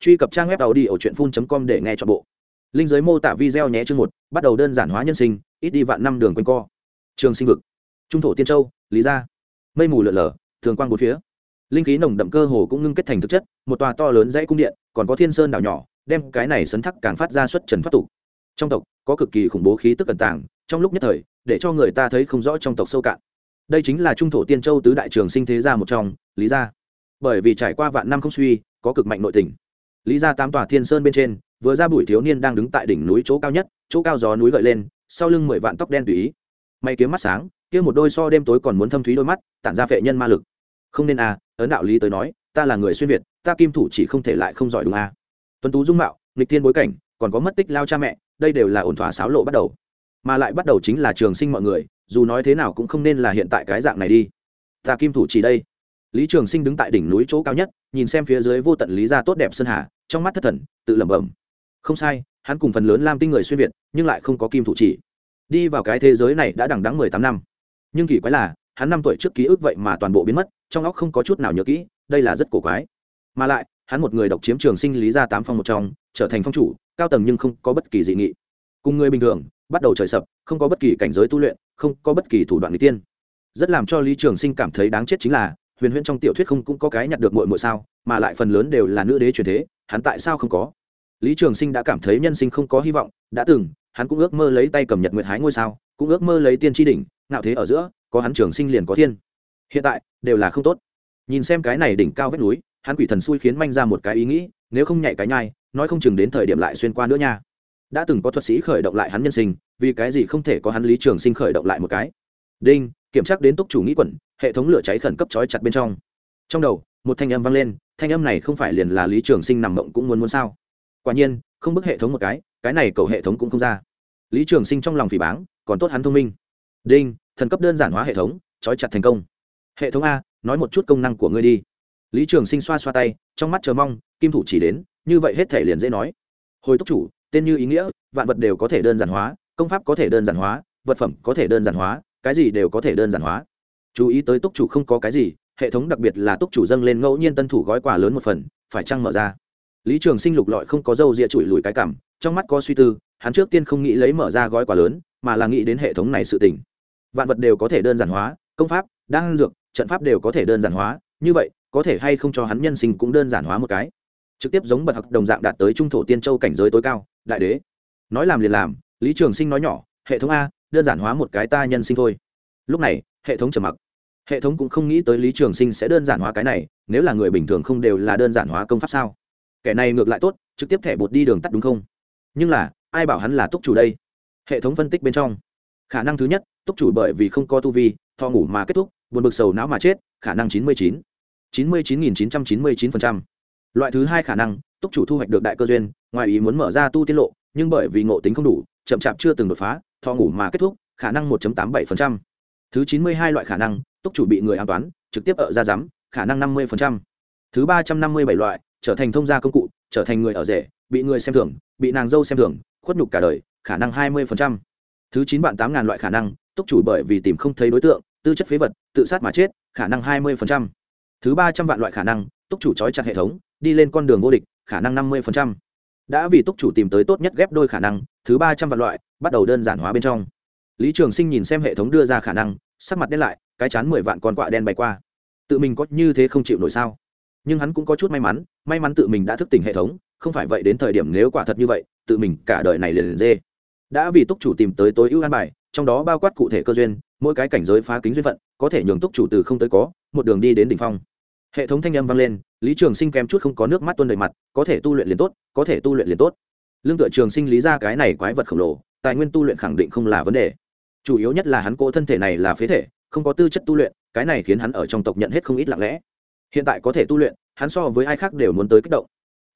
truy cập trang web tàu đi ở truyện com để nghe t h ọ n bộ. Linh giới mô tả video nhé chương một, bắt đầu đơn giản hóa nhân sinh, ít đi vạn năm đường quanh co. Trường sinh vực. Trung thổ tiên châu, lý gia. Mây mù lợn lờ thường quang bốn phía. Linh khí nồng đậm cơ hồ cũng ngưng kết thành thực chất, một tòa to lớn dãy cung điện, còn có thiên sơn đảo nhỏ, đem cái này sấn thắc càng phát ra xuất trần thoát tục. Trong tộc, có cực kỳ khủng bố khí tức cẩn tàng, trong lúc nhất thời, để cho người ta thấy không rõ trong tộc sâu cạn. Đây chính là trung thổ tiên châu tứ đại trường sinh thế gia một trong, lý gia. Bởi vì trải qua vạn năm không suy, có cực mạnh nội tình lý gia tám tòa thiên sơn bên trên, vừa ra bùi thiếu niên đang đứng tại đỉnh núi chỗ cao nhất, chỗ cao gió núi gợi lên, sau lưng mười vạn tóc đen tùy ý. May kiếm mắt sáng, kia một đôi so đêm tối còn muốn thâm thúy đôi mắt, tản ra phệ nhân ma lực. Không nên à ấn đạo lý tới nói, ta là người xuyên việt, ta kim thủ chỉ không thể lại không giỏi đúng à. Tuấn tú dung mạo, nghịch thiên bối cảnh, còn có mất tích lao cha mẹ, đây đều là ổn thỏa sáo lộ bắt đầu. Mà lại bắt đầu chính là trường sinh mọi người, dù nói thế nào cũng không nên là hiện tại cái dạng này đi. Ta kim thủ chỉ đây lý trường sinh đứng tại đỉnh núi chỗ cao nhất, nhìn xem phía dưới vô tận lý gia tốt đẹp sơn hà, trong mắt thất thần, tự lẩm bẩm. Không sai, hắn cùng phần lớn lam tinh người xuyên việt, nhưng lại không có kim thủ chỉ. Đi vào cái thế giới này đã đằng đắng mười tám năm. Nhưng kỳ quái là, hắn năm tuổi trước ký ức vậy mà toàn bộ biến mất, trong óc không có chút nào nhớ kỹ, đây là rất cổ quái. Mà lại, hắn một người độc chiếm trường sinh lý gia tám phong một trong, trở thành phong chủ, cao tầng nhưng không có bất kỳ dị nghị. Cùng người bình thường, bắt đầu trời sập, không có bất kỳ cảnh giới tu luyện, không có bất kỳ thủ đoạn n tiên. Rất làm cho lý trường sinh cảm thấy đáng chết chính là huyền huyễn trong tiểu thuyết không cũng có cái nhặt được mội mội sao, mà lại phần lớn đều là nữ đế truyền thế, hắn tại sao không có? Lý trường sinh đã cảm thấy nhân sinh không có hy vọng, đã từng, hắn cũng ước mơ lấy tay cầm nhật nguyệt hái ngôi sao, cũng ước mơ lấy tiên tri đỉnh, ngạo thế ở giữa, có hắn trường sinh liền có thiên. Hiện tại, đều là không tốt. Nhìn xem cái này đỉnh cao vách núi, hắn quỷ thần xui khiến manh ra một cái ý nghĩ, nếu không nhảy cái nhai, nói không chừng đến thời điểm lại xuyên qua nữa nha. Đã từng có thuật sĩ khởi động lại hắn nhân sinh, vì cái gì không thể có hắn lý trường sinh khởi động lại một cái? Đinh kiểm tra đến túc chủ nghĩ quẩn, hệ thống lửa cháy khẩn cấp trói chặt bên trong. Trong đầu, một thanh âm vang lên, thanh âm này không phải liền là lý trường sinh nằm mộng cũng muốn muốn sao? Quả nhiên, không bức hệ thống một cái cái này cầu hệ thống cũng không ra. Lý trường sinh trong lòng phỉ báng, còn tốt hắn thông minh. Đinh, thần cấp đơn giản hóa hệ thống, trói chặt thành công. Hệ thống a, nói một chút công năng của ngươi đi. Lý trường sinh xoa xoa tay, trong mắt chờ mong, kim thủ chỉ đến, như vậy hết thể liền dễ nói. Hồi túc chủ, tên như ý nghĩa, vạn vật đều có thể đơn giản hóa, công pháp có thể đơn giản hóa, vật phẩm có thể đơn giản hóa cái gì đều có thể đơn giản hóa. Chú ý tới túc chủ không có cái gì, hệ thống đặc biệt là túc chủ dâng lên ngẫu nhiên tân thủ gói quà lớn một phần, phải chăng mở ra? Lý trường sinh lục lọi không có dâu ria chùi lùi cái cảm, trong mắt có suy tư, hắn trước tiên không nghĩ lấy mở ra gói quà lớn, mà là nghĩ đến hệ thống này sự tình. Vạn vật đều có thể đơn giản hóa, công pháp, đan dược, trận pháp đều có thể đơn giản hóa, như vậy, có thể hay không cho hắn nhân sinh cũng đơn giản hóa một cái? Trực tiếp giống bậc học đồng dạng đạt tới trung thổ tiên châu cảnh giới tối cao, đại đế. Nói làm liền làm, lý trường sinh nói nhỏ, hệ thống a đơn giản hóa một cái ta nhân sinh thôi. Lúc này, hệ thống trầm mặc. Hệ thống cũng không nghĩ tới lý trường sinh sẽ đơn giản hóa cái này, nếu là người bình thường không đều là đơn giản hóa công pháp sao? Kẻ này ngược lại tốt, trực tiếp thẻ bột đi đường tắt đúng không? Nhưng là, ai bảo hắn là túc chủ đây? Hệ thống phân tích bên trong. Khả năng thứ nhất, túc chủ bởi vì không có tu vi, thọ ngủ mà kết thúc, buồn bực sầu não mà chết, khả năng chín mươi chín. chín mươi chín nghìn chín trăm chín mươi chín phần trăm. Loại thứ hai khả năng, túc chủ thu hoạch được đại cơ duyên, ngoài ý muốn mở ra tu tiết lộ, nhưng bởi vì ngộ tính không đủ, chậm chạp chưa từng đột phá thọ ngủ mà kết thúc, khả năng 1.87%. thứ chín mươi hai loại khả năng, túc chủ bị người an toán, trực tiếp ở ra giám, khả năng 50%. thứ ba trăm năm mươi bảy loại, trở thành thông gia công cụ, trở thành người ở rể, bị người xem thường, bị nàng dâu xem thường, khuất nhục cả đời, khả năng 20%. thứ chín vạn tám ngàn loại khả năng, túc chủ bởi vì tìm không thấy đối tượng, tư chất phế vật, tự sát mà chết, khả năng 20%. thứ ba trăm vạn loại khả năng, túc chủ trói chặt hệ thống, đi lên con đường vô địch, khả năng 50% đã vì túc chủ tìm tới tốt nhất ghép đôi khả năng, thứ ba trăm vạn loại, bắt đầu đơn giản hóa bên trong. Lý trường sinh nhìn xem hệ thống đưa ra khả năng, sắc mặt đen lại, cái chán mười vạn con quạ đen bay qua. Tự mình có như thế không chịu nổi sao? Nhưng hắn cũng có chút may mắn may mắn tự mình đã thức tỉnh hệ thống, không phải vậy đến thời điểm nếu quả thật như vậy, tự mình cả đời này liền liền dê. Đã vì túc chủ tìm tới tối ưu an bài, trong đó bao quát cụ thể cơ duyên, mỗi cái cảnh giới phá kính duyên phận, có thể nhường túc chủ từ không tới có, một đường đi đến đ ỉ n h phong hệ thống thanh âm vang lên, lý trường sinh kém chút không có nước mắt tuôn đầy mặt, có thể tu luyện liền tốt, có thể tu luyện liền tốt. Lương tựa trường sinh lý ra cái này quái vật khổng lồ, tài nguyên tu luyện khẳng định không là vấn đề. Chủ yếu nhất là hắn cô thân thể này là phế thể, không có tư chất tu luyện, cái này khiến hắn ở trong tộc nhận hết không ít lặng lẽ. Hiện tại có thể tu luyện, hắn so với ai khác đều muốn tới kích động.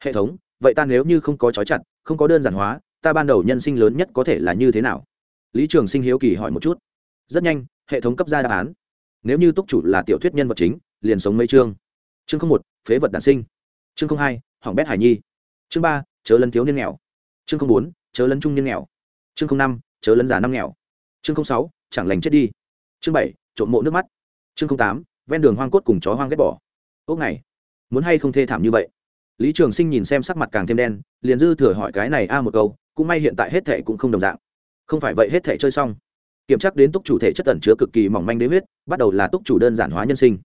Hệ thống, vậy ta nếu như không có trói chặt, không có đơn giản hóa, ta ban đầu nhân sinh lớn nhất có thể là như thế nào? Lý trường sinh hiếu kỳ hỏi một chút. Rất nhanh, hệ thống cấp ra đáp án. Nếu như túc chủ là tiểu thuyết nhân vật chính, liền sống mấy chương chương không một, phế vật đản sinh. Chương không hai, hỏng bét hải nhi. Chương ba, chớ lấn thiếu niên nghèo. Chương không bốn, chớ lấn trung niên nghèo. Chương không năm, chớ lấn già năm nghèo. Chương không sáu, chẳng lành chết đi. Chương bảy, trộm mộ nước mắt. Chương không tám, ven đường hoang cốt cùng chó hoang ghét bỏ. Ốc này muốn hay không thê thảm như vậy? Lý trường sinh nhìn xem sắc mặt càng thêm đen, liền dư thừa hỏi cái này a một câu, cũng may hiện tại hết thệ cũng không đồng dạng. Không phải vậy hết thệ chơi xong. Kiểm tra đến túc chủ thể chất tẩn chứa cực kỳ mỏng manh đế huyết, bắt đầu là túc chủ đơn giản hóa nhân sinh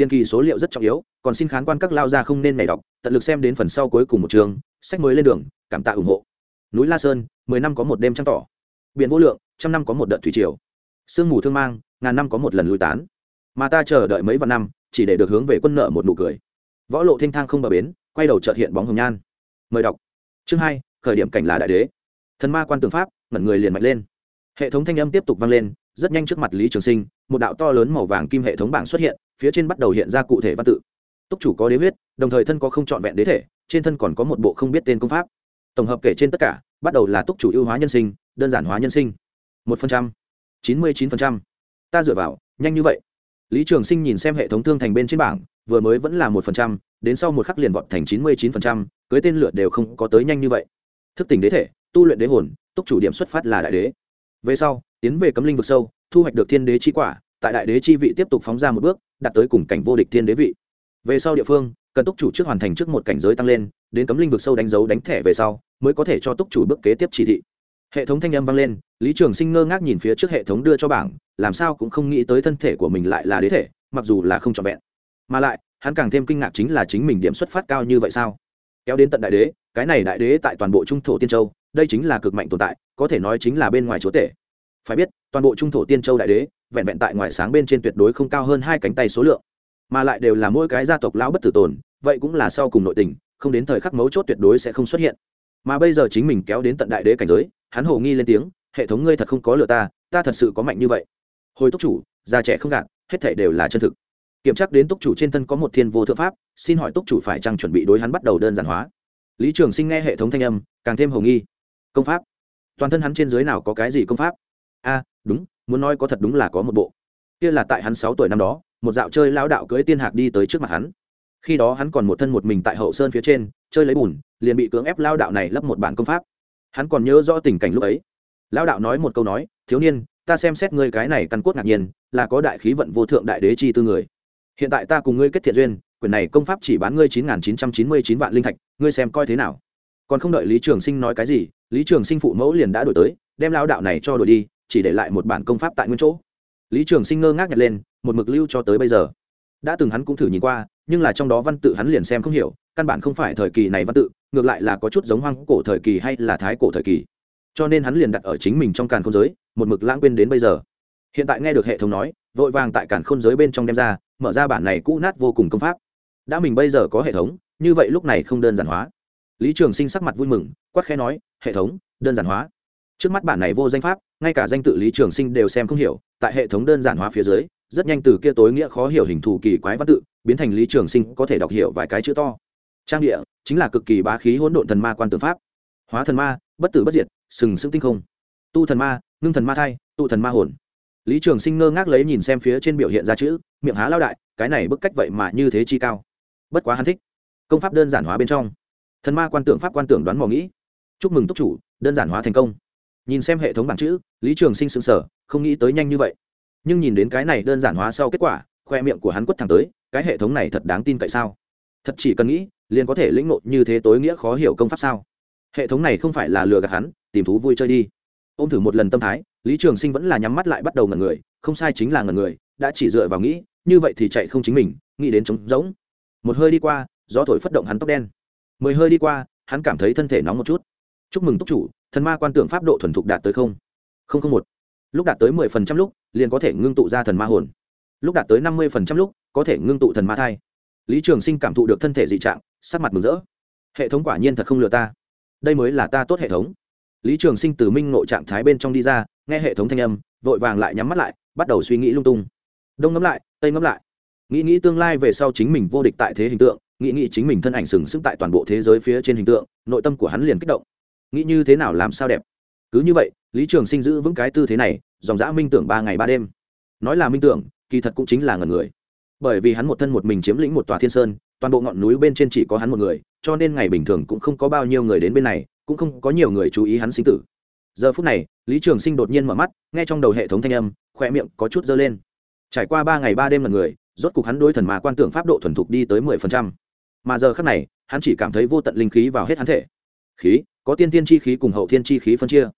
tiên kỳ số liệu rất trọng yếu, còn xin khán quan các lao gia không nên nhảy đọc, tận lực xem đến phần sau cuối cùng một trường sách mới lên đường, cảm tạ ủng hộ. Núi la sơn, mười năm có một đêm trăng tỏ. Biển vô lượng, trăm năm có một đợt thủy triều. Sương mù thương mang, ngàn năm có một lần lui tán. Mà ta chờ đợi mấy vạn năm, chỉ để được hướng về quân nợ một nụ cười. Võ lộ thênh thang không bờ bến, quay đầu trợt hiện bóng hồng nhan. Mời đọc. Chương hai, khởi điểm cảnh là đại đế. Thần ma quan tường pháp, ngẩn người liền mạnh lên. Hệ thống thanh âm tiếp tục vang lên, rất nhanh trước mặt lý trường sinh, một đạo to lớn màu vàng kim hệ thống bảng xuất hiện phía trên bắt đầu hiện ra cụ thể văn tự. Túc chủ có đế huyết, đồng thời thân có không trọn vẹn đế thể, trên thân còn có một bộ không biết tên công pháp. Tổng hợp kể trên tất cả, bắt đầu là túc chủ ưu hóa nhân sinh, đơn giản hóa nhân sinh. Một phần trăm, chín mươi chín phần trăm. Ta dựa vào, nhanh như vậy. Lý trường sinh nhìn xem hệ thống thương thành bên trên bảng, vừa mới vẫn là một phần trăm, đến sau một khắc liền vọt thành chín mươi chín phần trăm, cưới tên lửa đều không có tới nhanh như vậy. Thức tỉnh đế thể, tu luyện đế hồn, túc chủ điểm xuất phát là đại đế. Về sau, tiến về cấm linh vực sâu, thu hoạch được thiên đế chi quả tại đại đế chi vị tiếp tục phóng ra một bước, đạt tới cùng cảnh vô địch thiên đế vị. Về sau địa phương, cần túc chủ trước hoàn thành trước một cảnh giới tăng lên, đến cấm linh vực sâu đánh dấu đánh thẻ về sau, mới có thể cho túc chủ bước kế tiếp chỉ thị. Hệ thống thanh âm vang lên, lý trường sinh ngơ ngác nhìn phía trước hệ thống đưa cho bảng, làm sao cũng không nghĩ tới thân thể của mình lại là đế thể, mặc dù là không trọn vẹn. Mà lại, hắn càng thêm kinh ngạc chính là chính mình điểm xuất phát cao như vậy sao? Kéo đến tận đại đế, cái này đại đế tại toàn bộ trung thổ tiên châu, đây chính là cực mạnh tồn tại, có thể nói chính là bên ngoài chúa tể. Phải biết, toàn bộ trung thổ tiên châu đại đế vẹn vẹn tại ngoài sáng bên trên tuyệt đối không cao hơn hai cánh tay số lượng, mà lại đều là mỗi cái gia tộc lão bất tử tồn, vậy cũng là sau cùng nội tình, không đến thời khắc mấu chốt tuyệt đối sẽ không xuất hiện. Mà bây giờ chính mình kéo đến tận đại đế cảnh giới, hắn hồ nghi lên tiếng, hệ thống ngươi thật không có lừa ta ta thật sự có mạnh như vậy. Hồi túc chủ, già trẻ không gạt, hết thể đều là chân thực. Kiểm tra đến túc chủ trên thân có một thiên vô thượng pháp, xin hỏi túc chủ phải chăng chuẩn bị đối hắn bắt đầu đơn giản hóa? Lý trường sinh nghe hệ thống thanh âm, càng thêm hồ nghi. Công pháp? Toàn thân hắn trên dưới nào có cái gì công pháp? A, đúng muốn nói có thật đúng là có một bộ. Kia là tại hắn sáu tuổi năm đó, một dạo chơi lao đạo cưỡi tiên hạc đi tới trước mặt hắn. Khi đó hắn còn một thân một mình tại hậu sơn phía trên, chơi lấy bùn, liền bị cưỡng ép lao đạo này lấp một bản công pháp. Hắn còn nhớ rõ tình cảnh lúc ấy. Lao đạo nói một câu nói, thiếu niên, ta xem xét ngươi cái này căn cốt ngạc nhiên, là có đại khí vận vô thượng đại đế chi tư người. Hiện tại ta cùng ngươi kết thiện duyên, quyền này công pháp chỉ bán ngươi chín nghìn chín trăm chín mươi chín vạn linh thạch, ngươi xem coi thế nào? Còn không đợi lý trường sinh nói cái gì, lý trường sinh phụ mẫu liền đã đổi tới, đem lao đạo này cho đổi đi chỉ để lại một bản công pháp tại nguyên chỗ. Lý trường sinh ngơ ngác nhặt lên, một mực lưu cho tới bây giờ. Đã từng hắn cũng thử nhìn qua, nhưng là trong đó văn tự hắn liền xem không hiểu, căn bản không phải thời kỳ này văn tự, ngược lại là có chút giống hoang cổ thời kỳ hay là thái cổ thời kỳ. Cho nên hắn liền đặt ở chính mình trong càn khôn giới, một mực lãng quên đến bây giờ. Hiện tại nghe được hệ thống nói, vội vàng tại càn khôn giới bên trong đem ra, mở ra bản này cũ nát vô cùng công pháp. Đã mình bây giờ có hệ thống, như vậy lúc này không đơn giản hóa. Lý trường sinh sắc mặt vui mừng, quát khẽ nói, hệ thống, đơn giản hóa trước mắt bản này vô danh pháp, ngay cả danh tự lý trường sinh đều xem không hiểu, tại hệ thống đơn giản hóa phía dưới, rất nhanh từ kia tối nghĩa khó hiểu hình thù kỳ quái văn tự, biến thành lý trường sinh có thể đọc hiểu vài cái chữ to. Trang địa, chính là cực kỳ bá khí hỗn độn thần ma quan tư pháp. Hóa thần ma, bất tử bất diệt, sừng sững tinh không. Tu thần ma, ngưng thần ma thai, tụ thần ma hồn. Lý trường sinh ngơ ngác lấy nhìn xem phía trên biểu hiện ra chữ, miệng há lao đại, cái này bức cách vậy mà như thế chi cao. Bất quá hắn thích. Công pháp đơn giản hóa bên trong. Thần ma quan tưởng pháp quan tưởng đoán mò nghĩ. Chúc mừng túc chủ, đơn giản hóa thành công nhìn xem hệ thống bảng chữ, lý trường sinh sững sờ, không nghĩ tới nhanh như vậy. Nhưng nhìn đến cái này đơn giản hóa sau kết quả, khoe miệng của hắn quất thẳng tới, cái hệ thống này thật đáng tin cậy sao? Thật chỉ cần nghĩ, liền có thể lĩnh nộ như thế tối nghĩa khó hiểu công pháp sao? Hệ thống này không phải là lừa gạt hắn, tìm thú vui chơi đi. Ô m thử một lần tâm thái, lý trường sinh vẫn là nhắm mắt lại bắt đầu ngần người, không sai chính là ngần người, đã chỉ dựa vào nghĩ, như vậy thì chạy không chính mình, nghĩ đến trống rỗng. Một hơi đi qua, gió thổi phất động hắn tóc đen. Mười hơi đi qua, hắn cảm thấy thân thể nóng một chút. Chúc mừng túc chủ thần ma quan tưởng pháp độ thuần thục đạt tới không? Không không một. Lúc đạt tới mười phần trăm lúc, liền có thể ngưng tụ ra thần ma hồn. Lúc đạt tới năm mươi phần trăm lúc, có thể ngưng tụ thần ma thai. Lý trường sinh cảm thụ được thân thể dị trạng, sắc mặt mừng rỡ. Hệ thống quả nhiên thật không lừa ta. Đây mới là ta tốt hệ thống. Lý trường sinh từ minh nội trạng thái bên trong đi ra, nghe hệ thống thanh âm, vội vàng lại nhắm mắt lại, bắt đầu suy nghĩ lung tung. Đông ngấm lại, tây ngấm lại. Nghĩ nghĩ tương lai về sau chính mình vô địch tại thế hình tượng, nghĩ nghĩ chính mình thân ảnh sừng sững tại toàn bộ thế giới phía trên hình tượng, nội tâm của hắn liền kích động nghĩ như thế nào làm sao đẹp? Cứ như vậy, lý trường sinh giữ vững cái tư thế này, dòng dã minh tưởng ba ngày ba đêm. Nói là minh tưởng, kỳ thật cũng chính là ngần người. Bởi vì hắn một thân một mình chiếm lĩnh một tòa thiên sơn, toàn bộ ngọn núi bên trên chỉ có hắn một người, cho nên ngày bình thường cũng không có bao nhiêu người đến bên này, cũng không có nhiều người chú ý hắn sinh tử. Giờ phút này, lý trường sinh đột nhiên mở mắt, nghe trong đầu hệ thống thanh âm khoe miệng có chút dơ lên. Trải qua ba ngày ba đêm là người, rốt cục hắn đối thần mà quan tưởng pháp độ thuần thục đi tới mười phần trăm. Mà giờ khác này, hắn chỉ cảm thấy vô tận linh khí vào hết hắn thể. Khí? Có tiên tiên chi khí cùng hậu thiên chi khí phân chia.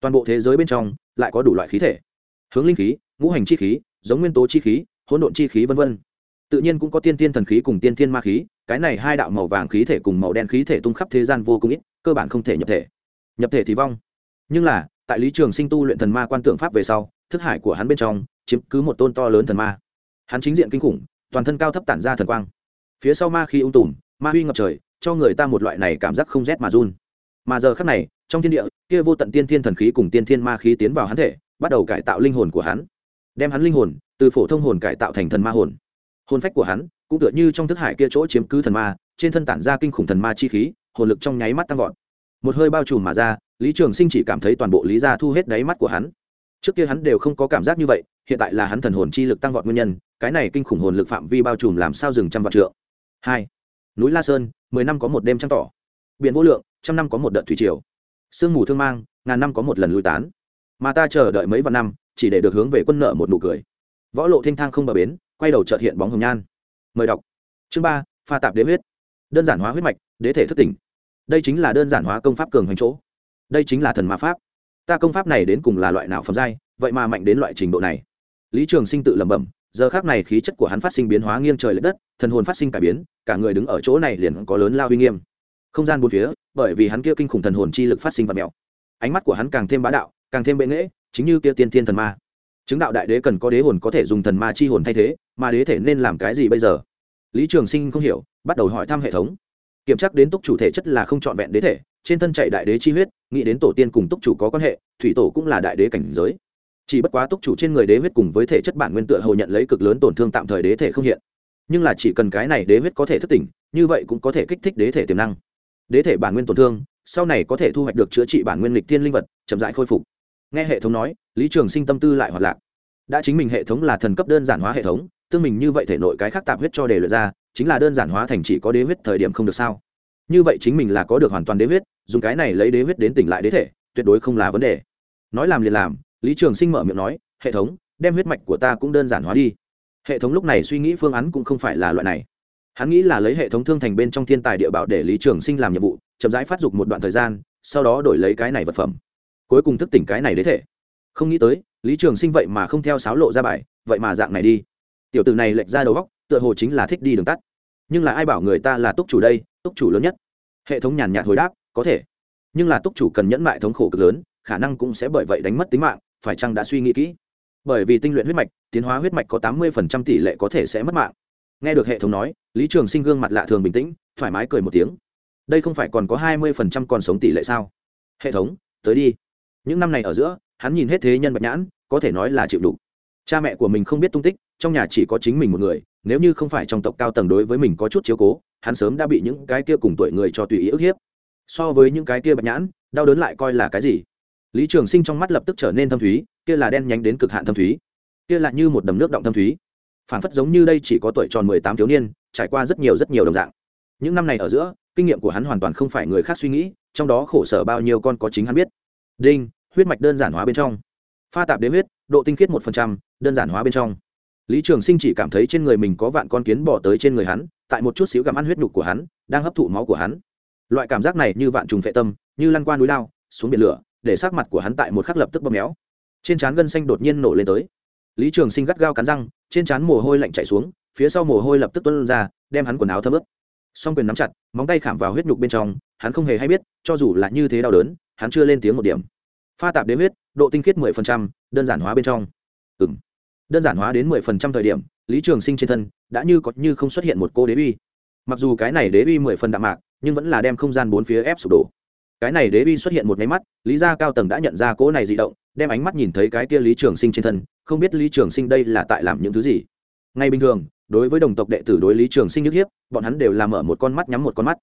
Toàn bộ thế giới bên trong lại có đủ loại khí thể. Hướng linh khí, ngũ hành chi khí, giống nguyên tố chi khí, hỗn độn chi khí vân vân. Tự nhiên cũng có tiên tiên thần khí cùng tiên tiên ma khí, cái này hai đạo màu vàng khí thể cùng màu đen khí thể tung khắp thế gian vô cùng ít, cơ bản không thể nhập thể. Nhập thể thì vong. Nhưng là, tại lý trường sinh tu luyện thần ma quan tượng pháp về sau, thức hải của hắn bên trong chiếm cứ một tôn to lớn thần ma. Hắn chính diện kinh khủng, toàn thân cao thấp tản ra thần quang. Phía sau ma khi ung tùm, ma huy ngập trời, cho người ta một loại này cảm giác không rét mà run mà giờ khắc này, trong thiên địa, kia vô tận tiên thiên thần khí cùng tiên thiên ma khí tiến vào hắn thể, bắt đầu cải tạo linh hồn của hắn. Đem hắn linh hồn, từ phổ thông hồn cải tạo thành thần ma hồn. Hồn phách của hắn, cũng tựa như trong thức hải kia chỗ chiếm cứ thần ma, trên thân tản ra kinh khủng thần ma chi khí, hồn lực trong nháy mắt tăng vọt. Một hơi bao trùm mà ra, lý trường sinh chỉ cảm thấy toàn bộ lý gia thu hết đáy mắt của hắn. Trước kia hắn đều không có cảm giác như vậy, hiện tại là hắn thần hồn chi lực tăng vọt nguyên nhân, cái này kinh khủng hồn lực phạm vi bao trùm làm sao dừng trăm vạn trượng. Hai. Núi la sơn, mười năm có một đêm trăng tỏ. Biển vô lượng trăm năm có một đợt thủy triều. Sương mù thương mang, ngàn năm có một lần lui tán. Mà ta chờ đợi mấy vạn năm, chỉ để được hướng về quân nợ một nụ cười. Võ lộ thanh thang không bờ bến, quay đầu trợt hiện bóng hồng nhan. Mời đọc. Chương ba, pha tạp đế huyết. Đơn giản hóa huyết mạch, đế thể thất tỉnh. Đây chính là đơn giản hóa công pháp cường hoành chỗ. Đây chính là thần ma pháp. Ta công pháp này đến cùng là loại nào phẩm giai, vậy mà mạnh đến loại trình độ này. Lý trường sinh tự lẩm bẩm, giờ khác này khí chất của hắn phát sinh biến hóa nghiêng trời l ệ đất, thần hồn phát sinh cải biến, cả người đứng ở chỗ này liền có lớn lao uy nghiêm không gian bốn phía, bởi vì hắn kia kinh khủng thần hồn chi lực phát sinh vật mèo ánh mắt của hắn càng thêm bá đạo, càng thêm bệ nghễ chính như kia tiên thiên thần ma. Chứng đạo đại đế cần có đế hồn có thể dùng thần ma chi hồn thay thế, mà đế thể nên làm cái gì bây giờ? Lý trường sinh không hiểu, bắt đầu hỏi thăm hệ thống. Kiểm tra đến túc chủ thể chất là không trọn vẹn đế thể, trên thân chạy đại đế chi huyết, nghĩ đến tổ tiên cùng túc chủ có quan hệ, thủy tổ cũng là đại đế cảnh giới. Chỉ bất quá túc chủ trên người đế huyết cùng với thể chất bản nguyên tựa hồ nhận lấy cực lớn tổn thương tạm thời đế thể không hiện. Nhưng là chỉ cần cái này đế huyết có thể thức tỉnh, như vậy cũng có thể kích thích đế thể tiềm năng đế thể bản nguyên tổn thương, sau này có thể thu hoạch được chữa trị bản nguyên lịch thiên linh vật, chậm rãi khôi phục. Nghe hệ thống nói, lý trường sinh tâm tư lại hoạt lạc. Đã chính mình hệ thống là thần cấp đơn giản hóa hệ thống, tương mình như vậy thể nội cái khác tạp huyết cho đề luyện ra, chính là đơn giản hóa thành chỉ có đế huyết thời điểm không được sao? Như vậy chính mình là có được hoàn toàn đế huyết, dùng cái này lấy đế huyết đến tỉnh lại đế thể, tuyệt đối không là vấn đề. Nói làm liền làm, lý trường sinh mở miệng nói, hệ thống, đem huyết mạch của ta cũng đơn giản hóa đi. Hệ thống lúc này suy nghĩ phương án cũng không phải là loại này hắn nghĩ là lấy hệ thống thương thành bên trong thiên tài địa bảo để lý trường sinh làm nhiệm vụ, chậm rãi phát dục một đoạn thời gian, sau đó đổi lấy cái này vật phẩm. Cuối cùng thức tỉnh cái này đế thể. Không nghĩ tới, lý trường sinh vậy mà không theo sáo lộ ra bài, vậy mà dạng này đi. Tiểu tử này lệch ra đầu góc tựa hồ chính là thích đi đường tắt. Nhưng là ai bảo người ta là túc chủ đây, túc chủ lớn nhất? Hệ thống nhàn nhạt hồi đáp, có thể. Nhưng là túc chủ cần nhẫn mại thống khổ cực lớn, khả năng cũng sẽ bởi vậy đánh mất tính mạng, phải chăng đã suy nghĩ kỹ? Bởi vì tinh luyện huyết mạch, tiến hóa huyết mạch có tám mươi tỷ lệ có thể sẽ mất mạng nghe được hệ thống nói, lý trường sinh gương mặt lạ thường bình tĩnh, thoải mái cười một tiếng. Đây không phải còn có hai mươi còn sống tỷ lệ sao? Hệ thống, tới đi. Những năm này ở giữa, hắn nhìn hết thế nhân bạch nhãn, có thể nói là chịu đủ. Cha mẹ của mình không biết tung tích, trong nhà chỉ có chính mình một người, nếu như không phải trong tộc cao tầng đối với mình có chút chiếu cố, hắn sớm đã bị những cái kia cùng tuổi người cho tùy ý ức hiếp. So với những cái kia bạch nhãn, đau đớn lại coi là cái gì? Lý trường sinh trong mắt lập tức trở nên thâm thúy, kia là đen nhánh đến cực hạn thâm thúy, kia là như một đầm nước động thâm thúy phản phất giống như đây chỉ có tuổi tròn mười tám thiếu niên, trải qua rất nhiều rất nhiều đồng dạng. Những năm này ở giữa, kinh nghiệm của hắn hoàn toàn không phải người khác suy nghĩ, trong đó khổ sở bao nhiêu con có chính hắn biết. Đinh, huyết mạch đơn giản hóa bên trong. Pha tạp đế huyết, độ tinh khiết một phần trăm, đơn giản hóa bên trong. Lý trường sinh chỉ cảm thấy trên người mình có vạn con kiến bỏ tới trên người hắn, tại một chút xíu gặm ăn huyết nhục của hắn, đang hấp thụ máu của hắn. Loại cảm giác này như vạn trùng phệ tâm, như lăn qua núi lao, xuống biển lửa, để sắc mặt của hắn tại một khắc lập tức bơm méo. Trên trán gân xanh đột nhiên nổ lên tới. Lý trường sinh gắt gao cắn răng trên trán mồ hôi lạnh chảy xuống, phía sau mồ hôi lập tức tuôn ra, đem hắn quần áo thấm ướt. Song quyền nắm chặt, móng tay khảm vào huyết nhục bên trong, hắn không hề hay biết, cho dù là như thế đau đớn, hắn chưa lên tiếng một điểm. Pha tạp đế huyết, độ tinh khiết mười phần trăm, đơn giản hóa bên trong. Ừ m đơn giản hóa đến mười phần trăm thời điểm, lý trường sinh trên thân đã như có như không xuất hiện một cô đế uy. Mặc dù cái này đế uy mười phần đạm mạc, nhưng vẫn là đem không gian bốn phía ép sụp đổ cái này đế uy xuất hiện một máy mắt, lý gia cao tầng đã nhận ra cỗ này di động, đem ánh mắt nhìn thấy cái kia lý trường sinh trên thân, không biết lý trường sinh đây là tại làm những thứ gì. Ngay bình thường, đối với đồng tộc đệ tử đối lý trường sinh nhức hiếp, bọn hắn đều làm mở một con mắt nhắm một con mắt.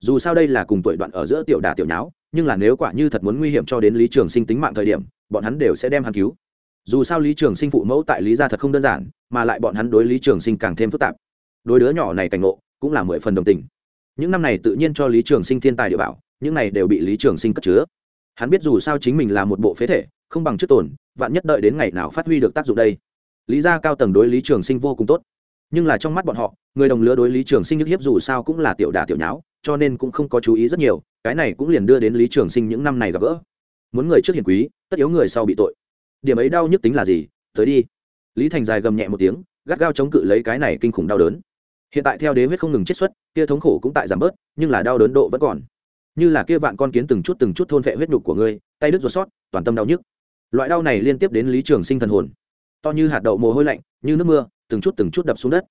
Dù sao đây là cùng tuổi đoạn ở giữa tiểu đà tiểu nháo, nhưng là nếu quả như thật muốn nguy hiểm cho đến lý trường sinh tính mạng thời điểm, bọn hắn đều sẽ đem hắn cứu. Dù sao lý trường sinh phụ mẫu tại lý gia thật không đơn giản, mà lại bọn hắn đối lý trường sinh càng thêm phức tạp. Đối đứa nhỏ này cảnh ngộ, cũng là mười phần đồng tình. Những năm này tự nhiên cho lý trường sinh thiên tài địa bảo những này đều bị lý trường sinh cất chứa. Hắn biết dù sao chính mình là một bộ phế thể không bằng trước tổn, vạn nhất đợi đến ngày nào phát huy được tác dụng đây. Lý gia cao tầng đối lý trường sinh vô cùng tốt. Nhưng là trong mắt bọn họ người đồng lứa đối lý trường sinh nhức hiếp dù sao cũng là tiểu đà tiểu nháo cho nên cũng không có chú ý rất nhiều cái này cũng liền đưa đến lý trường sinh những năm này gặp gỡ. Muốn người trước hiền quý tất yếu người sau bị tội. Điểm ấy đau nhức tính là gì? Tới đi. Lý thành dài gầm nhẹ một tiếng gắt gao chống cự lấy cái này kinh khủng đau đớn. Hiện tại theo đế huyết không ngừng chết xuất kia thống khổ cũng tại giảm bớt nhưng là đau đớn độ vẫn còn như là kia vạn con kiến từng chút từng chút thôn vệ huyết nhục của ngươi tay đứt ruột sót toàn tâm đau nhức. Loại đau này liên tiếp đến lý trường sinh thần hồn. To như hạt đậu mồ hôi lạnh như nước mưa từng chút từng chút đập xuống đất.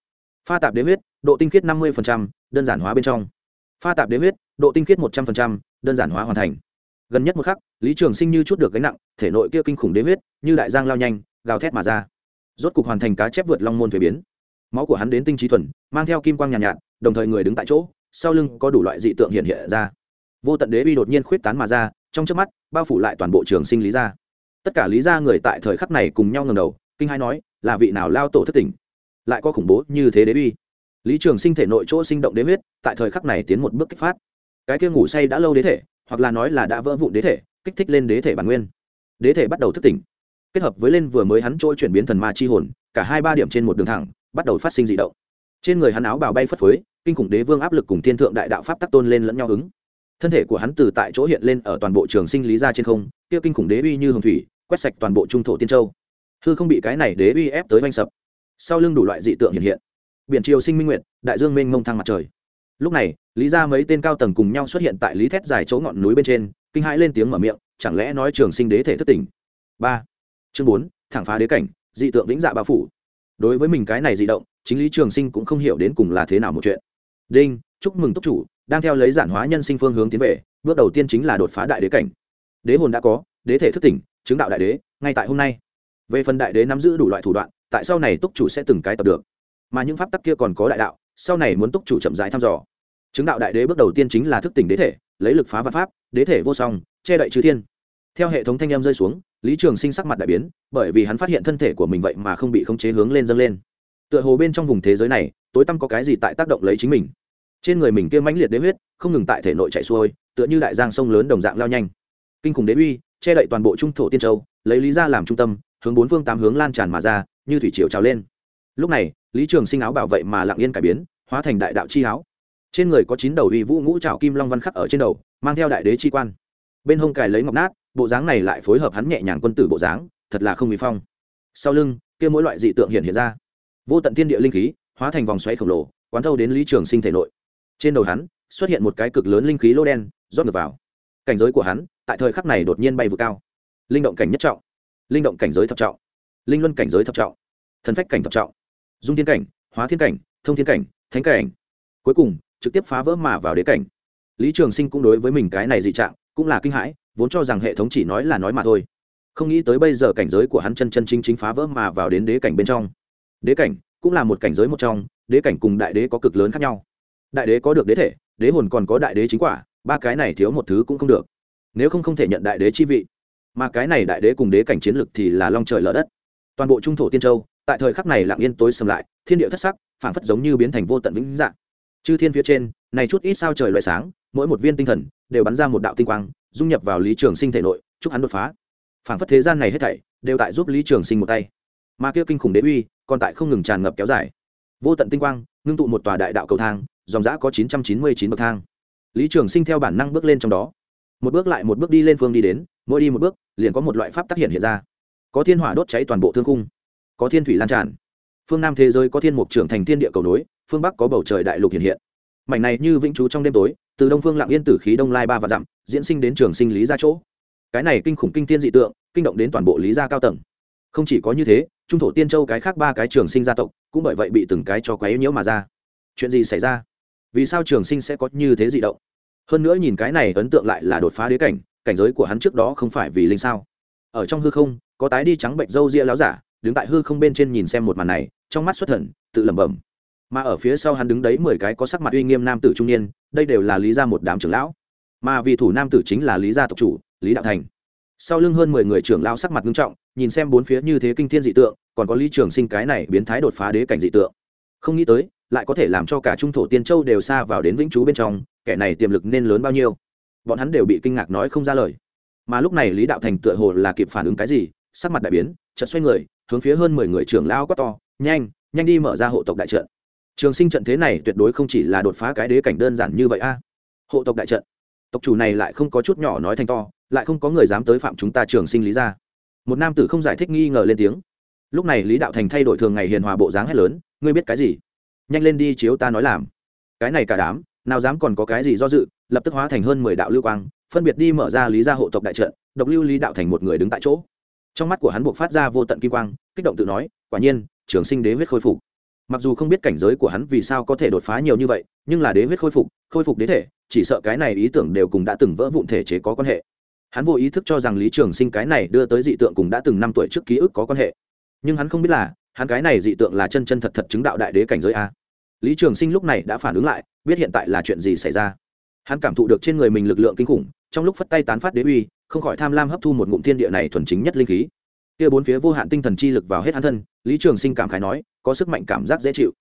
Pha tạp đế huyết độ tinh khiết năm mươi đơn giản hóa bên trong. Pha tạp đế huyết độ tinh khiết một trăm linh đơn giản hóa hoàn thành. Gần nhất một khắc lý trường sinh như chút được gánh nặng thể nội kia kinh khủng đế huyết như đại giang lao nhanh gào thét mà ra. Rốt cục hoàn thành cá chép vượt long môn thuế biến. Máu của hắn đến tinh trí thuần mang theo kim quang nhàn nhạt, nhạt đồng thời người đứng tại chỗ sau lưng có đủ loại dị tượng hiện hiện ra vô tận đế uy đột nhiên khuyết tán mà ra, trong trước mắt, bao phủ lại toàn bộ trường sinh lý gia. Tất cả lý gia người tại thời khắc này cùng nhau ngầm đầu, kinh hai nói, là vị nào lao tổ thất tỉnh? Lại có khủng bố như thế đế uy? Lý trường sinh thể nội chỗ sinh động đế huyết, tại thời khắc này tiến một bước kích phát. Cái kia ngủ say đã lâu đế thể, hoặc là nói là đã vỡ vụn đế thể, kích thích lên đế thể bản nguyên. Đế thể bắt đầu thức tỉnh. Kết hợp với lên vừa mới hắn trôi chuyển biến thần ma chi hồn, cả hai ba điểm trên một đường thẳng, bắt đầu phát sinh dị động. Trên người hắn áo bào bay phất phới, kinh khủng đế vương áp lực cùng thiên thượng đại đạo pháp tắc tôn lên lẫn nhau ứng thân thể của hắn từ tại chỗ hiện lên ở toàn bộ trường sinh lý ra trên không, kia kinh khủng đế uy như hồng thủy, quét sạch toàn bộ trung thổ tiên châu. Hư không bị cái này đế uy ép tới oanh sập. Sau lưng đủ loại dị tượng hiện hiện. Biển triều sinh minh nguyện đại dương mênh mông thăng mặt trời. Lúc này, lý ra mấy tên cao tầng cùng nhau xuất hiện tại lý thét dài chỗ ngọn núi bên trên, kinh hãi lên tiếng mở miệng, chẳng lẽ nói trường sinh đế thể thất tỉnh? Ba. Chương bốn, thẳng phá đế cảnh, dị tượng vĩnh dạ bao phủ. Đối với mình cái này dị động, chính lý trường sinh cũng không hiểu đến cùng là thế nào một chuyện. Đinh, chúc mừng túc chủ đang theo lấy giản hóa nhân sinh phương hướng tiến về, bước đầu tiên chính là đột phá đại đế cảnh. Đế hồn đã có, đế thể thức tỉnh, chứng đạo đại đế, ngay tại hôm nay. Về phần đại đế nắm giữ đủ loại thủ đoạn, tại sau này túc chủ sẽ từng cái tập được. Mà những pháp tắc kia còn có đại đạo, sau này muốn túc chủ chậm rãi thăm dò. Chứng đạo đại đế bước đầu tiên chính là thức tỉnh đế thể, lấy lực phá văn pháp, đế thể vô song, che đậy chư thiên. Theo hệ thống thanh em rơi xuống, lý trường sinh sắc mặt đại biến, bởi vì hắn phát hiện thân thể của mình vậy mà không bị khống chế hướng lên dâng lên. Tựa hồ bên trong vùng thế giới này, tối tăm có cái gì tại tác động lấy chính mình trên người mình kia mãnh liệt đế huyết, không ngừng tại thể nội chạy xuôi, tựa như đại giang sông lớn đồng dạng lao nhanh. Kinh khủng đế uy, che đậy toàn bộ trung thổ tiên châu, lấy lý ra làm trung tâm, hướng bốn phương tám hướng lan tràn mà ra, như thủy triều trào lên. Lúc này, lý trường sinh áo bảo vệ mà lặng yên cải biến, hóa thành đại đạo chi áo. Trên người có chín đầu uy vũ ngũ trào kim long văn khắc ở trên đầu, mang theo đại đế chi quan. Bên hông cài lấy ngọc nát, bộ dáng này lại phối hợp hắn nhẹ nhàng quân tử bộ dáng, thật là không bị phong. Sau lưng, kia mỗi loại dị tượng hiện hiện ra. Vô tận thiên địa linh khí, hóa thành vòng xoáy khổng lồ, quán thâu đến lý trường sinh thể nội trên đầu hắn xuất hiện một cái cực lớn linh khí lô đen, rót ngược vào. Cảnh giới của hắn tại thời khắc này đột nhiên bay vượt cao. Linh động cảnh nhất trọng, linh động cảnh giới thập trọng, linh luân cảnh giới thập trọng, thần phách cảnh thập trọng, dung thiên cảnh, hóa thiên cảnh, thông thiên cảnh, thánh cảnh. Cuối cùng, trực tiếp phá vỡ mà vào đế cảnh. Lý trường sinh cũng đối với mình cái này dị trạng cũng là kinh hãi, vốn cho rằng hệ thống chỉ nói là nói mà thôi. Không nghĩ tới bây giờ cảnh giới của hắn chân chân chính chính phá vỡ mà vào đến đế cảnh bên trong. Đế cảnh cũng là một cảnh giới một trong, đế cảnh cùng đại đế có cực lớn khác nhau đại đế có được đế thể, đế hồn còn có đại đế chính quả, ba cái này thiếu một thứ cũng không được. Nếu không không thể nhận đại đế chi vị. Mà cái này đại đế cùng đế cảnh chiến lực thì là long trời lở đất. Toàn bộ trung thổ tiên châu, tại thời khắc này lặng yên tối sầm lại, thiên địa thất sắc phản phất giống như biến thành vô tận vĩnh dạng. Chư thiên phía trên, này chút ít sao trời loại sáng, mỗi một viên tinh thần đều bắn ra một đạo tinh quang, dung nhập vào lý trường sinh thể nội, chúc hắn đột phá. Phản phất thế gian này hết thảy đều tại giúp lý trường sinh một tay. Mà kia kinh khủng đế uy còn tại không ngừng tràn ngập kéo dài. Vô tận tinh quang, ngưng tụ một tòa đại đạo cầu thang dòng giã có chín trăm chín mươi chín bậc thang. Lý trường sinh theo bản năng bước lên trong đó. Một bước lại một bước đi lên phương đi đến, mỗi đi một bước, liền có một loại pháp tác hiện hiện ra. Có thiên hỏa đốt cháy toàn bộ thương cung có thiên thủy lan tràn. Phương nam thế giới có thiên mục trưởng thành thiên địa cầu nối, phương bắc có bầu trời đại lục hiện hiện. Mảnh này như vĩnh trú trong đêm tối, từ đông phương lặng yên tử khí đông lai ba và dặm, diễn sinh đến trường sinh lý ra chỗ. Cái này kinh khủng kinh tiên dị tượng, kinh động đến toàn bộ lý gia cao tầng. Không chỉ có như thế, trung thổ tiên châu cái khác ba cái trường sinh gia tộc, cũng bởi vậy bị từng cái cho quấy nhiễu mà ra. Chuyện gì xảy ra? Vì sao trường sinh sẽ có như thế dị động? Hơn nữa nhìn cái này ấn tượng lại là đột phá đế cảnh cảnh giới của hắn trước đó không phải vì linh sao? Ở trong hư không, có tái đi trắng bệnh râu ria láo giả, đứng tại hư không bên trên nhìn xem một màn này, trong mắt xuất thần, tự lẩm bẩm. Mà ở phía sau hắn đứng đấy mười cái có sắc mặt uy nghiêm nam tử trung niên, đây đều là lý gia một đám trưởng lão. Mà vì thủ nam tử chính là lý gia tộc chủ, lý đạo thành. Sau lưng hơn mười người trưởng lão sắc mặt nghiêm trọng, nhìn xem bốn phía như thế kinh thiên dị tượng, còn có lý trường sinh cái này biến thái đột phá đế cảnh dị tượng. Không nghĩ tới lại có thể làm cho cả trung thổ tiên châu đều xa vào đến vĩnh trú bên trong, kẻ này tiềm lực nên lớn bao nhiêu? Bọn hắn đều bị kinh ngạc nói không ra lời. Mà lúc này lý đạo thành tựa hồ là kịp phản ứng cái gì, sắc mặt đại biến, chợt xoay người, hướng phía hơn mười người trưởng lao quát to, nhanh nhanh đi mở ra hộ tộc đại trận. Trường sinh trận thế này tuyệt đối không chỉ là đột phá cái đế cảnh đơn giản như vậy a. Hộ tộc đại trận. Tộc chủ này lại không có chút nhỏ nói thành to, lại không có người dám tới phạm chúng ta trường sinh lý ra một nam tử không giải thích nghi ngờ lên tiếng. Lúc này lý đạo thành thay đổi thường ngày hiền hòa bộ dáng hét lớn, ngươi biết cái gì? Nhanh lên đi chiếu ta nói làm. Cái này cả đám, nào dám còn có cái gì do dự, lập tức hóa thành hơn mười đạo lưu quang, phân biệt đi mở ra lý gia hộ tộc đại trận, độc lưu lý đạo thành một người đứng tại chỗ. Trong mắt của hắn buộc phát ra vô tận kim quang, kích động tự nói, quả nhiên, trường sinh đế huyết khôi phục. Mặc dù không biết cảnh giới của hắn vì sao có thể đột phá nhiều như vậy, nhưng là đế huyết khôi phục khôi phục đế thể, chỉ sợ cái này ý tưởng đều cùng đã từng vỡ vụn thể chế có quan hệ. Hắn vô ý thức cho rằng lý trường sinh cái này đưa tới dị tượng cùng đã từng năm tuổi trước ký ức có quan hệ. Nhưng hắn không biết là, hắn cái này dị tượng là chân chân thật thật chứng đạo đại đế cảnh giới a lý trường sinh lúc này đã phản ứng lại, biết hiện tại là chuyện gì xảy ra. Hắn cảm thụ được trên người mình lực lượng kinh khủng, trong lúc phất tay tán phát đế uy, không khỏi tham lam hấp thu một ngụm thiên địa này thuần chính nhất linh khí. Kia bốn phía vô hạn tinh thần chi lực vào hết hắn thân, lý trường sinh cảm khái nói, có sức mạnh cảm giác dễ chịu.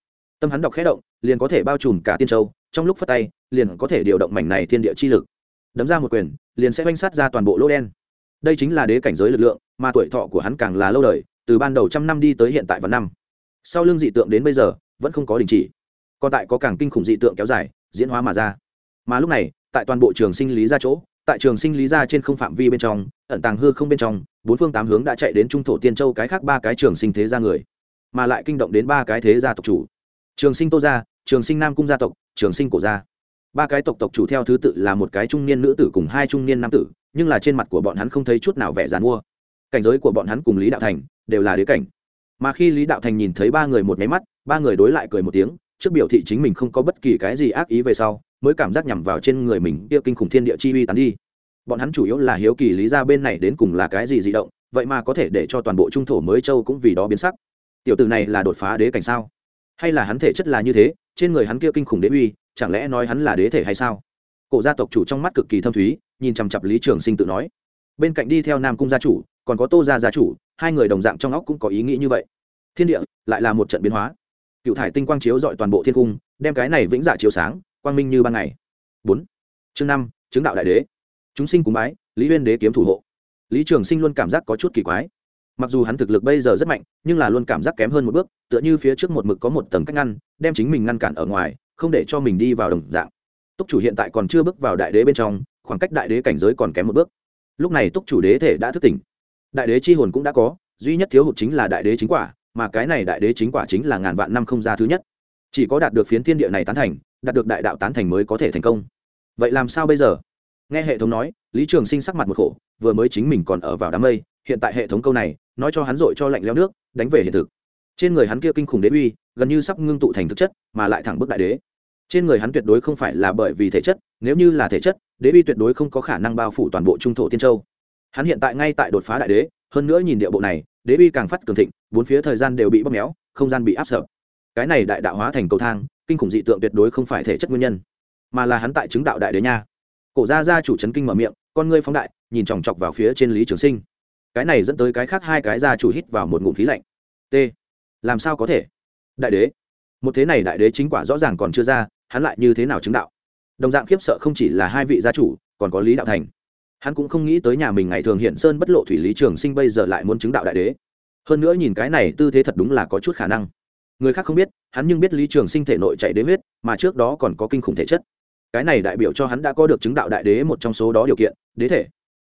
Tâm hắn đọc khẽ động, liền có thể bao trùm cả tiên châu, trong lúc phất tay, liền có thể điều động mảnh này thiên địa chi lực. Đấm ra một quyền, liền sẽ oanh sát ra toàn bộ lỗ đen. Đây chính là đế cảnh giới lực lượng, mà tuổi thọ của hắn càng là lâu đời, từ ban đầu trăm năm đi tới hiện tại và năm. Sau lưng dị tượng đến bây giờ, vẫn không có đình chỉ còn tại có càng kinh khủng dị tượng kéo dài, diễn hóa mà ra. Mà lúc này, tại toàn bộ trường sinh lý ra chỗ, tại trường sinh lý ra trên không phạm vi bên trong, ẩn tàng hư không bên trong, bốn phương tám hướng đã chạy đến trung thổ tiên châu cái khác ba cái trường sinh thế gia người, mà lại kinh động đến ba cái thế gia tộc chủ. Trường sinh tô gia, trường sinh nam cung gia tộc, trường sinh cổ gia. Ba cái tộc tộc chủ theo thứ tự là một cái trung niên nữ tử cùng hai trung niên nam tử, nhưng là trên mặt của bọn hắn không thấy chút nào vẻ dàn mua. Cảnh giới của bọn hắn cùng lý đạo thành đều là đế cảnh. Mà khi lý đạo thành nhìn thấy ba người một nháy mắt, ba người đối lại cười một tiếng trước biểu thị chính mình không có bất kỳ cái gì ác ý về sau, mới cảm giác nhằm vào trên người mình kia kinh khủng thiên địa chi uy tán đi. Bọn hắn chủ yếu là hiếu kỳ lý ra bên này đến cùng là cái gì di động, vậy mà có thể để cho toàn bộ trung thổ mới châu cũng vì đó biến sắc. Tiểu tử này là đột phá đế cảnh sao? Hay là hắn thể chất là như thế, trên người hắn kia kinh khủng đế uy, chẳng lẽ nói hắn là đế thể hay sao? Cổ gia tộc chủ trong mắt cực kỳ thâm thúy, nhìn chằm chặp lý trường sinh tự nói. Bên cạnh đi theo nam cung gia chủ, còn có tô gia gia chủ, hai người đồng dạng trong óc cũng có ý nghĩ như vậy. Thiên địa lại là một trận biến hóa cựu thải tinh quang chiếu dọi toàn bộ thiên cung, đem cái này vĩnh dạ chiếu sáng, quang minh như ban ngày. Bốn. Chương năm, chứng đạo đại đế. Chúng sinh cúng bái, lý huyên đế kiếm thủ hộ. Lý trường sinh luôn cảm giác có chút kỳ quái. Mặc dù hắn thực lực bây giờ rất mạnh, nhưng là luôn cảm giác kém hơn một bước, tựa như phía trước một mực có một tầng cách ngăn, đem chính mình ngăn cản ở ngoài, không để cho mình đi vào đồng dạng. Túc chủ hiện tại còn chưa bước vào đại đế bên trong, khoảng cách đại đế cảnh giới còn kém một bước. Lúc này túc chủ đế thể đã thức tỉnh. Đại đế chi hồn cũng đã có, duy nhất thiếu hụt chính là đại đế chính quả mà cái này đại đế chính quả chính là ngàn vạn năm không ra thứ nhất. Chỉ có đạt được phiến thiên địa này tán thành, đạt được đại đạo tán thành mới có thể thành công. Vậy làm sao bây giờ? Nghe hệ thống nói, lý trường sinh sắc mặt một khổ, vừa mới chính mình còn ở vào đám mây, hiện tại hệ thống câu này, nói cho hắn dội cho lạnh leo nước, đánh về hiện thực. Trên người hắn kia kinh khủng đế uy, gần như sắp ngưng tụ thành thực chất, mà lại thẳng bức đại đế. Trên người hắn tuyệt đối không phải là bởi vì thể chất, nếu như là thể chất, đế uy tuyệt đối không có khả năng bao phủ toàn bộ trung thổ tiên châu. Hắn hiện tại ngay tại đột phá đại đế, hơn nữa nhìn địa bộ này đế uy càng phát cường thịnh, bốn phía thời gian đều bị bóp méo, không gian bị áp sợ cái này đại đạo hóa thành cầu thang, kinh khủng dị tượng tuyệt đối không phải thể chất nguyên nhân, mà là hắn tại chứng đạo đại đế nha. Cổ gia gia chủ chấn kinh mở miệng, con ngươi phóng đại, nhìn chòng chọc vào phía trên lý trường sinh. Cái này dẫn tới cái khác hai cái gia chủ hít vào một ngụm khí lạnh. T. Làm sao có thể? Đại đế. Một thế này đại đế chính quả rõ ràng còn chưa ra, hắn lại như thế nào chứng đạo? Đồng dạng khiếp sợ không chỉ là hai vị gia chủ, còn có lý đạo thành hắn cũng không nghĩ tới nhà mình ngày thường hiện sơn bất lộ thủy lý trường sinh bây giờ lại muốn chứng đạo đại đế. Hơn nữa nhìn cái này tư thế thật đúng là có chút khả năng. Người khác không biết, hắn nhưng biết lý trường sinh thể nội chạy đế huyết, mà trước đó còn có kinh khủng thể chất. Cái này đại biểu cho hắn đã có được chứng đạo đại đế một trong số đó điều kiện, đế thể.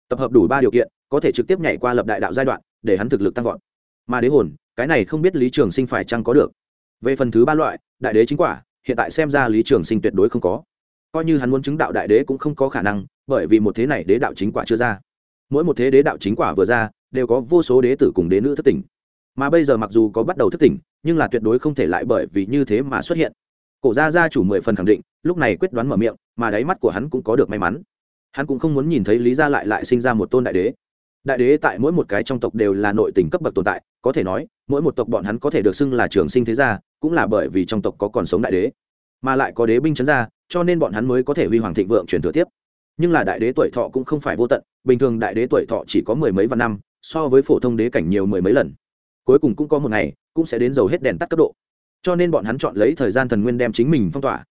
Tập hợp đủ ba điều kiện, có thể trực tiếp nhảy qua lập đại đạo giai đoạn, để hắn thực lực tăng vọt. Mà đế hồn, cái này không biết lý trường sinh phải chăng có được. Về phần thứ ba loại, đại đế chính quả, hiện tại xem ra lý trường sinh tuyệt đối không có. Coi như hắn muốn chứng đạo đại đế cũng không có khả năng bởi vì một thế này đế đạo chính quả chưa ra. Mỗi một thế đế đạo chính quả vừa ra, đều có vô số đế tử cùng đế nữ thất tỉnh. Mà bây giờ mặc dù có bắt đầu thất tỉnh, nhưng là tuyệt đối không thể lại bởi vì như thế mà xuất hiện. Cổ gia gia chủ mười phần khẳng định, lúc này quyết đoán mở miệng, mà đáy mắt của hắn cũng có được may mắn. Hắn cũng không muốn nhìn thấy lý gia lại lại sinh ra một tôn đại đế. Đại đế tại mỗi một cái trong tộc đều là nội tình cấp bậc tồn tại, có thể nói, mỗi một tộc bọn hắn có thể được xưng là trường sinh thế gia, cũng là bởi vì trong tộc có còn sống đại đế. Mà lại có đế binh chấn ra cho nên bọn hắn mới có thể huy hoàng thịnh vượng truyền thừa tiếp nhưng là đại đế tuổi thọ cũng không phải vô tận, bình thường đại đế tuổi thọ chỉ có mười mấy vạn năm, so với phổ thông đế cảnh nhiều mười mấy lần. Cuối cùng cũng có một ngày, cũng sẽ đến dầu hết đèn tắt cấp độ. Cho nên bọn hắn chọn lấy thời gian thần nguyên đem chính mình phong tỏa.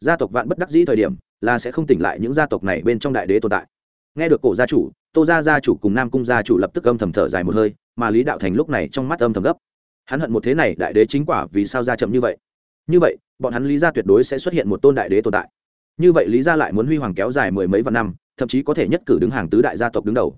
Gia tộc vạn bất đắc dĩ thời điểm, là sẽ không tỉnh lại những gia tộc này bên trong đại đế tồn tại. Nghe được cổ gia chủ, tô gia gia chủ cùng nam cung gia chủ lập tức âm thầm thở dài một hơi, mà lý đạo thành lúc này trong mắt âm thầm gấp. Hắn hận một thế này đại đế chính quả vì sao ra chậm như vậy? Như vậy, bọn hắn lý gia tuyệt đối sẽ xuất hiện một tôn đại đế tồn tại như vậy lý gia lại muốn huy hoàng kéo dài mười mấy vạn năm, thậm chí có thể nhất cử đứng hàng tứ đại gia tộc đứng đầu.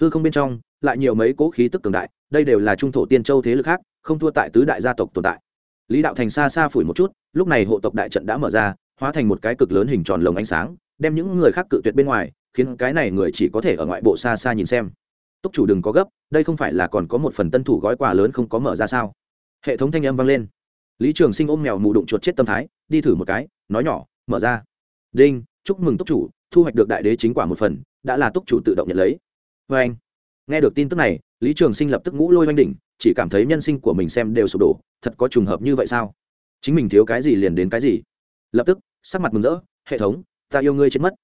Hư không bên trong, lại nhiều mấy cố khí tức cường đại, đây đều là trung thổ tiên châu thế lực khác, không thua tại tứ đại gia tộc tồn tại. Lý đạo thành xa xa phủi một chút, lúc này hộ tộc đại trận đã mở ra, hóa thành một cái cực lớn hình tròn lồng ánh sáng, đem những người khác cự tuyệt bên ngoài, khiến cái này người chỉ có thể ở ngoại bộ xa xa nhìn xem. Túc chủ đừng có gấp, đây không phải là còn có một phần tân thủ gói quà lớn không có mở ra sao? Hệ thống thanh âm vang lên. Lý trường sinh ôm mèo mù đụng chuột chết tâm thái, đi thử một cái, nói nhỏ, mở ra đinh, chúc mừng túc chủ, thu hoạch được đại đế chính quả một phần, đã là túc chủ tự động nhận lấy. Vê anh. Nghe được tin tức này, lý trường sinh lập tức ngũ lôi oanh đỉnh, chỉ cảm thấy nhân sinh của mình xem đều sụp đổ, thật có trùng hợp như vậy sao? Chính mình thiếu cái gì liền đến cái gì. Lập tức, sắc mặt mừng rỡ, hệ thống, ta yêu ngươi chết mất.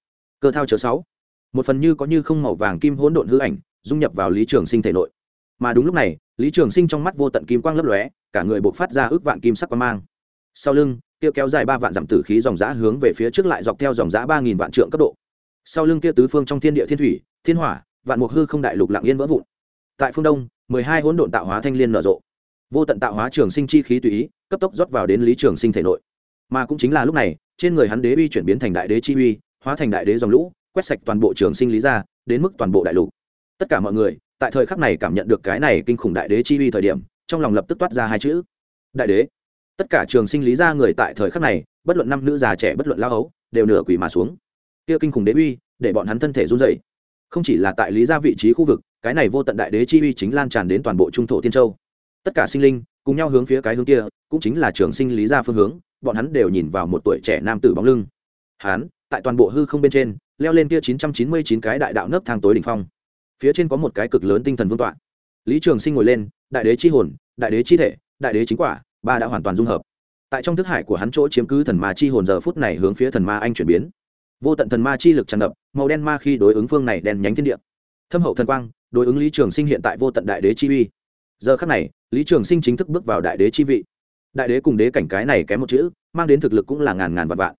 Cơ thao chớ sáu. Một phần như có như không màu vàng kim hỗn độn hư ảnh, dung nhập vào lý trường sinh thể nội. Mà đúng lúc này, lý trường sinh trong mắt vô tận kim quang lấp lóe, cả người buộc phát ra ước vạn kim sắc quang mang sau lưng, kia kéo dài ba vạn dặm tử khí dòng giã hướng về phía trước lại dọc theo dòng giã ba nghìn vạn trượng cấp độ. Sau lưng kia tứ phương trong thiên địa thiên thủy, thiên hỏa, vạn mục hư không đại lục lạng yên vỡ vụn. Tại phương đông, mười hai hỗn độn tạo hóa thanh liên nở rộ. Vô tận tạo hóa trường sinh chi khí tùy ý, cấp tốc rót vào đến lý trường sinh thể nội. Mà cũng chính là lúc này, trên người hắn đế uy chuyển biến thành đại đế chi uy, hóa thành đại đế dòng lũ, quét sạch toàn bộ trường sinh lý ra đến mức toàn bộ đại lục. Tất cả mọi người, tại thời khắc này cảm nhận được cái này kinh khủng đại đế chi uy thời điểm, trong lòng lập tức toát ra hai chữ. Đại đế tất cả trường sinh lý ra người tại thời khắc này, bất luận năm nữ già trẻ bất luận lao ấu đều nửa quỷ mà xuống. Kia kinh khủng đế uy, để bọn hắn thân thể run dậy không chỉ là tại lý gia vị trí khu vực, cái này vô tận đại đế chi uy chính lan tràn đến toàn bộ trung thổ tiên châu. Tất cả sinh linh, cùng nhau hướng phía cái hướng kia, cũng chính là trường sinh lý gia phương hướng, bọn hắn đều nhìn vào một tuổi trẻ nam tử bóng lưng. Hắn, tại toàn bộ hư không bên trên, leo lên kia chín trăm chín mươi chín cái đại đạo nấp thang tối đỉnh phong. Phía trên có một cái cực lớn tinh thần vương tọa. Lý trường sinh ngồi lên, đại đế chi hồn, đại đế chi thể, đại đế chính quả ba đã hoàn toàn dung hợp. Tại trong thức hải của hắn chỗ chiếm cứ thần ma chi hồn giờ phút này hướng phía thần ma anh chuyển biến. Vô tận thần ma chi lực tràn ngập, màu đen ma khi đối ứng phương này đen nhánh thiên địa. Thâm hậu thần quang, đối ứng lý trường sinh hiện tại vô tận đại đế chi uy. Giờ khắc này, lý trường sinh chính thức bước vào đại đế chi vị. Đại đế cùng đế cảnh cái này kém một chữ, mang đến thực lực cũng là ngàn ngàn vạn vạn.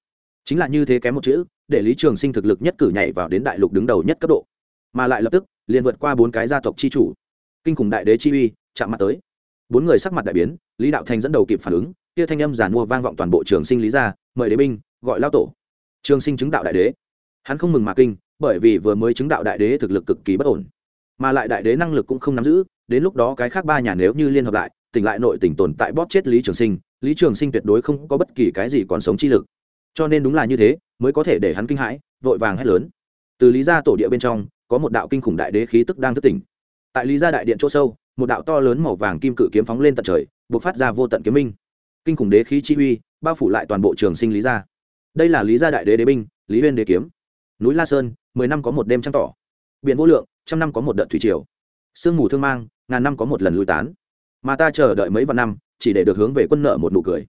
Chính là như thế kém một chữ, để lý trường sinh thực lực nhất cử nhảy vào đến đại lục đứng đầu nhất cấp độ. Mà lại lập tức, liền vượt qua bốn cái gia tộc chi chủ. Kinh khủng đại đế chi uy, chạm mặt tới bốn người sắc mặt đại biến, lý đạo thành dẫn đầu kịp phản ứng, kia thanh âm giàn mua vang vọng toàn bộ trường sinh lý gia, mời đế binh, gọi lao tổ. Trường sinh chứng đạo đại đế. Hắn không mừng mà kinh, bởi vì vừa mới chứng đạo đại đế thực lực cực kỳ bất ổn. Mà lại đại đế năng lực cũng không nắm giữ, đến lúc đó cái khác ba nhà nếu như liên hợp lại, tỉnh lại nội tỉnh tồn tại bóp chết lý trường sinh, lý trường sinh tuyệt đối không có bất kỳ cái gì còn sống chi lực. Cho nên đúng là như thế, mới có thể để hắn kinh hãi, vội vàng hét lớn. Từ lý gia tổ địa bên trong, có một đạo kinh khủng đại đế khí tức đang thức tỉnh. Tại lý gia đại điện chỗ sâu một đạo to lớn màu vàng kim cự kiếm phóng lên tận trời b ộ c phát ra vô tận kiếm minh. Kinh khủng đế khí chi uy, bao phủ lại toàn bộ trường sinh lý gia. Đây là lý gia đại đế đế binh, lý huyên đế kiếm. Núi la sơn, mười năm có một đêm trăng tỏ. Biển vô lượng, trăm năm có một đợt thủy triều. Sương mù thương mang, ngàn năm có một lần lui tán. Mà ta chờ đợi mấy vạn năm, chỉ để được hướng về quân nợ một nụ cười.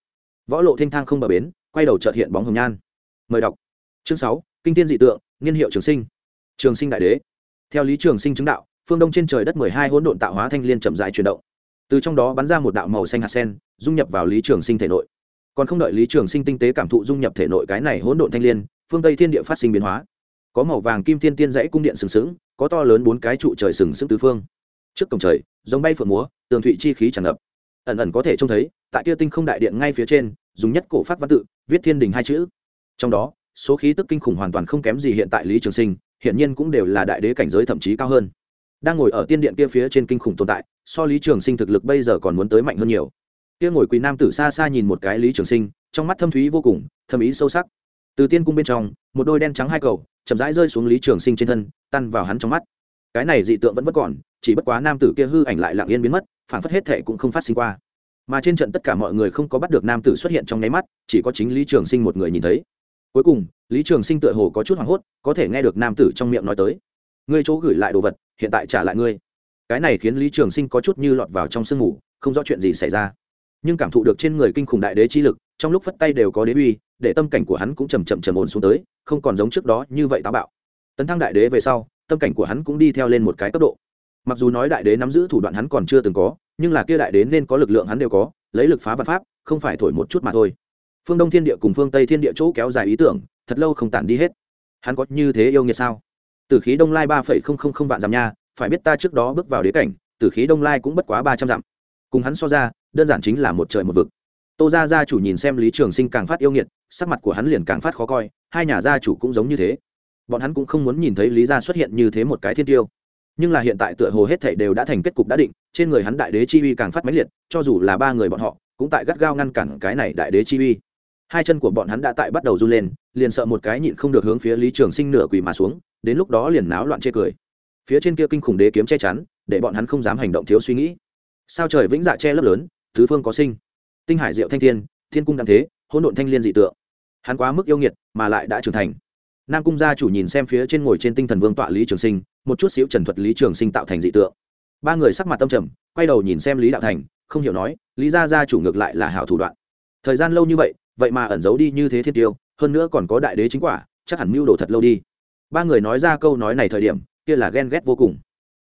Võ lộ thanh thang không bờ bến, quay đầu trợt hiện bóng hồng nhan. Mời đọc. Chương sáu, kinh tiên dị tượng, niên hiệu trường sinh. Trường sinh đại đế. Theo lý trường sinh chứng đạo phương đông trên trời đất mười hai hỗn độn tạo hóa thanh liên chậm rãi chuyển động. Từ trong đó bắn ra một đạo màu xanh hạt sen, dung nhập vào lý trường sinh thể nội. Còn không đợi lý trường sinh tinh tế cảm thụ dung nhập thể nội cái này hỗn độn thanh liên, phương tây thiên địa phát sinh biến hóa. Có màu vàng kim thiên tiên dãy cung điện sừng sững, có to lớn bốn cái trụ trời sừng sững tứ phương. Trước cổng trời, giống bay phượng múa, tường thụy chi khí tràn ngập. Ẩn ẩn có thể trông thấy, tại kia tinh không đại điện ngay phía trên, dùng nhất cổ phát văn tự, viết thiên đình hai chữ. Trong đó, số khí tức kinh khủng hoàn toàn không kém gì hiện tại lý trường sinh hiện nhiên cũng đều là đại đế cảnh giới thậm chí cao hơn đang ngồi ở tiên điện kia phía trên kinh khủng tồn tại, so lý trường sinh thực lực bây giờ còn muốn tới mạnh hơn nhiều. Kia ngồi quỳ nam tử xa xa nhìn một cái lý trường sinh, trong mắt thâm thúy vô cùng, thâm ý sâu sắc. Từ tiên cung bên trong, một đôi đen trắng hai cầu chậm rãi rơi xuống lý trường sinh trên thân, tan vào hắn trong mắt. Cái này dị tượng vẫn vẫn còn, chỉ bất quá nam tử kia hư ảnh lại lặng yên biến mất phản phất hết thệ cũng không phát sinh qua. Mà trên trận tất cả mọi người không có bắt được nam tử xuất hiện trong nháy mắt, chỉ có chính lý trường sinh một người nhìn thấy. Cuối cùng, lý trường sinh tựa hồ có chút hoảng hốt, có thể nghe được nam tử trong miệng nói tới. Ngươi chỗ gửi lại đồ vật hiện tại trả lại ngươi. Cái này khiến lý trường sinh có chút như lọt vào trong sương mù, không rõ chuyện gì xảy ra. Nhưng cảm thụ được trên người kinh khủng đại đế chi lực, trong lúc phất tay đều có đế uy, để tâm cảnh của hắn cũng chầm chậm trầm ổn xuống tới, không còn giống trước đó như vậy táo bạo. Tấn thăng đại đế về sau, tâm cảnh của hắn cũng đi theo lên một cái cấp độ. Mặc dù nói đại đế nắm giữ thủ đoạn hắn còn chưa từng có, nhưng là kia đại đế nên có lực lượng hắn đều có, lấy lực phá vật pháp, không phải thổi một chút mà thôi. Phương đông thiên địa cùng phương tây thiên địa chỗ kéo dài ý tưởng, thật lâu không tản đi hết. Hắn có như thế yêu nghiệt sao? Tử khí đông lai ba phẩy không không không vạn dặm nha, phải biết ta trước đó bước vào đế cảnh, tử khí đông lai cũng bất quá ba trăm dặm. Cùng hắn so ra, đơn giản chính là một trời một vực. Tô gia gia chủ nhìn xem lý trường sinh càng phát yêu nghiệt, sắc mặt của hắn liền càng phát khó coi, hai nhà gia chủ cũng giống như thế. Bọn hắn cũng không muốn nhìn thấy lý gia xuất hiện như thế một cái thiên tiêu. Nhưng là hiện tại tựa hồ hết thảy đều đã thành kết cục đã định, trên người hắn đại đế chi uy càng phát mãnh liệt, cho dù là ba người bọn họ, cũng tại gắt gao ngăn cản cái này đại đế chi uy hai chân của bọn hắn đã tại bắt đầu run lên, liền sợ một cái nhịn không được hướng phía lý trường sinh nửa quỳ mà xuống, đến lúc đó liền náo loạn chê cười. Phía trên kia kinh khủng đế kiếm che chắn, để bọn hắn không dám hành động thiếu suy nghĩ. Sao trời vĩnh dạ che lấp lớn thứ phương có sinh. Tinh hải diệu thanh thiên thiên cung đăng thế, hỗn độn thanh liên dị tượng. Hắn quá mức yêu nghiệt, mà lại đã trưởng thành. Nam cung gia chủ nhìn xem phía trên ngồi trên tinh thần vương tọa lý trường sinh, một chút xíu trần thuật lý trường sinh tạo thành dị tượng. Ba người sắc mặt tâm trầm, quay đầu nhìn xem lý đạo thành, không hiểu nói, lý gia gia chủ ngược lại là hảo thủ đoạn. Thời gian lâu như vậy vậy mà ẩn giấu đi như thế thiên tiêu, hơn nữa còn có đại đế chính quả, chắc hẳn mưu đồ thật lâu đi. Ba người nói ra câu nói này thời điểm, kia là ghen ghét vô cùng.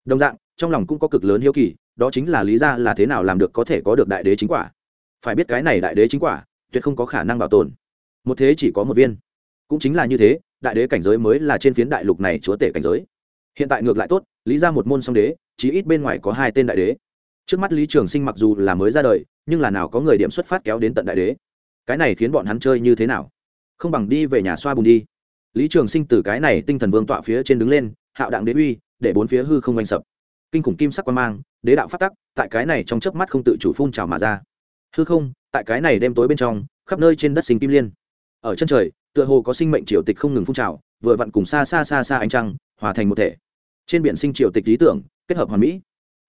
Đồng dạng, trong lòng cũng có cực lớn hiếu kỳ, đó chính là lý ra là thế nào làm được có thể có được đại đế chính quả. Phải biết cái này đại đế chính quả, tuyệt không có khả năng bảo tồn. Một thế chỉ có một viên. Cũng chính là như thế, đại đế cảnh giới mới là trên phiến đại lục này chúa tể cảnh giới. Hiện tại ngược lại tốt, lý ra một môn song đế, chí ít bên ngoài có hai tên đại đế. Trước mắt lý trường sinh mặc dù là mới ra đời, nhưng là nào có người điểm xuất phát kéo đến tận đại đế cái này khiến bọn hắn chơi như thế nào? Không bằng đi về nhà xoa bùn đi. Lý trường sinh từ cái này tinh thần vương tọa phía trên đứng lên, hạo đặng đế uy, để bốn phía hư không oanh sập. Kinh khủng kim sắc quan mang, đế đạo phát tắc, tại cái này trong chớp mắt không tự chủ phun trào mà ra. Hư không, tại cái này đêm tối bên trong, khắp nơi trên đất sinh kim liên. Ở chân trời, tựa hồ có sinh mệnh triều tịch không ngừng phun trào, vừa vặn cùng xa xa xa xa ánh trăng, hòa thành một thể. Trên biển sinh triều tịch lý tưởng, kết hợp hoàn mỹ.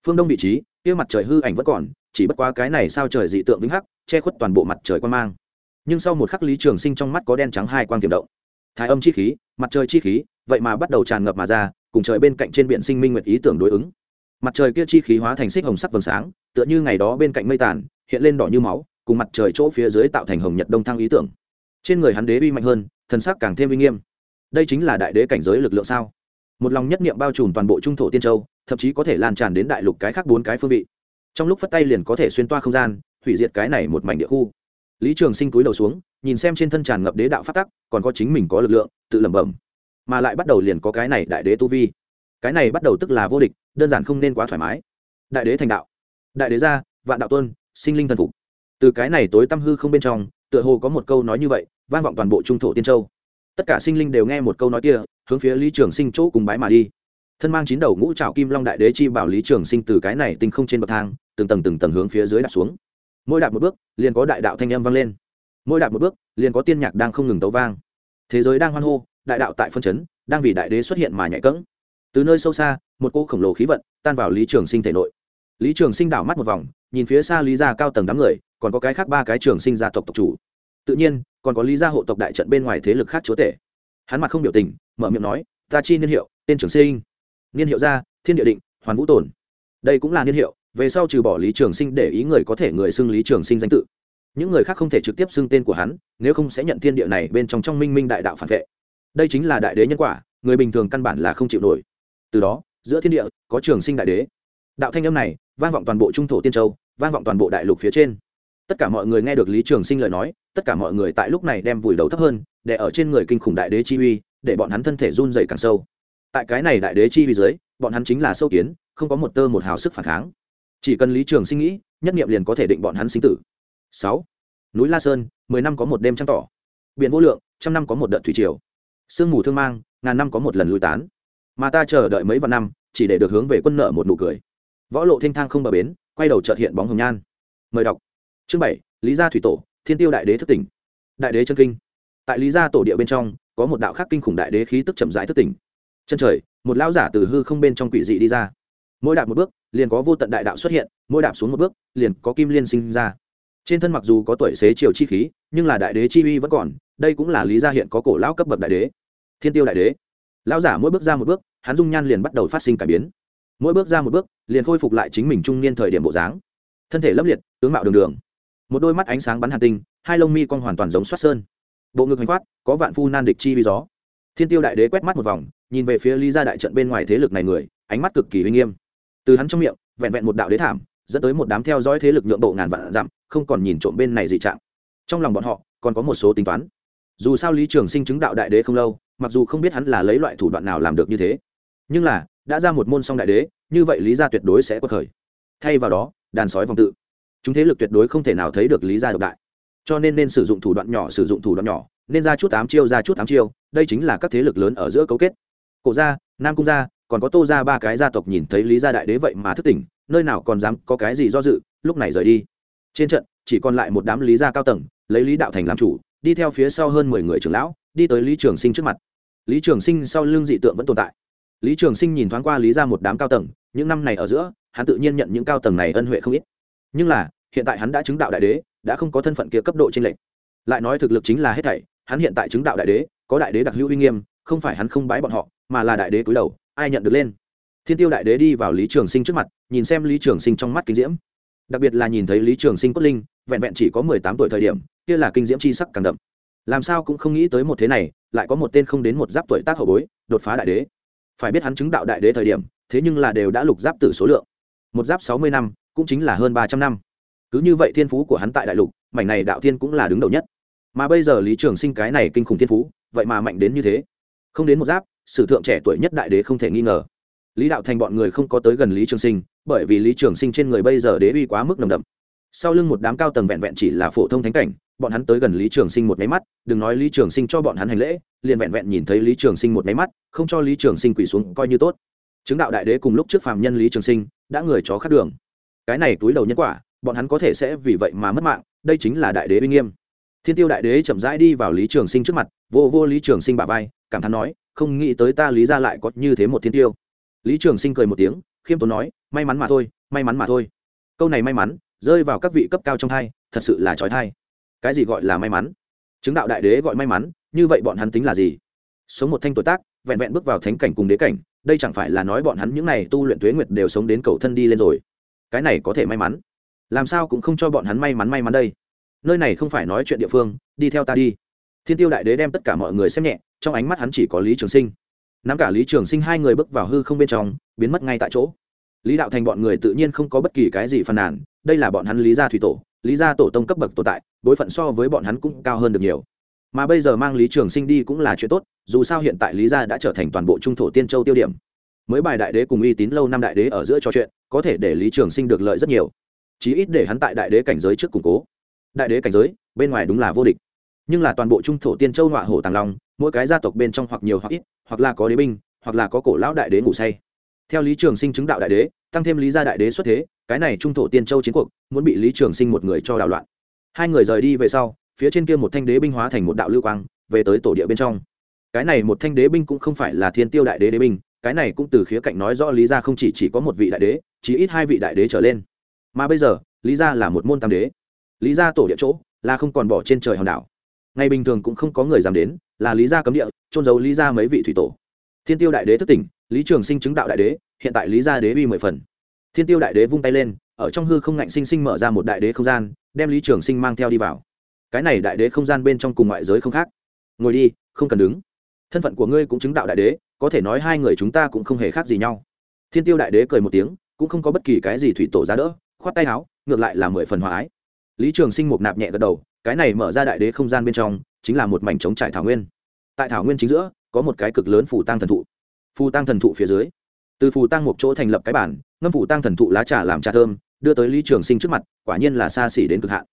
Phương đông vị trí, kia mặt trời hư ảnh vẫn còn, chỉ bất quá cái này sao trời dị tượng vĩnh hắc, che khuất toàn bộ mặt trời quan mang nhưng sau một khắc lý trường sinh trong mắt có đen trắng hai quang tiềm động. Thái âm chi khí, mặt trời chi khí, vậy mà bắt đầu tràn ngập mà ra, cùng trời bên cạnh trên biển sinh minh nguyệt ý tưởng đối ứng. Mặt trời kia chi khí hóa thành xích hồng sắc vầng sáng, tựa như ngày đó bên cạnh mây tàn, hiện lên đỏ như máu, cùng mặt trời chỗ phía dưới tạo thành hồng nhật đông thăng ý tưởng. Trên người hắn đế uy mạnh hơn, thần sắc càng thêm uy nghiêm. Đây chính là đại đế cảnh giới lực lượng sao? Một lòng nhất niệm bao trùm toàn bộ trung thổ tiên châu, thậm chí có thể lan tràn đến đại lục cái khác bốn cái phương vị. Trong lúc phất tay liền có thể xuyên toa không gian, hủy diệt cái này một mảnh địa khu lý trường sinh cúi đầu xuống, nhìn xem trên thân tràn ngập đế đạo phát tắc, còn có chính mình có lực lượng, tự lẩm bẩm. Mà lại bắt đầu liền có cái này đại đế tu vi. Cái này bắt đầu tức là vô địch, đơn giản không nên quá thoải mái. Đại đế thành đạo. Đại đế gia, vạn đạo tuân, sinh linh thần phục. Từ cái này tối tâm hư không bên trong, tựa hồ có một câu nói như vậy, vang vọng toàn bộ trung thổ tiên châu. Tất cả sinh linh đều nghe một câu nói kia, hướng phía lý trường sinh chỗ cùng bái mà đi. Thân mang chín đầu ngũ trào kim long đại đế chi bảo lý trường sinh từ cái này tinh không trên bậc thang, từng tầng từng tầng hướng phía dưới đặt xuống mỗi đạp một bước, liền có đại đạo thanh âm vang lên. Mỗi đạp một bước, liền có tiên nhạc đang không ngừng tấu vang. Thế giới đang hoan hô, đại đạo tại phân chấn, đang vì đại đế xuất hiện mà nhạy cẫng. Từ nơi sâu xa, một cô khổng lồ khí vận tan vào lý trường sinh thể nội. Lý trường sinh đảo mắt một vòng, nhìn phía xa lý gia cao tầng đám người, còn có cái khác ba cái trường sinh gia tộc tộc chủ. Tự nhiên, còn có lý gia hộ tộc đại trận bên ngoài thế lực khác chúa tể. Hắn mặt không biểu tình, mở miệng nói, ta chi niên hiệu, tên trường sinh. Niên hiệu gia thiên địa định, hoàn vũ tồn. Đây cũng là niên hiệu về sau trừ bỏ lý trường sinh để ý người có thể người xưng lý trường sinh danh tự. Những người khác không thể trực tiếp xưng tên của hắn, nếu không sẽ nhận thiên địa này bên trong trong minh minh đại đạo phản vệ. Đây chính là đại đế nhân quả, người bình thường căn bản là không chịu nổi. Từ đó, giữa thiên địa, có trường sinh đại đế. Đạo thanh âm này, vang vọng toàn bộ trung thổ tiên châu, vang vọng toàn bộ đại lục phía trên. Tất cả mọi người nghe được lý trường sinh lời nói, tất cả mọi người tại lúc này đem vùi đầu thấp hơn, để ở trên người kinh khủng đại đế chi uy, để bọn hắn thân thể run dày càng sâu. Tại cái này đại đế chi uy dưới, bọn hắn chính là sâu kiến, không có một tơ một hào sức phản kháng chỉ cần lý trường sinh nghĩ, nhất nghiệm liền có thể định bọn hắn sinh tử. Sáu. Núi la sơn, mười năm có một đêm trăng tỏ. Biển vô lượng, trăm năm có một đợt thủy triều. Sương mù thương mang, ngàn năm có một lần lui tán. Mà ta chờ đợi mấy vạn năm, chỉ để được hướng về quân nợ một nụ cười. Võ lộ thanh thang không bờ bến, quay đầu trợt hiện bóng hồng nhan. Mời đọc. Chương bảy, lý gia thủy tổ, thiên tiêu đại đế thất tỉnh. Đại đế chân kinh. Tại lý gia tổ địa bên trong, có một đạo khắc kinh khủng đại đế khí tức chậm rãi thất tỉnh. Chân trời, một lão giả từ hư không bên trong quỷ dị đi ra mỗi đạp một bước, liền có vô tận đại đạo xuất hiện, mỗi đạp xuống một bước, liền có kim liên sinh ra. Trên thân mặc dù có tuổi xế chiều chi khí, nhưng là đại đế chi uy vẫn còn, đây cũng là lý gia hiện có cổ lão cấp bậc đại đế. Thiên tiêu đại đế. Lão giả mỗi bước ra một bước, hắn dung nhan liền bắt đầu phát sinh cải biến. Mỗi bước ra một bước, liền khôi phục lại chính mình trung niên thời điểm bộ dáng. Thân thể lấp liệt, tướng mạo đường đường. Một đôi mắt ánh sáng bắn hàn tinh, hai lông mi con hoàn toàn giống xoát sơn. Bộ ngực hành khoát có vạn phu nan địch chi vi gió. Thiên tiêu đại đế quét mắt một vòng, nhìn về phía lý gia đại trận bên ngoài thế lực này người, ánh mắt cực kỳ uy nghiêm từ hắn trong miệng, vẹn vẹn một đạo đế thảm, dẫn tới một đám theo dõi thế lực nhượng bộ ngàn vạn dặm, không còn nhìn trộm bên này dị trạng. Trong lòng bọn họ, còn có một số tính toán. Dù sao lý trường sinh chứng đạo đại đế không lâu, mặc dù không biết hắn là lấy loại thủ đoạn nào làm được như thế, nhưng là, đã ra một môn song đại đế, như vậy lý gia tuyệt đối sẽ quật khởi. Thay vào đó, đàn sói vòng tự. Chúng thế lực tuyệt đối không thể nào thấy được lý gia độc đại. Cho nên nên sử dụng thủ đoạn nhỏ, sử dụng thủ đoạn nhỏ, nên ra chút ám chiêu, ra chút ám chiêu, đây chính là các thế lực lớn ở giữa cấu kết. Cổ gia, nam cung gia còn có tô ra ba cái gia tộc nhìn thấy lý gia đại đế vậy mà thức tỉnh, nơi nào còn dám có cái gì do dự, lúc này rời đi. Trên trận, chỉ còn lại một đám lý gia cao tầng, lấy lý đạo thành làm chủ, đi theo phía sau hơn mười người trưởng lão, đi tới lý trường sinh trước mặt. Lý trường sinh sau lưng dị tượng vẫn tồn tại. Lý trường sinh nhìn thoáng qua lý ra một đám cao tầng, những năm này ở giữa, hắn tự nhiên nhận những cao tầng này ân huệ không ít. Nhưng là, hiện tại hắn đã chứng đạo đại đế, đã không có thân phận kia cấp độ trên lệnh lại nói thực lực chính là hết thảy, hắn hiện tại chứng đạo đại đế, có đại đế đặc hữu uy nghiêm, không phải hắn không bái bọn họ, mà là đại đế cúi đầu ai nhận được lên. Thiên tiêu đại đế đi vào lý trường sinh trước mặt, nhìn xem lý trường sinh trong mắt kinh diễm. Đặc biệt là nhìn thấy lý trường sinh cốt linh, vẹn vẹn chỉ có mười tám tuổi thời điểm, kia là kinh diễm c h i sắc càng đậm. Làm sao cũng không nghĩ tới một thế này, lại có một tên không đến một giáp tuổi tác hậu bối, đột phá đại đế. Phải biết hắn chứng đạo đại đế thời điểm, thế nhưng là đều đã lục giáp tử số lượng. Một giáp sáu mươi năm, cũng chính là hơn ba trăm năm. Cứ như vậy thiên phú của hắn tại đại lục, mảnh này đạo thiên cũng là đứng đầu nhất. Mà bây giờ lý trường sinh cái này kinh khủng thiên phú, vậy mà mạnh đến như thế. Không đến một giáp sử thượng trẻ tuổi nhất đại đế không thể nghi ngờ. Lý đạo thành bọn người không có tới gần lý trường sinh, bởi vì lý trường sinh trên người bây giờ đế uy quá mức nồng đậm. Sau lưng một đám cao tầng vẹn vẹn chỉ là phổ thông thánh cảnh, bọn hắn tới gần lý trường sinh một máy mắt, đừng nói lý trường sinh cho bọn hắn hành lễ, liền vẹn vẹn nhìn thấy lý trường sinh một máy mắt, không cho lý trường sinh quỳ xuống, coi như tốt. Chứng đạo đại đế cùng lúc trước phàm nhân lý trường sinh, đã người chó khát đường. Cái này túi đầu nhân quả, bọn hắn có thể sẽ vì vậy mà mất mạng, đây chính là đại đế uy nghiêm thiên tiêu đại đế chậm rãi đi vào lý trường sinh trước mặt, vô vô lý trường sinh bà vai, cảm thán nói, không nghĩ tới ta lý ra lại có như thế một thiên tiêu. Lý trường sinh cười một tiếng, khiêm tốn nói, may mắn mà thôi, may mắn mà thôi. Câu này may mắn, rơi vào các vị cấp cao trong thai, thật sự là trói thai. Cái gì gọi là may mắn? Chứng đạo đại đế gọi may mắn, như vậy bọn hắn tính là gì? Sống một thanh tuổi tác, vẹn vẹn bước vào thánh cảnh cùng đế cảnh, đây chẳng phải là nói bọn hắn những n à y tu luyện tuế nguyệt đều sống đến cầu thân đi lên rồi. Cái này có thể may mắn. Làm sao cũng không cho bọn hắn may mắn may mắn đây nơi này không phải nói chuyện địa phương, đi theo ta đi. Thiên tiêu đại đế đem tất cả mọi người xem nhẹ, trong ánh mắt hắn chỉ có lý trường sinh. Nắm cả lý trường sinh hai người bước vào hư không bên trong, biến mất ngay tại chỗ. Lý đạo thành bọn người tự nhiên không có bất kỳ cái gì phàn nàn, đây là bọn hắn lý gia thủy tổ, lý gia tổ tông cấp bậc tồn tại, bối phận so với bọn hắn cũng cao hơn được nhiều. Mà bây giờ mang lý trường sinh đi cũng là chuyện tốt, dù sao hiện tại lý gia đã trở thành toàn bộ trung thổ tiên châu tiêu điểm. Mới bài đại đế cùng uy tín lâu năm đại đế ở giữa trò chuyện, có thể để lý trường sinh được lợi rất nhiều. Chí ít để hắn tại đại đế cảnh giới trước củng cố đại đế cảnh giới bên ngoài đúng là vô địch. Nhưng là toàn bộ trung thổ tiên châu họa hổ tàng long mỗi cái gia tộc bên trong hoặc nhiều hoặc ít hoặc là có đế binh hoặc là có cổ lão đại đế ngủ say. Theo lý trường sinh chứng đạo đại đế tăng thêm lý gia đại đế xuất thế cái này trung thổ tiên châu chiến cuộc muốn bị lý trường sinh một người cho đảo loạn. Hai người rời đi về sau phía trên kia một thanh đế binh hóa thành một đạo lưu quang về tới tổ địa bên trong. Cái này một thanh đế binh cũng không phải là thiên tiêu đại đế đế binh cái này cũng từ khía cạnh nói rõ lý gia không chỉ, chỉ có một vị đại đế chỉ ít hai vị đại đế trở lên. Mà bây giờ lý gia là một môn tam đế lý gia tổ địa chỗ là không còn bỏ trên trời hòn đảo. Ngày bình thường cũng không có người dám đến, là lý gia cấm địa trôn giấu lý gia mấy vị thủy tổ. Thiên tiêu đại đế thất tỉnh, lý trường sinh chứng đạo đại đế, hiện tại lý gia đế uy mười phần. Thiên tiêu đại đế vung tay lên, ở trong hư không ngạnh sinh sinh mở ra một đại đế không gian, đem lý trường sinh mang theo đi vào. Cái này đại đế không gian bên trong cùng ngoại giới không khác. Ngồi đi, không cần đứng. Thân phận của ngươi cũng chứng đạo đại đế, có thể nói hai người chúng ta cũng không hề khác gì nhau. Thiên tiêu đại đế cười một tiếng, cũng không có bất kỳ cái gì thủy tổ ra đỡ, khoát tay áo, ngược lại là mười phần hòa ái lý trường sinh một nạp nhẹ gật đầu, cái này mở ra đại đế không gian bên trong, chính là một mảnh trống trải thảo nguyên. Tại thảo nguyên chính giữa, có một cái cực lớn phủ tăng thần thụ. Phù tăng thần thụ phía dưới, từ phù tăng một chỗ thành lập cái bản, ngâm phù tăng thần thụ lá trà làm trà thơm, đưa tới lý trường sinh trước mặt, quả nhiên là xa xỉ đến cực hạn.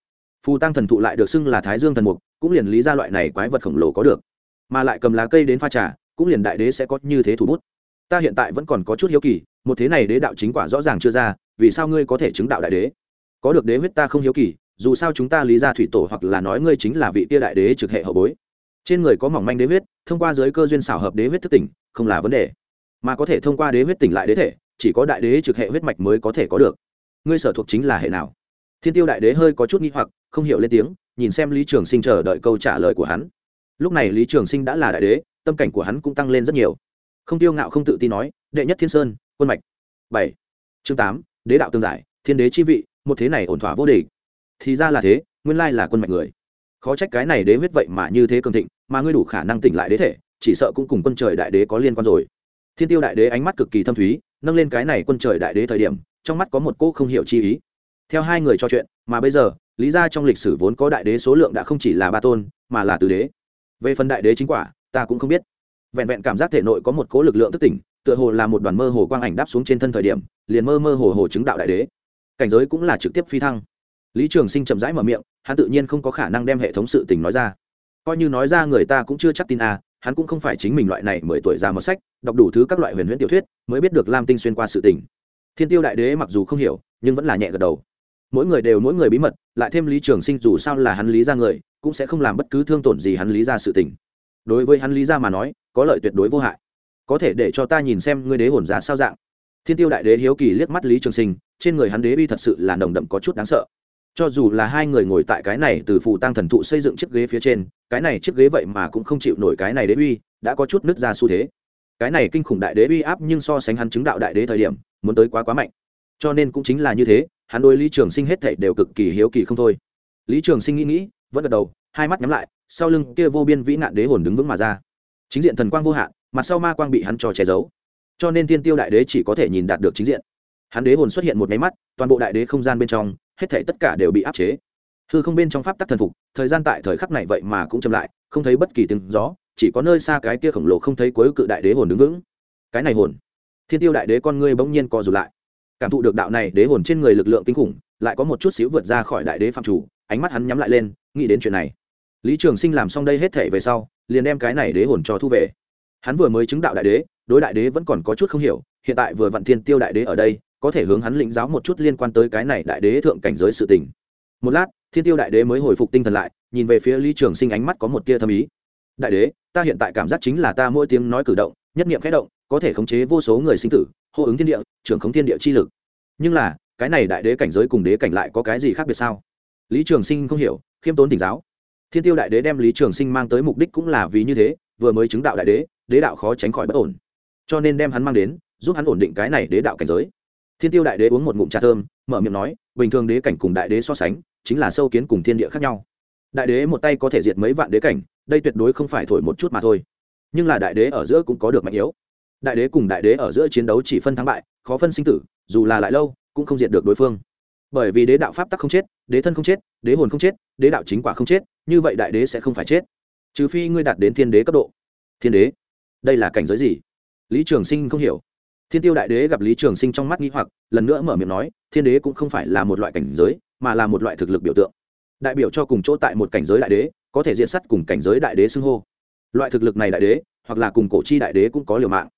Phù tăng thần thụ lại được xưng là thái dương thần mục, cũng liền lý ra loại này quái vật khổng lồ có được. Mà lại cầm lá cây đến pha trà, cũng liền đại đế sẽ có như thế thủ bút. Ta hiện tại vẫn còn có chút hiếu kỳ, một thế này đế đạo chính quả rõ ràng chưa ra, vì sao ngươi có thể chứng đạo đại đế? Có được đế huyết ta không hiếu kỳ dù sao chúng ta lý ra thủy tổ hoặc là nói ngươi chính là vị tia đại đế trực hệ hậu bối. Trên người có mỏng manh đế huyết, thông qua giới cơ duyên xảo hợp đế huyết thức tỉnh, không là vấn đề. Mà có thể thông qua đế huyết tỉnh lại đế thể, chỉ có đại đế trực hệ huyết mạch mới có thể có được. Ngươi sở thuộc chính là hệ nào? Thiên tiêu đại đế hơi có chút nghi hoặc, không hiểu lên tiếng, nhìn xem lý trường sinh chờ đợi câu trả lời của hắn. Lúc này lý trường sinh đã là đại đế, tâm cảnh của hắn cũng tăng lên rất nhiều. Không tiêu ngạo không tự tin nói, đệ nhất thiên sơn, quân mạch. Bảy. Chương tám, đế đạo tương giải, thiên đế chi vị, một thế này ổn thỏa vô địch thì ra là thế, nguyên lai là quân mạch người. Khó trách cái này đế huyết vậy mà như thế cường thịnh, mà ngươi đủ khả năng tỉnh lại đế thể, chỉ sợ cũng cùng quân trời đại đế có liên quan rồi. Thiên tiêu đại đế ánh mắt cực kỳ thâm thúy, nâng lên cái này quân trời đại đế thời điểm, trong mắt có một cô không hiểu chi ý. Theo hai người trò chuyện, mà bây giờ, lý ra trong lịch sử vốn có đại đế số lượng đã không chỉ là ba tôn, mà là tứ đế. Về phần đại đế chính quả, ta cũng không biết. Vẹn vẹn cảm giác thể nội có một cố lực lượng thức tỉnh, tựa hồ là một đoàn mơ hồ quang ảnh đáp xuống trên thân thời điểm, liền mơ mơ hồ hồ chứng đạo đại đế. Cảnh giới cũng là trực tiếp phi thăng lý trường sinh chậm rãi mở miệng, hắn tự nhiên không có khả năng đem hệ thống sự tình nói ra. Coi như nói ra người ta cũng chưa chắc tin à hắn cũng không phải chính mình loại này mười tuổi già một sách, đọc đủ thứ các loại huyền huyễn tiểu thuyết, mới biết được lam tinh xuyên qua sự tình. Thiên tiêu đại đế mặc dù không hiểu, nhưng vẫn là nhẹ gật đầu. Mỗi người đều mỗi người bí mật, lại thêm lý trường sinh dù sao là hắn lý ra người, cũng sẽ không làm bất cứ thương tổn gì hắn lý ra sự tình. Đối với hắn lý ra mà nói, có lợi tuyệt đối vô hại. Có thể để cho ta nhìn xem ngươi đế hồn giá sao dạng. Thiên tiêu đại đế hiếu kỳ liếc mắt lý trường sinh, trên người hắn đế uy thật sự là nồng đậm có chút đáng sợ cho dù là hai người ngồi tại cái này từ phụ tăng thần thụ xây dựng chiếc ghế phía trên, cái này chiếc ghế vậy mà cũng không chịu nổi cái này đế uy, đã có chút nứt ra xu thế. Cái này kinh khủng đại đế uy áp nhưng so sánh hắn chứng đạo đại đế thời điểm, muốn tới quá quá mạnh. Cho nên cũng chính là như thế, hắn đôi lý trường sinh hết thảy đều cực kỳ hiếu kỳ không thôi. Lý trường sinh nghĩ nghĩ, vẫn gật đầu, hai mắt nhắm lại, sau lưng kia vô biên vĩ nạn đế hồn đứng vững mà ra. Chính diện thần quang vô hạn, mặt sau ma quang bị hắn cho che giấu. Cho nên thiên tiêu đại đế chỉ có thể nhìn đạt được chính diện hắn đế hồn xuất hiện một máy mắt, toàn bộ đại đế không gian bên trong, hết thảy tất cả đều bị áp chế. Hư không bên trong pháp tắc thần phục, thời gian tại thời khắc này vậy mà cũng chậm lại, không thấy bất kỳ tiếng gió, chỉ có nơi xa cái kia khổng lồ không thấy cuối cự đại đế hồn đứng vững. Cái này hồn, thiên tiêu đại đế con ngươi bỗng nhiên co rụt lại. Cảm thụ được đạo này đế hồn trên người lực lượng kinh khủng, lại có một chút xíu vượt ra khỏi đại đế phạm chủ, ánh mắt hắn nhắm lại lên, nghĩ đến chuyện này. Lý trường sinh làm xong đây hết thể về sau, liền đem cái này đế hồn cho thu về. Hắn vừa mới chứng đạo đại đế, đối đại đế vẫn còn có chút không hiểu, hiện tại vừa vặn thiên tiêu đại đế ở đây có thể hướng hắn lĩnh giáo một chút liên quan tới cái này đại đế thượng cảnh giới sự tình. Một lát, thiên tiêu đại đế mới hồi phục tinh thần lại, nhìn về phía lý trường sinh ánh mắt có một tia thâm ý. Đại đế, ta hiện tại cảm giác chính là ta mỗi tiếng nói cử động, nhất niệm khẽ động, có thể khống chế vô số người sinh tử, hô ứng thiên địa, trưởng khống thiên địa chi lực. Nhưng là, cái này đại đế cảnh giới cùng đế cảnh lại có cái gì khác biệt sao? Lý trường sinh không hiểu, khiêm tốn tỉnh giáo. Thiên tiêu đại đế đem lý trường sinh mang tới mục đích cũng là vì như thế, vừa mới chứng đạo đại đế đế đạo khó tránh khỏi bất ổn. Cho nên đem hắn mang đến, giúp hắn ổn định cái này đế đạo cảnh giới thiên tiêu đại đế uống một ngụm trà thơm, mở miệng nói, bình thường đế cảnh cùng đại đế so sánh, chính là sâu kiến cùng thiên địa khác nhau. Đại đế một tay có thể diệt mấy vạn đế cảnh, đây tuyệt đối không phải thổi một chút mà thôi. Nhưng là đại đế ở giữa cũng có được mạnh yếu. Đại đế cùng đại đế ở giữa chiến đấu chỉ phân thắng bại, khó phân sinh tử, dù là lại lâu, cũng không diệt được đối phương. Bởi vì đế đạo pháp tắc không chết, đế thân không chết, đế hồn không chết, đế đạo chính quả không chết, như vậy đại đế sẽ không phải chết. Trừ phi ngươi đạt đến thiên đế cấp độ. Thiên đế, đây là cảnh giới gì? Lý trường sinh không hiểu thiên tiêu đại đế gặp lý trường sinh trong mắt nghĩ hoặc, lần nữa mở miệng nói, thiên đế cũng không phải là một loại cảnh giới, mà là một loại thực lực biểu tượng. Đại biểu cho cùng chỗ tại một cảnh giới đại đế, có thể diện sắt cùng cảnh giới đại đế xưng hô. Loại thực lực này đại đế, hoặc là cùng cổ chi đại đế cũng có liều mạng.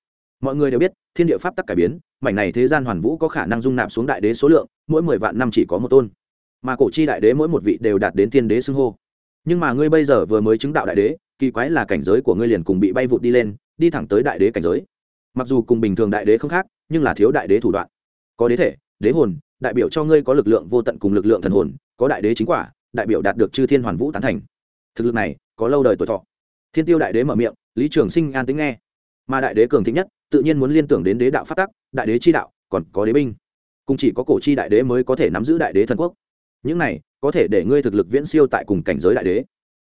Mọi người đều biết, thiên địa pháp tắc cải biến, mảnh này thế gian hoàn vũ có khả năng dung nạp xuống đại đế số lượng, mỗi mười vạn năm chỉ có một tôn. Mà cổ chi đại đế mỗi một vị đều đạt đến thiên đế xưng hô. Nhưng mà ngươi bây giờ vừa mới chứng đạo đại đế, kỳ quái là cảnh giới của ngươi liền cùng bị bay vụt đi lên, đi thẳng tới đại đế cảnh giới mặc dù cùng bình thường đại đế không khác, nhưng là thiếu đại đế thủ đoạn. Có đế thể, đế hồn, đại biểu cho ngươi có lực lượng vô tận cùng lực lượng thần hồn, có đại đế chính quả, đại biểu đạt được chư thiên hoàn vũ tán thành. Thực lực này, có lâu đời tuổi thọ. Thiên tiêu đại đế mở miệng, lý trường sinh an tính nghe. Mà đại đế cường thịnh nhất, tự nhiên muốn liên tưởng đến đế đạo phát tắc, đại đế chi đạo, còn có đế binh. Cùng chỉ có cổ chi đại đế mới có thể nắm giữ đại đế thần quốc. Những này, có thể để ngươi thực lực viễn siêu tại cùng cảnh giới đại đế.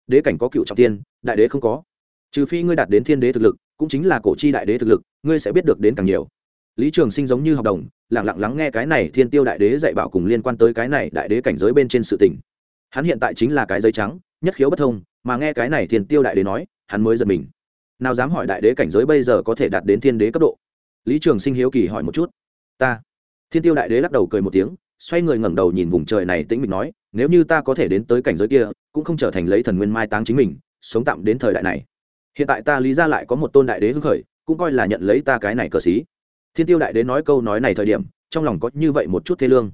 Đế cảnh có cựu trọng tiên đại đế không có. Trừ phi ngươi đạt đến thiên đế thực lực cũng chính là cổ chi đại đế thực lực, ngươi sẽ biết được đến càng nhiều. Lý trường sinh giống như học đồng lẳng lặng lắng nghe cái này thiên tiêu đại đế dạy bảo cùng liên quan tới cái này đại đế cảnh giới bên trên sự tình. Hắn hiện tại chính là cái giấy trắng, nhất khiếu bất thông, mà nghe cái này thiên tiêu đại đế nói, hắn mới giật mình. Nào dám hỏi đại đế cảnh giới bây giờ có thể đạt đến thiên đế cấp độ? Lý trường sinh hiếu kỳ hỏi một chút. Ta. Thiên tiêu đại đế lắc đầu cười một tiếng, xoay người ngẩng đầu nhìn vùng trời này tĩnh mịch nói, nếu như ta có thể đến tới cảnh giới kia, cũng không trở thành lấy thần nguyên mai táng chính mình, sống tạm đến thời đại này hiện tại ta lý ra lại có một tôn đại đế hưng khởi, cũng coi là nhận lấy ta cái này cờ xí. Thiên tiêu đại đế nói câu nói này thời điểm, trong lòng có như vậy một chút thế lương.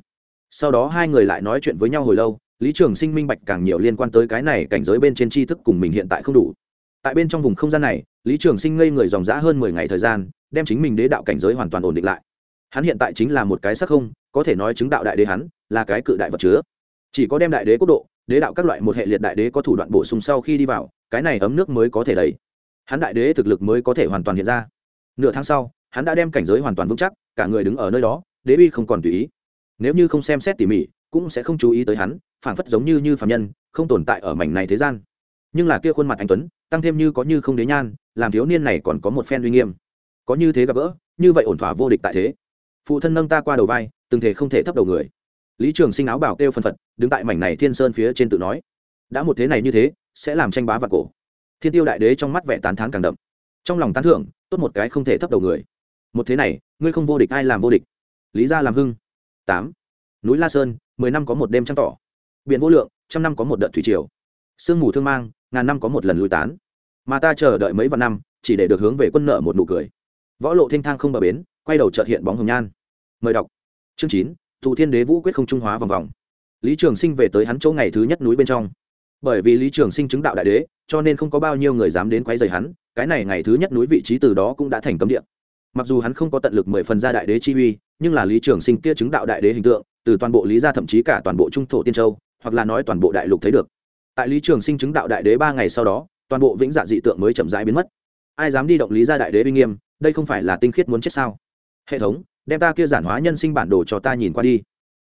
Sau đó hai người lại nói chuyện với nhau hồi lâu, lý trường sinh minh bạch càng nhiều liên quan tới cái này cảnh giới bên trên tri thức cùng mình hiện tại không đủ. Tại bên trong vùng không gian này, lý trường sinh ngây người dòng g hơn mười ngày thời gian, đem chính mình đế đạo cảnh giới hoàn toàn ổn định lại. Hắn hiện tại chính là một cái sắc không, có thể nói chứng đạo đại đế hắn, là cái cự đại vật chứa. Chỉ có đem đại đế quốc độ, đế đạo các loại một hệ liệt đại đế có thủ đoạn bổ sung sau khi đi vào, cái này ấm nước mới có thể đầy hắn đại đế thực lực mới có thể hoàn toàn hiện ra. Nửa tháng sau, hắn đã đem cảnh giới hoàn toàn vững chắc, cả người đứng ở nơi đó, đế bi không còn tùy ý. Nếu như không xem xét tỉ mỉ, cũng sẽ không chú ý tới hắn, phảng phất giống như như phạm nhân, không tồn tại ở mảnh này thế gian. Nhưng là kia khuôn mặt anh tuấn, tăng thêm như có như không đế nhan, làm thiếu niên này còn có một phen uy nghiêm. Có như thế gặp gỡ, như vậy ổn thỏa vô địch tại thế. Phụ thân nâng ta qua đầu vai, từng thể không thể thấp đầu người. Lý trường sinh áo bảo kêu phân phật, đứng tại mảnh này thiên sơn phía trên tự nói, đã một thế này như thế, sẽ làm tranh bá và cổ thiên tiêu đại đế trong mắt vẻ tán thán càng đậm. Trong lòng tán thưởng, tốt một cái không thể thấp đầu người. Một thế này, ngươi không vô địch ai làm vô địch? Lý gia làm hưng. Tám. Núi la sơn, mười năm có một đêm trăng tỏ. Biển vô lượng, trăm năm có một đợt thủy triều. Sương mù thương mang, ngàn năm có một lần lùi tán. Mà ta chờ đợi mấy vạn năm, chỉ để được hướng về quân nợ một nụ cười. Võ lộ thanh thang không bờ bến, quay đầu trợt hiện bóng hồng nhan. Mời đọc. Chương chín thụ thiên đế vũ quyết không trung hóa vòng vòng. Lý trường sinh về tới hắn chỗ ngày thứ nhất núi bên trong bởi vì lý trường sinh chứng đạo đại đế, cho nên không có bao nhiêu người dám đến quấy rầy hắn, cái này ngày thứ nhất núi vị trí từ đó cũng đã thành cấm địa. Mặc dù hắn không có tận lực mười phần ra đại đế chi uy, nhưng là lý trường sinh kia chứng đạo đại đế hình tượng, từ toàn bộ lý gia thậm chí cả toàn bộ trung thổ tiên châu, hoặc là nói toàn bộ đại lục thấy được. Tại lý trường sinh chứng đạo đại đế ba ngày sau đó, toàn bộ vĩnh dạ dị tượng mới chậm rãi biến mất. Ai dám đi động lý gia đại đế uy nghiêm, đây không phải là tinh khiết muốn chết sao? Hệ thống, đem ta kia giản hóa nhân sinh bản đồ cho ta nhìn qua đi.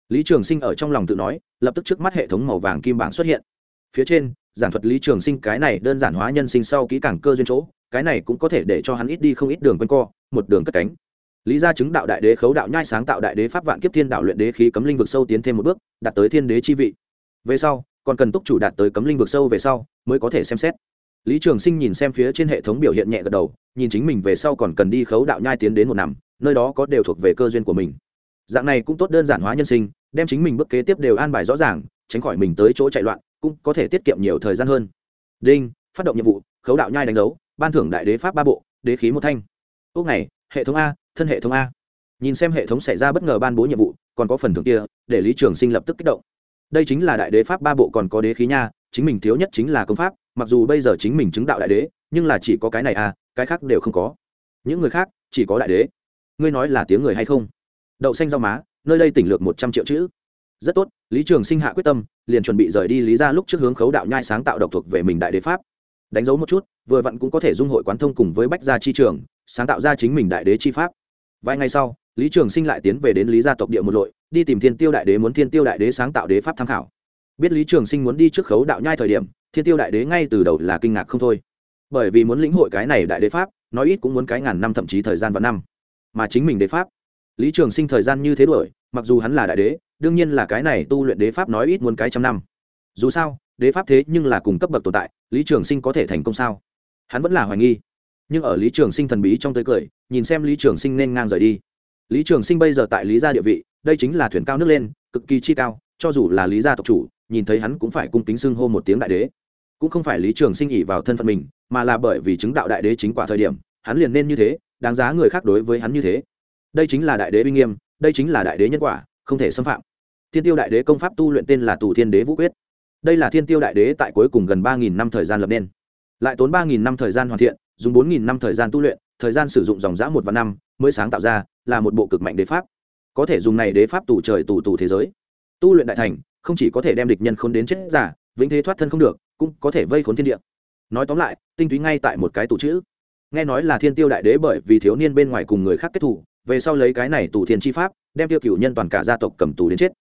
Lý trường sinh ở trong lòng tự nói, lập tức trước mắt hệ thống màu vàng kim bảng xuất hiện phía trên giản thuật lý trường sinh cái này đơn giản hóa nhân sinh sau kỹ càng cơ duyên chỗ, cái này cũng có thể để cho hắn ít đi không ít đường quanh co, một đường cất cánh. Lý gia chứng đạo đại đế khấu đạo nhai sáng tạo đại đế pháp vạn kiếp thiên đạo luyện đế khí cấm linh vực sâu tiến thêm một bước, đạt tới thiên đế chi vị. Về sau, còn cần túc chủ đạt tới cấm linh vực sâu về sau, mới có thể xem xét. Lý trường sinh nhìn xem phía trên hệ thống biểu hiện nhẹ gật đầu, nhìn chính mình về sau còn cần đi khấu đạo nhai tiến đến một năm, nơi đó có đều thuộc về cơ duyên của mình. Dạng này cũng tốt đơn giản hóa nhân sinh, đem chính mình bước kế tiếp đều an bài rõ ràng, tránh khỏi mình tới chỗ chạy loạn cũng có thể tiết kiệm nhiều thời gian hơn. Đinh, phát động nhiệm vụ, khấu đạo nhai đánh dấu, ban thưởng đại đế pháp ba bộ, đế khí một thanh. Ốc này hệ thống a, thân hệ thống a. Nhìn xem hệ thống xảy ra bất ngờ ban bố nhiệm vụ, còn có phần thưởng kia, để lý trường sinh lập tức kích động. Đây chính là đại đế pháp ba bộ còn có đế khí nha, chính mình thiếu nhất chính là công pháp, mặc dù bây giờ chính mình chứng đạo đại đế, nhưng là chỉ có cái này à cái khác đều không có. Những người khác, chỉ có đại đế. Ngươi nói là tiếng người hay không? Đậu xanh rau má, nơi đây tỉnh lược một trăm triệu chữ rất tốt, lý trường sinh hạ quyết tâm, liền chuẩn bị rời đi lý ra lúc trước hướng khấu đạo nhai sáng tạo độc thuộc về mình đại đế pháp. Đánh dấu một chút, vừa vặn cũng có thể dung hội quán thông cùng với bách gia chi trường, sáng tạo ra chính mình đại đế chi pháp. Vài ngày sau, lý trường sinh lại tiến về đến lý gia tộc địa một lội, đi tìm thiên tiêu đại đế muốn thiên tiêu đại đế sáng tạo đế pháp tham khảo. Biết lý trường sinh muốn đi trước khấu đạo nhai thời điểm, thiên tiêu đại đế ngay từ đầu là kinh ngạc không thôi. Bởi vì muốn lĩnh hội cái này đại đế pháp, nói ít cũng muốn cái ngàn năm thậm chí thời gian và năm. Mà chính mình đế pháp, lý trường sinh thời gian như thế đuổi, mặc dù hắn là đại đế đương nhiên là cái này tu luyện đế pháp nói ít muốn cái trăm năm. Dù sao, đế pháp thế nhưng là cùng cấp bậc tồn tại, lý trường sinh có thể thành công sao? Hắn vẫn là hoài nghi. Nhưng ở lý trường sinh thần bí trong tới cười, nhìn xem lý trường sinh nên ngang rời đi. Lý trường sinh bây giờ tại lý gia địa vị, đây chính là thuyền cao nước lên, cực kỳ chi cao, cho dù là lý gia tộc chủ, nhìn thấy hắn cũng phải cung kính xưng hô một tiếng đại đế. Cũng không phải lý trường sinh ỉ vào thân phận mình, mà là bởi vì chứng đạo đại đế chính quả thời điểm, hắn liền nên như thế, đáng giá người khác đối với hắn như thế. Đây chính là đại đế uy nghiêm, đây chính là đại đế nhân quả không thể xâm phạm. Thiên tiêu đại đế công pháp tu luyện tên là tù thiên đế vũ quyết. Đây là thiên tiêu đại đế tại cuối cùng gần ba nghìn năm thời gian lập nên. Lại tốn ba nghìn năm thời gian hoàn thiện, dùng bốn nghìn năm thời gian tu luyện, thời gian sử dụng dòng dã một và năm, mới sáng tạo ra là một bộ cực mạnh đế pháp. Có thể dùng này đế pháp tù trời tù tù thế giới. Tu luyện đại thành, không chỉ có thể đem địch nhân khốn đến chết giả, vĩnh thế thoát thân không được, cũng có thể vây khốn thiên địa. Nói tóm lại, tinh túy ngay tại một cái tù chữ. Nghe nói là thiên tiêu đại đế bởi vì thiếu niên bên ngoài cùng người khác kết thủ về sau lấy cái này tù thiên chi pháp, đem tiêu cựu nhân toàn cả gia tộc cầm tù đến chết.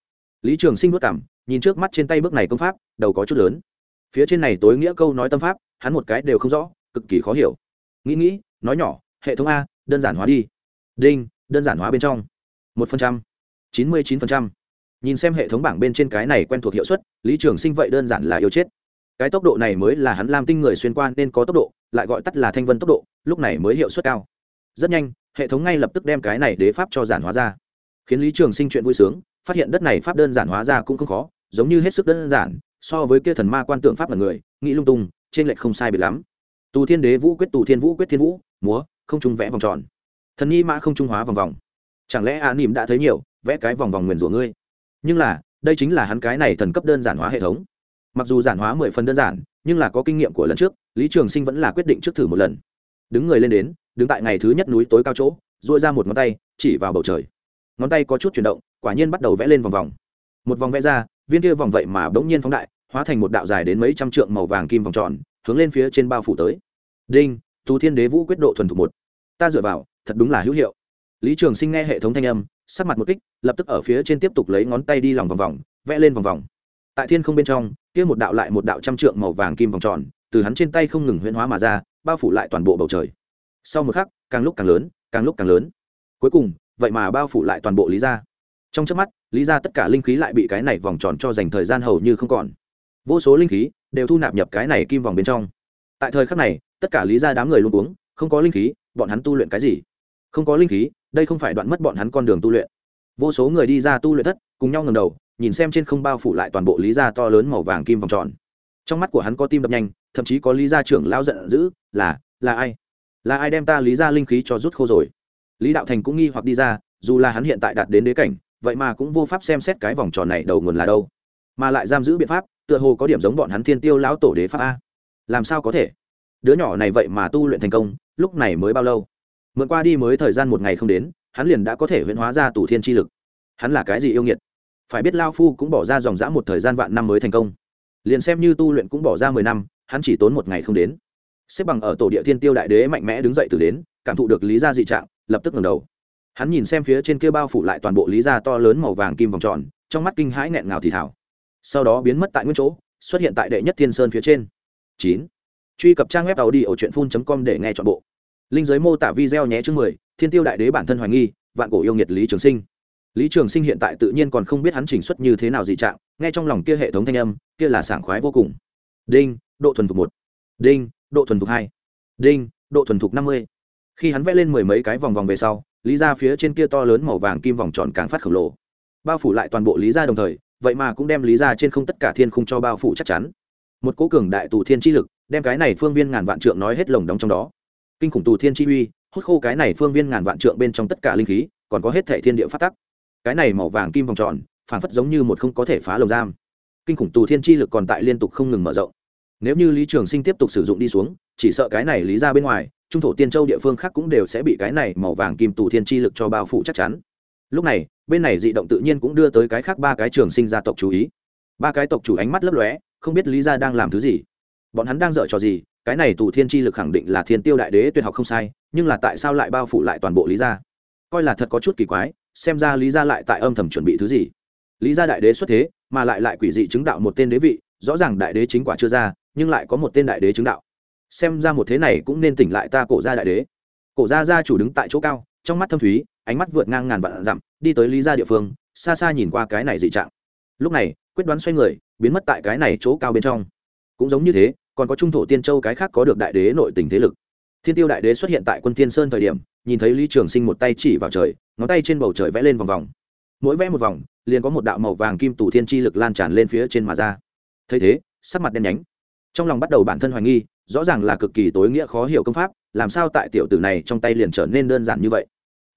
Lý trường sinh vất cảm, nhìn trước mắt trên tay bước này công pháp, đầu có chút lớn. Phía trên này tối nghĩa câu nói tâm pháp, hắn một cái đều không rõ, cực kỳ khó hiểu. Nghĩ nghĩ, nói nhỏ, hệ thống a, đơn giản hóa đi. Đinh, đơn giản hóa bên trong. Một phần trăm, chín mươi chín phần trăm. Nhìn xem hệ thống bảng bên trên cái này quen thuộc hiệu suất, lý trường sinh vậy đơn giản là yêu chết. Cái tốc độ này mới là hắn làm tinh người xuyên qua nên có tốc độ, lại gọi tắt là thanh vân tốc độ, lúc này mới hiệu suất cao. Rất nhanh hệ thống ngay lập tức đem cái này đế pháp cho giản hóa ra. Khiến lý trường sinh chuyện vui sướng, phát hiện đất này pháp đơn giản hóa ra cũng không khó, giống như hết sức đơn giản, so với kia thần ma quan tượng pháp là người, nghĩ lung tung, trên lệch không sai biệt lắm. Tù thiên đế vũ quyết, tù thiên vũ quyết thiên vũ, múa, không trung vẽ vòng tròn. Thần nhi mã không trung hóa vòng vòng. Chẳng lẽ a nỉm đã thấy nhiều, vẽ cái vòng vòng nguyền rủa ngươi? Nhưng là, đây chính là hắn cái này thần cấp đơn giản hóa hệ thống. Mặc dù giản hóa mười phần đơn giản, nhưng là có kinh nghiệm của lần trước, lý trường sinh vẫn là quyết định trước thử một lần đứng người lên đến, đứng tại ngày thứ nhất núi tối cao chỗ dội ra một ngón tay, chỉ vào bầu trời. Ngón tay có chút chuyển động, quả nhiên bắt đầu vẽ lên vòng vòng. Một vòng vẽ ra, viên kia vòng vậy mà bỗng nhiên phóng đại, hóa thành một đạo dài đến mấy trăm trượng màu vàng kim vòng tròn, hướng lên phía trên bao phủ tới. Đinh thú thiên đế vũ quyết độ thuần thục một. Ta dựa vào, thật đúng là hữu hiệu. Lý trường sinh nghe hệ thống thanh âm, sắc mặt một kích, lập tức ở phía trên tiếp tục lấy ngón tay đi lòng vòng vòng, vẽ lên vòng vòng. Tại thiên không bên trong, kia một đạo lại một đạo trăm trượng màu vàng kim vòng tròn, từ hắn trên tay không ngừng huyễn hóa mà ra bao phủ lại toàn bộ bầu trời. Sau một khắc, càng lúc càng lớn, càng lúc càng lớn. Cuối cùng, vậy mà bao phủ lại toàn bộ lý gia. Trong trước mắt, lý ra tất cả linh khí lại bị cái này vòng tròn cho dành thời gian hầu như không còn. Vô số linh khí đều thu nạp nhập cái này kim vòng bên trong. Tại thời khắc này, tất cả lý ra đám người luôn uống không có linh khí, bọn hắn tu luyện cái gì? Không có linh khí, đây không phải đoạn mất bọn hắn con đường tu luyện. Vô số người đi ra tu luyện thất, cùng nhau ngầm đầu, nhìn xem trên không bao phủ lại toàn bộ lý ra to lớn màu vàng kim vòng tròn. Trong mắt của hắn có tim đập nhanh thậm chí có lý gia trưởng lao giận dữ, là là ai? Là ai đem ta lý gia linh khí cho rút khô rồi? Lý đạo thành cũng nghi hoặc đi ra, dù là hắn hiện tại đạt đến đế cảnh, vậy mà cũng vô pháp xem xét cái vòng tròn này đầu nguồn là đâu. Mà lại giam giữ biện pháp, tựa hồ có điểm giống bọn hắn thiên tiêu lão tổ đế pháp a. Làm sao có thể? Đứa nhỏ này vậy mà tu luyện thành công, lúc này mới bao lâu? Mượn qua đi mới thời gian một ngày không đến, hắn liền đã có thể huyễn hóa ra tủ thiên chi lực. Hắn là cái gì yêu nghiệt? Phải biết lao phu cũng bỏ ra dòng dã một thời gian vạn năm mới thành công. Liền xem như tu luyện cũng bỏ ra mười năm hắn chỉ tốn một ngày không đến. Xếp bằng ở tổ địa thiên tiêu đại đế mạnh mẽ đứng dậy từ đến, cảm thụ được lý gia dị trạng, lập tức ngẩng đầu. Hắn nhìn xem phía trên kia bao phủ lại toàn bộ lý gia to lớn màu vàng kim vòng tròn, trong mắt kinh hãi nghẹn ngào thì thảo sau đó biến mất tại nguyên chỗ, xuất hiện tại đệ nhất thiên sơn phía trên. Chín. Truy cập trang web tàu đi ở truyện phun com để nghe chọn bộ. Linh giới mô tả video nhé chương mười, thiên tiêu đại đế bản thân hoài nghi, vạn cổ yêu nghiệt lý trường sinh. Lý trường sinh hiện tại tự nhiên còn không biết hắn chỉnh xuất như thế nào dị trạng, nghe trong lòng kia hệ thống thanh âm, kia là sảng khoái vô cùng. Đinh độ thuần thục một, đinh, độ thuần thục hai, đinh, độ thuần thục năm mươi. Khi hắn vẽ lên mười mấy cái vòng vòng về sau, lý ra phía trên kia to lớn màu vàng kim vòng tròn càng phát khổng lồ. Bao phủ lại toàn bộ lý ra đồng thời, vậy mà cũng đem lý ra trên không tất cả thiên khung cho bao phủ chắc chắn. Một cố cường đại tù thiên chi lực, đem cái này phương viên ngàn vạn trượng nói hết lồng đóng trong đó. Kinh khủng tù thiên chi uy, hút khô cái này phương viên ngàn vạn trượng bên trong tất cả linh khí, còn có hết thẻ thiên địa phát tắc. Cái này màu vàng kim vòng tròn phản phất giống như một không có thể phá lồng giam. Kinh khủng tù thiên chi lực còn tại liên tục không ngừng mở rộng nếu như lý trường sinh tiếp tục sử dụng đi xuống, chỉ sợ cái này lý ra bên ngoài, trung thổ tiên châu địa phương khác cũng đều sẽ bị cái này màu vàng kim tù thiên chi lực cho bao phủ chắc chắn. Lúc này, bên này dị động tự nhiên cũng đưa tới cái khác ba cái trường sinh gia tộc chú ý. Ba cái tộc chủ ánh mắt lấp lóe, không biết lý gia đang làm thứ gì. Bọn hắn đang dở trò gì, cái này tù thiên chi lực khẳng định là thiên tiêu đại đế tuyệt học không sai, nhưng là tại sao lại bao phủ lại toàn bộ lý gia coi là thật có chút kỳ quái, xem ra lý gia lại tại âm thầm chuẩn bị thứ gì. Lý gia đại đế xuất thế, mà lại lại quỷ dị chứng đạo một tên đế vị, rõ ràng đại đế chính quả chưa ra nhưng lại có một tên đại đế chứng đạo. Xem ra một thế này cũng nên tỉnh lại ta cổ gia đại đế. Cổ gia gia chủ đứng tại chỗ cao, trong mắt thâm thúy, ánh mắt vượt ngang ngàn vạn dặm, đi tới lý gia địa phương, xa xa nhìn qua cái này dị trạng. Lúc này, quyết đoán xoay người, biến mất tại cái này chỗ cao bên trong. Cũng giống như thế, còn có trung thổ tiên châu cái khác có được đại đế nội tình thế lực. Thiên tiêu đại đế xuất hiện tại quân tiên sơn thời điểm, nhìn thấy lý trường sinh một tay chỉ vào trời, ngón tay trên bầu trời vẽ lên vòng vòng. Mỗi vẽ một vòng, liền có một đạo màu vàng kim tủ thiên chi lực lan tràn lên phía trên mà ra. Thấy thế, sắc mặt đen nhánh trong lòng bắt đầu bản thân hoài nghi, rõ ràng là cực kỳ tối nghĩa khó hiểu công pháp, làm sao tại tiểu tử này trong tay liền trở nên đơn giản như vậy?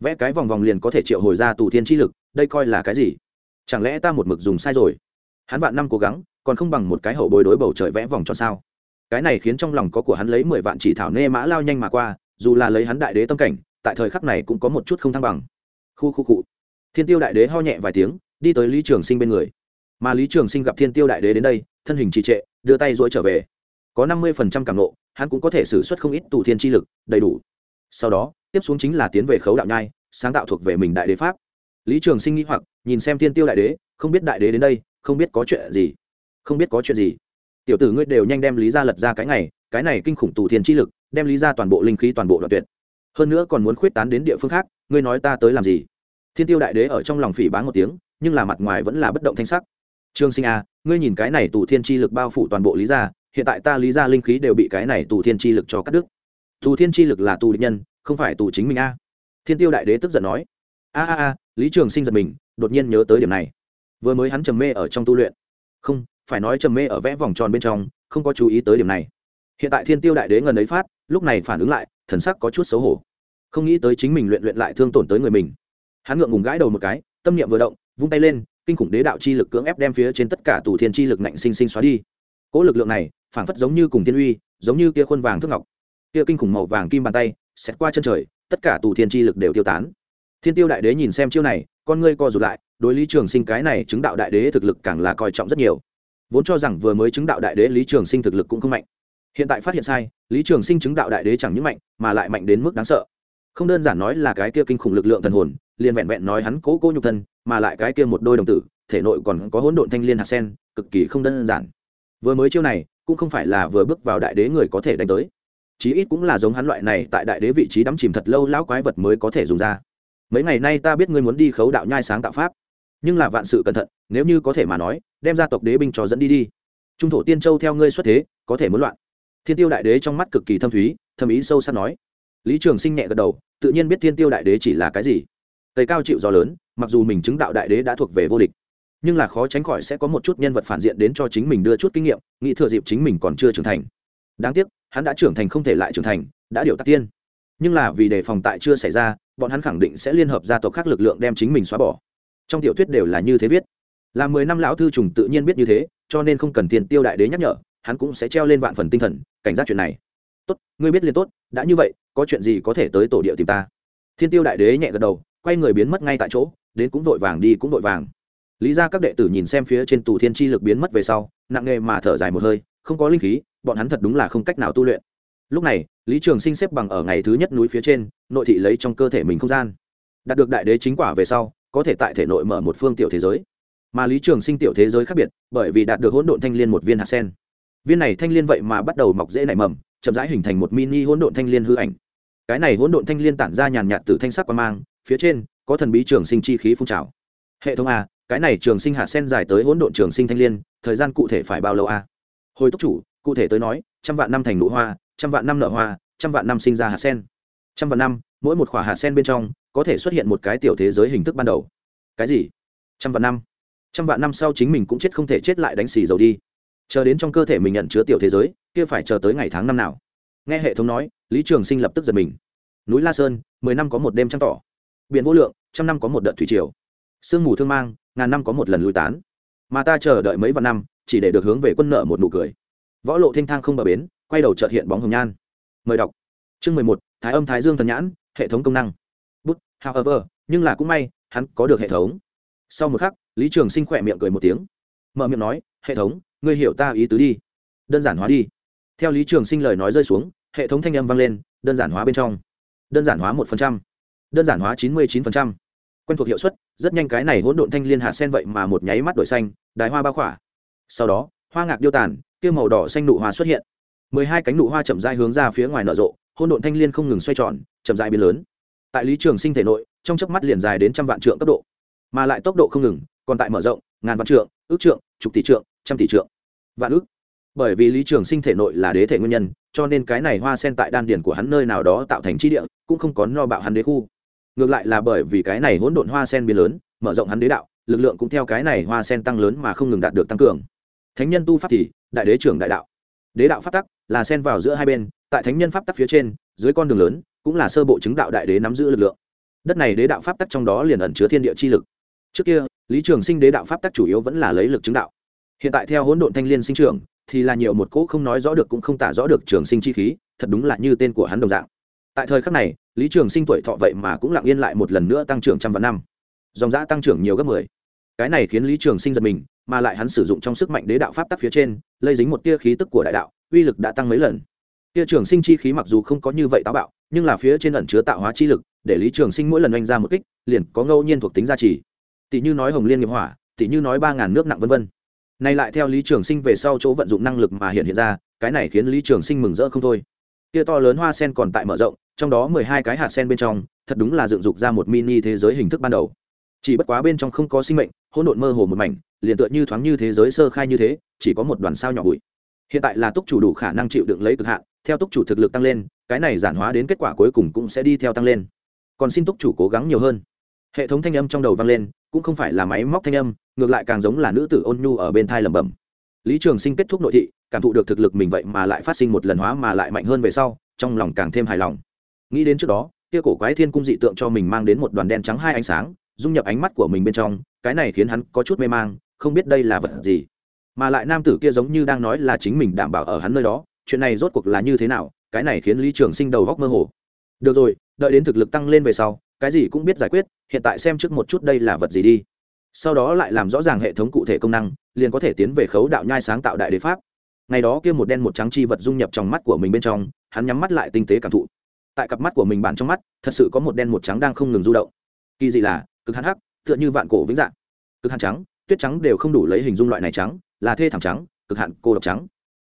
Vẽ cái vòng vòng liền có thể triệu hồi ra tù thiên chi lực, đây coi là cái gì? Chẳng lẽ ta một mực dùng sai rồi? Hắn vạn năm cố gắng, còn không bằng một cái hậu bồi đối bầu trời vẽ vòng cho sao? Cái này khiến trong lòng có của hắn lấy mười vạn chỉ thảo nê mã lao nhanh mà qua, dù là lấy hắn đại đế tâm cảnh, tại thời khắc này cũng có một chút không thăng bằng. Khu khu cụ thiên tiêu đại đế ho nhẹ vài tiếng, đi tới lý trường sinh bên người. Mà lý trường sinh gặp thiên tiêu đại đế đến đây, thân hình trì trệ đưa tay dỗi trở về. Có năm mươi phần trăm cảm nộ, hắn cũng có thể xử suất không ít tù thiên chi lực, đầy đủ. Sau đó, tiếp xuống chính là tiến về khấu đạo nhai, sáng tạo thuộc về mình đại đế pháp. Lý trường sinh nghĩ hoặc, nhìn xem thiên tiêu đại đế, không biết đại đế đến đây, không biết có chuyện gì. Không biết có chuyện gì. Tiểu tử ngươi đều nhanh đem lý ra lật ra cái này cái này kinh khủng tù thiên chi lực, đem lý ra toàn bộ linh khí toàn bộ đoạn tuyệt. Hơn nữa còn muốn khuyết tán đến địa phương khác, ngươi nói ta tới làm gì? Thiên tiêu đại đế ở trong lòng phỉ báng một tiếng, nhưng là mặt ngoài vẫn là bất động thanh sắc trương sinh a à, ngươi nhìn cái này tù thiên chi lực bao phủ toàn bộ lý gia hiện tại ta lý gia linh khí đều bị cái này tù thiên chi lực cho cắt đứt. Tù thiên chi lực là tù địch nhân không phải tù chính mình a thiên tiêu đại đế tức giận nói. A a a lý trường sinh giật mình đột nhiên nhớ tới điểm này. Vừa mới hắn trầm mê ở trong tu luyện. Không phải nói trầm mê ở vẽ vòng tròn bên trong không có chú ý tới điểm này. Hiện tại thiên tiêu đại đế ngần ấy phát lúc này phản ứng lại thần sắc có chút xấu hổ. Không nghĩ tới chính mình luyện luyện lại thương tổn tới người mình. Hắn ngượng ngùng gãi đầu một cái tâm niệm vừa động vung tay lên kinh khủng đế đạo chi lực cưỡng ép đem phía trên tất cả tù thiên chi lực ngạnh sinh sinh xóa đi. Cỗ lực lượng này, phảng phất giống như cùng thiên uy, giống như kia khuôn vàng thước ngọc. Kia kinh khủng màu vàng kim bàn tay xét qua chân trời, tất cả tù thiên chi lực đều tiêu tán. Thiên tiêu đại đế nhìn xem chiêu này, con ngươi co rụt lại, đối lý trường sinh cái này chứng đạo đại đế thực lực càng là coi trọng rất nhiều. Vốn cho rằng vừa mới chứng đạo đại đế lý trường sinh thực lực cũng không mạnh. Hiện tại phát hiện sai, lý trường sinh chứng đạo đại đế chẳng những mạnh, mà lại mạnh đến mức đáng sợ. Không đơn giản nói là cái kia kinh khủng lực lượng thần hồn liền vẹn vẹn nói hắn cố cố nhục thân, mà lại cái kia một đôi đồng tử, thể nội còn có hỗn độn thanh liên hạt sen, cực kỳ không đơn giản. Vừa mới chiêu này, cũng không phải là vừa bước vào đại đế người có thể đánh tới. Chí ít cũng là giống hắn loại này tại đại đế vị trí đắm chìm thật lâu lão quái vật mới có thể dùng ra. Mấy ngày nay ta biết ngươi muốn đi khấu đạo nhai sáng tạo pháp, nhưng là vạn sự cẩn thận, nếu như có thể mà nói, đem gia tộc đế binh cho dẫn đi đi. Trung thổ tiên châu theo ngươi xuất thế, có thể muốn loạn. Thiên tiêu đại đế trong mắt cực kỳ thâm thúy, thâm ý sâu sắc nói. Lý trường sinh nhẹ gật đầu, tự nhiên biết thiên tiêu đại đế chỉ là cái gì tây cao chịu gió lớn, mặc dù mình chứng đạo đại đế đã thuộc về vô địch, nhưng là khó tránh khỏi sẽ có một chút nhân vật phản diện đến cho chính mình đưa chút kinh nghiệm, nghĩ thừa dịp chính mình còn chưa trưởng thành. Đáng tiếc, hắn đã trưởng thành không thể lại trưởng thành, đã điều tắc tiên. Nhưng là vì đề phòng tại chưa xảy ra, bọn hắn khẳng định sẽ liên hợp gia tộc khác lực lượng đem chính mình xóa bỏ. Trong tiểu thuyết đều là như thế viết. Là mười năm lão thư trùng tự nhiên biết như thế, cho nên không cần tiền tiêu đại đế nhắc nhở, hắn cũng sẽ treo lên vạn phần tinh thần, cảnh giác chuyện này. Tốt, ngươi biết liền tốt, đã như vậy, có chuyện gì có thể tới tổ địa tìm ta. Thiên tiêu đại đế nhẹ gật đầu quay người biến mất ngay tại chỗ, đến cũng vội vàng đi cũng vội vàng. Lý ra các đệ tử nhìn xem phía trên tù thiên chi lực biến mất về sau, nặng nghề mà thở dài một hơi, không có linh khí, bọn hắn thật đúng là không cách nào tu luyện. Lúc này, lý trường sinh xếp bằng ở ngày thứ nhất núi phía trên, nội thị lấy trong cơ thể mình không gian. Đạt được đại đế chính quả về sau, có thể tại thể nội mở một phương tiểu thế giới. Mà lý trường sinh tiểu thế giới khác biệt, bởi vì đạt được hỗn độn thanh l i ê n một viên hạt sen. Viên này thanh l i ê n vậy mà bắt đầu mọc dễ nảy mầm, chậm rãi hình thành một mini hỗn độn thanh l i ê n hư ảnh. Cái này hỗn độn thanh l i ê n tản ra nhàn nhạt từ thanh sắc qua mang phía trên, có thần bí trường sinh chi khí phun trào. Hệ thống a, cái này trường sinh hạt sen dài tới hỗn độn trường sinh thanh l i ê n thời gian cụ thể phải bao lâu a? Hồi tốc chủ, cụ thể tới nói, trăm vạn năm thành nụ hoa, trăm vạn năm nợ hoa, trăm vạn năm sinh ra hạt sen. Trăm vạn năm, mỗi một khỏa hạt sen bên trong, có thể xuất hiện một cái tiểu thế giới hình thức ban đầu. Cái gì? Trăm vạn năm. Trăm vạn năm sau chính mình cũng chết không thể chết lại đánh xì dầu đi. Chờ đến trong cơ thể mình nhận chứa tiểu thế giới, kia phải chờ tới ngày tháng năm nào? Nghe hệ thống nói, lý trường sinh lập tức giật mình. Núi la sơn, mười năm có một đêm trăng tỏ biển vô lượng, trăm năm có một đợt thủy triều. Sương mù thương mang, ngàn năm có một lần lui tán. Mà ta chờ đợi mấy vạn năm, chỉ để được hướng về quân nợ một nụ cười. Võ lộ thanh thang không bờ bến, quay đầu trợt hiện bóng hồng nhan. Mời đọc. Chương mười một, thái âm thái dương thần nhãn, hệ thống công năng. Bút, however, nhưng là cũng may, hắn có được hệ thống. Sau một khắc, lý trường sinh khỏe miệng cười một tiếng. Mở miệng nói, hệ thống, ngươi hiểu ta ý tứ đi. Đơn giản hóa đi. Theo lý trường sinh lời nói rơi xuống, hệ thống thanh âm vang lên, đơn giản hóa bên trong. Đơn giản hóa một phần trăm đơn giản hóa chín mươi chín phần trăm. Quen thuộc hiệu suất, rất nhanh cái này hỗn độn thanh liên hạt sen vậy mà một nháy mắt đổi xanh, đài hoa bao khỏa. Sau đó, hoa ngạc điêu tàn kia màu đỏ xanh nụ hoa xuất hiện. mười hai cánh nụ hoa chậm rãi hướng ra phía ngoài nở rộ, hỗn độn thanh liên không ngừng xoay tròn, chậm rãi biến lớn. Tại lý trường sinh thể nội, trong chớp mắt liền dài đến trăm vạn trượng cấp độ, mà lại tốc độ không ngừng, còn tại mở rộng, ngàn vạn trượng, ước trượng, chục tỷ trượng, trăm tỷ trượng, vạn ước. Bởi vì lý trường sinh thể nội là đế thể nguyên nhân, cho nên cái này hoa sen tại đan điển của hắn nơi nào đó tạo thành chi địa, cũng không có no bạo hắn đế khu ngược lại là bởi vì cái này hỗn độn hoa sen biến lớn, mở rộng hắn đế đạo, lực lượng cũng theo cái này hoa sen tăng lớn mà không ngừng đạt được tăng cường. Thánh nhân tu pháp thì, đại đế trưởng đại đạo. Đế đạo pháp tắc là sen vào giữa hai bên, tại thánh nhân pháp tắc phía trên, dưới con đường lớn, cũng là sơ bộ chứng đạo đại đế nắm giữ lực lượng. Đất này đế đạo pháp tắc trong đó liền ẩn chứa thiên địa chi lực. Trước kia, lý trường sinh đế đạo pháp tắc chủ yếu vẫn là lấy lực chứng đạo. Hiện tại theo hỗn độn thanh liên sinh trưởng, thì là nhiều một cỗ không nói rõ được cũng không tả rõ được trường sinh chi khí, thật đúng là như tên của hắn đồng dạng tại thời khắc này, lý trường sinh tuổi thọ vậy mà cũng lặng yên lại một lần nữa tăng trưởng trăm vạn năm. Dòng giã tăng trưởng nhiều gấp mười. Cái này khiến lý trường sinh giật mình, mà lại hắn sử dụng trong sức mạnh đế đạo pháp tắc phía trên, lây dính một tia khí tức của đại đạo, uy lực đã tăng mấy lần. Tia trường sinh chi khí mặc dù không có như vậy táo bạo, nhưng là phía trên ẩn chứa tạo hóa chi lực, để lý trường sinh mỗi lần oanh ra một kích, liền có ngẫu nhiên thuộc tính gia trì. Tỷ như nói hồng liên nghiệp hỏa, tỷ như nói ba ngàn nước nặng vân vân. Nay lại theo lý trường sinh về sau chỗ vận dụng năng lực mà hiện hiện ra, cái này khiến lý trường sinh mừng rỡ không thôi kia to lớn hoa sen còn tại mở rộng, trong đó mười hai cái hạt sen bên trong, thật đúng là dựng dục ra một mini thế giới hình thức ban đầu. Chỉ bất quá bên trong không có sinh mệnh, hỗn độn mơ hồ một mảnh, liền tựa như thoáng như thế giới sơ khai như thế, chỉ có một đoàn sao nhỏ bụi. Hiện tại là túc chủ đủ khả năng chịu đựng lấy cực hạn, theo túc chủ thực lực tăng lên, cái này giản hóa đến kết quả cuối cùng cũng sẽ đi theo tăng lên. Còn xin túc chủ cố gắng nhiều hơn. Hệ thống thanh âm trong đầu vang lên, cũng không phải là máy móc thanh âm, ngược lại càng giống là nữ tử ôn nhu ở bên thai lẩm bẩm lý trường sinh kết thúc nội thị, cảm thụ được thực lực mình vậy mà lại phát sinh một lần hóa mà lại mạnh hơn về sau, trong lòng càng thêm hài lòng. Nghĩ đến trước đó, kia cổ quái thiên cung dị tượng cho mình mang đến một đoàn đen trắng hai ánh sáng, dung nhập ánh mắt của mình bên trong, cái này khiến hắn có chút mê mang, không biết đây là vật gì. Mà lại nam tử kia giống như đang nói là chính mình đảm bảo ở hắn nơi đó, chuyện này rốt cuộc là như thế nào, cái này khiến lý trường sinh đầu góc mơ hồ. Được rồi, đợi đến thực lực tăng lên về sau, cái gì cũng biết giải quyết, hiện tại xem trước một chút đây là vật gì đi. Sau đó lại làm rõ ràng hệ thống cụ thể công năng liền có thể tiến về khấu đạo nhai sáng tạo đại đế pháp. Ngày đó kia một đen một trắng chi vật dung nhập trong mắt của mình bên trong, hắn nhắm mắt lại tinh tế cảm thụ. Tại cặp mắt của mình bản trong mắt, thật sự có một đen một trắng đang không ngừng du động. Kỳ dị là, cực hắn hắc, tựa như vạn cổ vĩnh dạng. Cực hạn trắng, tuyết trắng đều không đủ lấy hình dung loại này trắng, là thê thảm trắng, cực hạn cô độc trắng.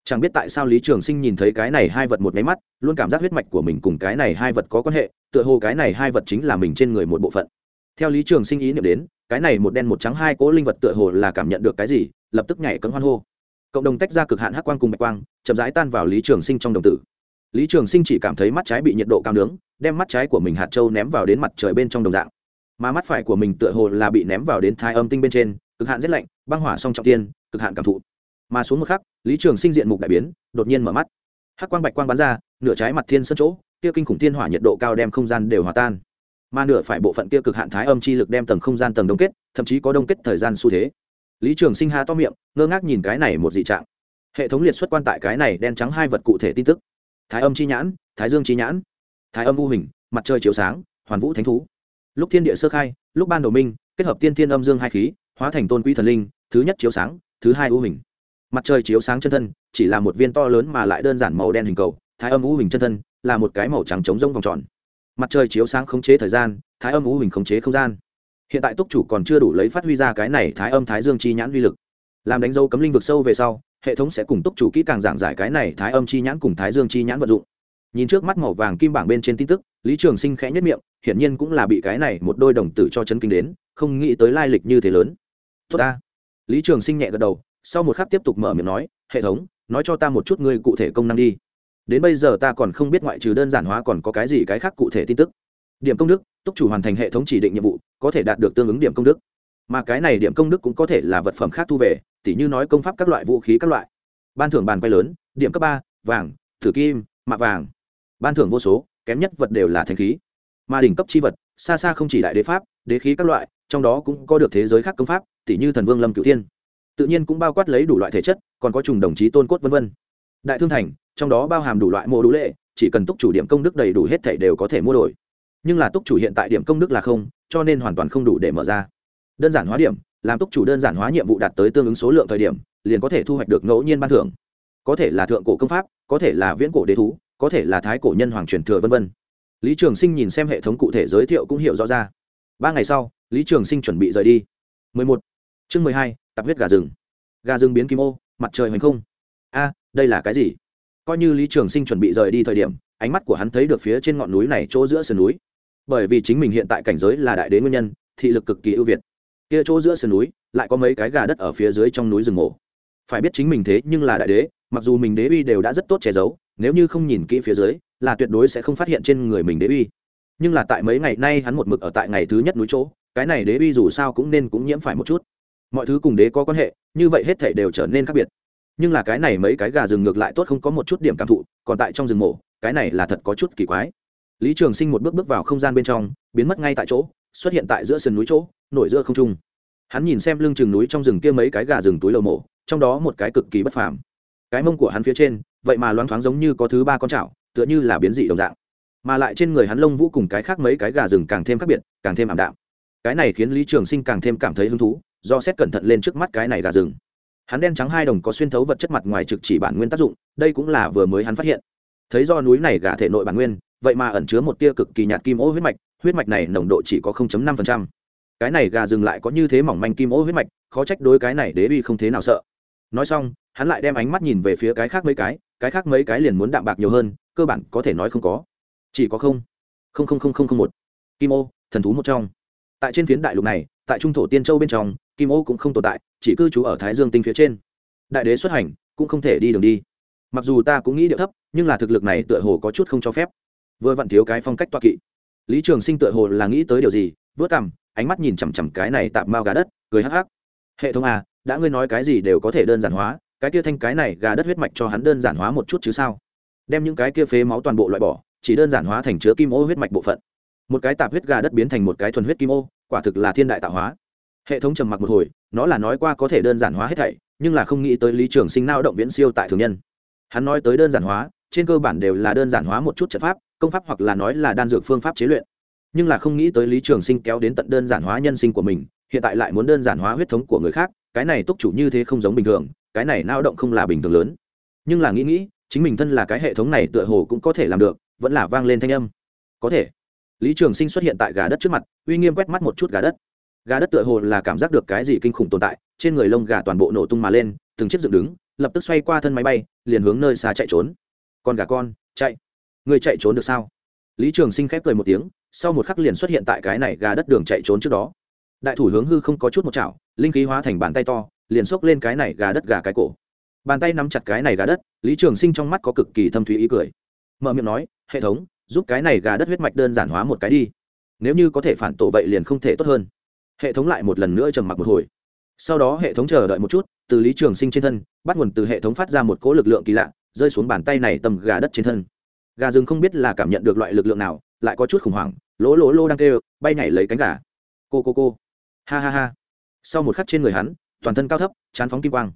Chẳng biết tại sao lý trường sinh nhìn thấy cái này hai vật một máy mắt, luôn cảm giác huyết mạch của mình cùng cái này hai vật có quan hệ, tựa hồ cái này hai vật chính là mình trên người một bộ phận. Theo lý trường sinh ý niệm đến cái này một đen một trắng hai cỗ linh vật tựa hồ là cảm nhận được cái gì, lập tức nhảy cấm hoan hô. Cộng đồng tách ra cực hạn hắc quang cùng bạch quang, chậm rãi tan vào lý trường sinh trong đồng tử. Lý trường sinh chỉ cảm thấy mắt trái bị nhiệt độ cao nướng, đem mắt trái của mình hạt trâu ném vào đến mặt trời bên trong đồng dạng. Mà mắt phải của mình tựa hồ là bị ném vào đến thai âm tinh bên trên, cực hạn rét lạnh, băng hỏa song trọng tiên, cực hạn cảm thụ. Mà xuống một khắc, lý trường sinh diện mục đại biến, đột nhiên mở mắt. Hắc quang bạch quang bắn ra, nửa trái mặt thiên sân chỗ, kia kinh khủng thiên hỏa nhiệt độ cao đem không gian đều hòa tan mà nửa phải bộ phận kia cực hạn thái âm chi lực đem tầng không gian tầng đông kết, thậm chí có đông kết thời gian xu thế. Lý trường sinh ha to miệng, ngơ ngác nhìn cái này một dị trạng. Hệ thống liệt xuất quan tại cái này đen trắng hai vật cụ thể tin tức. Thái âm chi nhãn, thái dương chi nhãn, thái âm u hình, mặt trời chiếu sáng, hoàn vũ thánh thú. Lúc thiên địa sơ khai, lúc ban đầu minh, kết hợp tiên thiên âm dương hai khí, hóa thành tôn quý thần linh, thứ nhất chiếu sáng, thứ hai u hình. Mặt trời chiếu sáng chân thân, chỉ là một viên to lớn mà lại đơn giản màu đen hình cầu, thái âm u hình chân thân, là một cái màu trắng trống rông vòng tròn mặt trời chiếu sáng khống chế thời gian, thái âm ú hình khống chế không gian. Hiện tại túc chủ còn chưa đủ lấy phát huy ra cái này thái âm thái dương chi nhãn uy lực. Làm đánh dấu cấm linh vực sâu về sau, hệ thống sẽ cùng túc chủ kỹ càng giảng giải cái này thái âm chi nhãn cùng thái dương chi nhãn vận dụng. Nhìn trước mắt màu vàng kim bảng bên trên tin tức, lý trường sinh khẽ nhất miệng, hiển nhiên cũng là bị cái này một đôi đồng tử cho chấn kinh đến, không nghĩ tới lai lịch như thế lớn. Tốt ta. Lý trường sinh nhẹ gật đầu, sau một khắc tiếp tục mở miệng nói, hệ thống, nói cho ta một chút ngươi cụ thể công năng đi đến bây giờ ta còn không biết ngoại trừ đơn giản hóa còn có cái gì cái khác cụ thể tin tức. Điểm công đức, túc chủ hoàn thành hệ thống chỉ định nhiệm vụ, có thể đạt được tương ứng điểm công đức. Mà cái này điểm công đức cũng có thể là vật phẩm khác thu về, tỉ như nói công pháp các loại vũ khí các loại. Ban thưởng bàn quay lớn, điểm cấp ba, vàng, thử kim, mạ vàng. Ban thưởng vô số, kém nhất vật đều là thanh khí. Mà đỉnh cấp chi vật, xa xa không chỉ đại đế pháp, đế khí các loại, trong đó cũng có được thế giới khác công pháp, tỉ như thần vương lâm cửu tiên tự nhiên cũng bao quát lấy đủ loại thể chất, còn có trùng đồng chí tôn cốt v v đại thương thành trong đó bao hàm đủ loại mô đủ lệ chỉ cần túc chủ điểm công đức đầy đủ hết thể đều có thể mua đổi. Nhưng là túc chủ hiện tại điểm công đức là không cho nên hoàn toàn không đủ để mở ra. Đơn giản hóa điểm làm túc chủ đơn giản hóa nhiệm vụ đạt tới tương ứng số lượng thời điểm liền có thể thu hoạch được ngẫu nhiên ban thưởng. Có thể là thượng cổ công pháp có thể là viễn cổ đế thú có thể là thái cổ nhân hoàng truyền thừa v v lý trường sinh nhìn xem hệ thống cụ thể giới thiệu cũng hiểu rõ ra. Ba ngày sau lý trường sinh chuẩn bị rời đi. 11. chương 12, tập huyết gà rừng. Gà rừng biến kim ô mặt trời hoành không. A đây là cái gì? Coi như lý trường sinh chuẩn bị rời đi thời điểm, ánh mắt của hắn thấy được phía trên ngọn núi này chỗ giữa sườn núi. Bởi vì chính mình hiện tại cảnh giới là đại đế nguyên nhân, thị lực cực kỳ ưu việt. Kia chỗ giữa sườn núi, lại có mấy cái gà đất ở phía dưới trong núi rừng mổ. Phải biết chính mình thế nhưng là đại đế, mặc dù mình đế uy đều đã rất tốt che giấu, nếu như không nhìn kỹ phía dưới, là tuyệt đối sẽ không phát hiện trên người mình đế uy. Nhưng là tại mấy ngày nay hắn một mực ở tại ngày thứ nhất núi chỗ, cái này đế uy dù sao cũng nên cũng nhiễm phải một chút. Mọi thứ cùng đế có quan hệ, như vậy hết thể đều trở nên khác biệt nhưng là cái này mấy cái gà rừng ngược lại tốt không có một chút điểm cảm thụ, còn tại trong rừng mổ, cái này là thật có chút kỳ quái. Lý trường sinh một bước bước vào không gian bên trong, biến mất ngay tại chỗ, xuất hiện tại giữa sườn núi chỗ, nổi giữa không trung. Hắn nhìn xem lưng chừng núi trong rừng kia mấy cái gà rừng túi lầu mổ, trong đó một cái cực kỳ bất phàm. Cái mông của hắn phía trên, vậy mà loáng thoáng giống như có thứ ba con chảo, tựa như là biến dị đồng dạng. Mà lại trên người hắn lông vũ cùng cái khác mấy cái gà rừng càng thêm khác biệt, càng thêm ảm đạm. Cái này khiến lý trường sinh càng thêm cảm thấy hứng thú, do xét cẩn thận lên trước mắt cái này gà rừng hắn đen trắng hai đồng có xuyên thấu vật chất mặt ngoài trực chỉ bản nguyên tác dụng, đây cũng là vừa mới hắn phát hiện. Thấy do núi này gà thể nội bản nguyên, vậy mà ẩn chứa một tia cực kỳ nhạt kim ô huyết mạch huyết mạch này nồng độ chỉ có 0.5%. cái này gà dừng lại có như thế mỏng manh kim ô huyết mạch, khó trách đối cái này đế uy không thế nào sợ. Nói xong, hắn lại đem ánh mắt nhìn về phía cái khác mấy cái cái khác mấy cái liền muốn đạm bạc nhiều hơn, cơ bản có thể nói không có. Chỉ có không. Không không không không không một. Kim ô, thần thú một trong. Tại trên phiến đại lục này tại trung thổ tiên châu bên trong, kim ô cũng không tồn tại, chỉ cư trú ở thái dương tinh phía trên. Đại đế xuất hành, cũng không thể đi đường đi. Mặc dù ta cũng nghĩ điệu thấp, nhưng là thực lực này tựa hồ có chút không cho phép. Vừa vặn thiếu cái phong cách toa kỵ. Lý trường sinh tựa hồ là nghĩ tới điều gì, vớt cằm, ánh mắt nhìn chằm chằm cái này tạm mao gà đất, cười hắc hắc. Hệ thống à đã ngươi nói cái gì đều có thể đơn giản hóa, cái kia thanh cái này gà đất huyết mạch cho hắn đơn giản hóa một chút chứ sao? Đem những cái kia phế máu toàn bộ loại bỏ, chỉ đơn giản hóa thành chứa kim ô huyết mạch bộ phận. Một cái tạp huyết gà đất biến thành một cái thuần huyết kim ô quả thực là thiên đại tạo hóa. Hệ thống trầm mặc một hồi, nó là nói qua có thể đơn giản hóa hết thảy, nhưng là không nghĩ tới lý trường sinh nao động viễn siêu tại thường nhân. Hắn nói tới đơn giản hóa, trên cơ bản đều là đơn giản hóa một chút trận pháp, công pháp hoặc là nói là đan dược phương pháp chế luyện. Nhưng là không nghĩ tới lý trường sinh kéo đến tận đơn giản hóa nhân sinh của mình, hiện tại lại muốn đơn giản hóa huyết thống của người khác, cái này túc chủ như thế không giống bình thường, cái này nao động không là bình thường lớn. Nhưng là nghĩ nghĩ, chính mình thân là cái hệ thống này tựa hồ cũng có thể làm được, vẫn là vang lên thanh âm. Có thể lý trường sinh xuất hiện tại gà đất trước mặt, uy nghiêm quét mắt một chút gà đất. Gà đất tựa hồ là cảm giác được cái gì kinh khủng tồn tại, trên người lông gà toàn bộ nổ tung mà lên, từng chiếc dựng đứng, lập tức xoay qua thân máy bay, liền hướng nơi xa chạy trốn. Con gà con, chạy. Người chạy trốn được sao? Lý trường sinh khép cười một tiếng, sau một khắc liền xuất hiện tại cái này gà đất đường chạy trốn trước đó. Đại thủ hướng hư không có chút một chảo, linh khí hóa thành bàn tay to, liền xốc lên cái này gà đất gà cái cổ. Bàn tay nắm chặt cái này gà đất, lý trường sinh trong mắt có cực kỳ thâm thúy ý cười. Mở miệng nói, hệ thống giúp cái này gà đất huyết mạch đơn giản hóa một cái đi. Nếu như có thể phản tổ vậy liền không thể tốt hơn. Hệ thống lại một lần nữa trầm mặc một hồi. Sau đó hệ thống chờ đợi một chút, từ lý trường sinh trên thân, bắt nguồn từ hệ thống phát ra một cỗ lực lượng kỳ lạ, rơi xuống bàn tay này tầm gà đất trên thân. Gà rừng không biết là cảm nhận được loại lực lượng nào, lại có chút khủng hoảng, lỗ lỗ lô đang kêu, bay nhảy lấy cánh gà. Cô cô cô. Ha ha ha. Sau một khắc trên người hắn, toàn thân cao thấp, chán phóng kim quang.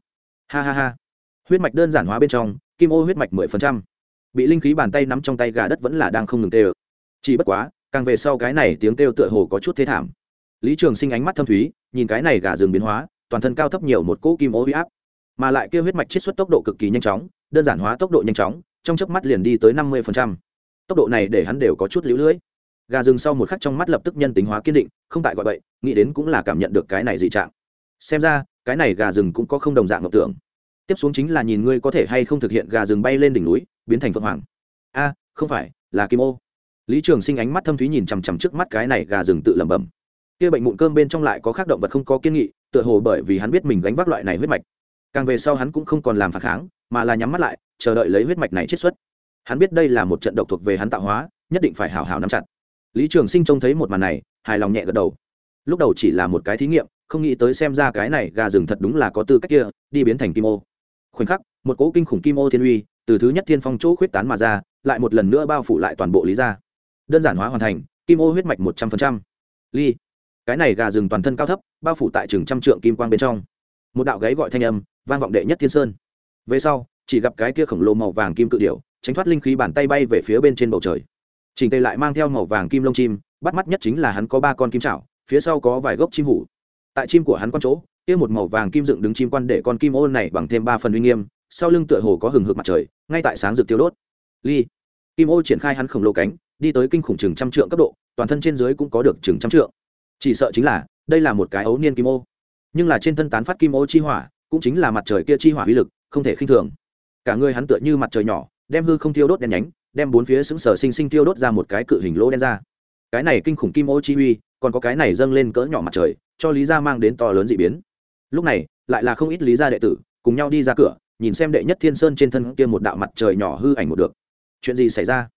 Ha ha ha. Huyết mạch đơn giản hóa bên trong, kim ô huyết mạch mười phần trăm bị linh khí bàn tay nắm trong tay gà đất vẫn là đang không ngừng tê ơ. Chỉ bất quá, càng về sau cái này tiếng kêu tựa hồ có chút thế thảm. Lý trường sinh ánh mắt thâm thúy, nhìn cái này gà rừng biến hóa, toàn thân cao thấp nhiều một cỗ kim ố huy áp, mà lại kêu huyết mạch chiết xuất tốc độ cực kỳ nhanh chóng, đơn giản hóa tốc độ nhanh chóng, trong chớp mắt liền đi tới năm mươi tốc độ này để hắn đều có chút lũ lưỡi. Gà rừng sau một khắc trong mắt lập tức nhân tính hóa kiên định, không tại gọi bậy, nghĩ đến cũng là cảm nhận được cái này dị trạng. Xem ra, cái này gà rừng cũng có không đồng dạng ngọc tưởng. Tiếp xuống chính là nhìn ngươi có thể hay không thực hiện gà rừng bay lên đỉnh núi biến thành phượng hoàng. A, không phải, là kim ô. Lý trường sinh ánh mắt thâm thúy nhìn chằm chằm trước mắt cái này gà rừng tự lẩm bẩm. Kia bệnh mụn cơm bên trong lại có khác động vật không có kiên nghị, tựa hồ bởi vì hắn biết mình gánh vác loại này huyết mạch. Càng về sau hắn cũng không còn làm phản kháng, mà là nhắm mắt lại, chờ đợi lấy huyết mạch này chiết xuất. Hắn biết đây là một trận độc thuộc về hắn tạo hóa, nhất định phải hào hào nắm chặt. Lý trường sinh trông thấy một màn này, hài lòng nhẹ gật đầu. Lúc đầu chỉ là một cái thí nghiệm, không nghĩ tới xem ra cái này gà rừng thật đúng là có tư cách kia, đi biến thành kim ô. Khoảnh khắc, một cỗ kinh khủng kim ô thiên uy từ thứ nhất thiên phong chỗ khuyết tán mà ra, lại một lần nữa bao phủ lại toàn bộ lý gia. Đơn giản hóa hoàn thành, kim ô huyết mạch một trăm linh ly. Cái này gà rừng toàn thân cao thấp, bao phủ tại chừng trăm trượng kim quang bên trong. Một đạo gáy gọi thanh âm, vang vọng đệ nhất thiên sơn. Về sau, chỉ gặp cái kia khổng lồ màu vàng kim cự điểu, tránh thoát linh khí bàn tay bay về phía bên trên bầu trời. Trình tề lại mang theo màu vàng kim lông chim, bắt mắt nhất chính là hắn có ba con kim chảo, phía sau có vài gốc chim hủ. Tại chim của hắn con chỗ, kia một màu vàng kim dựng đứng chim quan để con kim ô này bằng thêm ba phần uy nghiêm sau lưng tựa hồ có hừng hực mặt trời, ngay tại sáng rực tiêu đốt. Ly, kim ô triển khai hắn khổng lồ cánh, đi tới kinh khủng chừng trăm trượng cấp độ, toàn thân trên dưới cũng có được chừng trăm trượng. Chỉ sợ chính là, đây là một cái ấu niên kim ô. Nhưng là trên thân tán phát kim ô chi hỏa, cũng chính là mặt trời kia chi hỏa uy lực, không thể khinh thường. Cả người hắn tựa như mặt trời nhỏ, đem hư không tiêu đốt đen nhánh, đem bốn phía xứng sở sinh sinh tiêu đốt ra một cái cự hình lỗ đen ra. Cái này kinh khủng kim ô chi uy, còn có cái này dâng lên cỡ nhỏ mặt trời, cho lý gia mang đến to lớn dị biến. Lúc này, lại là không ít lý gia đệ tử, cùng nhau đi ra cửa nhìn xem đệ nhất thiên sơn trên thân kia một đạo mặt trời nhỏ hư ảnh một được. Chuyện gì xảy ra?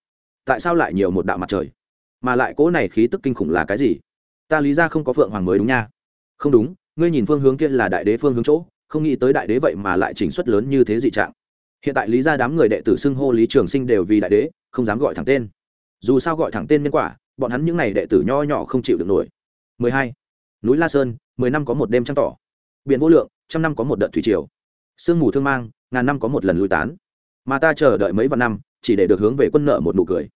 Tại sao lại nhiều một đạo mặt trời? Mà lại cỗ này khí tức kinh khủng là cái gì? Ta lý ra không có phượng hoàng mới đúng nha. Không đúng, ngươi nhìn phương hướng kia là đại đế phương hướng chỗ, không nghĩ tới đại đế vậy mà lại chỉnh xuất lớn như thế dị trạng. Hiện tại lý ra đám người đệ tử xưng hô lý trường sinh đều vì đại đế, không dám gọi thẳng tên. Dù sao gọi thẳng tên nhân quả, bọn hắn những n à y đệ tử nho nhỏ không chịu được nổi. 12. núi la sơn, mười năm có một đêm trăng tỏ. Biển vô lượng, trăm năm có một đợt thủy triều sương mù thương mang, ngàn năm có một lần lui tán. Mà ta chờ đợi mấy vạn năm, chỉ để được hướng về quân nợ một nụ cười.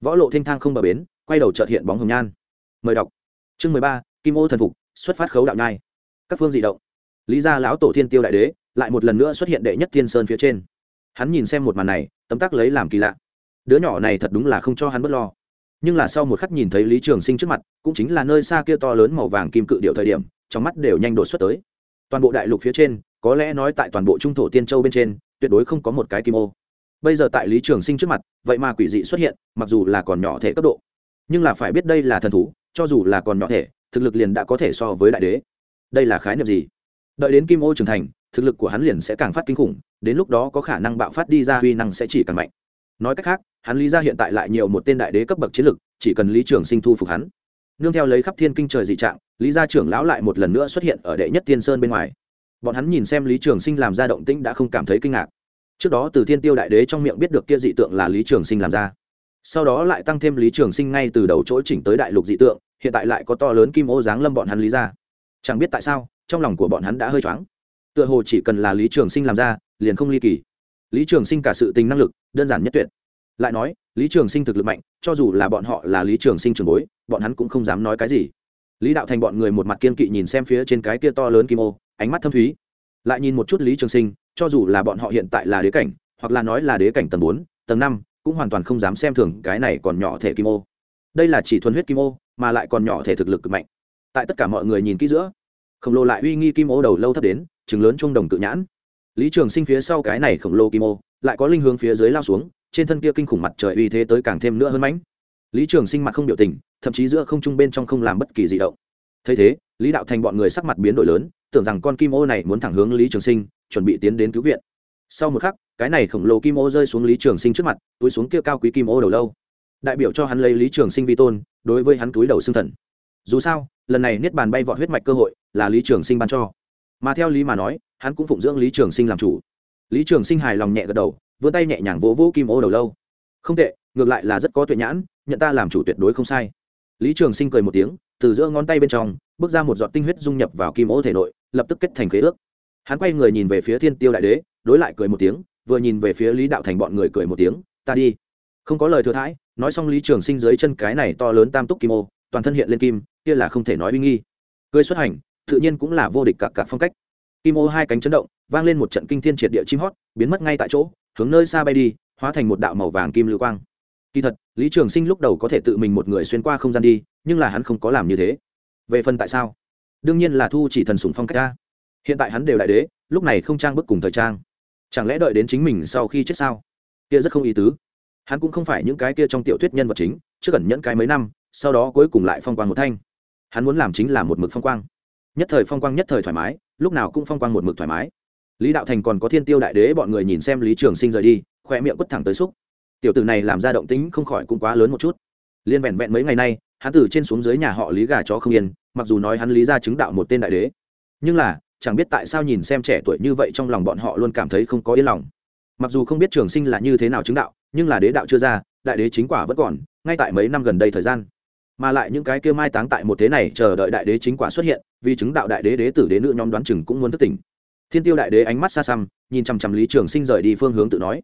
Võ lộ thanh thang không bờ bến, quay đầu trợt hiện bóng hồng nhan. Mời đọc. Chương mười ba, kim ô thần phục, xuất phát khấu đạo nhai. Các phương dị động. Lý gia lão tổ thiên tiêu đại đế, lại một lần nữa xuất hiện đệ nhất thiên sơn phía trên. Hắn nhìn xem một màn này, tấm tắc lấy làm kỳ lạ. Đứa nhỏ này thật đúng là không cho hắn b ấ t lo. Nhưng là sau một khắc nhìn thấy lý trường sinh trước mặt, cũng chính là nơi xa kia to lớn màu vàng kim cự điệu thời điểm, trong mắt đều nhanh đột xuất tới toàn bộ đại lục phía trên, có lẽ nói tại toàn bộ trung thổ tiên châu bên trên, tuyệt đối không có một cái kim ô. Bây giờ tại lý trường sinh trước mặt, vậy mà quỷ dị xuất hiện, mặc dù là còn nhỏ thể cấp độ. Nhưng là phải biết đây là thần thú, cho dù là còn nhỏ thể, thực lực liền đã có thể so với đại đế. Đây là khái niệm gì? Đợi đến kim ô trưởng thành, thực lực của hắn liền sẽ càng phát kinh khủng, đến lúc đó có khả năng bạo phát đi ra huy năng sẽ chỉ càng mạnh. Nói cách khác, hắn lý ra hiện tại lại nhiều một tên đại đế cấp bậc chiến lực, chỉ cần lý trường sinh thu phục hắn. Nương theo lấy khắp thiên kinh trời dị trạng lý gia trưởng lão lại một lần nữa xuất hiện ở đệ nhất tiên sơn bên ngoài. Bọn hắn nhìn xem lý trường sinh làm ra động tĩnh đã không cảm thấy kinh ngạc. Trước đó từ thiên tiêu đại đế trong miệng biết được kia dị tượng là lý trường sinh làm ra. Sau đó lại tăng thêm lý trường sinh ngay từ đầu chỗ chỉnh tới đại lục dị tượng, hiện tại lại có to lớn kim ô giáng lâm bọn hắn lý ra chẳng biết tại sao, trong lòng của bọn hắn đã hơi choáng. Tựa hồ chỉ cần là lý trường sinh làm ra, liền không ly kỳ. Lý trường sinh cả sự tình năng lực, đơn giản nhất tuyệt. Lại nói, lý trường sinh thực lực mạnh, cho dù là bọn họ là lý trường sinh trường bối, bọn hắn cũng không dám nói cái gì lý đạo thành bọn người một mặt kiên kỵ nhìn xem phía trên cái kia to lớn kim ô, ánh mắt thâm thúy. Lại nhìn một chút lý trường sinh, cho dù là bọn họ hiện tại là đế cảnh, hoặc là nói là đế cảnh tầng bốn, tầng năm, cũng hoàn toàn không dám xem thường cái này còn nhỏ thể kim ô. Đây là chỉ thuần huyết kim ô, mà lại còn nhỏ thể thực lực cực mạnh. Tại tất cả mọi người nhìn kỹ giữa, khổng lồ lại uy nghi kim ô đầu lâu thấp đến chừng lớn chung đồng cự nhãn. Lý trường sinh phía sau cái này khổng lồ kim ô, lại có linh hướng phía dưới lao xuống, trên thân kia kinh khủng mặt trời uy thế tới càng thêm nữa hơn mãnh lý trường sinh mặt không biểu tình, thậm chí giữa không trung bên trong không làm bất kỳ gì động. Thấy thế, lý đạo thành bọn người sắc mặt biến đổi lớn, tưởng rằng con kim ô này muốn thẳng hướng lý trường sinh, chuẩn bị tiến đến cứu viện. Sau một khắc, cái này khổng lồ kim ô rơi xuống lý trường sinh trước mặt, túi xuống kia cao quý kim ô đầu lâu. Đại biểu cho hắn lấy lý trường sinh vi tôn, đối với hắn túi đầu xương thần. Dù sao, lần này niết bàn bay vọt huyết mạch cơ hội, là lý trường sinh ban cho. Mà theo lý mà nói, hắn cũng phụng dưỡng lý trường sinh làm chủ. Lý trường sinh hài lòng nhẹ gật đầu, vươn tay nhẹ nhàng vỗ vỗ kim ô đầu lâu. Không tệ, ngược lại là rất có tuệ nhãn nhận ta làm chủ tuyệt đối không sai. Lý trường sinh cười một tiếng, từ giữa ngón tay bên trong, bước ra một giọt tinh huyết dung nhập vào kim ô thể nội, lập tức kết thành khế ước. Hắn quay người nhìn về phía thiên tiêu đại đế, đối lại cười một tiếng, vừa nhìn về phía lý đạo thành bọn người cười một tiếng, ta đi. Không có lời thừa thãi, nói xong lý trường sinh dưới chân cái này to lớn tam túc kim ô, toàn thân hiện lên kim, kia là không thể nói uy nghi. Cười xuất hành, tự nhiên cũng là vô địch cả cả phong cách. Kim ô hai cánh chấn động, vang lên một trận kinh thiên triệt địa chim hót, biến mất ngay tại chỗ, hướng nơi xa bay đi, hóa thành một đạo màu vàng kim lưu quang kỳ thật, lý trường sinh lúc đầu có thể tự mình một người xuyên qua không gian đi, nhưng là hắn không có làm như thế. Về phần tại sao? Đương nhiên là thu chỉ thần sùng phong cách ta. Hiện tại hắn đều đại đế, lúc này không trang bức cùng thời trang. Chẳng lẽ đợi đến chính mình sau khi chết sao? Kia rất không ý tứ. Hắn cũng không phải những cái kia trong tiểu thuyết nhân vật chính, trước cần nhẫn cái mấy năm, sau đó cuối cùng lại phong quang một thanh. Hắn muốn làm chính là một mực phong quang. Nhất thời phong quang nhất thời thoải mái, lúc nào cũng phong quang một mực thoải mái. Lý đạo thành còn có thiên tiêu đại đế bọn người nhìn xem lý trường sinh rời đi khoe miệng quất thẳng tới xúc tiểu tử này làm ra động tính không khỏi cũng quá lớn một chút. Liên vẹn vẹn mấy ngày nay, hắn từ trên xuống dưới nhà họ lý gà chó không yên, mặc dù nói hắn lý ra chứng đạo một tên đại đế, nhưng là, chẳng biết tại sao nhìn xem trẻ tuổi như vậy trong lòng bọn họ luôn cảm thấy không có yên lòng. Mặc dù không biết trường sinh là như thế nào chứng đạo, nhưng là đế đạo chưa ra, đại đế chính quả vẫn còn, ngay tại mấy năm gần đây thời gian. Mà lại những cái kia mai táng tại một thế này chờ đợi đại đế chính quả xuất hiện, vì chứng đạo đại đế đế tử đế nữ nhóm đoán chừng cũng muốn thức tỉnh. Thiên tiêu đại đế ánh mắt xa xăm, nhìn chằm chằm lý trường sinh rời đi phương hướng tự nói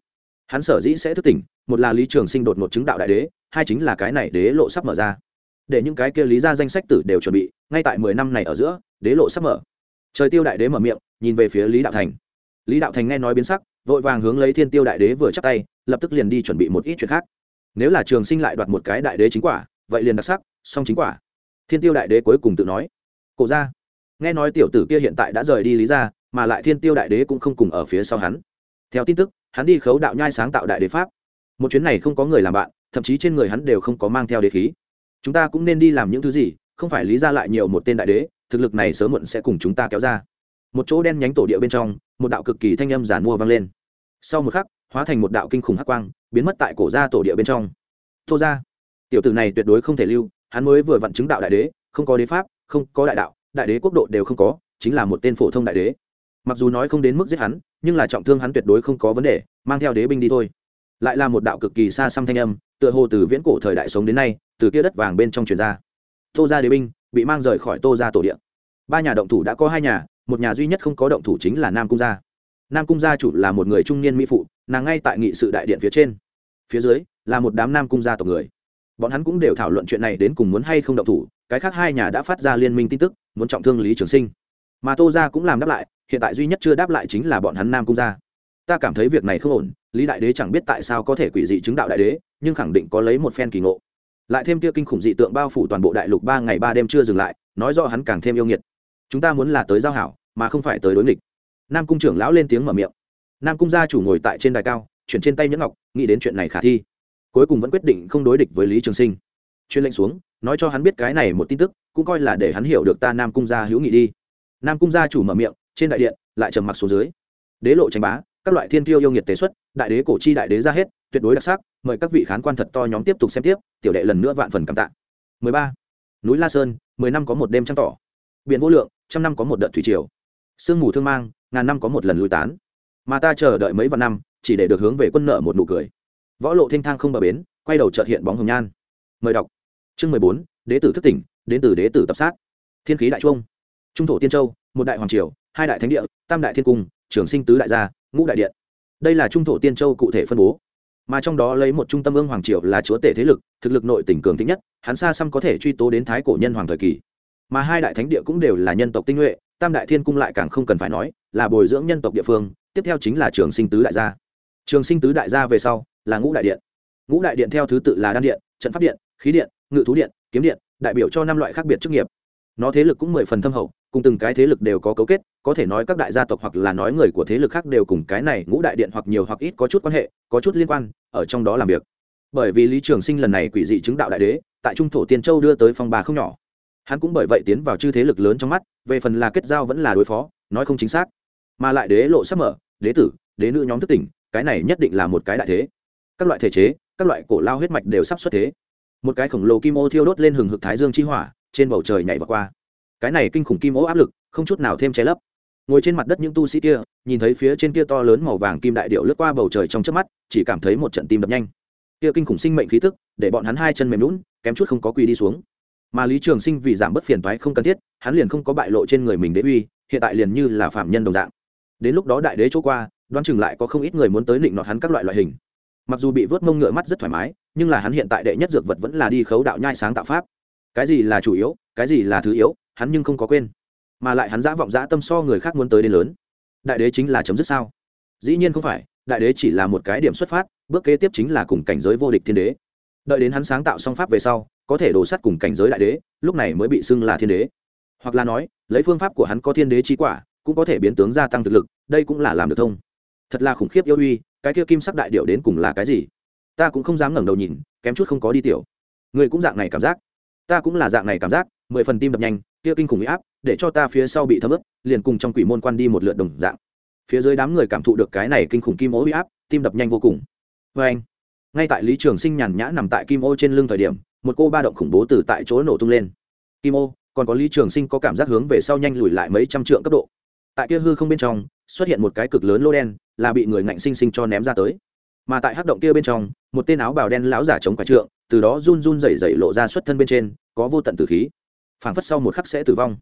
hắn sở dĩ sẽ thức tỉnh, một là lý trường sinh đột một chứng đạo đại đế, hai chính là cái này đế lộ sắp mở ra. Để những cái kia lý ra danh sách tử đều chuẩn bị, ngay tại mười năm này ở giữa, đế lộ sắp mở. Trời tiêu đại đế mở miệng, nhìn về phía lý đạo thành. Lý đạo thành nghe nói biến sắc, vội vàng hướng lấy thiên tiêu đại đế vừa chắc tay, lập tức liền đi chuẩn bị một ít chuyện khác. Nếu là trường sinh lại đoạt một cái đại đế chính quả, vậy liền đặc sắc song chính quả. Thiên tiêu đại đế cuối cùng tự nói, cổ ra nghe nói tiểu tử kia hiện tại đã rời đi lý ra mà lại thiên tiêu đại đế cũng không cùng ở phía sau hắn. Theo tin tức hắn đi khấu đạo nhai sáng tạo đại đế pháp. Một chuyến này không có người làm bạn, thậm chí trên người hắn đều không có mang theo đế khí. Chúng ta cũng nên đi làm những thứ gì, không phải lý ra lại nhiều một tên đại đế, thực lực này sớm muộn sẽ cùng chúng ta kéo ra. Một chỗ đen nhánh tổ địa bên trong, một đạo cực kỳ thanh âm giản mua vang lên. Sau một khắc, hóa thành một đạo kinh khủng hắc quang, biến mất tại cổ ra tổ địa bên trong. Thô ra tiểu tử này tuyệt đối không thể lưu, hắn mới vừa vặn chứng đạo đại đế, không có đế pháp, không có đại đạo, đại đế quốc độ đều không có, chính là một tên phổ thông đại đế. Mặc dù nói không đến mức giết hắn nhưng là trọng thương hắn tuyệt đối không có vấn đề, mang theo đế binh đi thôi. Lại là một đạo cực kỳ xa xăm thanh âm, tựa hồ từ viễn cổ thời đại sống đến nay, từ kia đất vàng bên trong truyền ra. Tô ra đế binh bị mang rời khỏi tô ra tổ điện ba nhà động thủ đã có hai nhà, một nhà duy nhất không có động thủ chính là nam cung gia. Nam cung gia chủ là một người trung niên mỹ phụ, nàng ngay tại nghị sự đại điện phía trên. Phía dưới là một đám nam cung gia tộc người. Bọn hắn cũng đều thảo luận chuyện này đến cùng muốn hay không động thủ, cái khác hai nhà đã phát ra liên minh tin tức, muốn trọng thương lý trường sinh mà tô gia cũng làm đáp lại, hiện tại duy nhất chưa đáp lại chính là bọn hắn nam cung gia. Ta cảm thấy việc này không ổn, lý đại đế chẳng biết tại sao có thể quỷ dị chứng đạo đại đế, nhưng khẳng định có lấy một phen kỳ ngộ. Lại thêm kia kinh khủng dị tượng bao phủ toàn bộ đại lục ba ngày ba đêm chưa dừng lại, nói rõ hắn càng thêm yêu nghiệt. Chúng ta muốn là tới giao hảo, mà không phải tới đối nghịch. Nam cung trưởng lão lên tiếng mở miệng. Nam cung gia chủ ngồi tại trên đài cao, chuyển trên tay nhẫn ngọc, nghĩ đến chuyện này khả thi. Cuối cùng vẫn quyết định không đối địch với lý trường sinh. Chuyên lệnh xuống, nói cho hắn biết cái này một tin tức, cũng coi là để hắn hiểu được ta nam cung gia hữu nghị đi nam cung gia chủ mở miệng, trên đại điện, lại trầm mặc xuống dưới. Đế lộ tranh bá, các loại thiên tiêu yêu nghiệt tế xuất, đại đế cổ chi đại đế ra hết, tuyệt đối đặc sắc, mời các vị khán quan thật to nhóm tiếp tục xem tiếp, tiểu đệ lần nữa vạn phần cảm tạ. 13. núi la sơn 10 năm có một đêm trăng tỏ. Biển vô lượng, trăm năm có một đợt thủy triều. Sương mù thương mang, ngàn năm có một lần lùi tán. Mà ta chờ đợi mấy vạn năm, chỉ để được hướng về quân nợ một nụ cười. Võ lộ thanh thang không bờ bến, quay đầu chợt hiện bóng hồng nhan. Mời đọc. Chương mười bốn, đế tử thức tỉnh, đến từ đế tử tập sát. Thiên khí đại trung trung thổ tiên châu, một đại hoàng triều, hai đại thánh địa, tam đại thiên cung, trường sinh tứ đại gia, ngũ đại điện. Đây là trung thổ tiên châu cụ thể phân bố. Mà trong đó lấy một trung tâm ương hoàng triều là chúa tể thế lực, thực lực nội tỉnh cường thích nhất, hắn xa xăm có thể truy tố đến thái cổ nhân hoàng thời kỳ. Mà hai đại thánh địa cũng đều là nhân tộc tinh nhuệ, tam đại thiên cung lại càng không cần phải nói, là bồi dưỡng nhân tộc địa phương, tiếp theo chính là trường sinh tứ đại gia. Trường sinh tứ đại gia về sau là ngũ đại điện. Ngũ đại điện theo thứ tự là đan điện, trận pháp điện, khí điện, ngự thú điện, kiếm điện, đại biểu cho năm loại khác biệt chức nghiệp. Nó thế lực cũng mười phần thâm hậu cùng từng cái thế lực đều có cấu kết, có thể nói các đại gia tộc hoặc là nói người của thế lực khác đều cùng cái này ngũ đại điện hoặc nhiều hoặc ít có chút quan hệ, có chút liên quan, ở trong đó làm việc. Bởi vì lý trường sinh lần này quỷ dị chứng đạo đại đế, tại trung thổ tiên châu đưa tới phong bà không nhỏ. Hắn cũng bởi vậy tiến vào chư thế lực lớn trong mắt, về phần là kết giao vẫn là đối phó, nói không chính xác. Mà lại đế lộ sắp mở, đế tử, đế nữ nhóm thức tỉnh, cái này nhất định là một cái đại thế. Các loại thể chế, các loại cổ lao huyết mạch đều sắp xuất thế. Một cái khổng lồ kim ô thiêu đốt lên hừng hực thái dương chi hỏa, trên bầu trời nhảy vào qua cái này kinh khủng kim ố áp lực, không chút nào thêm che lấp. Ngồi trên mặt đất những tu sĩ kia, nhìn thấy phía trên kia to lớn màu vàng kim đại điệu lướt qua bầu trời trong chớp mắt, chỉ cảm thấy một trận tim đập nhanh. Kia kinh khủng sinh mệnh khí tức, để bọn hắn hai chân mềm lún kém chút không có quỳ đi xuống. Mà lý trường sinh vì giảm bớt phiền toái không cần thiết, hắn liền không có bại lộ trên người mình đế uy, hiện tại liền như là phạm nhân đồng dạng. Đến lúc đó đại đế chỗ qua, đoán chừng lại có không ít người muốn tới định nọt hắn các loại loại hình. Mặc dù bị vớt mông ngựa mắt rất thoải mái, nhưng là hắn hiện tại đệ nhất dược vật vẫn là đi khấu đạo nhai sáng tạo pháp cái gì là chủ yếu, cái gì là thứ yếu, hắn nhưng không có quên. Mà lại hắn dã vọng dã tâm so người khác muốn tới đến lớn. Đại đế chính là chấm dứt sao? Dĩ nhiên không phải, đại đế chỉ là một cái điểm xuất phát, bước kế tiếp chính là cùng cảnh giới vô địch thiên đế. Đợi đến hắn sáng tạo song pháp về sau, có thể đổ sắt cùng cảnh giới đại đế, lúc này mới bị xưng là thiên đế. Hoặc là nói, lấy phương pháp của hắn có thiên đế chi quả, cũng có thể biến tướng gia tăng thực lực, đây cũng là làm được thông. Thật là khủng khiếp yêu uy, cái kia kim sắc đại điệu đến cùng là cái gì? Ta cũng không dám ngẩng đầu nhìn, kém chút không có đi tiểu. Người cũng dạng này cảm giác ta cũng là dạng này cảm giác, mười phần tim đập nhanh, kia kinh khủng huy áp, để cho ta phía sau bị thấm ướt, liền cùng trong quỷ môn quan đi một lượt đồng dạng. Phía dưới đám người cảm thụ được cái này kinh khủng kim ô huy áp, tim đập nhanh vô cùng. Vê anh, ngay tại lý trường sinh nhàn nhã nằm tại kim ô trên lưng thời điểm, một cô ba động khủng bố từ tại chỗ nổ tung lên. Kim ô, còn có lý trường sinh có cảm giác hướng về sau nhanh lùi lại mấy trăm trượng cấp độ. Tại kia hư không bên trong, xuất hiện một cái cực lớn lô đen, là bị người ngạnh sinh sinh cho ném ra tới mà tại hắc động kia bên trong, một tên áo bào đen lão giả chống quả trượng, từ đó run run rẩy rẩy lộ ra xuất thân bên trên, có vô tận tử khí. Phảng phất sau một khắc sẽ tử vong.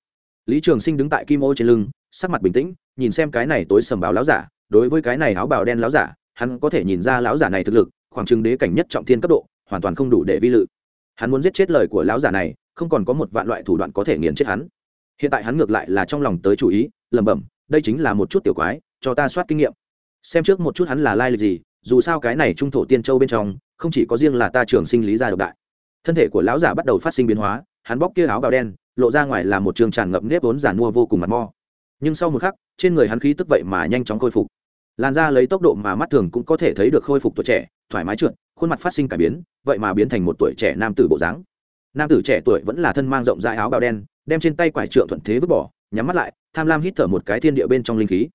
Lý trường sinh đứng tại kim ô trên lưng, sắc mặt bình tĩnh, nhìn xem cái này tối sầm báo lão giả, đối với cái này áo bào đen lão giả, hắn có thể nhìn ra lão giả này thực lực, khoảng chừng đế cảnh nhất trọng thiên cấp độ, hoàn toàn không đủ để vi lự. Hắn muốn giết chết lời của lão giả này, không còn có một vạn loại thủ đoạn có thể nghiền chết hắn. Hiện tại hắn ngược lại là trong lòng tới chủ ý, lẩm bẩm, đây chính là một chút tiểu quái, cho ta soát kinh nghiệm. Xem trước một chút hắn là lai lịch gì dù sao cái này trung thổ tiên châu bên trong, không chỉ có riêng là ta trường sinh lý gia độc đại. Thân thể của lão giả bắt đầu phát sinh biến hóa, hắn bóc kia áo bào đen, lộ ra ngoài là một trường tràn ngập nếp vốn giản mua vô cùng mặt mo. Nhưng sau một khắc, trên người hắn khí tức vậy mà nhanh chóng khôi phục. Làn da lấy tốc độ mà mắt thường cũng có thể thấy được khôi phục tuổi trẻ, thoải mái trượt, khuôn mặt phát sinh cải biến, vậy mà biến thành một tuổi trẻ nam tử bộ dáng. Nam tử trẻ tuổi vẫn là thân mang rộng rãi áo bào đen, đem trên tay quải trượng thuận thế vứt bỏ, nhắm mắt lại, tham lam hít thở một cái thiên địa bên trong linh khí.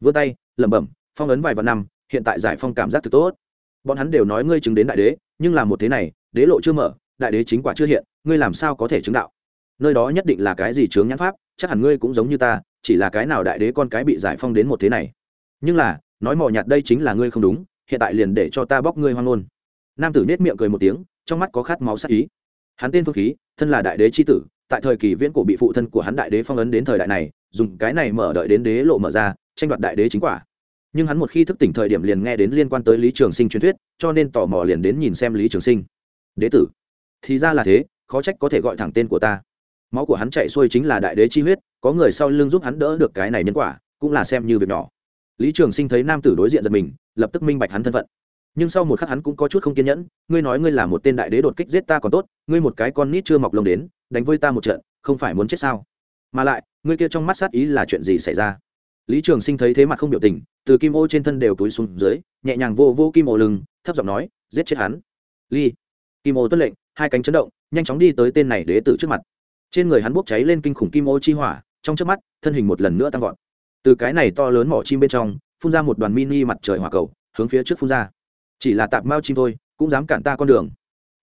Vươn tay, lẩm bẩm, phong ấn vài vạn năm hiện tại giải phong cảm giác thực tốt. Bọn hắn đều nói ngươi chứng đến đại đế, nhưng làm một thế này, đế lộ chưa mở, đại đế chính quả chưa hiện, ngươi làm sao có thể chứng đạo? Nơi đó nhất định là cái gì chướng nhãn pháp, chắc hẳn ngươi cũng giống như ta, chỉ là cái nào đại đế con cái bị giải phong đến một thế này. Nhưng là, nói mò nhạt đây chính là ngươi không đúng, hiện tại liền để cho ta bóc ngươi hoang ngôn. Nam tử nết miệng cười một tiếng, trong mắt có khát máu sắc ý. Hắn tên phương khí, thân là đại đế c h i tử, tại thời kỳ viễn cổ bị phụ thân của hắn đại đế phong ấn đến thời đại này, dùng cái này mở đợi đến đế lộ mở ra, tranh đoạt đại đế chính quả nhưng hắn một khi thức tỉnh thời điểm liền nghe đến liên quan tới lý trường sinh truyền thuyết, cho nên tò mò liền đến nhìn xem lý trường sinh. Đế tử. Thì ra là thế, khó trách có thể gọi thẳng tên của ta. Máu của hắn chạy xuôi chính là đại đế chi huyết, có người sau lưng giúp hắn đỡ được cái này nhân quả, cũng là xem như việc nhỏ. Lý trường sinh thấy nam tử đối diện giật mình, lập tức minh bạch hắn thân phận. Nhưng sau một khắc hắn cũng có chút không kiên nhẫn, ngươi nói ngươi là một tên đại đế đột kích giết ta còn tốt, ngươi một cái con nít chưa mọc lông đến, đánh với ta một trận, không phải muốn chết sao? Mà lại, ngươi kia trong mắt sát ý là chuyện gì xảy ra? Lý trường sinh thấy thế mặt không biểu tình, từ kim ô trên thân đều túi xuống dưới, nhẹ nhàng vô vô kim ô lưng, thấp giọng nói, giết chết hắn. Ly. Kim ô tuân lệnh, hai cánh chấn động, nhanh chóng đi tới tên này đế tử trước mặt. Trên người hắn bốc cháy lên kinh khủng kim ô chi hỏa, trong trước mắt, thân hình một lần nữa tăng vọt. Từ cái này to lớn mỏ chim bên trong, phun ra một đoàn mini mặt trời hỏa cầu, hướng phía trước phun ra. Chỉ là tạp mao chim thôi, cũng dám cản ta con đường.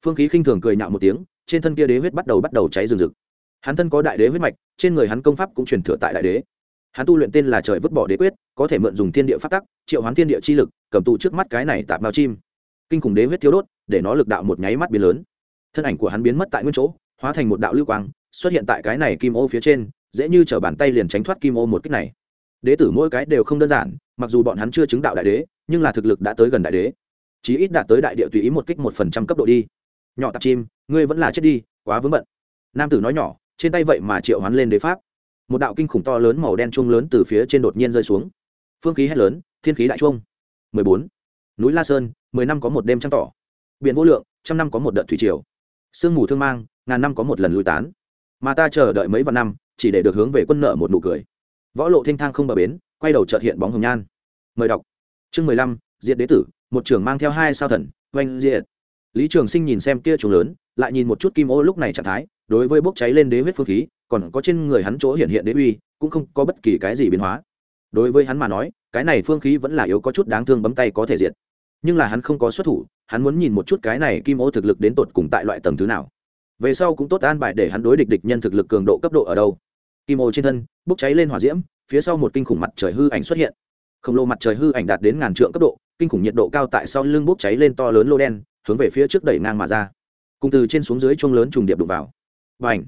Phương khí khinh thường cười nhạo một tiếng, trên thân kia đế huyết bắt đầu bắt đầu cháy rừng rực. Hắn thân có đại đế huyết mạch, trên người hắn công pháp cũng truyền thừa tại đại đế hắn tu luyện tên là trời vứt bỏ đế quyết, có thể mượn dùng thiên địa phát tắc, triệu hoán thiên địa chi lực, cầm tụ trước mắt cái này tạp mao chim. Kinh khủng đế huyết thiếu đốt, để nó lực đạo một nháy mắt biến lớn. Thân ảnh của hắn biến mất tại nguyên chỗ, hóa thành một đạo lưu quang, xuất hiện tại cái này kim ô phía trên, dễ như t bàn tay liền tránh thoát kim ô một cách này. Đế tử mỗi cái đều không đơn giản, mặc dù bọn hắn chưa chứng đạo đại đế, nhưng là thực lực đã tới gần đại đế. Chí ít đạt tới đại địa tùy ý một kích một phần trăm cấp độ đi. Nhỏ tạp chim, ngươi vẫn là chết đi, quá vướng bận. Nam tử nói nhỏ, trên tay vậy mà triệu hoán lên đế pháp một đạo kinh khủng to lớn màu đen chuông lớn từ phía trên đột nhiên rơi xuống. Phương khí hét lớn, thiên khí đại chuông. Mười bốn. Núi la sơn, mười năm có một đêm trăng tỏ. Biển vô lượng, trăm năm có một đợt thủy triều. Sương mù thương mang, ngàn năm có một lần lui tán. Mà ta chờ đợi mấy vạn năm, chỉ để được hướng về quân nợ một nụ cười. Võ lộ thanh thang không bờ bến, quay đầu trợt hiện bóng hồng nhan. Mời đọc. Chương mười lăm, diệt đế tử, một trưởng mang theo hai sao thần, oanh, diệt. Lý trường sinh nhìn xem kia trùng lớn, lại nhìn một chút kim ô lúc này trạng thái, đối với bốc cháy lên đế huyết phương khí còn có trên người hắn chỗ hiện hiện đế uy, cũng không có bất kỳ cái gì biến hóa. Đối với hắn mà nói, cái này phương khí vẫn là yếu có chút đáng thương bấm tay có thể diệt. Nhưng là hắn không có xuất thủ, hắn muốn nhìn một chút cái này kim ô thực lực đến tột cùng tại loại tầng thứ nào. Về sau cũng tốt an bài để hắn đối địch địch nhân thực lực cường độ cấp độ ở đâu. Kim ô trên thân, bốc cháy lên hỏa diễm, phía sau một kinh khủng mặt trời hư ảnh xuất hiện. Khổng lồ mặt trời hư ảnh đạt đến ngàn trượng cấp độ, kinh khủng nhiệt độ cao tại sau lưng bốc cháy lên to lớn lô đen, hướng về phía trước đẩy ngang mà ra. Cùng từ trên xuống dưới chuông lớn trùng điệp đụng vào. Và ảnh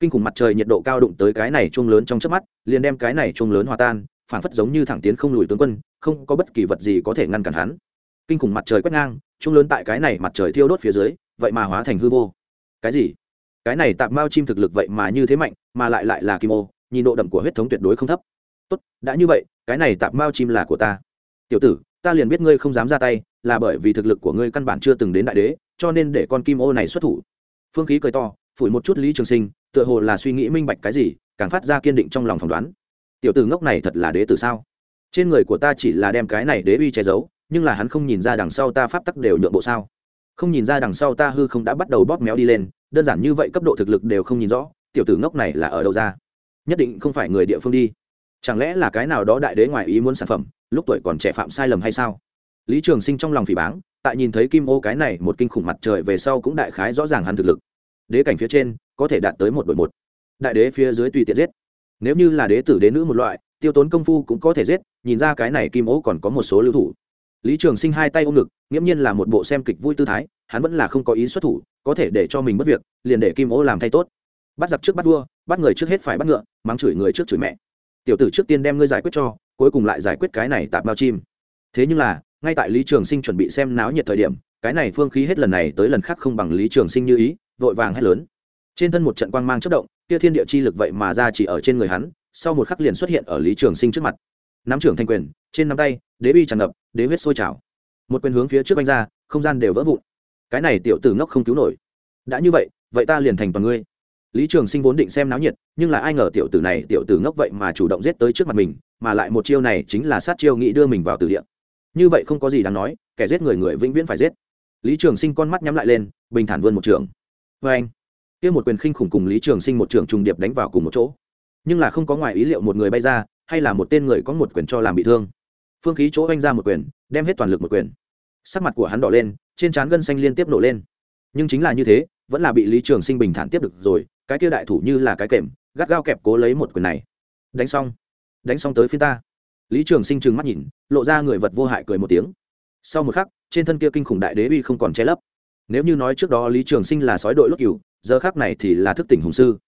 kinh khủng mặt trời nhiệt độ cao đụng tới cái này chuông lớn trong chớp mắt, liền đem cái này chuông lớn hòa tan phản phất giống như thẳng tiến không lùi tướng quân, không có bất kỳ vật gì có thể ngăn cản hắn. Kinh khủng mặt trời quét ngang, chuông lớn tại cái này mặt trời thiêu đốt phía dưới, vậy mà hóa thành hư vô. Cái gì? Cái này tạm mao chim thực lực vậy mà như thế mạnh, mà lại lại là kim ô, nhìn độ đậm của huyết thống tuyệt đối không thấp. Tốt, đã như vậy, cái này tạm mao chim là của ta. Tiểu tử, ta liền biết ngươi không dám ra tay, là bởi vì thực lực của ngươi căn bản chưa từng đến đại đế, cho nên để con kim ô này xuất thủ. Phương khí cười to phủi một chút lý trường sinh, tựa hồ là suy nghĩ minh bạch cái gì, càng phát ra kiên định trong lòng phỏng đoán. Tiểu tử ngốc này thật là đế tử sao? Trên người của ta chỉ là đem cái này đế uy che giấu, nhưng là hắn không nhìn ra đằng sau ta pháp tắc đều nhượng bộ sao? Không nhìn ra đằng sau ta hư không đã bắt đầu bóp méo đi lên, đơn giản như vậy cấp độ thực lực đều không nhìn rõ, tiểu tử ngốc này là ở đâu ra? Nhất định không phải người địa phương đi. Chẳng lẽ là cái nào đó đại đế ngoài ý muốn sản phẩm, lúc tuổi còn trẻ phạm sai lầm hay sao? Lý trường sinh trong lòng phỉ báng, tại nhìn thấy kim ô cái này một kinh khủng mặt trời về sau cũng đại khái rõ ràng hắn thực lực đế cảnh phía trên có thể đạt tới một đội một. Đại đế phía dưới tùy tiện giết. Nếu như là đế tử đế nữ một loại, tiêu tốn công phu cũng có thể giết, nhìn ra cái này kim ố còn có một số lưu thủ. Lý trường sinh hai tay ôm ngực, nghiễm nhiên là một bộ xem kịch vui tư thái, hắn vẫn là không có ý xuất thủ, có thể để cho mình mất việc, liền để kim ố làm thay tốt. Bắt giặc trước bắt vua, bắt người trước hết phải bắt ngựa, mắng chửi người trước chửi mẹ. Tiểu tử trước tiên đem ngươi giải quyết cho, cuối cùng lại giải quyết cái này tạp bao chim. Thế nhưng là, ngay tại lý trường sinh chuẩn bị xem náo nhiệt thời điểm, cái này phương khí hết lần này tới lần khác không bằng lý trường sinh như ý vội vàng hét lớn. Trên thân một trận quang mang chất động, kia thiên địa chi lực vậy mà ra chỉ ở trên người hắn, sau một khắc liền xuất hiện ở lý trường sinh trước mặt. Nắm trưởng thanh quyền, trên nắm tay, đế bi tràn ngập, đế huyết sôi trào. Một quyền hướng phía trước anh ra, không gian đều vỡ vụn. Cái này tiểu tử ngốc không cứu nổi. Đã như vậy vậy ta liền thành toàn ngươi. Lý trường sinh vốn định xem náo nhiệt, nhưng là ai ngờ tiểu tử này, tiểu tử ngốc vậy mà chủ động giết tới trước mặt mình, mà lại một chiêu này chính là sát chiêu nghĩ đưa mình vào tử địa. Như vậy không có gì đáng nói, kẻ giết người người vĩnh viễn phải giết. Lý trường sinh con mắt nhắm lại lên, bình thản vươn một trường vê anh, kia một quyền khinh khủng cùng lý trường sinh một trường trùng điệp đánh vào cùng một chỗ. Nhưng là không có ngoài ý liệu một người bay ra, hay là một tên người có một quyền cho làm bị thương. Phương khí chỗ anh ra một quyền, đem hết toàn lực một quyền. Sắc mặt của hắn đỏ lên, trên trán gân xanh liên tiếp nổ lên. Nhưng chính là như thế, vẫn là bị lý trường sinh bình thản tiếp được rồi, cái kia đại thủ như là cái kềm, gắt gao kẹp cố lấy một quyền này. Đánh xong đánh xong tới phía ta. Lý trường sinh trừng mắt nhìn, lộ ra người vật vô hại cười một tiếng. Sau một khắc, trên thân kia kinh khủng đại đế uy không còn che lấp nếu như nói trước đó lý trường sinh là sói đội lốt cừu, giờ khác này thì là thức tỉnh hùng sư.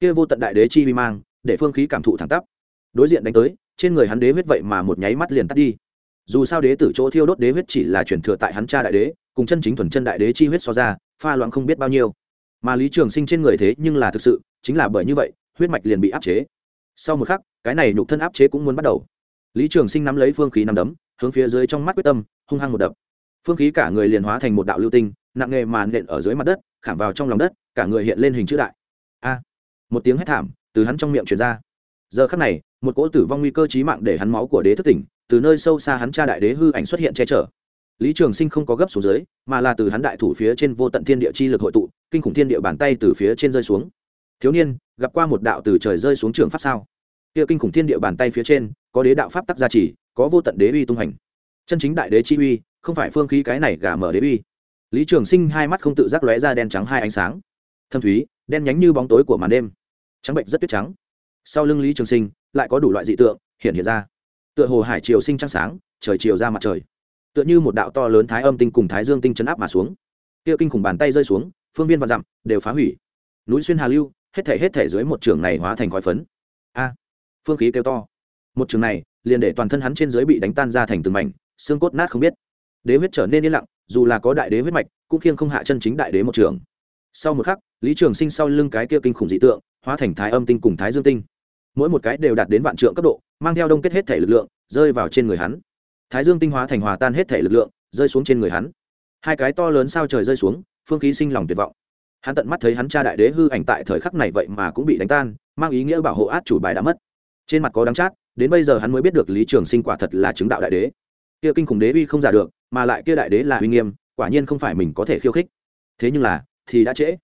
Kia vô tận đại đế chi vi mang, để phương khí cảm thụ thẳng tắp. Đối diện đánh tới, trên người hắn đế huyết vậy mà một nháy mắt liền tắt đi. Dù sao đế tử chỗ thiêu đốt đế huyết chỉ là truyền thừa tại hắn cha đại đế, cùng chân chính thuần chân đại đế chi huyết so ra, pha loãng không biết bao nhiêu. Mà lý trường sinh trên người thế nhưng là thực sự, chính là bởi như vậy, huyết mạch liền bị áp chế. Sau một khắc, cái này nhục thân áp chế cũng muốn bắt đầu. Lý trường sinh nắm lấy phương khí nắm đấm, hướng phía dưới trong mắt quyết tâm, hung hăng một đập. Phương khí cả người liền hóa thành một đạo lưu tinh nặng nghề màn nện ở dưới mặt đất, khảm vào trong lòng đất, cả người hiện lên hình chữ đại. A! Một tiếng hét thảm từ hắn trong miệng truyền ra. Giờ khắc này, một cỗ tử vong nguy cơ chí mạng để hắn máu của đế thất tỉnh, từ nơi sâu xa hắn cha đại đế hư ảnh xuất hiện che chở. Lý trường sinh không có gấp xuống dưới, mà là từ hắn đại thủ phía trên vô tận thiên địa chi lực hội tụ, kinh khủng thiên địa bàn tay từ phía trên rơi xuống. Thiếu niên, gặp qua một đạo từ trời rơi xuống trường pháp sao? Kia kinh khủng thiên địa bàn tay phía trên, có đế đạo pháp tắc gia trì, có vô tận đế uy tung hành. Chân chính đại đế chi uy, không phải phương khí cái này gà mở đế uy lý trường sinh hai mắt không tự giác lóe ra đen trắng hai ánh sáng. Thâm thúy, đen nhánh như bóng tối của màn đêm. Trắng bệnh rất tuyết trắng. Sau lưng lý trường sinh, lại có đủ loại dị tượng hiện hiện ra. Tựa hồ hải triều sinh trăng sáng, trời chiều ra mặt trời. Tựa như một đạo to lớn thái âm tinh cùng thái dương tinh chấn áp mà xuống. Kia kinh khủng bàn tay rơi xuống, phương viên và dặm, đều phá hủy. Núi xuyên hà lưu, hết thể hết thể dưới một trường này hóa thành khói phấn. A! Phương khí kêu to. Một trường này, liền để toàn thân hắn trên dưới bị đánh tan ra thành từng mảnh, xương cốt nát không biết. Đế huyết trở nên yên lặng dù là có đại đế huyết mạch, cũng khiêng không hạ chân chính đại đế một trường. Sau một khắc, lý trường sinh sau lưng cái kia kinh khủng dị tượng, hóa thành thái âm tinh cùng thái dương tinh. Mỗi một cái đều đạt đến vạn trượng cấp độ, mang theo đông kết hết thể lực lượng, rơi vào trên người hắn. Thái dương tinh hóa thành hòa tan hết thể lực lượng, rơi xuống trên người hắn. Hai cái to lớn sao trời rơi xuống, phương khí sinh lòng tuyệt vọng. Hắn tận mắt thấy hắn cha đại đế hư ảnh tại thời khắc này vậy mà cũng bị đánh tan, mang ý nghĩa bảo hộ át chủ bài đã mất. Trên mặt có đắng chát, đến bây giờ hắn mới biết được lý trường sinh quả thật là chứng đạo đại đế. Kia kinh khủng đế uy không giả được mà lại kia đại đế là uy nghiêm, quả nhiên không phải mình có thể khiêu khích. Thế nhưng là, thì đã trễ.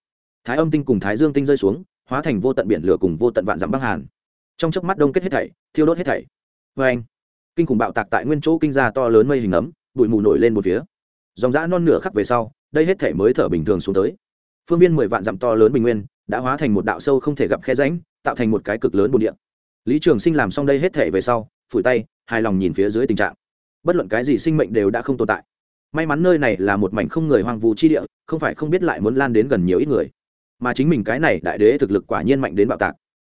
Thái âm tinh cùng thái dương tinh rơi xuống, hóa thành vô tận biển lửa cùng vô tận vạn dặm băng hàn. Trong chớp mắt đông kết hết thảy, thiêu đốt hết thảy. Vê anh, kinh khủng bạo tạc tại nguyên chỗ kinh ra to lớn mây hình ấm, bụi mù nổi lên một phía. Dòng dã non nửa khắc về sau, đây hết thảy mới thở bình thường xuống tới. Phương viên mười vạn dặm to lớn bình nguyên, đã hóa thành một đạo sâu không thể gặp khe rãnh, tạo thành một cái cực lớn bồn địa. Lý trường sinh làm xong đây hết thảy về sau, phủi tay, hài lòng nhìn phía dưới tình trạng bất luận cái gì sinh mệnh đều đã không tồn tại. May mắn nơi này là một mảnh không người hoang vu chi địa, không phải không biết lại muốn lan đến gần nhiều ít người. Mà chính mình cái này đại đế thực lực quả nhiên mạnh đến bạo tạc.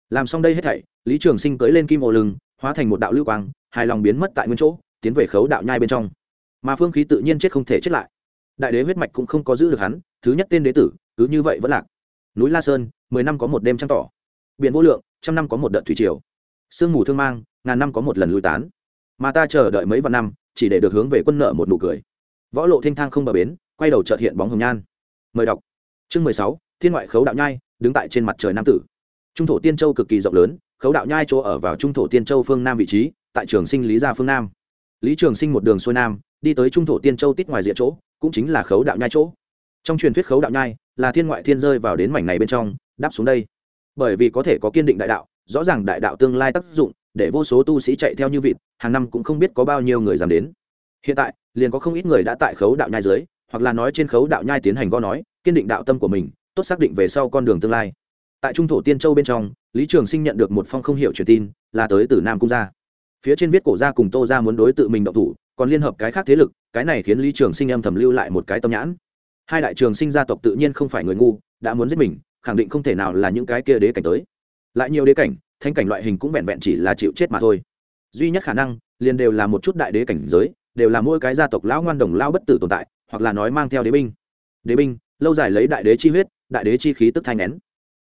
Làm xong đây hết thảy, lý trường sinh cưới lên kim ô lưng, hóa thành một đạo lưu quang, hài lòng biến mất tại nguyên chỗ, tiến về khấu đạo nhai bên trong. Mà phương khí tự nhiên chết không thể chết lại. Đại đế huyết mạch cũng không có giữ được hắn, thứ nhất tên đế tử, cứ như vậy vẫn lạc. Núi la sơn, mười năm có một đêm trăng tỏ. Biển vô lượng, trăm năm có một đợt thủy triều. Sương mù thương mang, ngàn năm có một lần lui tán. Mà ta chờ đợi mấy vạn năm chỉ để được hướng về quân nợ một nụ cười. Võ lộ thanh thang không bờ bến, quay đầu trợt hiện bóng hồng nhan. Mời đọc. Chương mười sáu, thiên ngoại khấu đạo nhai, đứng tại trên mặt trời nam tử. Trung thổ tiên châu cực kỳ rộng lớn, khấu đạo nhai chỗ ở vào trung thổ tiên châu phương nam vị trí, tại trường sinh lý gia phương nam. Lý trường sinh một đường xuôi nam, đi tới trung thổ tiên châu tít ngoài diện chỗ, cũng chính là khấu đạo nhai chỗ. Trong truyền thuyết khấu đạo nhai là thiên ngoại thiên rơi vào đến mảnh này bên trong, đáp xuống đây. Bởi vì có thể có kiên định đại đạo, rõ ràng đại đạo tương lai tác dụng để vô số tu sĩ chạy theo như vịt, hàng năm cũng không biết có bao nhiêu người dám đến. Hiện tại, liền có không ít người đã tại khấu đạo nhai dưới, hoặc là nói trên khấu đạo nhai tiến hành gõ nói, kiên định đạo tâm của mình, tốt xác định về sau con đường tương lai. Tại trung thổ tiên châu bên trong, lý trường sinh nhận được một phong không hiểu truyền tin, là tới từ nam cung gia. Phía trên viết cổ gia cùng tô gia muốn đối tự mình động thủ, còn liên hợp cái khác thế lực, cái này khiến lý trường sinh âm thầm lưu lại một cái tâm nhãn. Hai đại trường sinh gia tộc tự nhiên không phải người ngu, đã muốn giết mình, khẳng định không thể nào là những cái kia đế cảnh tới. Lại nhiều đế cảnh thanh cảnh loại hình cũng vẹn vẹn chỉ là chịu chết mà thôi. Duy nhất khả năng, liền đều là một chút đại đế cảnh giới, đều là mỗi cái gia tộc lão ngoan đồng lao bất tử tồn tại, hoặc là nói mang theo đế binh. Đế binh, lâu dài lấy đại đế chi huyết, đại đế chi khí tức thanh nén.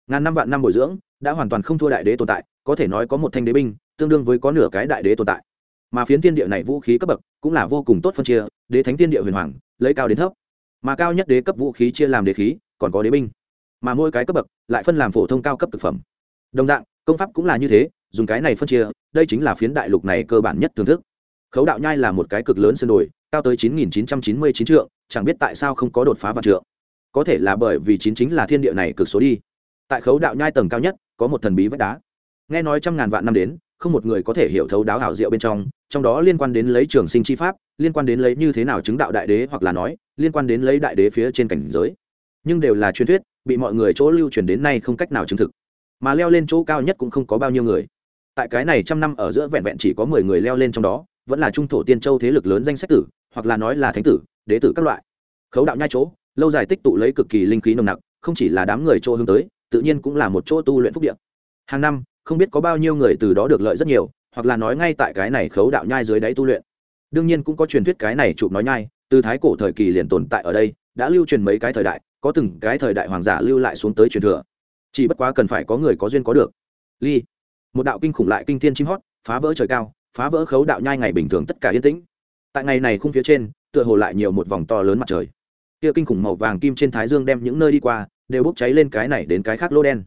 Ngàn năm vạn năm bồi dưỡng, đã hoàn toàn không thua đại đế tồn tại, có thể nói có một thanh đế binh, tương đương với có nửa cái đại đế tồn tại. Mà phiến thiên địa này vũ khí cấp bậc, cũng là vô cùng tốt phân chia, đế thánh thiên địa huyền hoàng, lấy cao đến thấp. Mà cao nhất đế cấp vũ khí chia làm đế khí, còn có đế binh. Mà mỗi cái cấp bậc, lại phân làm phổ thông cao cấp thực phẩm. Đồng dạng công pháp cũng là như thế, dùng cái này phân chia, đây chính là phiến đại lục này cơ bản nhất thưởng thức. Khấu đạo nhai là một cái cực lớn sân đồi, cao tới chín nghìn chín trăm chín mươi chín trượng, chẳng biết tại sao không có đột phá vạn trượng. Có thể là bởi vì chín chính là thiên địa này cực số đi. Tại khấu đạo nhai tầng cao nhất, có một thần bí vách đá. Nghe nói trăm ngàn vạn năm đến, không một người có thể hiểu thấu đáo hảo diệu bên trong trong đó liên quan đến lấy trường sinh chi pháp, liên quan đến lấy như thế nào chứng đạo đại đế hoặc là nói, liên quan đến lấy đại đế phía trên cảnh giới. Nhưng đều là truyền thuyết, bị mọi người chỗ lưu truyền đến nay không cách nào chứng thực mà leo lên chỗ cao nhất cũng không có bao nhiêu người. Tại cái này trăm năm ở giữa vẹn vẹn chỉ có mười người leo lên trong đó, vẫn là trung thổ tiên châu thế lực lớn danh sách tử, hoặc là nói là thánh tử, đế tử các loại. Khấu đạo nhai chỗ, lâu dài tích tụ lấy cực kỳ linh khí nồng nặc, không chỉ là đám người chỗ hướng tới, tự nhiên cũng là một chỗ tu luyện phúc điện hàng năm, không biết có bao nhiêu người từ đó được lợi rất nhiều, hoặc là nói ngay tại cái này khấu đạo nhai dưới đáy tu luyện. Đương nhiên cũng có truyền thuyết cái này chụp nói nhai, từ thái cổ thời kỳ liền tồn tại ở đây, đã lưu truyền mấy cái thời đại, có từng cái thời đại hoàng giả lưu lại xuống tới truyền thừa chỉ bất quá cần phải có người có duyên có được. Ly, một đạo kinh khủng lại kinh thiên chim hót, phá vỡ trời cao, phá vỡ khấu đạo nhai ngày bình thường tất cả yên tĩnh. Tại ngày này khung phía trên, tựa hồ lại nhiều một vòng to lớn mặt trời. Kia kinh khủng màu vàng kim trên thái dương đem những nơi đi qua, đều bốc cháy lên cái này đến cái khác lô đen.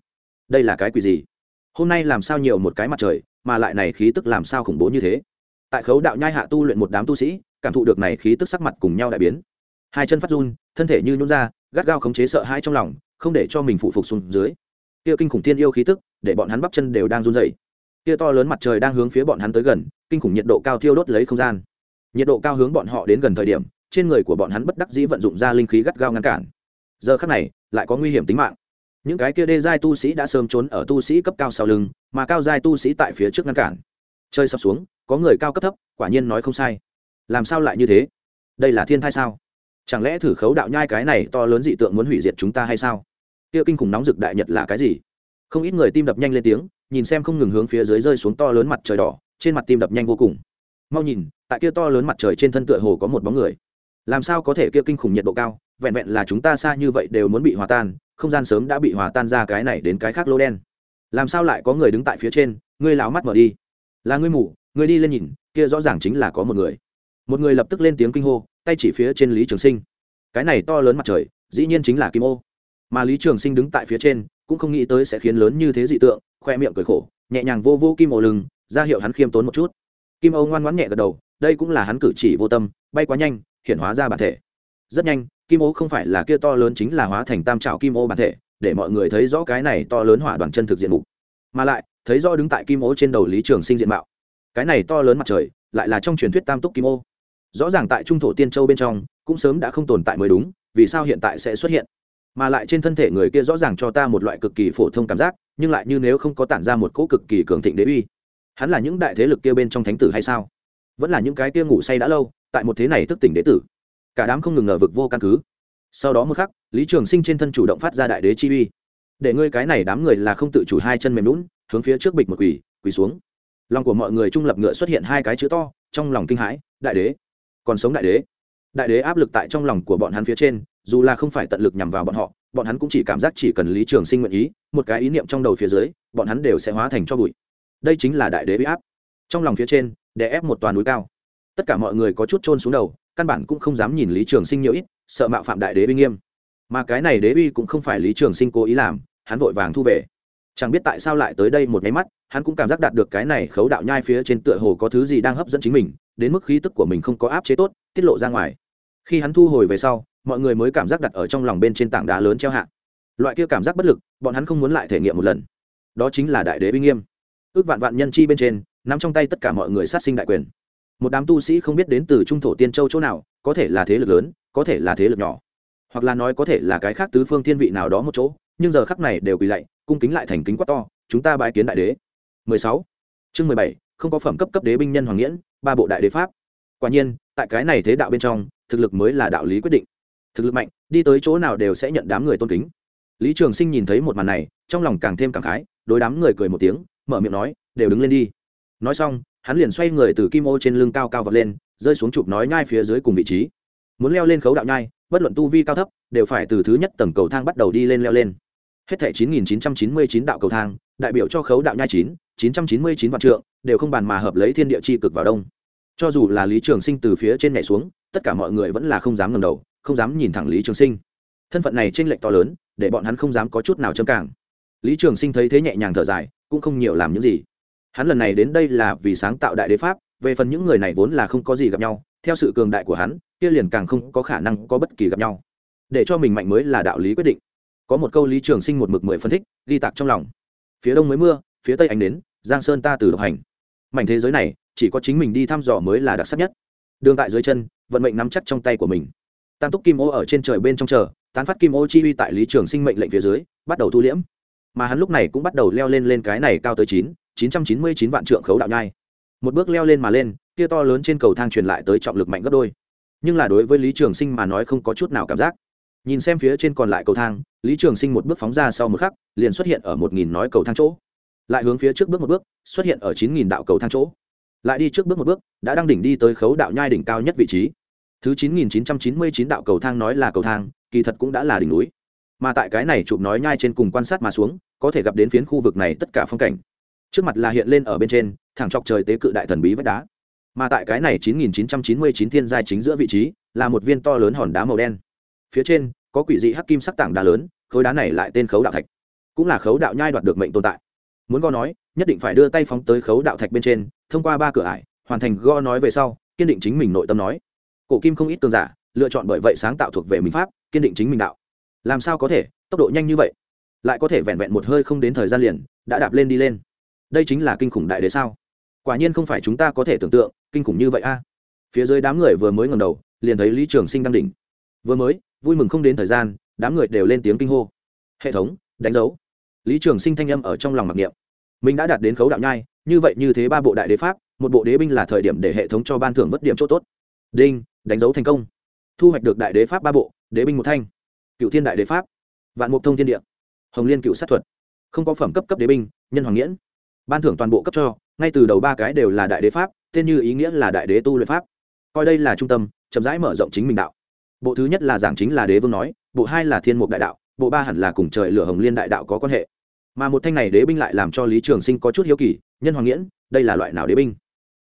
Đây là cái quỷ gì? Hôm nay làm sao nhiều một cái mặt trời, mà lại này khí tức làm sao khủng bố như thế? Tại khấu đạo nhai hạ tu luyện một đám tu sĩ, cảm thụ được này khí tức sắc mặt cùng nhau đại biến. Hai chân phát run, thân thể như nhún ra, gắt gao khống chế sợ hãi trong lòng, không để cho mình phụ phục xuống dưới kia kinh khủng thiên yêu khí tức, để bọn hắn bắp chân đều đang run rẩy. Kia to lớn mặt trời đang hướng phía bọn hắn tới gần, kinh khủng nhiệt độ cao thiêu đốt lấy không gian. Nhiệt độ cao hướng bọn họ đến gần thời điểm, trên người của bọn hắn bất đắc dĩ vận dụng ra linh khí gắt gao ngăn cản. Giờ khắc này, lại có nguy hiểm tính mạng. Những cái kia đê giai tu sĩ đã sớm trốn ở tu sĩ cấp cao sau lưng, mà cao giai tu sĩ tại phía trước ngăn cản. Chơi sập xuống, có người cao cấp thấp, quả nhiên nói không sai. Làm sao lại như thế? Đây là thiên thai sao? Chẳng lẽ thử khấu đạo nhai cái này to lớn dị tượng muốn hủy diệt chúng ta hay sao? Kia kinh khủng nóng rực đại nhật là cái gì? Không ít người tim đập nhanh lên tiếng, nhìn xem không ngừng hướng phía dưới rơi xuống to lớn mặt trời đỏ, trên mặt tim đập nhanh vô cùng. Mau nhìn, tại kia to lớn mặt trời trên thân tựa hồ có một bóng người. Làm sao có thể kia kinh khủng nhiệt độ cao, vẹn vẹn là chúng ta xa như vậy đều muốn bị hòa tan, không gian sớm đã bị hòa tan ra cái này đến cái khác lô đen. Làm sao lại có người đứng tại phía trên, ngươi láo mắt mở đi. Là ngươi mù, ngươi đi lên nhìn, kia rõ ràng chính là có một người. Một người lập tức lên tiếng kinh hô, tay chỉ phía trên lý trường sinh. Cái này to lớn mặt trời, dĩ nhiên chính là kim ô mà lý trường sinh đứng tại phía trên, cũng không nghĩ tới sẽ khiến lớn như thế dị tượng, khoe miệng cười khổ, nhẹ nhàng vô vô kim ô lưng, ra hiệu hắn khiêm tốn một chút. Kim ô ngoan ngoãn nhẹ gật đầu, đây cũng là hắn cử chỉ vô tâm, bay quá nhanh hiện hóa ra bản thể. Rất nhanh, kim ô không phải là kia to lớn chính là hóa thành tam trào kim ô bản thể, để mọi người thấy rõ cái này to lớn hỏa đoàn chân thực diện mục. Mà lại, thấy rõ đứng tại kim ô trên đầu lý trường sinh diện mạo. Cái này to lớn mặt trời, lại là trong truyền thuyết tam túc kim ô rõ ràng tại trung thổ tiên châu bên trong, cũng sớm đã không tồn tại mới đúng, vì sao hiện tại sẽ xuất hiện? Mà lại trên thân thể người kia rõ ràng cho ta một loại cực kỳ phổ thông cảm giác, nhưng lại như nếu không có tản ra một cỗ cực kỳ cường thịnh đế uy. Hắn là những đại thế lực kia bên trong thánh tử hay sao? Vẫn là những cái kia ngủ say đã lâu, tại một thế này thức tỉnh đế tử. Cả đám không ngừng ngờ vực vô căn cứ. Sau đó một khắc, lý trường sinh trên thân chủ động phát ra đại đế chi uy. Để ngươi cái này đám người là không tự chủ hai chân mềm lún hướng phía trước bịch một quỳ quỳ xuống. Lòng của mọi người trung lập ngựa xuất hiện hai cái chữ to, trong lòng kinh hãi, đại đế, còn sống đại đế. Đại đế áp lực tại trong lòng của bọn hắn phía trên dù là không phải tận lực nhằm vào bọn họ, bọn hắn cũng chỉ cảm giác chỉ cần lý trường sinh nguyện ý, một cái ý niệm trong đầu phía dưới, bọn hắn đều sẽ hóa thành cho bụi. Đây chính là đại đế bị áp. Trong lòng phía trên để ép một toàn núi cao. Tất cả mọi người có chút trôn xuống đầu, căn bản cũng không dám nhìn lý trường sinh nhiều ít, sợ mạo phạm đại đế uy nghiêm. Mà cái này đế uy cũng không phải lý trường sinh cố ý làm, hắn vội vàng thu về. Chẳng biết tại sao lại tới đây một nháy mắt, hắn cũng cảm giác đạt được cái này khấu đạo nhai phía trên tựa hồ có thứ gì đang hấp dẫn chính mình, đến mức khí tức của mình không có áp chế tốt, tiết lộ ra ngoài. Khi hắn thu hồi về sau mọi người mới cảm giác đặt ở trong lòng bên trên tảng đá lớn treo hạ. Loại kia cảm giác bất lực bọn hắn không muốn lại thể nghiệm một lần. Đó chính là đại đế uy nghiêm. Ước vạn vạn nhân chi bên trên nắm trong tay tất cả mọi người sát sinh đại quyền. Một đám tu sĩ không biết đến từ trung thổ tiên châu chỗ nào có thể là thế lực lớn có thể là thế lực nhỏ. Hoặc là nói có thể là cái khác tứ phương thiên vị nào đó một chỗ nhưng giờ khắc này đều quỳ lạy cung kính lại thành kính quá to chúng ta bái kiến đại đế. 16. chương 17, không có phẩm cấp cấp đế binh nhân hoàng nghiễn ba bộ đại đế pháp. Quả nhiên tại cái này thế đạo bên trong thực lực mới là đạo lý quyết định thực lực mạnh, đi tới chỗ nào đều sẽ nhận đám người tôn kính. Lý trường sinh nhìn thấy một màn này, trong lòng càng thêm càng khái, đối đám người cười một tiếng, mở miệng nói, đều đứng lên đi. Nói xong, hắn liền xoay người từ kim ô trên lưng cao cao vật lên, rơi xuống chụp nói nhai phía dưới cùng vị trí. Muốn leo lên khấu đạo nhai, bất luận tu vi cao thấp, đều phải từ thứ nhất tầng cầu thang bắt đầu đi lên leo lên. Hết thảy 9999 đạo cầu thang, đại biểu cho khấu đạo nhai chín 999 vạn trượng, đều không bàn mà hợp lấy thiên địa chi cực vào đông. Cho dù là lý trường sinh từ phía trên nhảy xuống, tất cả mọi người vẫn là không dám ngẩng đầu không dám nhìn thẳng lý trường sinh. Thân phận này trên lệnh to lớn, để bọn hắn không dám có chút nào châm càng. Lý trường sinh thấy thế nhẹ nhàng thở dài, cũng không nhiều làm những gì. Hắn lần này đến đây là vì sáng tạo đại đế pháp, về phần những người này vốn là không có gì gặp nhau, theo sự cường đại của hắn, kia liền càng không có khả năng có bất kỳ gặp nhau. Để cho mình mạnh mới là đạo lý quyết định. Có một câu lý trường sinh một mực mười phân tích ghi tạc trong lòng. Phía đông mới mưa, phía tây ánh đến giang sơn ta từ độc hành. Mảnh thế giới này, chỉ có chính mình đi thăm dò mới là đặc sắc nhất. Đường tại dưới chân, vận mệnh nắm chắc trong tay của mình tam túc kim ô ở trên trời bên trong chờ, tán phát kim ô chi uy tại lý trường sinh mệnh lệnh phía dưới, bắt đầu thu liễm. Mà hắn lúc này cũng bắt đầu leo lên lên cái này cao tới chín chín trăm chín mươi chín vạn trượng khấu đạo nhai. Một bước leo lên mà lên, kia to lớn trên cầu thang truyền lại tới trọng lực mạnh gấp đôi. Nhưng là đối với lý trường sinh mà nói không có chút nào cảm giác. Nhìn xem phía trên còn lại cầu thang, lý trường sinh một bước phóng ra sau một khắc, liền xuất hiện ở một nghìn nói cầu thang chỗ. Lại hướng phía trước bước một bước, xuất hiện ở chín nghìn đạo cầu thang chỗ. Lại đi trước bước một bước, đã đang đỉnh đi tới khấu đạo nhai đỉnh cao nhất vị trí thứ chín nghìn chín trăm chín mươi chín đạo cầu thang nói là cầu thang, kỳ thật cũng đã là đỉnh núi. Mà tại cái này chụp nói nhai trên cùng quan sát mà xuống, có thể gặp đến phiến khu vực này tất cả phong cảnh. Trước mặt là hiện lên ở bên trên, thẳng chọc trời tế cự đại thần bí vách đá. Mà tại cái này 9999 thiên giai chính giữa vị trí, là một viên to lớn hòn đá màu đen. Phía trên, có quỷ dị hắc kim sắc tảng đá lớn, khối đá này lại tên khấu đạo thạch. Cũng là khấu đạo nhai đoạt được mệnh tồn tại. Muốn go nói, nhất định phải đưa tay phóng tới khấu đạo thạch bên trên, thông qua ba cửa ải, hoàn thành go nói về sau, kiên định chính mình nội tâm nói cổ kim không ít cường giả, lựa chọn bởi vậy sáng tạo thuộc về mình pháp, kiên định chính mình đạo. Làm sao có thể? Tốc độ nhanh như vậy, lại có thể vẹn vẹn một hơi không đến thời gian liền, đã đạp lên đi lên. Đây chính là kinh khủng đại đế sao? Quả nhiên không phải chúng ta có thể tưởng tượng, kinh khủng như vậy a. Phía dưới đám người vừa mới ngầm đầu, liền thấy lý trường sinh đang đỉnh. Vừa mới, vui mừng không đến thời gian, đám người đều lên tiếng kinh hô. Hệ thống, đánh dấu. Lý trường sinh thanh âm ở trong lòng mặc niệm. Mình đã đạt đến khấu đạo nhai, như vậy như thế ba bộ đại đế pháp, một bộ đế binh là thời điểm để hệ thống cho ban thưởng mất điểm chỗ tốt. Đinh đánh dấu thành công. Thu hoạch được đại đế pháp ba bộ, đế binh một thanh. Cựu thiên đại đế pháp, vạn mục thông thiên địa. Hồng liên cựu sát thuật. Không có phẩm cấp cấp đế binh, nhân hoàng nghiễn. Ban thưởng toàn bộ cấp cho, ngay từ đầu ba cái đều là đại đế pháp, tên như ý nghĩa là đại đế tu luyện pháp. Coi đây là trung tâm, chậm rãi mở rộng chính mình đạo. Bộ thứ nhất là giảng chính là đế vương nói, bộ hai là thiên mục đại đạo, bộ ba hẳn là cùng trời lửa hồng liên đại đạo có quan hệ. Mà một thanh này đế binh lại làm cho lý trường sinh có chút hiếu kỳ, nhân hoàng nghiễn, đây là loại nào đế binh?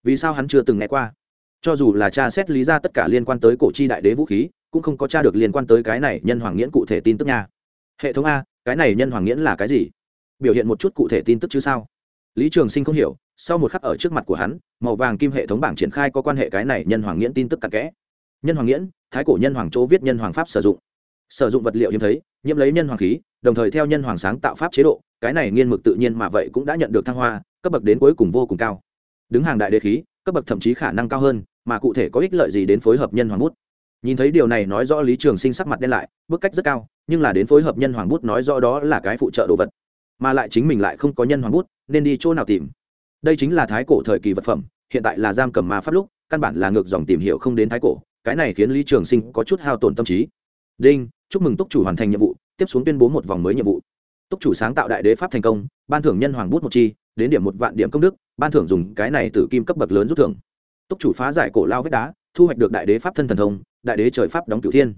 Vì sao hắn chưa từng nghe qua? Cho dù là cha xét lý ra tất cả liên quan tới cổ chi đại đế vũ khí, cũng không có tra được liên quan tới cái này nhân hoàng nghiễn cụ thể tin tức nha. Hệ thống a, cái này nhân hoàng nghiễn là cái gì? Biểu hiện một chút cụ thể tin tức chứ sao? Lý trường sinh không hiểu, sau một khắc ở trước mặt của hắn, màu vàng kim hệ thống bảng triển khai có quan hệ cái này nhân hoàng nghiễn tin tức cặn kẽ. Nhân hoàng nghiễn, thái cổ nhân hoàng chỗ viết nhân hoàng pháp sử dụng. Sử dụng vật liệu hiếm thấy, nhiễm lấy nhân hoàng khí, đồng thời theo nhân hoàng sáng tạo pháp chế độ, cái này nghiên mực tự nhiên mà vậy cũng đã nhận được thăng hoa, cấp bậc đến cuối cùng vô cùng cao. Đứng hàng đại đế khí cấp bậc thậm chí khả năng cao hơn, mà cụ thể có ích lợi gì đến phối hợp nhân hoàng bút. Nhìn thấy điều này nói rõ lý trường sinh sắc mặt đen lại bước cách rất cao, nhưng là đến phối hợp nhân hoàng bút nói rõ đó là cái phụ trợ đồ vật. Mà lại chính mình lại không có nhân hoàng bút, nên đi chỗ nào tìm? Đây chính là thái cổ thời kỳ vật phẩm, hiện tại là giam cầm ma pháp lúc, căn bản là ngược dòng tìm hiểu không đến thái cổ, cái này khiến lý trường sinh có chút hao tổn tâm trí. Đinh, chúc mừng túc chủ hoàn thành nhiệm vụ, tiếp xuống tuyên bố một vòng mới nhiệm vụ. Túc chủ sáng tạo đại đế pháp thành công, ban thưởng nhân hoàng bút một chi đến điểm một vạn điểm công đức, ban thưởng dùng cái này từ kim cấp bậc lớn rút thưởng. Túc chủ phá giải cổ lao vết đá, thu hoạch được đại đế pháp thân thần thông, đại đế trời pháp đóng cửu thiên.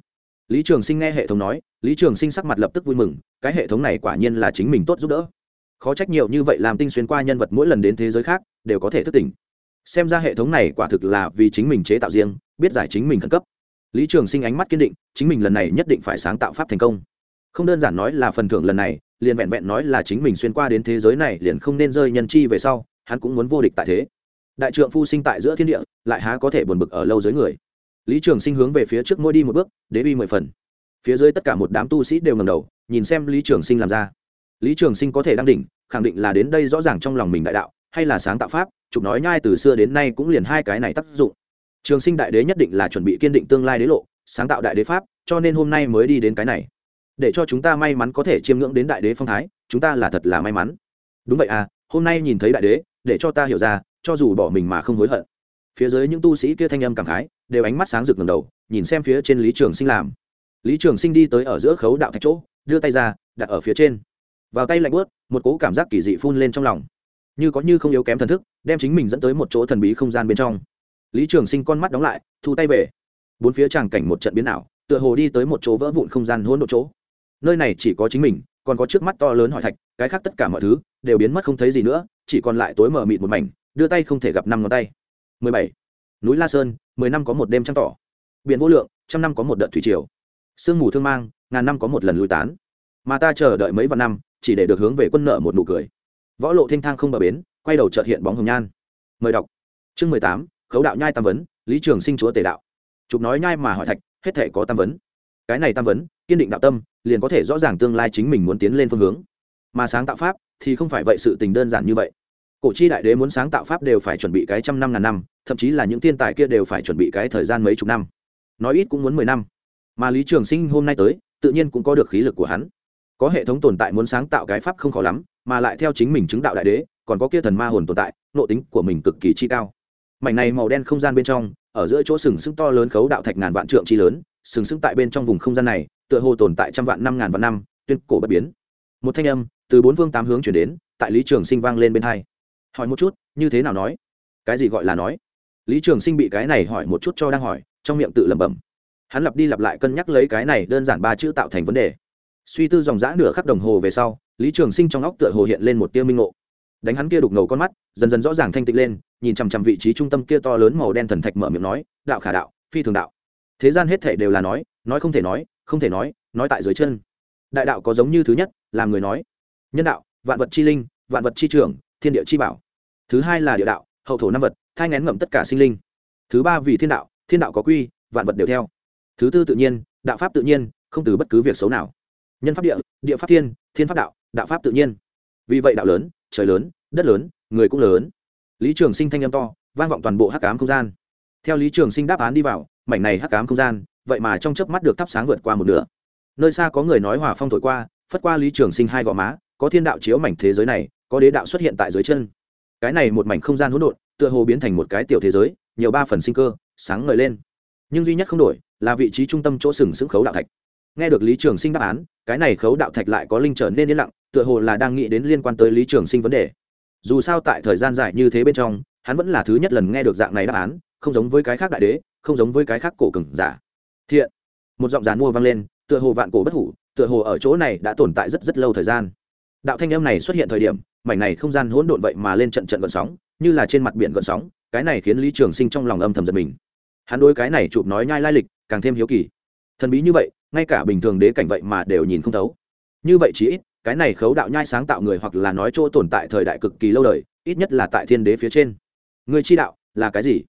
Lý trường sinh nghe hệ thống nói, lý trường sinh sắc mặt lập tức vui mừng, cái hệ thống này quả nhiên là chính mình tốt giúp đỡ. Khó trách nhiều như vậy làm tinh xuyên qua nhân vật mỗi lần đến thế giới khác, đều có thể thức tỉnh. Xem ra hệ thống này quả thực là vì chính mình chế tạo riêng, biết giải chính mình khẩn cấp. Lý trường sinh ánh mắt kiên định, chính mình lần này nhất định phải sáng tạo pháp thành công. Không đơn giản nói là phần thưởng lần này liền vẹn vẹn nói là chính mình xuyên qua đến thế giới này liền không nên rơi nhân chi về sau, hắn cũng muốn vô địch tại thế. Đại trượng phu sinh tại giữa thiên địa, lại há có thể buồn bực ở lâu dưới người. Lý trường sinh hướng về phía trước mỗi đi một bước, đế bi mười phần. Phía dưới tất cả một đám tu sĩ đều ngầm đầu, nhìn xem lý trường sinh làm ra. Lý trường sinh có thể đăng đỉnh, khẳng định là đến đây rõ ràng trong lòng mình đại đạo, hay là sáng tạo pháp, chụp nói nhai từ xưa đến nay cũng liền hai cái này tác dụng. Trường sinh đại đế nhất định là chuẩn bị kiên định tương lai đế lộ, sáng tạo đại đế pháp, cho nên hôm nay mới đi đến cái này để cho chúng ta may mắn có thể chiêm ngưỡng đến đại đế phong thái, chúng ta là thật là may mắn. Đúng vậy à hôm nay nhìn thấy đại đế, để cho ta hiểu ra, cho dù bỏ mình mà không hối hận. Phía dưới những tu sĩ kia thanh âm cảm khái, đều ánh mắt sáng rực ngầm đầu, nhìn xem phía trên lý trường sinh làm. Lý trường sinh đi tới ở giữa khấu đạo thạch chỗ, đưa tay ra, đặt ở phía trên. Vào tay lạnh bớt một cố cảm giác kỳ dị phun lên trong lòng. Như có như không yếu kém thần thức, đem chính mình dẫn tới một chỗ thần bí không gian bên trong. Lý trường sinh con mắt đóng lại, thu tay về. Bốn phía tràng cảnh một trận biến ảo, tựa hồ đi tới một chỗ vỡ vụn không gian hỗn độ chỗ nơi này chỉ có chính mình, còn có trước mắt to lớn hỏi thạch, cái khác tất cả mọi thứ đều biến mất không thấy gì nữa, chỉ còn lại tối mờ mịt một mảnh, đưa tay không thể gặp năm ngón tay. 17. núi la sơn, mười năm có một đêm trăng tỏ. Biển vô lượng, trăm năm có một đợt thủy triều. Sương mù thương mang, ngàn năm có một lần lùi tán. Mà ta chờ đợi mấy vạn năm, chỉ để được hướng về quân nợ một nụ cười. Võ lộ thanh thang không bờ bến, quay đầu chợt hiện bóng hồng nhan. Mời đọc. Chương mười tám, khấu đạo nhai tam vấn, lý trường sinh chúa tề đạo. Chụp nói nhai mà hỏi thạch, hết thể có tam vấn. Cái này tam vấn, kiên định đạo tâm liền có thể rõ ràng tương lai chính mình muốn tiến lên phương hướng. Mà sáng tạo pháp thì không phải vậy, sự tình đơn giản như vậy. Cổ chi đại đế muốn sáng tạo pháp đều phải chuẩn bị cái trăm năm ngàn năm, thậm chí là những thiên tài kia đều phải chuẩn bị cái thời gian mấy chục năm. Nói ít cũng muốn mười năm. Mà lý trường sinh hôm nay tới, tự nhiên cũng có được khí lực của hắn. Có hệ thống tồn tại muốn sáng tạo cái pháp không khó lắm, mà lại theo chính mình chứng đạo đại đế, còn có kia thần ma hồn tồn tại, nội tính của mình cực kỳ chi cao. Mảnh này màu đen không gian bên trong, ở giữa chỗ sừng sững to lớn khấu đạo thạch ngàn vạn trượng chi lớn, sừng sững tại bên trong vùng không gian này tựa hồ tồn tại trăm vạn năm ngàn vạn năm, tuyên cổ bất biến. Một thanh âm từ bốn phương tám hướng chuyển đến, tại lý trường sinh vang lên bên hai. Hỏi một chút, như thế nào nói? Cái gì gọi là nói? Lý trường sinh bị cái này hỏi một chút cho đang hỏi, trong miệng tự lẩm bẩm. Hắn lặp đi lặp lại cân nhắc lấy cái này đơn giản ba chữ tạo thành vấn đề. Suy tư dòng dã nửa khắc đồng hồ về sau, lý trường sinh trong óc tựa hồ hiện lên một tia minh ngộ. Đánh hắn kia đục ngầu con mắt, dần dần rõ ràng thanh tịnh lên, nhìn chằm chằm vị trí trung tâm kia to lớn màu đen thần thạch mở miệng nói, đạo khả đạo, phi thường đạo. Thế gian hết thể đều là nói nói không thể nói không thể nói nói tại dưới chân. Đại đạo có giống như thứ nhất, làm người nói. Nhân đạo, vạn vật chi linh, vạn vật chi trưởng, thiên địa chi bảo. Thứ hai là địa đạo, hậu thổ năm vật, thai ngén ngậm tất cả sinh linh. Thứ ba vì thiên đạo thiên đạo có quy, vạn vật đều theo. Thứ tư tự nhiên, đạo pháp tự nhiên, không từ bất cứ việc xấu nào. Nhân pháp địa địa pháp thiên thiên pháp đạo đạo pháp tự nhiên. Vì vậy đạo lớn, trời lớn, đất lớn, người cũng lớn. Lý trường sinh thanh âm to, vang vọng toàn bộ hắc cám không gian. Theo lý trường sinh đáp án đi vào, mảnh này hắc cám không gian vậy mà trong chớp mắt được thắp sáng vượt qua một nửa. Nơi xa có người nói hòa phong thổi qua, phất qua lý trường sinh hai gò má, có thiên đạo chiếu mảnh thế giới này, có đế đạo xuất hiện tại dưới chân. Cái này một mảnh không gian hỗn độn, tựa hồ biến thành một cái tiểu thế giới, nhiều ba phần sinh cơ, sáng ngời lên. Nhưng duy nhất không đổi, là vị trí trung tâm chỗ sừng sững khấu đạo thạch. Nghe được lý trường sinh đáp án, cái này khấu đạo thạch lại có linh trở nên yên lặng, tựa hồ là đang nghĩ đến liên quan tới lý trường sinh vấn đề. Dù sao tại thời gian dài như thế bên trong, hắn vẫn là thứ nhất lần nghe được dạng này đáp án, không giống với cái khác đại đế, không giống với cái khác cổ cừng giả thiện. Một giọng giàn mua vang lên, tựa hồ vạn cổ bất hủ, tựa hồ ở chỗ này đã tồn tại rất rất lâu thời gian. Đạo thanh âm này xuất hiện thời điểm, mảnh này không gian hỗn độn vậy mà lên trận trận gợn sóng, như là trên mặt biển gợn sóng, cái này khiến lý trường sinh trong lòng âm thầm giật mình. Hắn đôi cái này chụp nói nhai lai lịch, càng thêm hiếu kỳ. Thần bí như vậy, ngay cả bình thường đế cảnh vậy mà đều nhìn không thấu. Như vậy chỉ ít, cái này khấu đạo nhai sáng tạo người hoặc là nói chỗ tồn tại thời đại cực kỳ lâu đời, ít nhất là tại thiên đế phía trên. Người chi đạo, là cái gì?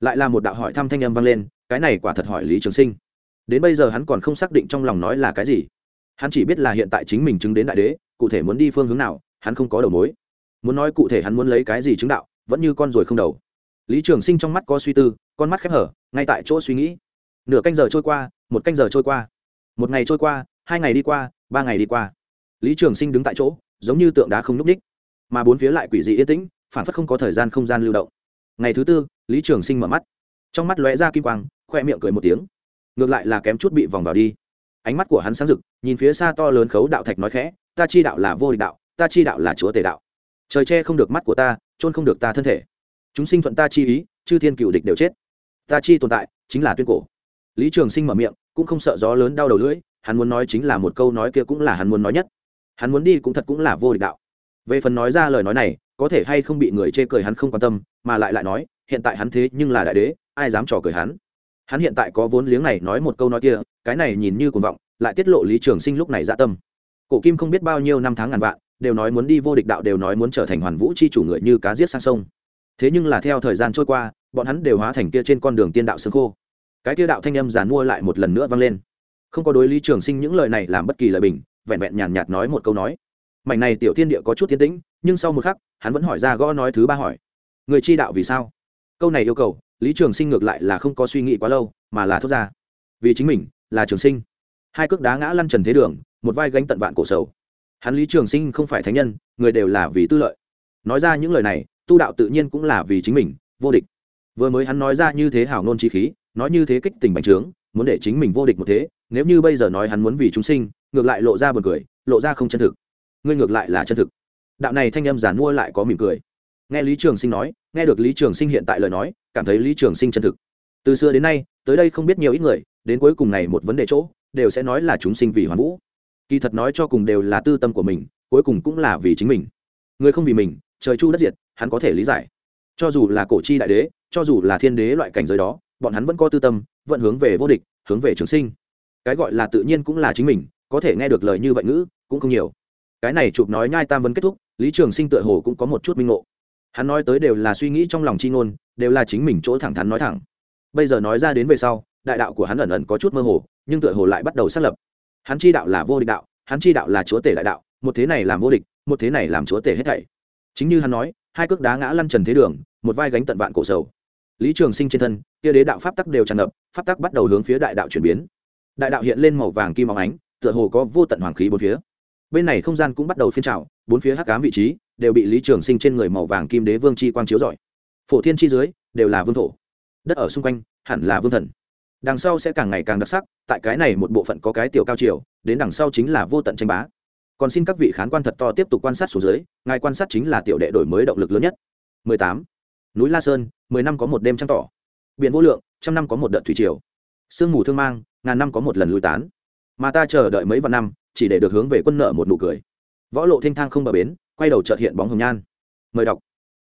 Lại là một đạo hỏi thăm thanh âm vang lên cái này quả thật hỏi lý trường sinh đến bây giờ hắn còn không xác định trong lòng nói là cái gì hắn chỉ biết là hiện tại chính mình chứng đến đại đế cụ thể muốn đi phương hướng nào hắn không có đầu mối muốn nói cụ thể hắn muốn lấy cái gì chứng đạo vẫn như con ruồi không đầu lý trường sinh trong mắt có suy tư con mắt khép hở ngay tại chỗ suy nghĩ nửa canh giờ trôi qua một canh giờ trôi qua một ngày trôi qua hai ngày đi qua ba ngày đi qua lý trường sinh đứng tại chỗ giống như tượng đá không n ú c ních mà bốn phía lại quỷ dị yên tĩnh phản phất không có thời gian không gian lưu động ngày thứ tư lý trường sinh mở mắt trong mắt lóe ra kim quang khoe miệng cười một tiếng. Ngược lại là kém chút bị vòng vào đi. Ánh mắt của hắn sáng rực, nhìn phía xa to lớn khấu đạo thạch nói khẽ, ta chi đạo là vô địch đạo, ta chi đạo là chúa tể đạo. Trời che không được mắt của ta trôn không được ta thân thể. Chúng sinh thuận ta chi ý, chư thiên cựu địch đều chết. Ta chi tồn tại, chính là tuyên cổ. Lý trường sinh mở miệng, cũng không sợ gió lớn đau đầu lưỡi, hắn muốn nói chính là một câu nói kia cũng là hắn muốn nói nhất. Hắn muốn đi cũng thật cũng là vô địch đạo. Về phần nói ra lời nói này, có thể hay không bị người chê cười hắn không quan tâm, mà lại lại nói, hiện tại hắn thế nhưng là đại đế, ai dám trò cười hắn? Hắn hiện tại có vốn liếng này nói một câu nói kia, cái này nhìn như cuồng vọng, lại tiết lộ lý trường sinh lúc này dạ tâm. Cổ kim không biết bao nhiêu năm tháng ngàn vạn, đều nói muốn đi vô địch đạo, đều nói muốn trở thành hoàn vũ chi chủ người như cá giết sang sông. Thế nhưng là theo thời gian trôi qua, bọn hắn đều hóa thành kia trên con đường tiên đạo xương khô. Cái kia đạo thanh âm giàn mua lại một lần nữa vang lên. Không có đối lý trường sinh những lời này làm bất kỳ lời bình, vẹn vẹn nhàn nhạt nói một câu nói. Mảnh này tiểu thiên địa có chút tiến tĩnh, nhưng sau một khắc, hắn vẫn hỏi ra gõ nói thứ ba hỏi. Người chi đạo vì sao? Câu này yêu cầu lý trường sinh ngược lại là không có suy nghĩ quá lâu, mà là thốt ra. Vì chính mình, là trường sinh. Hai cước đá ngã lăn trần thế đường, một vai gánh tận vạn cổ sầu. Hắn lý trường sinh không phải thánh nhân, người đều là vì tư lợi. Nói ra những lời này, tu đạo tự nhiên cũng là vì chính mình, vô địch. Vừa mới hắn nói ra như thế hảo nôn chi khí, nói như thế kích tình bành trướng, muốn để chính mình vô địch một thế, nếu như bây giờ nói hắn muốn vì chúng sinh, ngược lại lộ ra buồn cười, lộ ra không chân thực. Ngươi ngược lại là chân thực. Đạo này thanh âm giản mua lại có mỉm cười. Nghe lý trường sinh nói nghe được lý trường sinh hiện tại lời nói, cảm thấy lý trường sinh chân thực. Từ xưa đến nay, tới đây không biết nhiều ít người, đến cuối cùng này một vấn đề chỗ, đều sẽ nói là chúng sinh vì hoàn vũ. Kỳ thật nói cho cùng đều là tư tâm của mình, cuối cùng cũng là vì chính mình. Người không vì mình, trời chu đất diệt, hắn có thể lý giải. Cho dù là cổ chi đại đế, cho dù là thiên đế loại cảnh giới đó, bọn hắn vẫn có tư tâm, vẫn hướng về vô địch, hướng về trường sinh. Cái gọi là tự nhiên cũng là chính mình, có thể nghe được lời như vậy ngữ, cũng không nhiều. Cái này chụp nói nhai tam vấn kết thúc, lý trường sinh tựa hồ cũng có một chút minh ngộ hắn nói tới đều là suy nghĩ trong lòng c h i ngôn, đều là chính mình chỗ thẳng thắn nói thẳng. Bây giờ nói ra đến về sau, đại đạo của hắn ẩn ẩn có chút mơ hồ, nhưng tựa hồ lại bắt đầu xác lập. Hắn chi đạo là vô địch đạo, hắn chi đạo là chúa tể đại đạo, một thế này làm vô địch, một thế này làm chúa tể hết thảy. Chính như hắn nói, hai cước đá ngã lăn trần thế đường, một vai gánh tận vạn cổ sầu. Lý trường sinh trên thân, kia đế đạo pháp tắc đều tràn ngập, pháp tắc bắt đầu hướng phía đại đạo chuyển biến. Đại đạo hiện lên màu vàng kim óng ánh, tựa hồ có vô tận hoàng khí bốn phía. Bên này không gian cũng bắt đầu phiên trào, bốn phía hắc cám vị trí đều bị lý trường sinh trên người màu vàng kim đế vương chi quang chiếu rọi. Phổ thiên chi dưới đều là vương thổ. Đất ở xung quanh hẳn là vương thần. Đằng sau sẽ càng ngày càng đặc sắc tại cái này một bộ phận có cái tiểu cao triều, đến đằng sau chính là vô tận tranh bá. Còn xin các vị khán quan thật to tiếp tục quan sát xuống dưới ngài quan sát chính là tiểu đệ đổi mới động lực lớn nhất. 18. núi la sơn 10 năm có một đêm trăng tỏ. Biển vô lượng trăm năm có một đợt thủy triều. Sương mù thương mang ngàn năm có một lần lui tán. Mà ta chờ đợi mấy vạn năm chỉ để được hướng về quân nợ một nụ cười. Võ lộ thanh thang không bờ bến quay đầu trợt hiện bóng hồng nhan. Mời đọc.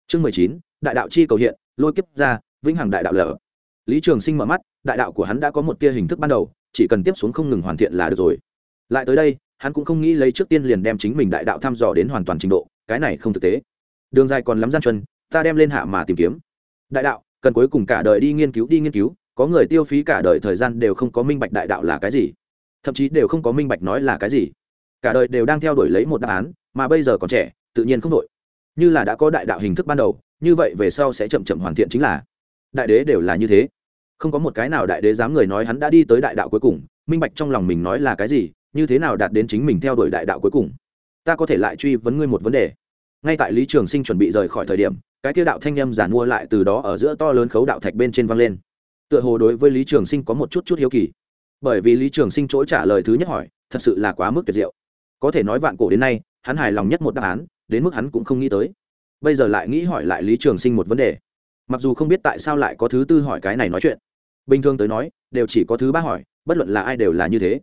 Chương mười chín, đại đạo chi cầu hiện, lôi kiếp ra, vĩnh hằng đại đạo lở. Lý trường sinh mở mắt, đại đạo của hắn đã có một tia hình thức ban đầu, chỉ cần tiếp xuống không ngừng hoàn thiện là được rồi. Lại tới đây, hắn cũng không nghĩ lấy trước tiên liền đem chính mình đại đạo thăm dò đến hoàn toàn trình độ, cái này không thực tế. Đường dài còn lắm gian chân ta đem lên hạ mà tìm kiếm. Đại đạo, cần cuối cùng cả đời đi nghiên cứu, đi nghiên cứu, có người tiêu phí cả đời thời gian đều không có minh bạch đại đạo là cái gì. Thậm chí đều không có minh bạch nói là cái gì. Cả đời đều đang theo đuổi lấy một đáp án, mà bây giờ còn trẻ tự nhiên không đội. Như là đã có đại đạo hình thức ban đầu, như vậy về sau sẽ chậm chậm hoàn thiện chính là. Đại đế đều là như thế. Không có một cái nào đại đế dám người nói hắn đã đi tới đại đạo cuối cùng, minh bạch trong lòng mình nói là cái gì, như thế nào đạt đến chính mình theo đuổi đại đạo cuối cùng. Ta có thể lại truy vấn ngươi một vấn đề. Ngay tại lý trường sinh chuẩn bị rời khỏi thời điểm, cái kia đạo thanh â m giản mua lại từ đó ở giữa to lớn khấu đạo thạch bên trên văng lên. Tựa hồ đối với lý trường sinh có một chút chút hiếu kỳ. Bởi vì lý trường sinh chỗ trả lời thứ nhất hỏi, thật sự là quá mức tuyệt diệu. Có thể nói vạn cổ đến nay, hắn hài lòng nhất một đáp án đến mức hắn cũng không nghĩ tới. Bây giờ lại nghĩ hỏi lại lý trường sinh một vấn đề. Mặc dù không biết tại sao lại có thứ tư hỏi cái này nói chuyện, bình thường tới nói, đều chỉ có thứ ba hỏi, bất luận là ai đều là như thế.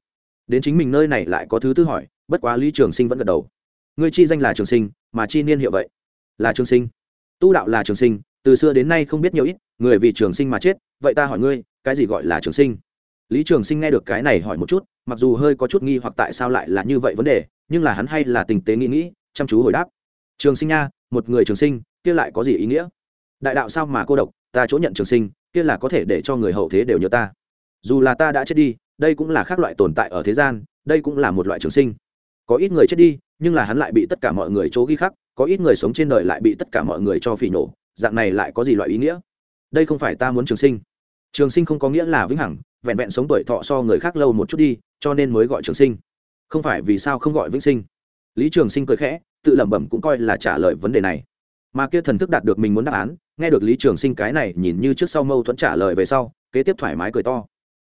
Đến chính mình nơi này lại có thứ tư hỏi, bất quá lý trường sinh vẫn gật đầu. Ngươi chi danh là trường sinh, mà chi niên hiệu vậy? Là trường sinh. Tu đạo là trường sinh, từ xưa đến nay không biết nhiều ít, người vì trường sinh mà chết, vậy ta hỏi ngươi, cái gì gọi là trường sinh? Lý trường sinh nghe được cái này hỏi một chút, mặc dù hơi có chút nghi hoặc tại sao lại là như vậy vấn đề, nhưng là hắn hay là tình tế nghĩ nghĩ chăm chú hồi đáp. Trường sinh nha, một người trường sinh, kia lại có gì ý nghĩa? Đại đạo sao mà cô độc, ta chỗ nhận trường sinh, kia là có thể để cho người hậu thế đều nhớ ta. Dù là ta đã chết đi, đây cũng là khác loại tồn tại ở thế gian, đây cũng là một loại trường sinh. Có ít người chết đi, nhưng là hắn lại bị tất cả mọi người chỗ ghi khắc, có ít người sống trên đời lại bị tất cả mọi người cho phỉ nổ, dạng này lại có gì loại ý nghĩa? Đây không phải ta muốn trường sinh. Trường sinh không có nghĩa là vĩnh hằng, vẹn vẹn sống tuổi thọ so người khác lâu một chút đi, cho nên mới gọi trường sinh. Không phải vì sao không gọi vĩnh sinh? Lý trường sinh cười khẽ, tự lẩm bẩm cũng coi là trả lời vấn đề này. Mà kia thần thức đạt được mình muốn đáp án, nghe được lý trường sinh cái này nhìn như trước sau mâu thuẫn trả lời về sau, kế tiếp thoải mái cười to.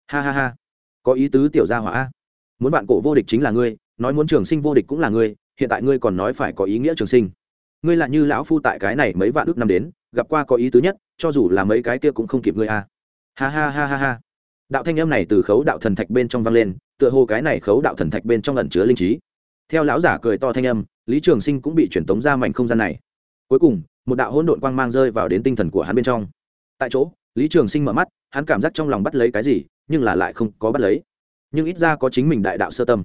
Ha ha ha, có ý tứ tiểu gia hỏa muốn bạn cổ vô địch chính là ngươi, nói muốn trường sinh vô địch cũng là ngươi, hiện tại ngươi còn nói phải có ý nghĩa trường sinh. Ngươi là như lão phu tại cái này mấy vạn ước năm đến, gặp qua có ý tứ nhất, cho dù là mấy cái kia cũng không kịp ngươi a. Ha ha ha ha ha. Đạo thanh âm này từ khấu đạo thần thạch bên trong vang lên, tựa hồ cái này khấu đạo thần thạch bên trong ẩn chứa linh trí theo lão giả cười to thanh âm, lý trường sinh cũng bị truyền tống ra mảnh không gian này. Cuối cùng, một đạo hỗn độn quang mang rơi vào đến tinh thần của hắn bên trong. Tại chỗ, lý trường sinh mở mắt, hắn cảm giác trong lòng bắt lấy cái gì, nhưng là lại không có bắt lấy. Nhưng ít ra có chính mình đại đạo sơ tâm.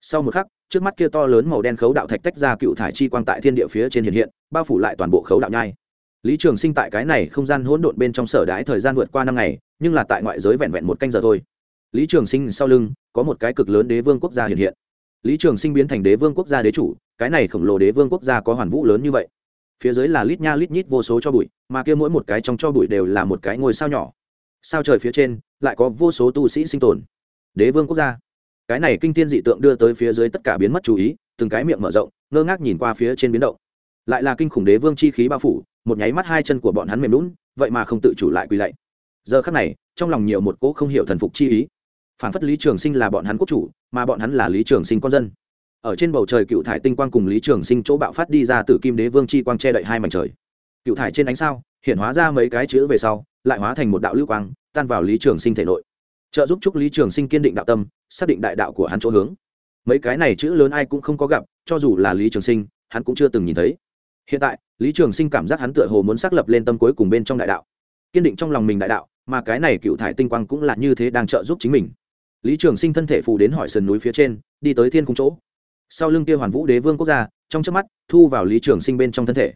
Sau một khắc, trước mắt kia to lớn màu đen khấu đạo thạch tách ra cựu thải chi quang tại thiên địa phía trên hiện hiện, bao phủ lại toàn bộ khấu đạo nhai. Lý trường sinh tại cái này không gian hỗn độn bên trong sở đái thời gian vượt qua năm ngày, nhưng là tại ngoại giới vẹn vẹn một canh giờ thôi. Lý trường sinh sau lưng, có một cái cực lớn đế vương quốc gia hiện hiện lý trường sinh biến thành đế vương quốc gia đế chủ, cái này khổng lồ đế vương quốc gia có hoàn vũ lớn như vậy. Phía dưới là lít nha lít nhít vô số cho bụi, mà kia mỗi một cái trong cho bụi đều là một cái ngôi sao nhỏ. Sao trời phía trên, lại có vô số tu sĩ sinh tồn. Đế vương quốc gia. Cái này kinh tiên dị tượng đưa tới phía dưới tất cả biến mất chú ý, từng cái miệng mở rộng, ngơ ngác nhìn qua phía trên biến động. Lại là kinh khủng đế vương chi khí bao phủ, một nháy mắt hai chân của bọn hắn mềm lún vậy mà không tự chủ lại quỳ lạy. Giờ khắc này, trong lòng nhiều một cỗ không hiểu thần phục chi ý phản phất lý trường sinh là bọn hắn quốc chủ, mà bọn hắn là lý trường sinh con dân. Ở trên bầu trời cựu thải tinh quang cùng lý trường sinh chỗ bạo phát đi ra từ kim đế vương chi quang che đậy hai mảnh trời. Cựu thải trên ánh sao, hiện hóa ra mấy cái chữ về sau, lại hóa thành một đạo lưu quang, tan vào lý trường sinh thể nội. Trợ giúp chúc lý trường sinh kiên định đạo tâm, xác định đại đạo của hắn chỗ hướng. Mấy cái này chữ lớn ai cũng không có gặp, cho dù là lý trường sinh, hắn cũng chưa từng nhìn thấy. Hiện tại, lý trường sinh cảm giác hắn tựa hồ muốn xác lập lên tâm cuối cùng bên trong đại đạo, kiên định trong lòng mình đại đạo, mà cái này cựu thải tinh quang cũng là như thế đang trợ giúp chính mình lý trường sinh thân thể phù đến hỏi sườn núi phía trên, đi tới thiên cung chỗ. Sau lưng kia hoàn vũ đế vương quốc gia, trong chớp mắt, thu vào lý trường sinh bên trong thân thể.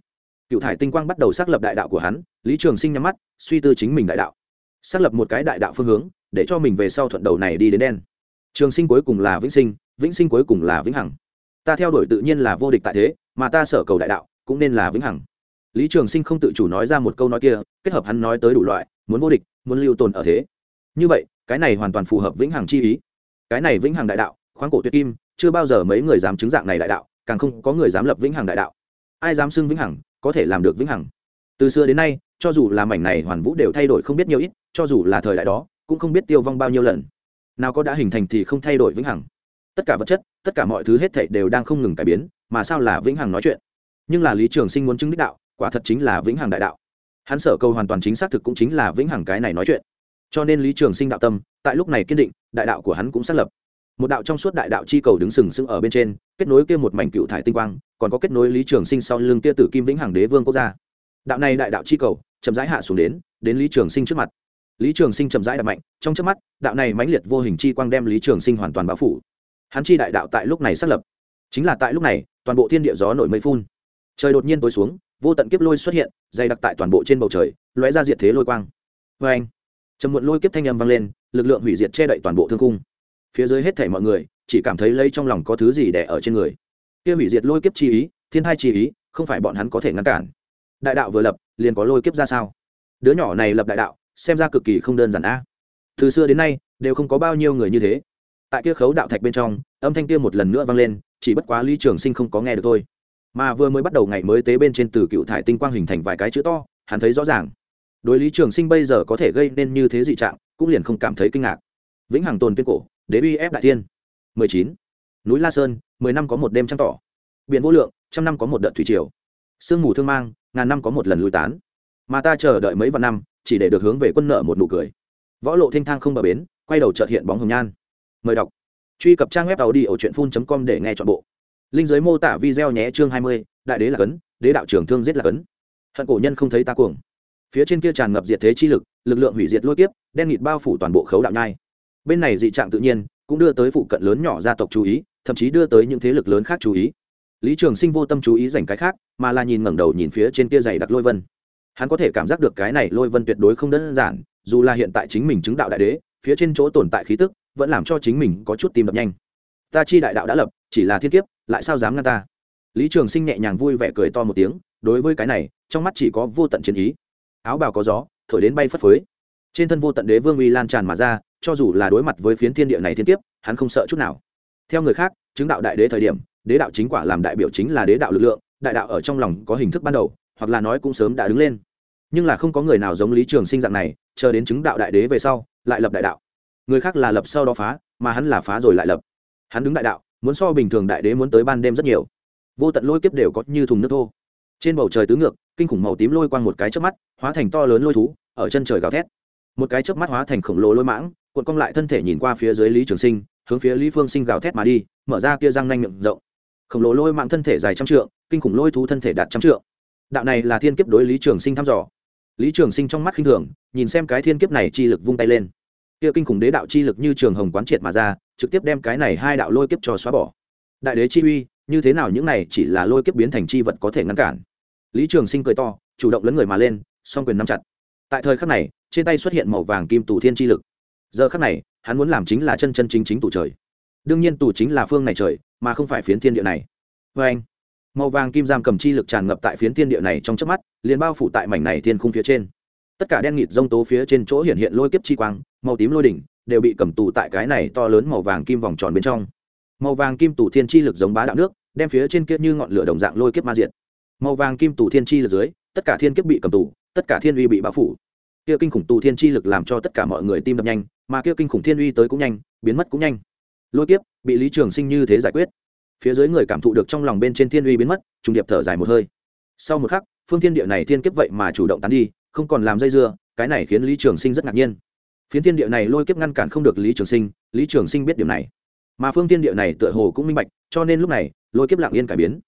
Cựu thải tinh quang bắt đầu xác lập đại đạo của hắn, lý trường sinh nhắm mắt, suy tư chính mình đại đạo. Xác lập một cái đại đạo phương hướng, để cho mình về sau thuận đầu này đi đến đen. Trường sinh cuối cùng là vĩnh sinh vĩnh sinh cuối cùng là vĩnh hằng. Ta theo đuổi tự nhiên là vô địch tại thế, mà ta sở cầu đại đạo, cũng nên là vĩnh hằng. Lý trường sinh không tự chủ nói ra một câu nói kia, kết hợp hắn nói tới đủ loại, muốn vô địch, muốn lưu tồn ở thế. Như vậy cái này hoàn toàn phù hợp vĩnh hằng chi ý. Cái này vĩnh hằng đại đạo, khoáng cổ tuyệt kim, chưa bao giờ mấy người dám chứng dạng này đại đạo, càng không có người dám lập vĩnh hằng đại đạo. Ai dám xưng vĩnh hằng, có thể làm được vĩnh hằng. Từ xưa đến nay, cho dù là mảnh này hoàn vũ đều thay đổi không biết nhiều ít, cho dù là thời đại đó, cũng không biết tiêu vong bao nhiêu lần. Nào có đã hình thành thì không thay đổi vĩnh hằng. Tất cả vật chất, tất cả mọi thứ hết thảy đều đang không ngừng cải biến, mà sao là vĩnh hằng nói chuyện? Nhưng là lý trường sinh muốn chứng đích đạo, quả thật chính là vĩnh hằng đại đạo. Hắn sở câu hoàn toàn chính xác thực cũng chính là vĩnh hằng cái này nói chuyện cho nên lý trường sinh đạo tâm, tại lúc này kiên định, đại đạo của hắn cũng xác lập. Một đạo trong suốt đại đạo chi cầu đứng sừng sững ở bên trên, kết nối kia một mảnh cựu thải tinh quang, còn có kết nối lý trường sinh sau lưng kia tử kim vĩnh hằng đế vương quốc gia. Đạo này đại đạo chi cầu, chậm rãi hạ xuống đến đến lý trường sinh trước mặt. Lý trường sinh chậm rãi đập mạnh, trong trước mắt, đạo này mãnh liệt vô hình chi quang đem lý trường sinh hoàn toàn bao phủ. Hắn chi đại đạo tại lúc này xác lập. Chính là tại lúc này, toàn bộ thiên địa gió nổi mây phun. Trời đột nhiên tối xuống, vô tận kiếp lôi xuất hiện, dày đặc tại toàn bộ trên bầu trời, lóe ra diệt thế lôi quang. Vê anh trầm muộn lôi kiếp thanh âm vang lên, lực lượng hủy diệt che đậy toàn bộ thương cung phía dưới hết thảy mọi người, chỉ cảm thấy lấy trong lòng có thứ gì đè ở trên người. Kia hủy diệt lôi kiếp chi ý, thiên hai chi ý, không phải bọn hắn có thể ngăn cản. Đại đạo vừa lập, liền có lôi kiếp ra sao? Đứa nhỏ này lập đại đạo, xem ra cực kỳ không đơn giản a. Từ xưa đến nay, đều không có bao nhiêu người như thế. Tại kia khấu đạo thạch bên trong, âm thanh kia một lần nữa vang lên, chỉ bất quá lý trường sinh không có nghe được thôi. Mà vừa mới bắt đầu ngày mới tế bên trên từ cựu thải tinh quang hình thành vài cái chữ to, hắn thấy rõ ràng đối lý trường sinh bây giờ có thể gây nên như thế dị trạng, cũng liền không cảm thấy kinh ngạc. Vĩnh hằng tồn tuyên cổ, đế uy ép đại tiên mười chín. Núi la sơn, mười năm có một đêm trăng tỏ. Biển vô lượng, trăm năm có một đợt thủy triều. Sương mù thương mang, ngàn năm có một lần lùi tán. Mà ta chờ đợi mấy vạn năm, chỉ để được hướng về quân nợ một nụ cười. Võ lộ thanh thang không bờ bến, quay đầu trợt hiện bóng hồng nhan. Mời đọc. Truy cập trang web tàu đi ở truyện phun com để nghe chọn bộ. Linh giới mô tả video nhé chương hai mươi, đại đế là cấn, đế đạo trưởng thương giết là cấn. Hận cổ nhân không thấy ta cuồng phía trên kia tràn ngập diệt thế chi lực lực lượng hủy diệt lôi kiếp, đen nghịt bao phủ toàn bộ khấu đạo nhai. Bên này dị trạng tự nhiên, cũng đưa tới phụ cận lớn nhỏ gia tộc chú ý, thậm chí đưa tới những thế lực lớn khác chú ý. Lý trường sinh vô tâm chú ý dành cái khác, mà là nhìn ngẩng đầu nhìn phía trên kia dày đặc lôi vân. Hắn có thể cảm giác được cái này lôi vân tuyệt đối không đơn giản, dù là hiện tại chính mình chứng đạo đại đế, phía trên chỗ tồn tại khí tức, vẫn làm cho chính mình có chút tim đập nhanh. Ta chi đại đạo đã lập, chỉ là thiên kiếp, lại sao dám ngăn ta? Lý trường sinh nhẹ nhàng vui vẻ cười to một tiếng, đối với cái này, trong mắt chỉ có vô tận chiến ý áo bào có gió, thổi đến bay phất phới. Trên thân vô tận đế vương uy lan tràn mà ra, cho dù là đối mặt với phiến thiên địa này thiên kiếp, hắn không sợ chút nào. Theo người khác, chứng đạo đại đế thời điểm, đế đạo chính quả làm đại biểu chính là đế đạo lực lượng, đại đạo ở trong lòng có hình thức ban đầu, hoặc là nói cũng sớm đã đứng lên. Nhưng là không có người nào giống lý trường sinh dạng này, chờ đến chứng đạo đại đế về sau, lại lập đại đạo. Người khác là lập sau đó phá, mà hắn là phá rồi lại lập. Hắn đứng đại đạo, muốn so bình thường đại đế muốn tới ban đêm rất nhiều. Vô tận lôi kiếp đều có như thùng nước thô trên bầu trời tứ ngược, kinh khủng màu tím lôi quang một cái chớp mắt, hóa thành to lớn lôi thú, ở chân trời gào thét. Một cái chớp mắt hóa thành khổng lồ lôi mãng, cuộn cong lại thân thể nhìn qua phía dưới lý trường sinh, hướng phía lý phương sinh gào thét mà đi, mở ra kia răng nanh miệng rộng. Khổng lồ lôi mạng thân thể dài trăm trượng, kinh khủng lôi thú thân thể đạt trăm trượng. Đạo này là thiên kiếp đối lý trường sinh thăm dò. Lý trường sinh trong mắt khinh thường, nhìn xem cái thiên kiếp này chi lực vung tay lên. Kia kinh khủng đế đạo chi lực như trường hồng quán triệt mà ra, trực tiếp đem cái này hai đạo lôi kiếp cho xóa bỏ. Đại đế chi uy, như thế nào những này chỉ là lôi kiếp biến thành chi vật có thể ngăn cản? Lý trường sinh cười to, chủ động lấn người mà lên, song quyền nắm chặt. Tại thời khắc này, trên tay xuất hiện màu vàng kim tù thiên chi lực. Giờ khắc này, hắn muốn làm chính là chân chân chính chính tù trời. Đương nhiên tù chính là phương này trời, mà không phải phiến thiên địa này. Vê anh, màu vàng kim giam cầm chi lực tràn ngập tại phiến thiên địa này trong chớp mắt, liền bao phủ tại mảnh này thiên khung phía trên. Tất cả đen nghịt rông tố phía trên chỗ hiện hiện lôi kiếp chi quang, màu tím lôi đỉnh, đều bị cầm tù tại cái này to lớn màu vàng kim vòng tròn bên trong. Màu vàng kim tù thiên chi lực giống bá đạo nước, đem phía trên kia như ngọn lửa đồng dạng lôi kiếp ma diệt màu vàng kim tù thiên chi lực dưới, tất cả thiên kiếp bị cầm tù, tất cả thiên uy bị bão phủ. Kia kinh khủng tù thiên chi lực làm cho tất cả mọi người tim đập nhanh, mà kia kinh khủng thiên uy tới cũng nhanh, biến mất cũng nhanh. Lôi kiếp, bị lý trường sinh như thế giải quyết. Phía dưới người cảm thụ được trong lòng bên trên thiên uy biến mất, trùng điệp thở dài một hơi. Sau một khắc, phương thiên địa này thiên kiếp vậy mà chủ động tán đi, không còn làm dây dưa, cái này khiến lý trường sinh rất ngạc nhiên. Phiến thiên địa này lôi kiếp ngăn cản không được lý trường sinh, lý trường sinh biết điều này. Mà phương thiên địa này tựa hồ cũng minh bạch, cho nên lúc này, lôi kiếp lặng yên cải biến.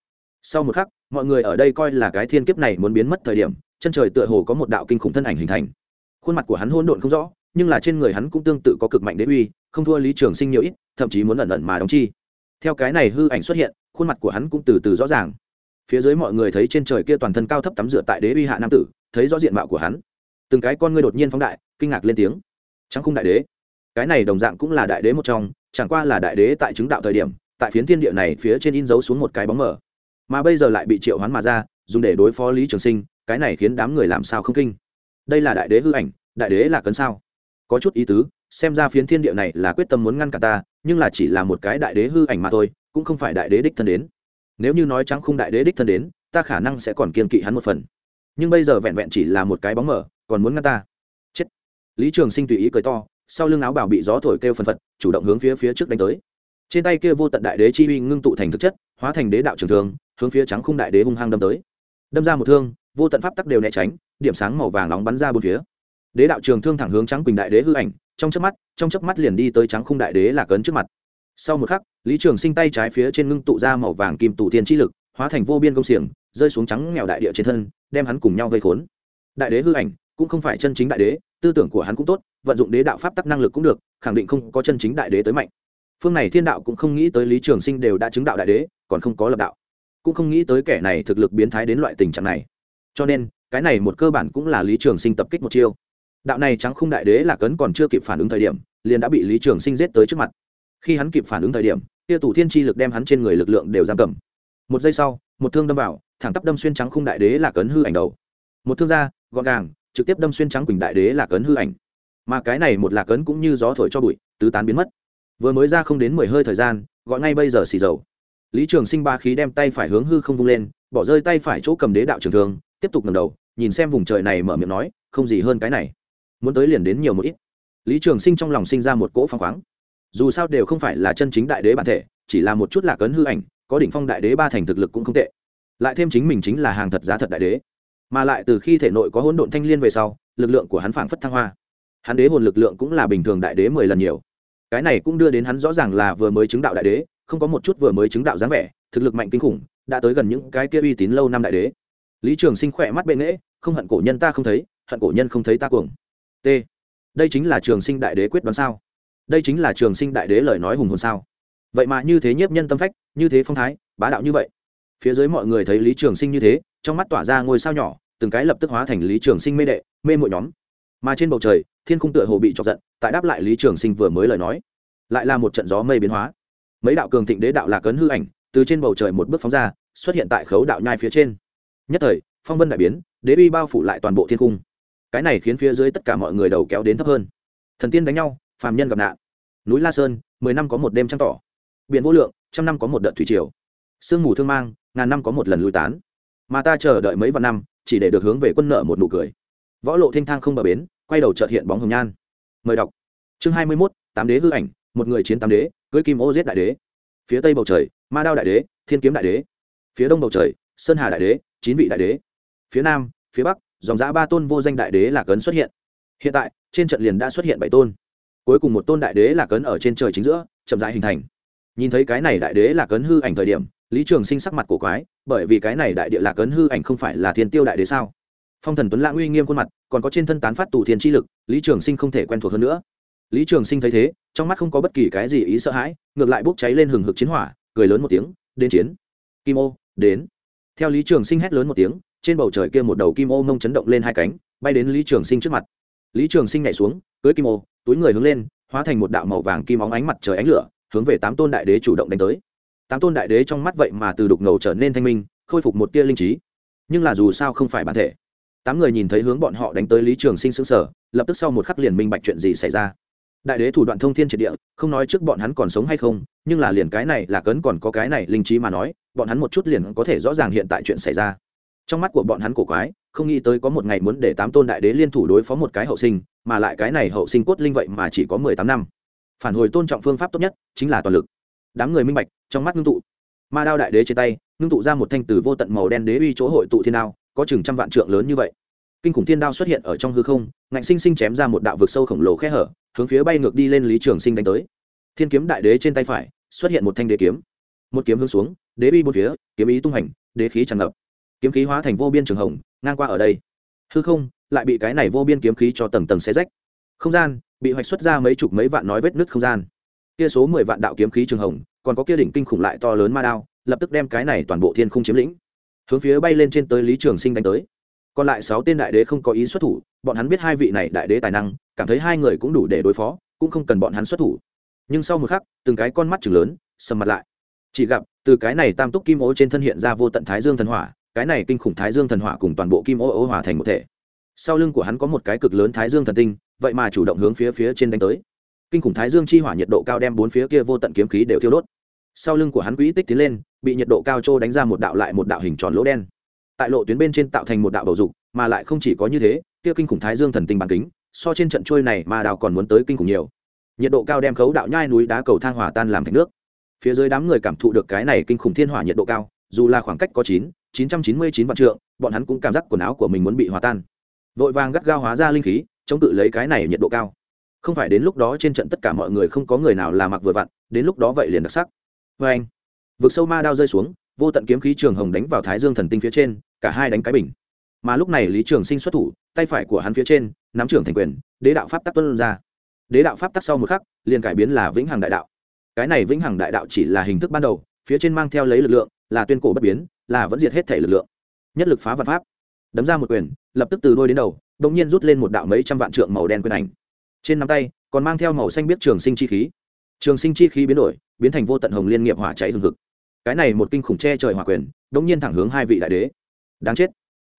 Sau một khắc mọi người ở đây coi là cái thiên kiếp này muốn biến mất thời điểm, chân trời tựa hồ có một đạo kinh khủng thân ảnh hình thành. Khuôn mặt của hắn hỗn độn không rõ, nhưng là trên người hắn cũng tương tự có cực mạnh đế uy, không thua lý trường sinh nhiều ít, thậm chí muốn ẩn ẩn mà đóng chi. Theo cái này hư ảnh xuất hiện, khuôn mặt của hắn cũng từ từ rõ ràng. Phía dưới mọi người thấy trên trời kia toàn thân cao thấp tắm rửa tại đế uy hạ nam tử, thấy rõ diện mạo của hắn. Từng cái con ngươi đột nhiên phóng đại, kinh ngạc lên tiếng. Trắng khung đại đế. Cái này đồng dạng cũng là đại đế một trong, chẳng qua là đại đế tại chứng đạo thời điểm, tại phiến thiên địa này phía trên in dấu xuống một cái bóng mờ mà bây giờ lại bị triệu hoán mà ra, dùng để đối phó lý trường sinh, cái này khiến đám người làm sao không kinh? Đây là đại đế hư ảnh, đại đế là cấn sao? Có chút ý tứ, xem ra phiến thiên địa này là quyết tâm muốn ngăn cả ta, nhưng là chỉ là một cái đại đế hư ảnh mà thôi, cũng không phải đại đế đích thân đến. Nếu như nói trắng khung đại đế đích thân đến, ta khả năng sẽ còn kiên kỵ hắn một phần. Nhưng bây giờ vẹn vẹn chỉ là một cái bóng mở, còn muốn ngăn ta. Chết. Lý trường sinh tùy ý cười to, sau lưng áo bảo bị gió thổi kêu phần phật, chủ động hướng phía phía trước đánh tới. Trên tay kia vô tận đại đế chi uy ngưng tụ thành thực chất, hóa thành đế đạo trường thương hướng phía trắng khung đại đế hung hăng đâm tới. Đâm ra một thương, vô tận pháp tắc đều né tránh, điểm sáng màu vàng nóng bắn ra bốn phía. Đế đạo trường thương thẳng hướng trắng quỳnh đại đế hư ảnh, trong chớp mắt, trong chớp mắt liền đi tới trắng khung đại đế là cấn trước mặt. Sau một khắc, lý trường sinh tay trái phía trên ngưng tụ ra màu vàng kim tụ thiên chi lực, hóa thành vô biên công xiềng, rơi xuống trắng nghèo đại địa trên thân, đem hắn cùng nhau vây khốn. Đại đế hư ảnh cũng không phải chân chính đại đế, tư tưởng của hắn cũng tốt, vận dụng đế đạo pháp tắc năng lực cũng được, khẳng định không có chân chính đại đế tới mạnh. Phương này thiên đạo cũng không nghĩ tới lý trường sinh đều đã chứng đạo đại đế, còn không có lập đạo cũng không nghĩ tới kẻ này thực lực biến thái đến loại tình trạng này. Cho nên, cái này một cơ bản cũng là lý trường sinh tập kích một chiêu. Đạo này trắng không đại đế là cấn còn chưa kịp phản ứng thời điểm, liền đã bị lý trường sinh giết tới trước mặt. Khi hắn kịp phản ứng thời điểm tiêu tủ thiên chi lực đem hắn trên người lực lượng đều giam cầm. Một giây sau, một thương đâm vào, thẳng tắp đâm xuyên trắng khung đại đế là cấn hư ảnh đầu. Một thương ra, gọn gàng, trực tiếp đâm xuyên trắng quỳnh đại đế là cấn hư ảnh. Mà cái này một là cấn cũng như gió thổi cho bụi, tứ tán biến mất. Vừa mới ra không đến mười hơi thời gian, gọi ngay bây giờ xì dầu lý trường sinh ba khí đem tay phải hướng hư không vung lên, bỏ rơi tay phải chỗ cầm đế đạo trường thương, tiếp tục ngầm đầu, nhìn xem vùng trời này mở miệng nói, không gì hơn cái này. Muốn tới liền đến nhiều một ít. Lý trường sinh trong lòng sinh ra một cỗ phăng khoáng. Dù sao đều không phải là chân chính đại đế bản thể, chỉ là một chút lạc ấn hư ảnh, có đỉnh phong đại đế ba thành thực lực cũng không tệ. Lại thêm chính mình chính là hàng thật giá thật đại đế. Mà lại từ khi thể nội có hỗn độn thanh liên về sau, lực lượng của hắn phảng phất thăng hoa. Hắn đế hồn lực lượng cũng là bình thường đại đế mười lần nhiều. Cái này cũng đưa đến hắn rõ ràng là vừa mới chứng đạo đại đế không có một chút vừa mới chứng đạo dáng vẻ, thực lực mạnh kinh khủng, đã tới gần những cái kia uy tín lâu năm đại đế. Lý trường sinh khỏe mắt bệ nghễ, không hận cổ nhân ta không thấy, hận cổ nhân không thấy ta cuồng. T. Đây chính là trường sinh đại đế quyết đoán sao? Đây chính là trường sinh đại đế lời nói hùng hồn sao? Vậy mà như thế nhiếp nhân tâm phách, như thế phong thái, bá đạo như vậy. Phía dưới mọi người thấy lý trường sinh như thế, trong mắt tỏa ra ngôi sao nhỏ, từng cái lập tức hóa thành lý trường sinh mê đệ, mê mội nhóm. Mà trên bầu trời, thiên khung tựa hồ bị chọc giận, tại đáp lại lý trường sinh vừa mới lời nói, lại là một trận gió mây biến hóa mấy đạo cường thịnh đế đạo lạc cấn hư ảnh từ trên bầu trời một bước phóng ra, xuất hiện tại khấu đạo nhai phía trên. Nhất thời, phong vân đại biến, đế uy bao phủ lại toàn bộ thiên cung. Cái này khiến phía dưới tất cả mọi người đầu kéo đến thấp hơn. Thần tiên đánh nhau, phàm nhân gặp nạn. Núi la sơn, mười năm có một đêm trăng tỏ. Biển vô lượng, trăm năm có một đợt thủy triều. Sương mù thương mang, ngàn năm có một lần lui tán. Mà ta chờ đợi mấy vạn năm, chỉ để được hướng về quân nợ một nụ cười. Võ lộ thanh thang không bờ bến, quay đầu trợt hiện bóng hồng nhan. Mời đọc. Chương hai mươi mốt, tám đế hư ảnh, một người chiến tám đế cưới kim ô giết đại đế. Phía tây bầu trời, ma đao đại đế, thiên kiếm đại đế. Phía đông bầu trời, sơn hà đại đế, chín vị đại đế. Phía nam, phía bắc, dòng giã ba tôn vô danh đại đế là cấn xuất hiện. Hiện tại, trên trận liền đã xuất hiện bảy tôn. Cuối cùng một tôn đại đế là cấn ở trên trời chính giữa, chậm rãi hình thành. Nhìn thấy cái này đại đế là cấn hư ảnh thời điểm, lý trường sinh sắc mặt cổ quái, bởi vì cái này đại địa là cấn hư ảnh không phải là thiên tiêu đại đế sao? Phong thần tuấn lãng uy nghiêm khuôn mặt, còn có trên thân tán phát tù thiên chi lực, lý trường sinh không thể quen thuộc hơn nữa lý trường sinh thấy thế, trong mắt không có bất kỳ cái gì ý sợ hãi, ngược lại bốc cháy lên hừng hực chiến hỏa, cười lớn một tiếng, đến chiến. Kim ô, đến. Theo lý trường sinh hét lớn một tiếng, trên bầu trời kia một đầu kim ô mông chấn động lên hai cánh, bay đến lý trường sinh trước mặt. Lý trường sinh nhảy xuống cưới kim ô, túi người hướng lên, hóa thành một đạo màu vàng kim óng ánh mặt trời ánh lửa, hướng về tám tôn đại đế chủ động đánh tới. Tám tôn đại đế trong mắt vậy mà từ đục ngầu trở nên thanh minh, khôi phục một tia linh trí. Nhưng là dù sao không phải bản thể. Tám người nhìn thấy hướng bọn họ đánh tới lý trường sinh xứng sở lập tức sau một khắc liền minh bạch chuyện gì xảy ra đại đế thủ đoạn thông thiên triệt địa, không nói trước bọn hắn còn sống hay không, nhưng là liền cái này là cấn còn có cái này linh trí mà nói, bọn hắn một chút liền có thể rõ ràng hiện tại chuyện xảy ra. Trong mắt của bọn hắn cổ quái, không nghĩ tới có một ngày muốn để tám tôn đại đế liên thủ đối phó một cái hậu sinh, mà lại cái này hậu sinh cốt linh vậy mà chỉ có mười tám năm. Phản hồi tôn trọng phương pháp tốt nhất chính là toàn lực. Đám người minh bạch, trong mắt ngưng tụ. Ma đao đại đế trên tay, ngưng tụ ra một thanh từ vô tận màu đen đế uy chỗ hội tụ thiên đao, có chừng trăm vạn trượng lớn như vậy kinh khủng thiên đao xuất hiện ở trong hư không, ngạnh sinh sinh chém ra một đạo vực sâu khổng lồ khe hở, hướng phía bay ngược đi lên lý trường sinh đánh tới. Thiên kiếm đại đế trên tay phải, xuất hiện một thanh đế kiếm. Một kiếm hướng xuống, đế uy bốn phía, kiếm ý tung hành, đế khí tràn ngập. Kiếm khí hóa thành vô biên trường hồng, ngang qua ở đây. Hư không, lại bị cái này vô biên kiếm khí cho tầng tầng xé rách. Không gian, bị hoạch xuất ra mấy chục mấy vạn nói vết nứt không gian. Kia số mười vạn đạo kiếm khí trường hồng, còn có kia đỉnh kinh khủng lại to lớn ma đao, lập tức đem cái này toàn bộ thiên không chiếm lĩnh. Hướng phía bay lên trên tới lý trường sinh đánh tới còn lại sáu tên đại đế không có ý xuất thủ, bọn hắn biết hai vị này đại đế tài năng, cảm thấy hai người cũng đủ để đối phó, cũng không cần bọn hắn xuất thủ. Nhưng sau một khắc, từng cái con mắt chừng lớn, sầm mặt lại. Chỉ gặp, từ cái này tam túc kim ô trên thân hiện ra vô tận thái dương thần hỏa, cái này kinh khủng thái dương thần hỏa cùng toàn bộ kim ô ô hòa thành một thể. Sau lưng của hắn có một cái cực lớn thái dương thần tinh, vậy mà chủ động hướng phía phía trên đánh tới. Kinh khủng thái dương chi hỏa nhiệt độ cao đem bốn phía kia vô tận kiếm khí đều thiêu đốt. Sau lưng của hắn quỹ tích tiến lên, bị nhiệt độ cao trô đánh ra một đạo lại một đạo hình tròn lỗ đen tại lộ tuyến bên trên tạo thành một đạo bầu dục, mà lại không chỉ có như thế, kia kinh khủng thái dương thần tinh bản kính, so trên trận trôi này mà đào còn muốn tới kinh khủng nhiều. Nhiệt độ cao đem khấu đạo nhai núi đá cầu thang hòa tan làm thành nước. Phía dưới đám người cảm thụ được cái này kinh khủng thiên hỏa nhiệt độ cao, dù là khoảng cách có chín chín trăm chín mươi chín vạn trượng, bọn hắn cũng cảm giác quần áo của mình muốn bị hòa tan. Vội vàng gắt gao hóa ra linh khí, chống cự lấy cái này nhiệt độ cao. Không phải đến lúc đó trên trận tất cả mọi người không có người nào là mặc vừa vặn, đến lúc đó vậy liền đặc sắc. Vê anh vực sâu ma đao rơi xuống, vô tận kiếm khí trường hồng đánh vào thái dương thần tinh phía trên cả hai đánh cái bình. Mà lúc này lý trường sinh xuất thủ, tay phải của hắn phía trên, nắm trưởng thành quyền, đế đạo pháp tắc tuân ra. Đế đạo pháp tắc sau một khắc, liền cải biến là vĩnh hằng đại đạo. Cái này vĩnh hằng đại đạo chỉ là hình thức ban đầu, phía trên mang theo lấy lực lượng, là tuyên cổ bất biến, là vẫn diệt hết thể lực lượng. Nhất lực phá vật pháp. Đấm ra một quyền, lập tức từ đôi đến đầu đ ỗ n g nhiên rút lên một đạo mấy trăm vạn trượng màu đen quyền ảnh. Trên nắm tay, còn mang theo màu xanh biết trường sinh chi khí. Trường sinh chi khí biến đổi, biến thành vô tận hồng liên nghiệp hỏa cháy hừng hực. Cái này một kinh khủng che trời hỏa quyền đ ỗ n g nhiên thẳng hướng hai vị đại đế đáng chết.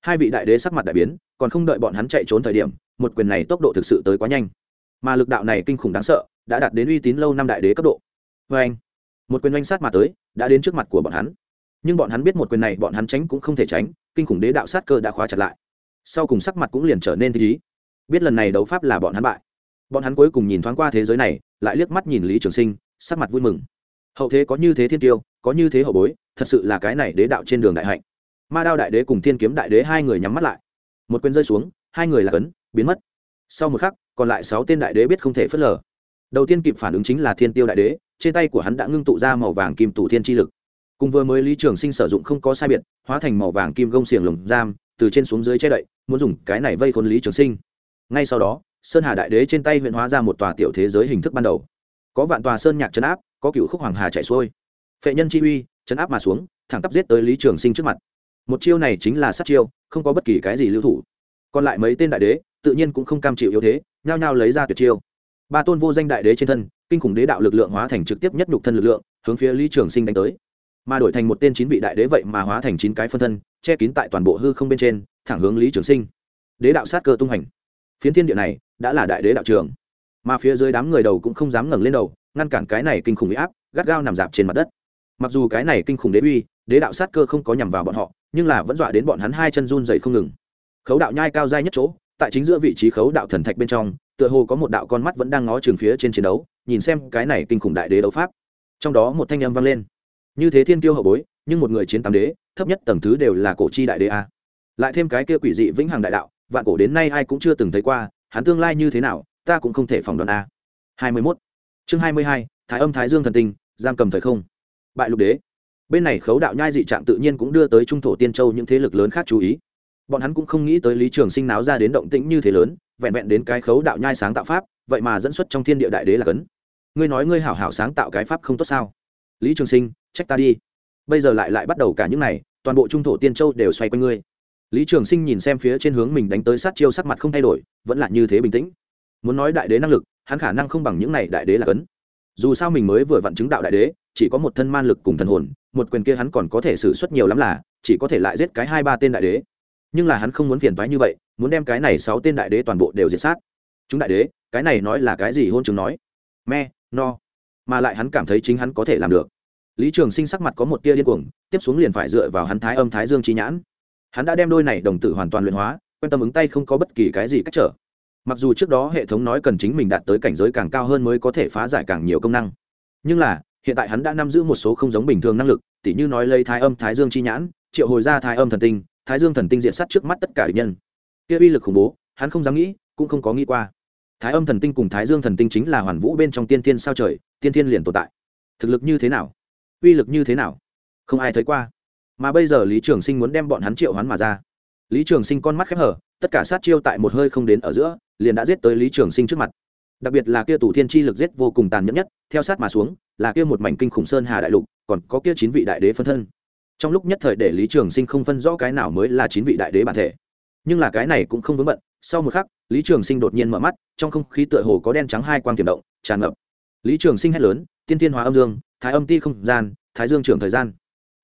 Hai vị đại đế sắc mặt đại biến, còn không đợi bọn hắn chạy trốn thời điểm, một quyền này tốc độ thực sự tới quá nhanh. Mà lực đạo này kinh khủng đáng sợ, đã đạt đến uy tín lâu năm đại đế cấp độ. Vê anh, một quyền oanh sát mà tới, đã đến trước mặt của bọn hắn. Nhưng bọn hắn biết một quyền này bọn hắn tránh cũng không thể tránh, kinh khủng đế đạo sát cơ đã khóa chặt lại. Sau cùng sắc mặt cũng liền trở nên thích ý biết lần này đấu pháp là bọn hắn bại. Bọn hắn cuối cùng nhìn thoáng qua thế giới này, lại liếc mắt nhìn lý trường sinh, sắc mặt vui mừng. Hậu thế có như thế thiên tiêu, có như thế hậu bối, thật sự là cái này đế đạo trên đường đại hạnh ma đao đại đế cùng thiên kiếm đại đế hai người nhắm mắt lại. Một quyền rơi xuống, hai người là cấn, biến mất. Sau một khắc, còn lại sáu tên đại đế biết không thể phớt lờ. Đầu tiên kịp phản ứng chính là thiên tiêu đại đế, trên tay của hắn đã ngưng tụ ra màu vàng kim tủ thiên chi lực. Cùng vừa mới lý trường sinh sử dụng không có sai biệt, hóa thành màu vàng kim gông xiềng lồng giam, từ trên xuống dưới che đậy, muốn dùng cái này vây khốn lý trường sinh. Ngay sau đó, sơn hà đại đế trên tay huyện hóa ra một tòa tiểu thế giới hình thức ban đầu. Có vạn tòa sơn nhạc chấn áp, có cựu khúc hoàng hà chạy xuôi. Phệ nhân chi uy, chấn áp mà xuống, thẳng tắp giết tới lý trường sinh trước mặt một chiêu này chính là sát chiêu, không có bất kỳ cái gì lưu thủ. Còn lại mấy tên đại đế, tự nhiên cũng không cam chịu yếu thế, nhao nhao lấy ra tuyệt chiêu. Ba tôn vô danh đại đế trên thân, kinh khủng đế đạo lực lượng hóa thành trực tiếp nhất nhục thân lực lượng, hướng phía lý trường sinh đánh tới. Mà đổi thành một tên chín vị đại đế vậy mà hóa thành chín cái phân thân, che kín tại toàn bộ hư không bên trên, thẳng hướng lý trường sinh. Đế đạo sát cơ tung hành. Phiến thiên địa này, đã là đại đế đạo trường. Mà phía dưới đám người đầu cũng không dám ngẩng lên đầu, ngăn cản cái này kinh khủng uy áp, gắt gao nằm dạp trên mặt đất. Mặc dù cái này kinh khủng đế uy, đế đạo sát cơ không có nhằm vào bọn họ nhưng là vẫn dọa đến bọn hắn hai chân run dày không ngừng. Khấu đạo nhai cao dai nhất chỗ, tại chính giữa vị trí khấu đạo thần thạch bên trong, tựa hồ có một đạo con mắt vẫn đang ngó trường phía trên chiến đấu, nhìn xem cái này kinh khủng đại đế đấu pháp. Trong đó một thanh âm vang lên. Như thế thiên kiêu hậu bối, nhưng một người chiến tám đế, thấp nhất tầng thứ đều là cổ chi đại đế a. Lại thêm cái kia quỷ dị vĩnh hằng đại đạo, vạn cổ đến nay ai cũng chưa từng thấy qua, hắn tương lai như thế nào, ta cũng không thể phỏng đoán a. Hai mươi mốt. Chương hai mươi hai, thái âm thái dương thần tinh giam cầm thời không. Bại lục đế bên này khấu đạo nhai dị trạng tự nhiên cũng đưa tới trung thổ tiên châu những thế lực lớn khác chú ý. Bọn hắn cũng không nghĩ tới lý trường sinh náo ra đến động tĩnh như thế lớn, vẹn vẹn đến cái khấu đạo nhai sáng tạo pháp, vậy mà dẫn xuất trong thiên địa đại đế là cấn. Ngươi nói ngươi hảo hảo sáng tạo cái pháp không tốt sao? Lý trường sinh, trách ta đi. Bây giờ lại lại bắt đầu cả những này, toàn bộ trung thổ tiên châu đều xoay quanh ngươi. Lý trường sinh nhìn xem phía trên hướng mình đánh tới sát chiêu sắc mặt không thay đổi, vẫn là như thế bình tĩnh. Muốn nói đại đế năng lực, hắn khả năng không bằng những này đại đế là cấn. Dù sao mình mới vừa vặn chứng đạo đại đế, chỉ có một thân man lực cùng thần hồn một quyền kia hắn còn có thể xử suất nhiều lắm là, chỉ có thể lại giết cái hai ba tên đại đế. Nhưng là hắn không muốn phiền thoái như vậy, muốn đem cái này sáu tên đại đế toàn bộ đều diệt sát. Chúng đại đế, cái này nói là cái gì hôn chứng nói? Me, no. Mà lại hắn cảm thấy chính hắn có thể làm được. Lý trường sinh sắc mặt có một tia điên cuồng, tiếp xuống liền phải dựa vào hắn thái âm, thái dương trí nhãn. Hắn đã đem đôi này đồng tử hoàn toàn luyện hóa quan tâm ứng tay không có bất kỳ cái gì cách trở. Mặc dù trước đó hệ thống nói cần chính mình đạt tới cảnh giới càng cao hơn mới có thể phá giải càng nhiều công năng. Nhưng là hiện tại hắn đã nắm giữ một số không giống bình thường năng lực, tỉ như nói lấy thái âm, thái dương chi nhãn, triệu hồi ra thái âm thần tinh, thái dương thần tinh diện sát trước mắt tất cả địch nhân. Kia uy lực khủng bố, hắn không dám nghĩ, cũng không có nghĩ qua. Thái âm thần tinh cùng thái dương thần tinh chính là hoàn vũ bên trong tiên thiên sao trời, tiên thiên liền tồn tại. Thực lực như thế nào? Uy lực như thế nào? Không ai thấy qua. Mà bây giờ lý trường sinh muốn đem bọn hắn triệu hắn mà ra. Lý trường sinh con mắt khép hở, tất cả sát chiêu tại một hơi không đến ở giữa, liền đã giết tới lý trường sinh trước mặt đặc biệt là kia tù thiên chi lực giết vô cùng tàn nhẫn nhất, theo sát mà xuống, là kia một mảnh kinh khủng sơn hà đại lục, còn có kia chín vị đại đế phân thân. Trong lúc nhất thời để lý trường sinh không phân rõ cái nào mới là chín vị đại đế bản thể. Nhưng là cái này cũng không vướng bận, sau một khắc, lý trường sinh đột nhiên mở mắt, trong không khí tựa hồ có đen trắng hai quang tiềm động, tràn ngập. Lý trường sinh hét lớn, tiên tiên hóa âm dương, thái âm ti không gian, thái dương trưởng thời gian.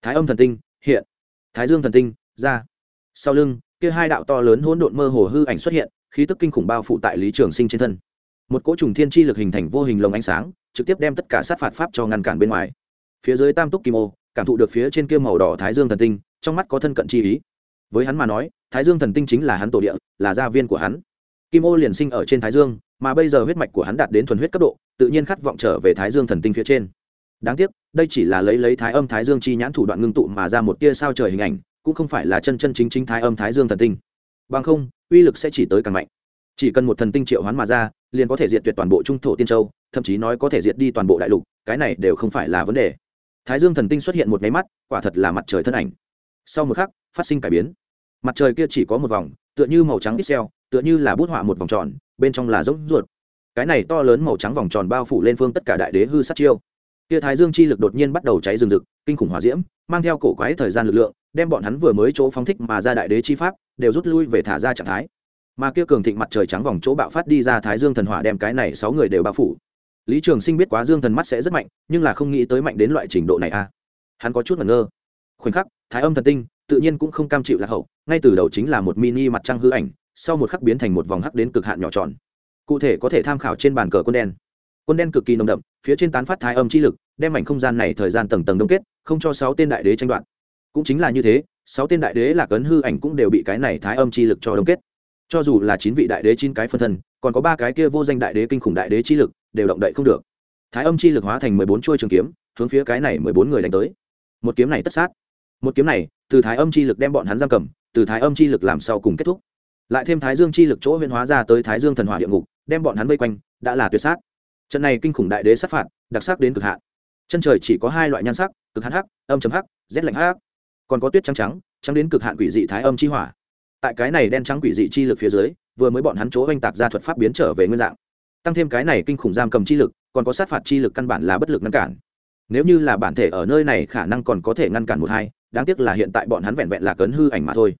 Thái âm thần tinh, hiện. Thái dương thần tinh, ra. Sau lưng, kia hai đạo to lớn hỗn độn mơ hồ hư ảnh xuất hiện, khí tức kinh khủng bao phủ tại lý trường sinh trên thân một cỗ trùng thiên chi lực hình thành vô hình lồng ánh sáng, trực tiếp đem tất cả sát phạt pháp cho ngăn cản bên ngoài. Phía dưới tam túc kim ô, cảm thụ được phía trên kia màu đỏ thái dương thần tinh, trong mắt có thân cận chi ý. Với hắn mà nói, thái dương thần tinh chính là hắn tổ địa, là gia viên của hắn. Kim ô liền sinh ở trên thái dương, mà bây giờ huyết mạch của hắn đạt đến thuần huyết cấp độ, tự nhiên khát vọng trở về thái dương thần tinh phía trên. Đáng tiếc, đây chỉ là lấy lấy thái âm thái dương chi nhãn thủ đoạn ngưng tụ mà ra một tia sao trời hình ảnh, cũng không phải là chân chân chính chính thái âm thái dương thần tinh. Bằng không, uy lực sẽ chỉ tới càng mạnh. Chỉ cần một thần tinh triệu hoán mà ra liền có thể diệt tuyệt toàn bộ trung thổ tiên châu, thậm chí nói có thể diệt đi toàn bộ đại lục, cái này đều không phải là vấn đề. Thái dương thần tinh xuất hiện một nháy mắt, quả thật là mặt trời thân ảnh. Sau một khắc, phát sinh cải biến. Mặt trời kia chỉ có một vòng, tựa như màu trắng ít xeo tựa như là bút họa một vòng tròn, bên trong là dốc ruột. Cái này to lớn màu trắng vòng tròn bao phủ lên phương tất cả đại đế hư sát chiêu. Kia thái dương chi lực đột nhiên bắt đầu cháy rừng rực, kinh khủng hỏa diễm, mang theo cổ quái thời gian lực lượng, đem bọn hắn vừa mới chỗ phóng thích mà ra đại đế chi pháp, đều rút lui về thả ra trạng thái mà kia cường thịnh mặt trời trắng vòng chỗ bạo phát đi ra thái dương thần hỏa đem cái này sáu người đều bao phủ. Lý trường sinh biết quá dương thần mắt sẽ rất mạnh, nhưng là không nghĩ tới mạnh đến loại trình độ này a à. hắn có chút ngẩn ngơ. Khoảnh khắc, thái âm thần tinh tự nhiên cũng không cam chịu lạc hậu, ngay từ đầu chính là một mini mặt trăng hư ảnh, sau một khắc biến thành một vòng hắc đến cực hạn nhỏ tròn. Cụ thể có thể tham khảo trên bàn cờ quân đen. Quân đen cực kỳ nồng đậm, phía trên tán phát thái âm chi lực, đem mảnh không gian này thời gian tầng tầng đông kết, không cho sáu tên đại đế tranh đoạt. Cũng chính là như thế, sáu tên đại đế là cấn hư ảnh cũng đều bị cái này thái âm chi lực cho đông kết cho dù là chín vị đại đế chín cái phân thân, còn có ba cái kia vô danh đại đế kinh khủng đại đế chi lực, đều động đậy không được. Thái âm chi lực hóa thành mười bốn chuôi trường kiếm, hướng phía cái này mười bốn người đánh tới. Một kiếm này tất sát. Một kiếm này, từ thái âm chi lực đem bọn hắn giam cầm, từ thái âm chi lực làm sau cùng kết thúc. Lại thêm thái dương chi lực chỗ huyên hóa ra tới thái dương thần hỏa địa ngục, đem bọn hắn vây quanh, đã là tuyệt sát. Trận này kinh khủng đại đế sát phạt, đặc sắc đến cực hạn. Chân trời chỉ có hai loại nhan sắc, cực hạn hắc, âm chấm hắc, rét lạnh hắc. Còn có tuyết trắng trắng trắng đến cực hạn quỷ dị thái âm chi hỏa tại cái này đen trắng quỷ dị chi lực phía dưới, vừa mới bọn hắn chỗ oanh tạc ra thuật pháp biến trở về nguyên dạng. Tăng thêm cái này kinh khủng giam cầm chi lực, còn có sát phạt chi lực căn bản là bất lực ngăn cản. Nếu như là bản thể ở nơi này khả năng còn có thể ngăn cản một hai, đáng tiếc là hiện tại bọn hắn vẹn vẹn là cấn hư ảnh mà thôi.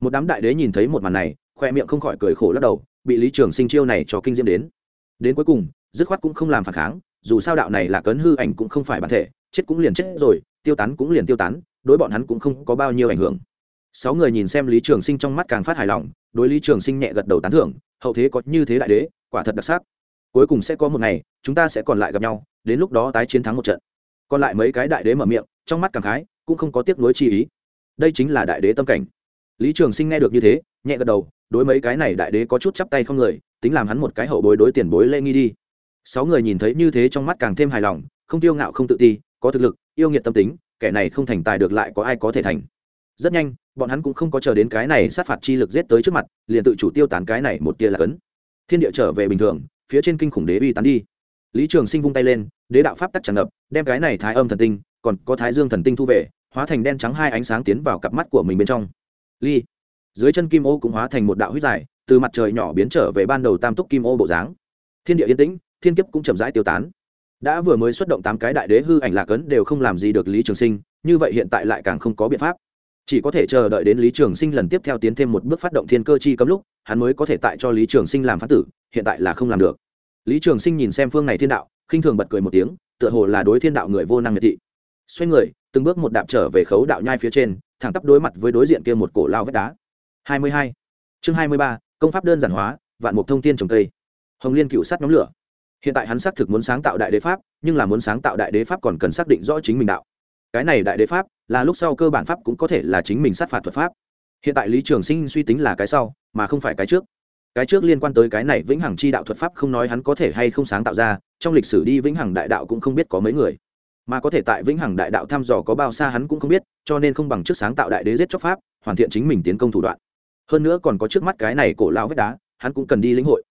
Một đám đại đế nhìn thấy một màn này, khoe miệng không khỏi cười khổ lắc đầu, bị lý trường sinh chiêu này cho kinh diễm đến. Đến cuối cùng, dứt khoát cũng không làm phản kháng, dù sao đạo này là cấn hư ảnh cũng không phải bản thể, chết cũng liền chết rồi, tiêu tán cũng liền tiêu tán, đối bọn hắn cũng không có bao nhiêu ảnh hưởng sáu người nhìn xem lý trường sinh trong mắt càng phát hài lòng, đối lý trường sinh nhẹ gật đầu tán thưởng, hậu thế có như thế đại đế, quả thật đặc sắc. Cuối cùng sẽ có một ngày, chúng ta sẽ còn lại gặp nhau, đến lúc đó tái chiến thắng một trận. Còn lại mấy cái đại đế mở miệng, trong mắt cảm khái, cũng không có tiếc nuối chi ý. Đây chính là đại đế tâm cảnh. Lý trường sinh nghe được như thế, nhẹ gật đầu, đối mấy cái này đại đế có chút chắp tay không người, tính làm hắn một cái hậu bối đối tiền bối lễ nghi đi. Sáu người nhìn thấy như thế trong mắt càng thêm hài lòng, không tiêu ngạo không tự ti, có thực lực, yêu nghiệt tâm tính, kẻ này không thành tài được lại có ai có thể thành rất nhanh, bọn hắn cũng không có chờ đến cái này sát phạt chi lực giết tới trước mặt, liền tự chủ tiêu tán cái này một tia là cấn. Thiên địa trở về bình thường, phía trên kinh khủng đế uy tán đi. Lý trường sinh vung tay lên, đế đạo pháp tắc tràn ngập, đem cái này thái âm thần tinh, còn có thái dương thần tinh thu về, hóa thành đen trắng hai ánh sáng tiến vào cặp mắt của mình bên trong. Ly. Dưới chân kim ô cũng hóa thành một đạo huyết dài, từ mặt trời nhỏ biến trở về ban đầu tam túc kim ô bộ dáng. Thiên địa yên tĩnh, thiên kiếp cũng chậm rãi tiêu tán. Đã vừa mới xuất động tám cái đại đế hư ảnh lạc ấn đều không làm gì được lý trường sinh, như vậy hiện tại lại càng không có biện pháp chỉ có thể chờ đợi đến lý trường sinh lần tiếp theo tiến thêm một bước phát động thiên cơ chi cấm lúc, hắn mới có thể tại cho lý trường sinh làm phát tử, hiện tại là không làm được. Lý trường sinh nhìn xem phương này thiên đạo, khinh thường bật cười một tiếng, tựa hồ là đối thiên đạo người vô năng miệt thị. Xoay người, từng bước một đạp trở về khấu đạo nhai phía trên, thẳng tắp đối mặt với đối diện kia một cổ lao vách đá. Hai mươi hai. Chương hai mươi ba, công pháp đơn giản hóa, vạn mục thông tiên trồng cây. Hồng liên cựu sắt nhóm lửa. Hiện tại hắn xác thực muốn sáng tạo đại đế pháp, nhưng là muốn sáng tạo đại đế pháp còn cần xác định rõ chính mình đạo cái này đại đế pháp là lúc sau cơ bản pháp cũng có thể là chính mình sát phạt thuật pháp. Hiện tại lý trường sinh suy tính là cái sau, mà không phải cái trước. Cái trước liên quan tới cái này vĩnh hằng chi đạo thuật pháp không nói hắn có thể hay không sáng tạo ra, trong lịch sử đi vĩnh hằng đại đạo cũng không biết có mấy người. Mà có thể tại vĩnh hằng đại đạo thăm dò có bao xa hắn cũng không biết, cho nên không bằng trước sáng tạo đại đế giết chóc pháp, hoàn thiện chính mình tiến công thủ đoạn. Hơn nữa còn có trước mắt cái này cổ lao vách đá, hắn cũng cần đi lĩnh hội.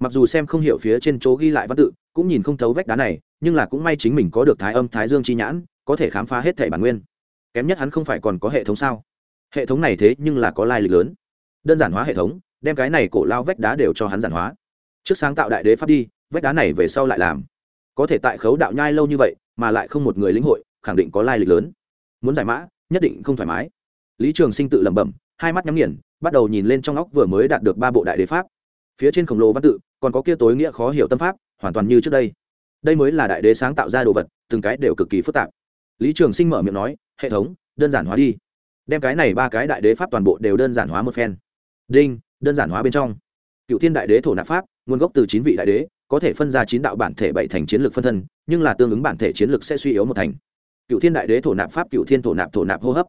Mặc dù xem không hiểu phía trên chỗ ghi lại văn tự, cũng nhìn không thấu vách đá này, nhưng là cũng may chính mình có được thái âm, thái dương chi nhãn có thể khám phá hết thể bản nguyên. Kém nhất hắn không phải còn có hệ thống sao? Hệ thống này thế nhưng là có lai lịch lớn. Đơn giản hóa hệ thống, đem cái này cổ lao vách đá đều cho hắn giản hóa. Trước sáng tạo đại đế pháp đi, vách đá này về sau lại làm. Có thể tại khấu đạo nhai lâu như vậy, mà lại không một người lĩnh hội, khẳng định có lai lịch lớn. Muốn giải mã, nhất định không thoải mái. Lý trường sinh tự lẩm bẩm, hai mắt nhắm nghiền, bắt đầu nhìn lên trong óc vừa mới đạt được ba bộ đại đế pháp. Phía trên khổng lồ văn tự, còn có kia tối nghĩa khó hiểu tâm pháp, hoàn toàn như trước đây. Đây mới là đại đế sáng tạo ra đồ vật, từng cái đều cực kỳ phức tạp lý trường sinh mở miệng nói, hệ thống, đơn giản hóa đi. Đem cái này ba cái đại đế pháp toàn bộ đều đơn giản hóa một phen. Đinh, đơn giản hóa bên trong. Cựu thiên đại đế thổ nạp pháp, nguồn gốc từ chín vị đại đế, có thể phân ra chín đạo bản thể bảy thành chiến lược phân thân, nhưng là tương ứng bản thể chiến lược sẽ suy yếu một thành. Cựu thiên đại đế thổ nạp pháp, cựu thiên thổ nạp thổ nạp hô hấp.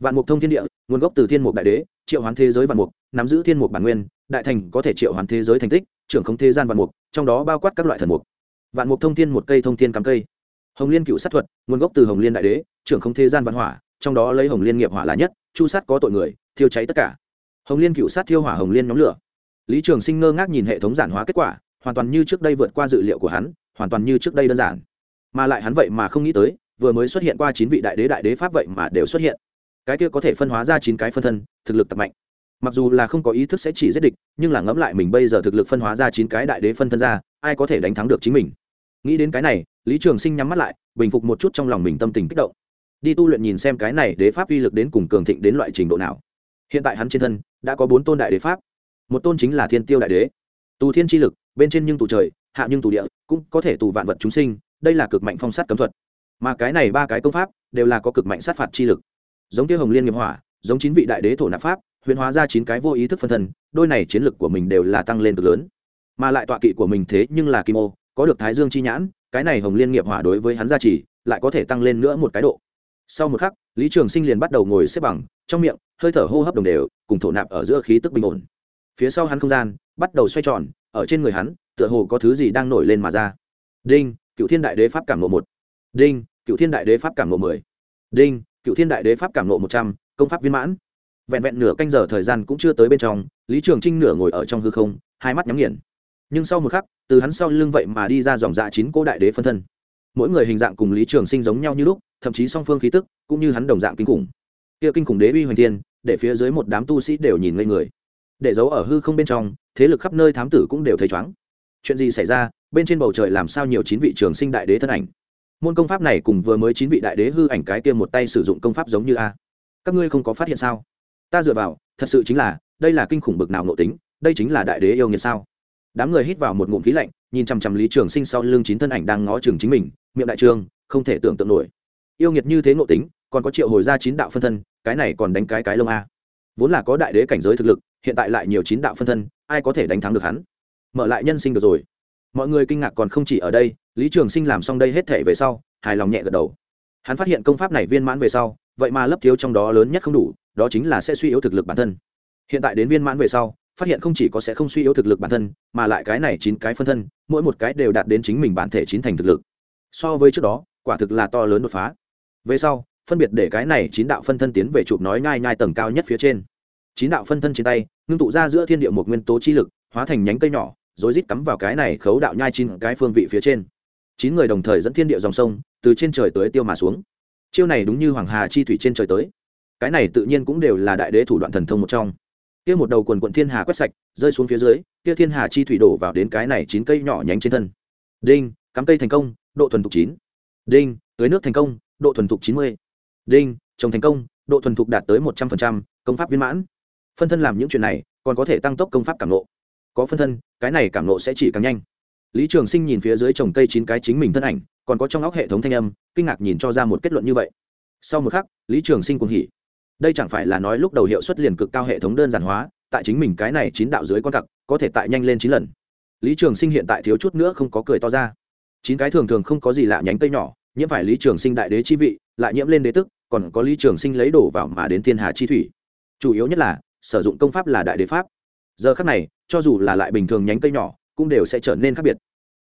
Vạn mục thông thiên địa, nguồn gốc từ thiên mục đại đế, triệu hoán thế giới vạn mục, nắm giữ thiên mục bản nguyên, đại thành có thể triệu hoán thế giới thành tích, trưởng không thế gian vạn mục, trong đó bao quát các loại thần mục. Vạn mục thông thiên một cây thông thiên cắm cây hồng liên cựu sát thuật, nguồn gốc từ hồng liên đại đế, trưởng không thế gian văn hỏa, trong đó lấy hồng liên nghiệp hỏa là nhất, chu sát có tội người, thiêu cháy tất cả. Hồng liên cựu sát thiêu hỏa hồng liên nhóm lửa. Lý trường sinh ngơ ngác nhìn hệ thống giản hóa kết quả, hoàn toàn như trước đây vượt qua dự liệu của hắn, hoàn toàn như trước đây đơn giản. Mà lại hắn vậy mà không nghĩ tới, vừa mới xuất hiện qua chín vị đại đế đại đế pháp vậy mà đều xuất hiện. Cái kia có thể phân hóa ra chín cái phân thân, thực lực tập mạnh. Mặc dù là không có ý thức sẽ chỉ giết địch, nhưng là ngẫm lại mình bây giờ thực lực phân hóa ra chín cái đại đế phân thân ra, ai có thể đánh thắng được chính mình? Nghĩ đến cái này, lý trường sinh nhắm mắt lại, bình phục một chút trong lòng mình tâm tình kích động. Đi tu luyện nhìn xem cái này đế pháp uy lực đến cùng cường thịnh đến loại trình độ nào. Hiện tại hắn trên thân đã có bốn tôn đại đế pháp. Một tôn chính là thiên tiêu đại đế. Tù thiên tri lực, bên trên nhưng tù trời, hạ nhưng tù địa, cũng có thể tù vạn vật chúng sinh, đây là cực mạnh phong sát cấm thuật. Mà cái này ba cái công pháp đều là có cực mạnh sát phạt chi lực. Giống tiêu hồng liên nghiệp hỏa, giống chín vị đại đế thổ nạp pháp, huyền hóa ra chín cái vô ý thức phân thân, đôi này chiến lực của mình đều là tăng lên cực lớn. Mà lại tọa kỵ của mình thế nhưng là kim ô có được thái dương chi nhãn, cái này hồng liên nghiệp hỏa đối với hắn gia trì lại có thể tăng lên nữa một cái độ. Sau một khắc, lý trường sinh liền bắt đầu ngồi xếp bằng, trong miệng, hơi thở hô hấp đồng đều, cùng thổ nạp ở giữa khí tức bình ổn. Phía sau hắn không gian, bắt đầu xoay tròn, ở trên người hắn, tựa hồ có thứ gì đang nổi lên mà ra. Đinh, cựu thiên đại đế pháp cảm lộ một. Đinh, cựu thiên đại đế pháp cảm lộ mười. Đinh, cựu thiên đại đế pháp cảm lộ một trăm, công pháp viên mãn. Vẹn vẹn nửa canh giờ thời gian cũng chưa tới bên trong, lý trường trinh nửa ngồi ở trong hư không, hai mắt nhắm nghiền. Nhưng sau một khắc từ hắn sau lưng vậy mà đi ra dòng dạ chín cô đại đế phân thân. Mỗi người hình dạng cùng lý trường sinh giống nhau như lúc, thậm chí song phương khí tức cũng như hắn đồng dạng kinh khủng. Kia kinh khủng đế uy hoành thiên, để phía dưới một đám tu sĩ đều nhìn ngây người. Để giấu ở hư không bên trong, thế lực khắp nơi thám tử cũng đều thấy chóng chuyện gì xảy ra? Bên trên bầu trời làm sao nhiều chín vị trường sinh đại đế thân ảnh? Môn công pháp này cùng vừa mới chín vị đại đế hư ảnh cái kia một tay sử dụng công pháp giống như a. Các ngươi không có phát hiện sao? Ta dựa vào, thật sự chính là, đây là kinh khủng bực nào nộ tính, đây chính là đại đế yêu nghiệt sao? Đám người hít vào một ngụm khí lạnh, nhìn chằm chằm lý trường sinh sau lưng chín thân ảnh đang ngó chừng chính mình, miệng đại trương không thể tưởng tượng nổi. Yêu nghiệt như thế ngộ tính, còn có triệu hồi ra chín đạo phân thân, cái này còn đánh cái cái lông a. Vốn là có đại đế cảnh giới thực lực, hiện tại lại nhiều chín đạo phân thân, ai có thể đánh thắng được hắn? Mở lại nhân sinh được rồi. Mọi người kinh ngạc còn không chỉ ở đây, lý trường sinh làm xong đây hết thể về sau, hài lòng nhẹ gật đầu. Hắn phát hiện công pháp này viên mãn về sau, vậy mà lấp thiếu trong đó lớn nhất không đủ, đó chính là sẽ suy yếu thực lực bản thân. Hiện tại đến viên mãn về sau phát hiện không chỉ có sẽ không suy yếu thực lực bản thân, mà lại cái này chín cái phân thân, mỗi một cái đều đạt đến chính mình bản thể chín thành thực lực. So với trước đó, quả thực là to lớn đột phá. Về sau, phân biệt để cái này chín đạo phân thân tiến về chụp nói nhai nhai tầng cao nhất phía trên. Chín đạo phân thân trên tay, ngưng tụ ra giữa thiên địa một nguyên tố chi lực, hóa thành nhánh cây nhỏ rồi rít cắm vào cái này khấu đạo nhai chín cái phương vị phía trên. Chín người đồng thời dẫn thiên địa dòng sông, từ trên trời tới tiêu mà xuống. Chiêu này đúng như hoàng hà chi thủy trên trời tới. Cái này tự nhiên cũng đều là đại đế thủ đoạn thần thông một trong kia một đầu quần quận thiên hà quét sạch, rơi xuống phía dưới, kia thiên hà chi thủy đổ vào đến cái này chín cây nhỏ nhánh trên thân. Đinh, cắm cây thành công, độ thuần thục chín. Đinh, tưới nước thành công, độ thuần thục chín mươi. Đinh, trồng thành công, độ thuần thục đạt tới một trăm linh công pháp viên mãn. Phân thân làm những chuyện này, còn có thể tăng tốc công pháp cảm nộ có phân thân, cái này cảm nộ sẽ chỉ càng nhanh. Lý trường sinh nhìn phía dưới trồng cây chín cái chính mình thân ảnh, còn có trong óc hệ thống thanh âm, kinh ngạc nhìn cho ra một kết luận như vậy. Sau một khắc, lý trường sinh cùng hỉ đây chẳng phải là nói lúc đầu hiệu suất liền cực cao hệ thống đơn giản hóa, tại chính mình cái này chín đạo dưới con cặc, có thể tại nhanh lên chín lần. Lý trường sinh hiện tại thiếu chút nữa không có cười to ra. Chín cái thường thường không có gì lạ nhánh cây nhỏ, nhiễm phải lý trường sinh đại đế chi vị, lại nhiễm lên đế tức, còn có lý trường sinh lấy đổ vào mà đến thiên hà chi thủy. Chủ yếu nhất là, sử dụng công pháp là đại đế pháp. Giờ khác này, cho dù là lại bình thường nhánh cây nhỏ, cũng đều sẽ trở nên khác biệt.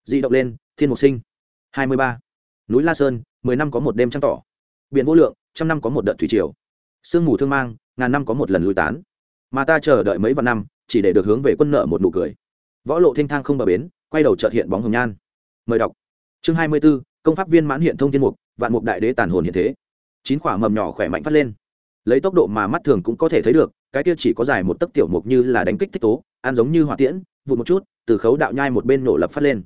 Di động lên, thiên mục sinh. Hai mươi ba. Núi la sơn, mười năm có một đêm trăng tỏ. Biển vô lượng, trăm năm có một đợt thủy triều sương mù thương mang, ngàn năm có một lần lui tán. Mà ta chờ đợi mấy vạn năm, chỉ để được hướng về quân nợ một nụ cười. Võ lộ thanh thang không bờ bến, quay đầu trợt hiện bóng hồng nhan. Mời đọc. Chương hai mươi b ố công pháp viên mãn hiện thông thiên mục, vạn mục đại đế tàn hồn hiện thế. Chín quả mầm nhỏ khỏe mạnh phát lên. Lấy tốc độ mà mắt thường cũng có thể thấy được, cái kia chỉ có dài một tấc tiểu mục như là đánh kích thích tố, ăn giống như hỏa tiễn, vụt một chút, từ khấu đạo nhai một bên nổ lập phát lên.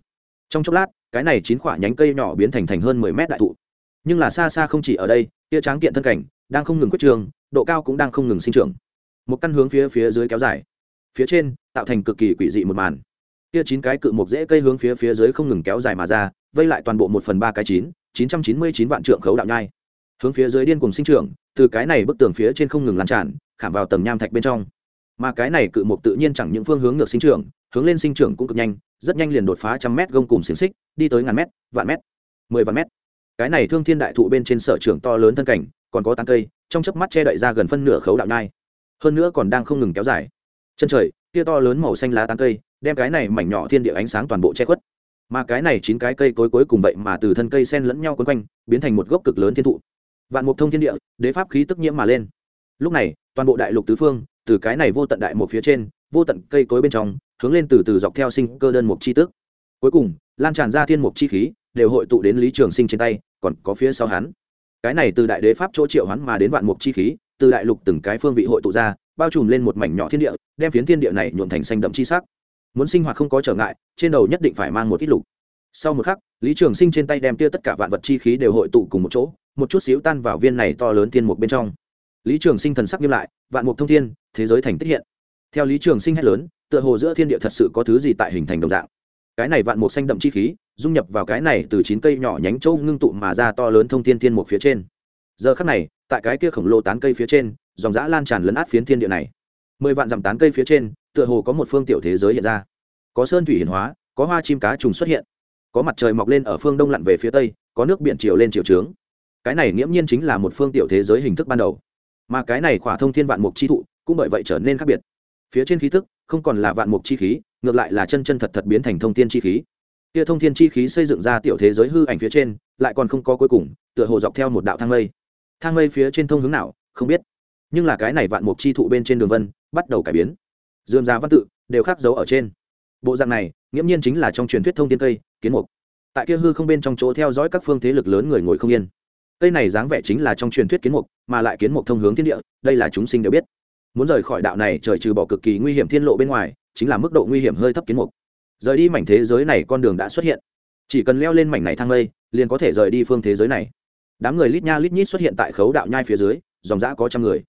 Trong chốc lát, cái này chín quả nhánh cây nhỏ biến thành thành hơn mười mét đại thụ. Nhưng là xa xa không chỉ ở đây, kia tráng kiện thân cảnh đang không ngừng quyết trường, độ cao cũng đang không ngừng sinh trưởng. Một căn hướng phía phía dưới kéo dài. Phía trên, tạo thành cực kỳ quỷ dị một màn. Kia chín cái cự mục dễ cây hướng phía phía dưới không ngừng kéo dài mà ra, vây lại toàn bộ một phần ba cái chín chín trăm chín mươi chín vạn trượng khấu đạo nhai. Hướng phía dưới điên cùng sinh trưởng, từ cái này bức tường phía trên không ngừng lan tràn, khảm vào tầng nham thạch bên trong. Mà cái này cự mục tự nhiên chẳng những phương hướng ngược sinh trưởng, hướng lên sinh trưởng cũng cực nhanh, rất nhanh liền đột phá trăm mét gông cùng xiềng xích, đi tới ngàn mét, vạn mét, mười vạn mét. Cái này thương thiên đại thụ bên trên sở trường to lớn thân cảnh còn có tán cây, trong chớp mắt che đậy ra gần phân nửa khấu đạo nhai. Hơn nữa còn đang không ngừng kéo dài. Chân trời, tia to lớn màu xanh lá tán cây, đem cái này mảnh nhỏ thiên địa ánh sáng toàn bộ che khuất. Mà cái này chín cái cây cối cuối cùng vậy mà từ thân cây sen lẫn nhau quấn quanh, biến thành một gốc cực lớn thiên thụ. Vạn mục thông thiên địa, đế pháp khí tức nhiễm mà lên. Lúc này, toàn bộ đại lục tứ phương, từ cái này vô tận đại một phía trên, vô tận cây cối bên trong, hướng lên từ từ dọc theo sinh cơ đơn mục chi tức cuối cùng, lan tràn ra thiên mục chi khí, đều hội tụ đến lý trường sinh trên tay, còn có phía sau hắn cái này từ đại đế pháp chỗ triệu hoán mà đến vạn mục chi khí, từ đại lục từng cái phương vị hội tụ ra, bao trùm lên một mảnh nhỏ thiên địa, đem phiến thiên địa này nhuộn thành xanh đậm chi sắc. Muốn sinh hoạt không có trở ngại, trên đầu nhất định phải mang một ít lục. Sau một khắc, lý trường sinh trên tay đem tia tất cả vạn vật chi khí đều hội tụ cùng một chỗ, một chút xíu tan vào viên này to lớn thiên mục bên trong. Lý trường sinh thần sắc nghiêm lại, vạn mục thông thiên, thế giới thành tích hiện. Theo lý trường sinh hét lớn, tựa hồ giữa thiên địa thật sự có thứ gì tại hình thành đồng dạng cái này vạn mục xanh đậm chi khí, dung nhập vào cái này từ chín cây nhỏ nhánh châu ngưng tụ mà ra to lớn thông thiên thiên mục phía trên. Giờ khắc này, tại cái kia khổng lồ tán cây phía trên, dòng dã lan tràn lấn át phiến thiên địa này. Mười vạn dặm tán cây phía trên, tựa hồ có một phương tiểu thế giới hiện ra. Có sơn thủy hiển hóa, có hoa chim cá trùng xuất hiện. Có mặt trời mọc lên ở phương đông lặn về phía tây, có nước biển chiều lên chiều trướng. Cái này nghiễm nhiên chính là một phương tiểu thế giới hình thức ban đầu. Mà cái này khỏa thông thiên vạn mục chi thụ cũng bởi vậy trở nên khác biệt. Phía trên khí thức không còn là vạn mục chi khí ngược lại là chân chân thật thật biến thành thông thiên chi khí. Kia thông thiên chi khí xây dựng ra tiểu thế giới hư ảnh phía trên, lại còn không có cuối cùng, tựa hồ dọc theo một đạo thang mây. Thang mây phía trên thông hướng nào, không biết. Nhưng là cái này vạn mục chi thụ bên trên đường vân, bắt đầu cải biến. Dườm giá văn tự, đều khắc dấu ở trên. Bộ dạng này, nghiễm nhiên chính là trong truyền thuyết thông thiên cây, kiến mục. Tại kia hư không bên trong chỗ theo dõi các phương thế lực lớn người ngồi không yên. Cây này dáng vẻ chính là trong truyền thuyết kiến mục, mà lại kiến mục thông hướng thiên địa, đây là chúng sinh đều biết. Muốn rời khỏi đạo này trời trừ bỏ cực kỳ nguy hiểm thiên lộ bên ngoài chính là mức độ nguy hiểm hơi thấp kiến mục. Rời đi mảnh thế giới này con đường đã xuất hiện. Chỉ cần leo lên mảnh này thang lây liền có thể rời đi phương thế giới này. Đám người lít nha lít nhít xuất hiện tại khấu đạo nhai phía dưới, dòng dã có trăm người.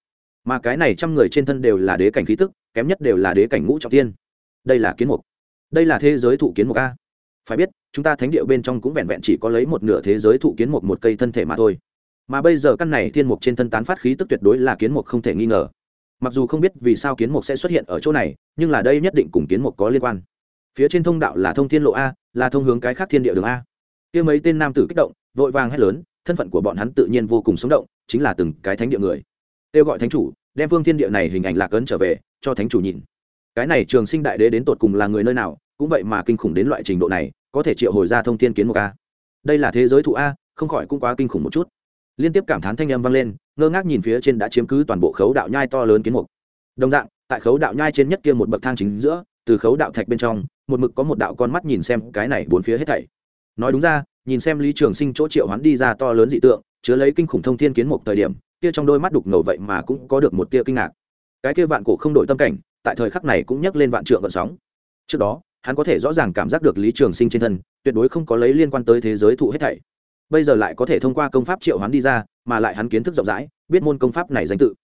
Mà cái này trăm người trên thân đều là đế cảnh khí tức, kém nhất đều là đế cảnh ngũ trọng tiên. Đây là kiến mục. Đây là thế giới thụ kiến mục a. Phải biết, chúng ta thánh địa bên trong cũng vẹn vẹn chỉ có lấy một nửa thế giới thụ kiến mục một cây thân thể mà thôi. Mà bây giờ căn này thiên mục trên thân tán phát khí tức tuyệt đối là kiến mục không thể nghi ngờ mặc dù không biết vì sao kiến mục sẽ xuất hiện ở chỗ này, nhưng là đây nhất định cùng kiến mục có liên quan. Phía trên thông đạo là thông thiên lộ a, là thông hướng cái khác thiên địa đường a. Kia mấy tên nam tử kích động, vội vàng hét lớn, thân phận của bọn hắn tự nhiên vô cùng sống động, chính là từng cái thánh địa người. Kêu gọi thánh chủ, đem phương thiên địa này hình ảnh lạc ấn trở về, cho thánh chủ nhìn. Cái này trường sinh đại đế đến tột cùng là người nơi nào, cũng vậy mà kinh khủng đến loại trình độ này, có thể triệu hồi ra thông thiên kiến một a. Đây là thế giới thụ a, không khỏi cũng quá kinh khủng một chút. Liên tiếp cảm thán thanh âm vang lên ngơ ngác nhìn phía trên đã chiếm cứ toàn bộ khấu đạo nhai to lớn kiến mục. Đồng dạng, tại khấu đạo nhai trên nhất kia một bậc thang chính giữa, từ khấu đạo thạch bên trong, một mực có một đạo con mắt nhìn xem cái này bốn phía hết thảy. Nói đúng ra, nhìn xem lý trường sinh chỗ triệu hoán đi ra to lớn dị tượng, chứa lấy kinh khủng thông thiên kiến mục thời điểm, kia trong đôi mắt đục ngầu vậy mà cũng có được một tia kinh ngạc. Cái kia vạn cổ không đổi tâm cảnh, tại thời khắc này cũng nhắc lên vạn trượng gợn sóng. Trước đó, hắn có thể rõ ràng cảm giác được lý trường sinh trên thân, tuyệt đối không có lấy liên quan tới thế giới thụ hết thảy. Bây giờ lại có thể thông qua công pháp triệu hoán đi ra mà lại hắn kiến thức rộng rãi, biết môn công pháp này danh tự.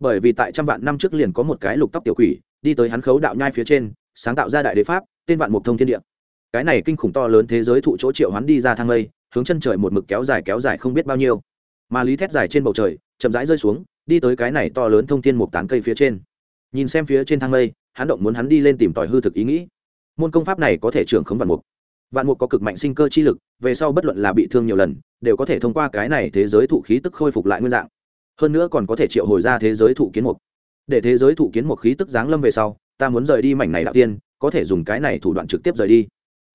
Bởi vì tại trăm vạn năm trước liền có một cái lục tóc tiểu quỷ, đi tới hắn khấu đạo nhai phía trên, sáng tạo ra đại đế pháp, tên vạn mục thông thiên địa. Cái này kinh khủng to lớn thế giới thụ chỗ triệu hắn đi ra thang lây hướng chân trời một mực kéo dài kéo dài không biết bao nhiêu. Mà lý thét dài trên bầu trời, chậm rãi rơi xuống, đi tới cái này to lớn thông thiên một tán cây phía trên. Nhìn xem phía trên thang lây hắn động muốn hắn đi lên tìm tòi hư thực ý nghĩ. Môn công pháp này có thể trưởng khống vạn mục vạn mục có cực mạnh sinh cơ chi lực, về sau bất luận là bị thương nhiều lần, đều có thể thông qua cái này thế giới thụ khí tức khôi phục lại nguyên dạng. Hơn nữa còn có thể triệu hồi ra thế giới thụ kiến mục. Để thế giới thụ kiến một khí tức giáng lâm về sau, ta muốn rời đi mảnh này đạo tiên, có thể dùng cái này thủ đoạn trực tiếp rời đi.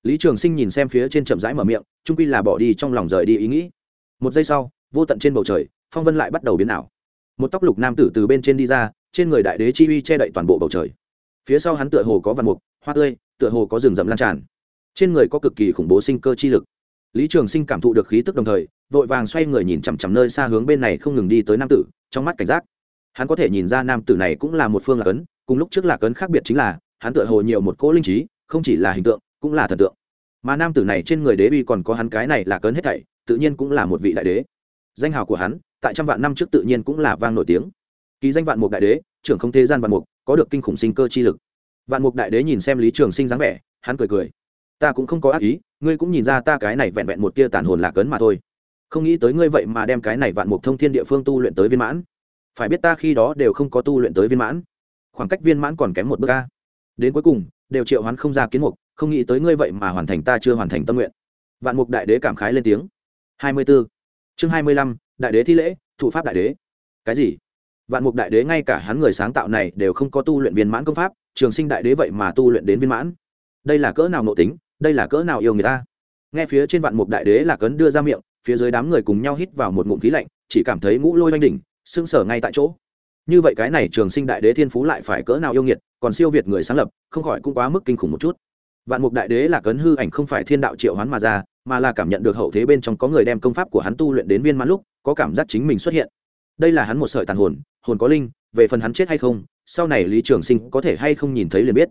Lý trường sinh nhìn xem phía trên chậm rãi mở miệng trung quy là bỏ đi trong lòng rời đi ý nghĩ. Một giây sau, vô tận trên bầu trời, phong vân lại bắt đầu biến ảo. Một tóc lục nam tử từ bên trên đi ra, trên người đại đế chi uy che đậy toàn bộ bầu trời. Phía sau hắn tựa hồ có vạn mục, hoa tươi, tựa hồ có rừng rậm lan tràn trên người có cực kỳ khủng bố sinh cơ chi lực. Lý trường sinh cảm thụ được khí tức đồng thời, vội vàng xoay người nhìn chằm chằm nơi xa hướng bên này không ngừng đi tới nam tử, trong mắt cảnh giác. Hắn có thể nhìn ra nam tử này cũng là một phương lạc ấn, cùng lúc trước lạc ấn khác biệt chính là, hắn tựa hồ nhiều một cỗ linh trí, không chỉ là hình tượng, cũng là thần tượng. Mà nam tử này trên người đế uy còn có hắn cái này là cấn hết thảy, tự nhiên cũng là một vị đại đế. Danh hào của hắn, tại trăm vạn năm trước tự nhiên cũng là vang nổi tiếng. Ký danh vạn mục đại đế, trưởng không thế gian vạn mục, có được kinh khủng sinh cơ chi lực. Vạn mục đại đế nhìn xem lý trường sinh dáng vẻ, hắn cười cười ta cũng không có ác ý, ngươi cũng nhìn ra ta cái này vẹn vẹn một tia tàn hồn lạc ấn mà thôi. Không nghĩ tới ngươi vậy mà đem cái này vạn mục thông thiên địa phương tu luyện tới viên mãn. Phải biết ta khi đó đều không có tu luyện tới viên mãn. Khoảng cách viên mãn còn kém một bước ca đến cuối cùng, đều triệu hoán không ra kiến mục, không nghĩ tới ngươi vậy mà hoàn thành ta chưa hoàn thành tâm nguyện. Vạn mục đại đế cảm khái lên tiếng. Hai mươi b ố chương hai mươi lăm, đại đế thi lễ thụ pháp đại đế. Cái gì? Vạn mục đại đế ngay cả hắn người sáng tạo này đều không có tu luyện viên mãn công pháp, trường sinh đại đế vậy mà tu luyện đến viên mãn. Đây là cỡ nào nộ tính? Đây là cỡ nào yêu người ta? Nghe phía trên vạn mục đại đế là cấn đưa ra miệng, phía dưới đám người cùng nhau hít vào một ngụm khí lạnh, chỉ cảm thấy ngũ lôi oanh đỉnh sưng sở ngay tại chỗ. Như vậy cái này trường sinh đại đế thiên phú lại phải cỡ nào yêu nghiệt, còn siêu việt người sáng lập, không khỏi cũng quá mức kinh khủng một chút. Vạn mục đại đế là cấn hư ảnh không phải thiên đạo triệu hoán mà ra, mà là cảm nhận được hậu thế bên trong có người đem công pháp của hắn tu luyện đến viên mãn lúc, có cảm giác chính mình xuất hiện. Đây là hắn một sợi tàn hồn hồn có linh, về phần hắn chết hay không, sau này lý trường sinh có thể hay không nhìn thấy liền biết.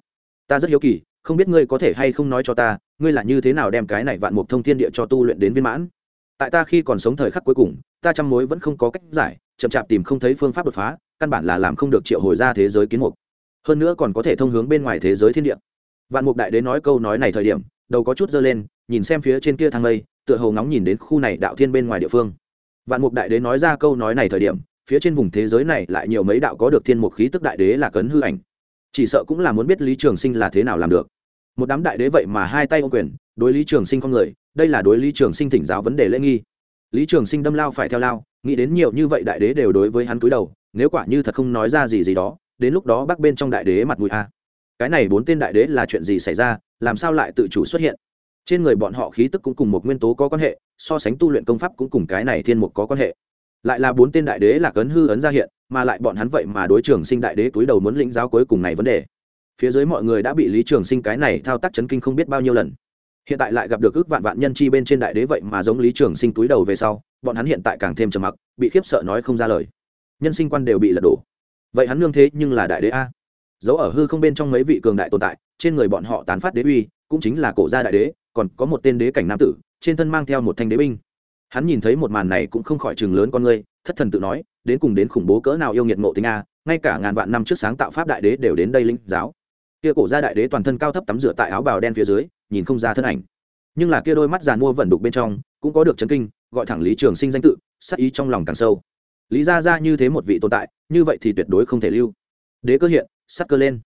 Ta rất hiếu kỳ không biết ngươi có thể hay không nói cho ta, ngươi là như thế nào đem cái này vạn mục thông thiên địa cho tu luyện đến viên mãn? Tại ta khi còn sống thời khắc cuối cùng, ta chăm mối vẫn không có cách giải, chậm chạp tìm không thấy phương pháp đột phá, căn bản là làm không được triệu hồi ra thế giới kiến mục. Hơn nữa còn có thể thông hướng bên ngoài thế giới thiên địa. Vạn mục đại đế nói câu nói này thời điểm, đầu có chút dơ lên, nhìn xem phía trên kia thang lây, tựa hồ ngóng nhìn đến khu này đạo thiên bên ngoài địa phương. Vạn mục đại đế nói ra câu nói này thời điểm, phía trên vùng thế giới này lại nhiều mấy đạo có được thiên mục khí tức đại đế là cấn hư ảnh. Chỉ sợ cũng là muốn biết lý trường sinh là thế nào làm được một đám đại đế vậy mà hai tay ô quyền, đối lý trường sinh không người, đây là đối lý trường sinh thỉnh giáo vấn đề lễ nghi. Lý trường sinh đâm lao phải theo lao, nghĩ đến nhiều như vậy đại đế đều đối với hắn cúi đầu, nếu quả như thật không nói ra gì gì đó, đến lúc đó bắc bên trong đại đế mặt mũi a. Cái này bốn tên đại đế là chuyện gì xảy ra, làm sao lại tự chủ xuất hiện? Trên người bọn họ khí tức cũng cùng một nguyên tố có quan hệ, so sánh tu luyện công pháp cũng cùng cái này thiên mục có quan hệ. Lại là bốn tên đại đế là cấn hư ấn ra hiện, mà lại bọn hắn vậy mà đối trường sinh đại đế túi đầu muốn lĩnh giáo cuối cùng này vấn đề phía dưới mọi người đã bị lý trường sinh cái này thao tác chấn kinh không biết bao nhiêu lần. Hiện tại lại gặp được ước vạn vạn nhân chi bên trên đại đế vậy mà giống lý trường sinh túi đầu về sau, bọn hắn hiện tại càng thêm trầm mặc, bị khiếp sợ nói không ra lời. Nhân sinh quan đều bị lật đổ. Vậy hắn nương thế nhưng là đại đế a. Giấu ở hư không bên trong mấy vị cường đại tồn tại, trên người bọn họ tán phát đế uy, cũng chính là cổ gia đại đế, còn có một tên đế cảnh nam tử, trên thân mang theo một thanh đế binh. Hắn nhìn thấy một màn này cũng không khỏi chừng lớn con ngươi, thất thần tự nói, đến cùng đến khủng bố cỡ nào yêu nghiệt ngộ tính a, ngay cả ngàn vạn năm trước sáng tạo pháp đại đế đều đến đây linh giáo kia cổ gia đại đế toàn thân cao thấp tắm rửa tại áo bào đen phía dưới, nhìn không ra thân ảnh. Nhưng là kia đôi mắt giàn mua vẩn đục bên trong, cũng có được chấn kinh, gọi thẳng lý trường sinh danh tự sắc ý trong lòng càng sâu. Lý ra ra như thế một vị tồn tại, như vậy thì tuyệt đối không thể lưu. Đế cơ hiện, sắc cơ lên.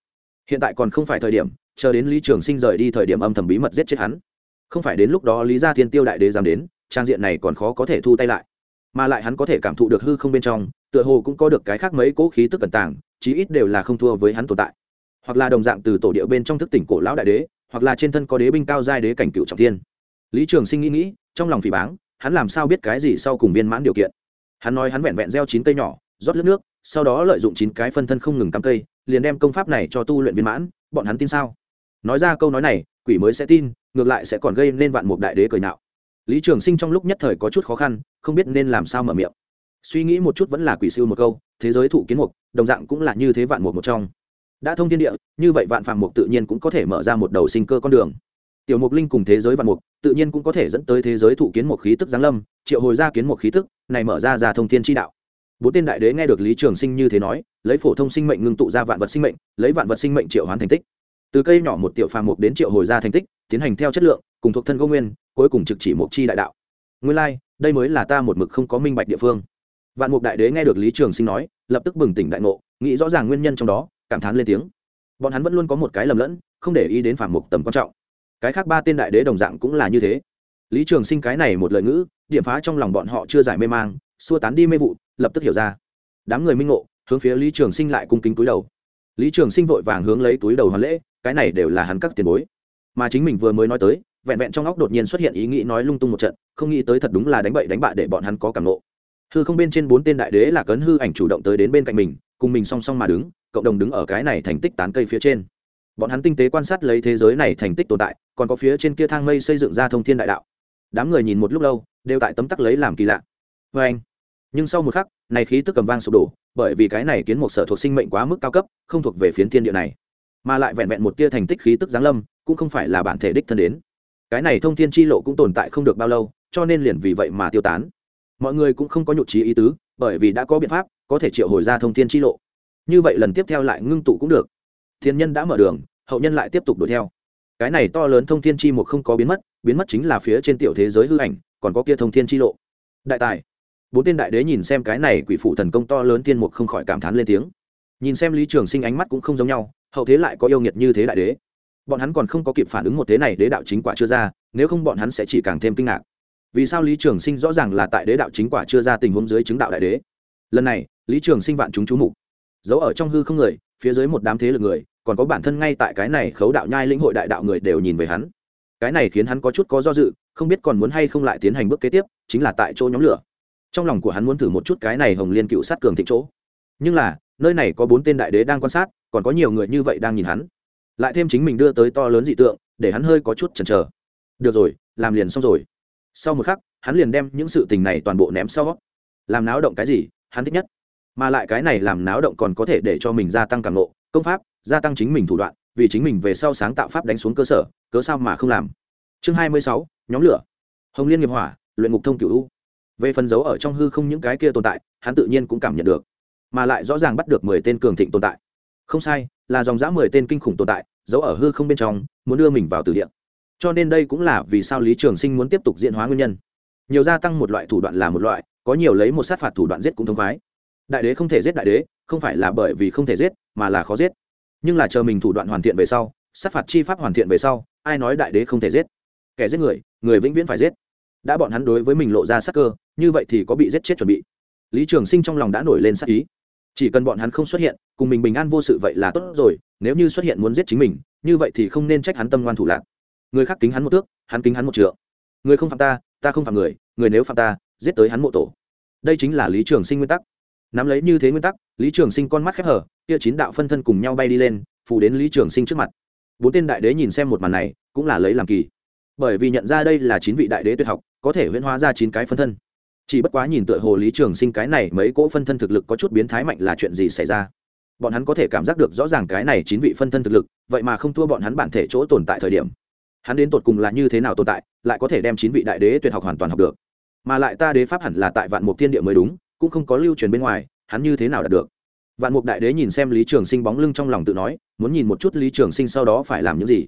Hiện tại còn không phải thời điểm, chờ đến lý trường sinh rời đi thời điểm âm thầm bí mật giết chết hắn. Không phải đến lúc đó lý gia thiên tiêu đại đế dám đến, trang diện này còn khó có thể thu tay lại. Mà lại hắn có thể cảm thụ được hư không bên trong, tựa hồ cũng có được cái khác mấy cỗ khí tức cẩn tàng, chí ít đều là không thua với hắn tồn tại hoặc là đồng dạng từ tổ địa bên trong thức tỉnh cổ lão đại đế, hoặc là trên thân có đế binh cao giai đế cảnh cựu trọng thiên. Lý trường sinh nghĩ nghĩ, trong lòng phỉ báng, hắn làm sao biết cái gì sau cùng viên mãn điều kiện? Hắn nói hắn vẹn vẹn gieo chín cây nhỏ, rót nước nước, sau đó lợi dụng chín cái phân thân không ngừng cắm cây, liền đem công pháp này cho tu luyện viên mãn, bọn hắn tin sao? Nói ra câu nói này, quỷ mới sẽ tin, ngược lại sẽ còn gây nên vạn mục đại đế cười nạo. Lý trường sinh trong lúc nhất thời có chút khó khăn, không biết nên làm sao mở miệng. Suy nghĩ một chút vẫn là quỷ siêu một câu, thế giới thụ kiến mục, đồng dạng cũng là như thế vạn mục một trong đã thông thiên địa như vậy vạn phàm mục tự nhiên cũng có thể mở ra một đầu sinh cơ con đường. Tiểu mục linh cùng thế giới vạn mục tự nhiên cũng có thể dẫn tới thế giới thụ kiến một khí tức giáng lâm triệu hồi ra kiến một khí tức này mở ra ra thông thiên chi đạo. Bốn tên đại đế nghe được lý trường sinh như thế nói lấy phổ thông sinh mệnh ngưng tụ ra vạn vật sinh mệnh lấy vạn vật sinh mệnh triệu hoán thành tích. Từ cây nhỏ một tiểu phàm mục đến triệu hồi ra thành tích tiến hành theo chất lượng cùng thuộc thân công nguyên cuối cùng trực chỉ mục chi đại đạo. Nguyên lai、like, đây mới là ta một mực không có minh bạch địa phương. Vạn mục đại đế nghe được lý trường sinh nói lập tức bừng tỉnh đại ngộ nghĩ rõ ràng nguyên nhân trong đó cảm thán lên tiếng. Bọn hắn vẫn luôn có một cái lầm lẫn, không để ý đến phản mục tầm quan trọng. Cái khác ba tên đại đế đồng dạng cũng là như thế. Lý trường sinh cái này một lời ngữ, điểm phá trong lòng bọn họ chưa giải mê mang, xua tán đi mê vụ, lập tức hiểu ra. Đám người minh ngộ, hướng phía lý trường sinh lại cung kính túi đầu. Lý trường sinh vội vàng hướng lấy túi đầu hoàn lễ, cái này đều là hắn các tiền bối. Mà chính mình vừa mới nói tới, vẹn vẹn trong óc đột nhiên xuất hiện ý nghĩ nói lung tung một trận, không nghĩ tới thật đúng là đánh bậy đánh bạ để bọn hắn có cảm nộ hư không bên trên bốn tên đại đế là cấn hư ảnh chủ động tới đến bên cạnh mình, cùng mình song song mà đứng cộng đồng đứng ở cái này thành tích tán cây phía trên. Bọn hắn tinh tế quan sát lấy thế giới này thành tích tồn tại, còn có phía trên kia thang mây xây dựng ra thông thiên đại đạo. Đám người nhìn một lúc lâu, đều tại tấm tắc lấy làm kỳ lạ. Vê anh, nhưng sau một khắc, này khí tức cầm vang sụp đổ, bởi vì cái này kiến một sở thuộc sinh mệnh quá mức cao cấp, không thuộc về phiến thiên địa này. Mà lại vẹn vẹn một tia thành tích khí tức giáng lâm, cũng không phải là bản thể đích thân đến. Cái này thông thiên chi lộ cũng tồn tại không được bao lâu, cho nên liền vì vậy mà tiêu tán. Mọi người cũng không có nhụt trí ý tứ, bởi vì đã có biện pháp, có thể triệu hồi ra thông thiên chi lộ như vậy lần tiếp theo lại ngưng tụ cũng được. Thiên nhân đã mở đường, hậu nhân lại tiếp tục đuổi theo. Cái này to lớn thông thiên chi một không có biến mất biến mất chính là phía trên tiểu thế giới hư ảnh, còn có kia thông thiên chi lộ. Đại tài. Bốn tên đại đế nhìn xem cái này quỷ phụ thần công to lớn tiên mục không khỏi cảm thán lên tiếng. Nhìn xem lý trường sinh ánh mắt cũng không giống nhau, hậu thế lại có yêu nghiệt như thế đại đế. Bọn hắn còn không có kịp phản ứng một thế này đế đạo chính quả chưa ra, nếu không bọn hắn sẽ chỉ càng thêm kinh ngạc. Vì sao lý trường sinh rõ ràng là tại đế đạo chính quả chưa ra tình huống dưới chứng đạo đại đế? Lần này, lý trường sinh vạn chúng chú mục giấu ở trong hư không người, phía dưới một đám thế lực người, còn có bản thân ngay tại cái này khấu đạo nhai lĩnh hội đại đạo người đều nhìn về hắn. Cái này khiến hắn có chút có do dự, không biết còn muốn hay không lại tiến hành bước kế tiếp, chính là tại chỗ nhóm lửa. Trong lòng của hắn muốn thử một chút cái này hồng liên cựu sát cường thịnh chỗ. Nhưng là, nơi này có bốn tên đại đế đang quan sát, còn có nhiều người như vậy đang nhìn hắn. Lại thêm chính mình đưa tới to lớn dị tượng, để hắn hơi có chút chần chờ. Được rồi, làm liền xong rồi. Sau một khắc, hắn liền đem những sự tình này toàn bộ ném sau. Làm náo động cái gì, hắn thích nhất mà lại cái này làm náo động còn có thể để cho mình gia tăng càng ngộ, công pháp, gia tăng chính mình thủ đoạn, vì chính mình về sau sáng tạo pháp đánh xuống cơ sở, cớ sao mà không làm. Chương hai mươi sáu, nhóm lửa. Hồng liên nghiệp hỏa, luyện ngục thông cựu u. Về phần dấu ở trong hư không những cái kia tồn tại, hắn tự nhiên cũng cảm nhận được, mà lại rõ ràng bắt được mười tên cường thịnh tồn tại. Không sai, là dòng dã mười tên kinh khủng tồn tại giấu ở hư không bên trong, muốn đưa mình vào từ địa. Cho nên đây cũng là vì sao lý trường sinh muốn tiếp tục diễn hóa nguyên nhân. Nhiều gia tăng một loại thủ đoạn là một loại, có nhiều lấy một sát phạt thủ đoạn giết cũng thông khoái đại đế không thể giết đại đế, không phải là bởi vì không thể giết, mà là khó giết. Nhưng là chờ mình thủ đoạn hoàn thiện về sau, sát phạt chi pháp hoàn thiện về sau, ai nói đại đế không thể giết? Kẻ giết người người vĩnh viễn phải giết. Đã bọn hắn đối với mình lộ ra sắc cơ, như vậy thì có bị giết chết chuẩn bị. Lý trường sinh trong lòng đã nổi lên sắc ý. Chỉ cần bọn hắn không xuất hiện, cùng mình bình an vô sự vậy là tốt rồi, nếu như xuất hiện muốn giết chính mình, như vậy thì không nên trách hắn tâm ngoan thủ lạc. Người khác kính hắn một thước, hắn kính hắn một trượng. Người không phạm ta ta không phạm người người nếu phạm ta, giết tới hắn mộ tổ. Đây chính là lý trường sinh nguyên tắc nắm lấy như thế nguyên tắc, lý trường sinh con mắt khép hở, kia chín đạo phân thân cùng nhau bay đi lên phủ đến lý trường sinh trước mặt. Bốn tên đại đế nhìn xem một màn này, cũng là lấy làm kỳ. Bởi vì nhận ra đây là chín vị đại đế tuyệt học, có thể huyễn hóa ra chín cái phân thân. Chỉ bất quá nhìn tựa hồ lý trường sinh cái này mấy cỗ phân thân thực lực có chút biến thái mạnh là chuyện gì xảy ra? Bọn hắn có thể cảm giác được rõ ràng cái này chín vị phân thân thực lực, vậy mà không thua bọn hắn bản thể chỗ tồn tại thời điểm. Hắn đến tột cùng là như thế nào tồn tại, lại có thể đem chín vị đại đế tuyệt học hoàn toàn học được? Mà lại ta đế pháp hẳn là tại vạn mục thiên địa mới đúng cũng không có lưu truyền bên ngoài, hắn như thế nào đạt được? Vạn mục đại đế nhìn xem lý trường sinh bóng lưng trong lòng tự nói, muốn nhìn một chút lý trường sinh sau đó phải làm những gì.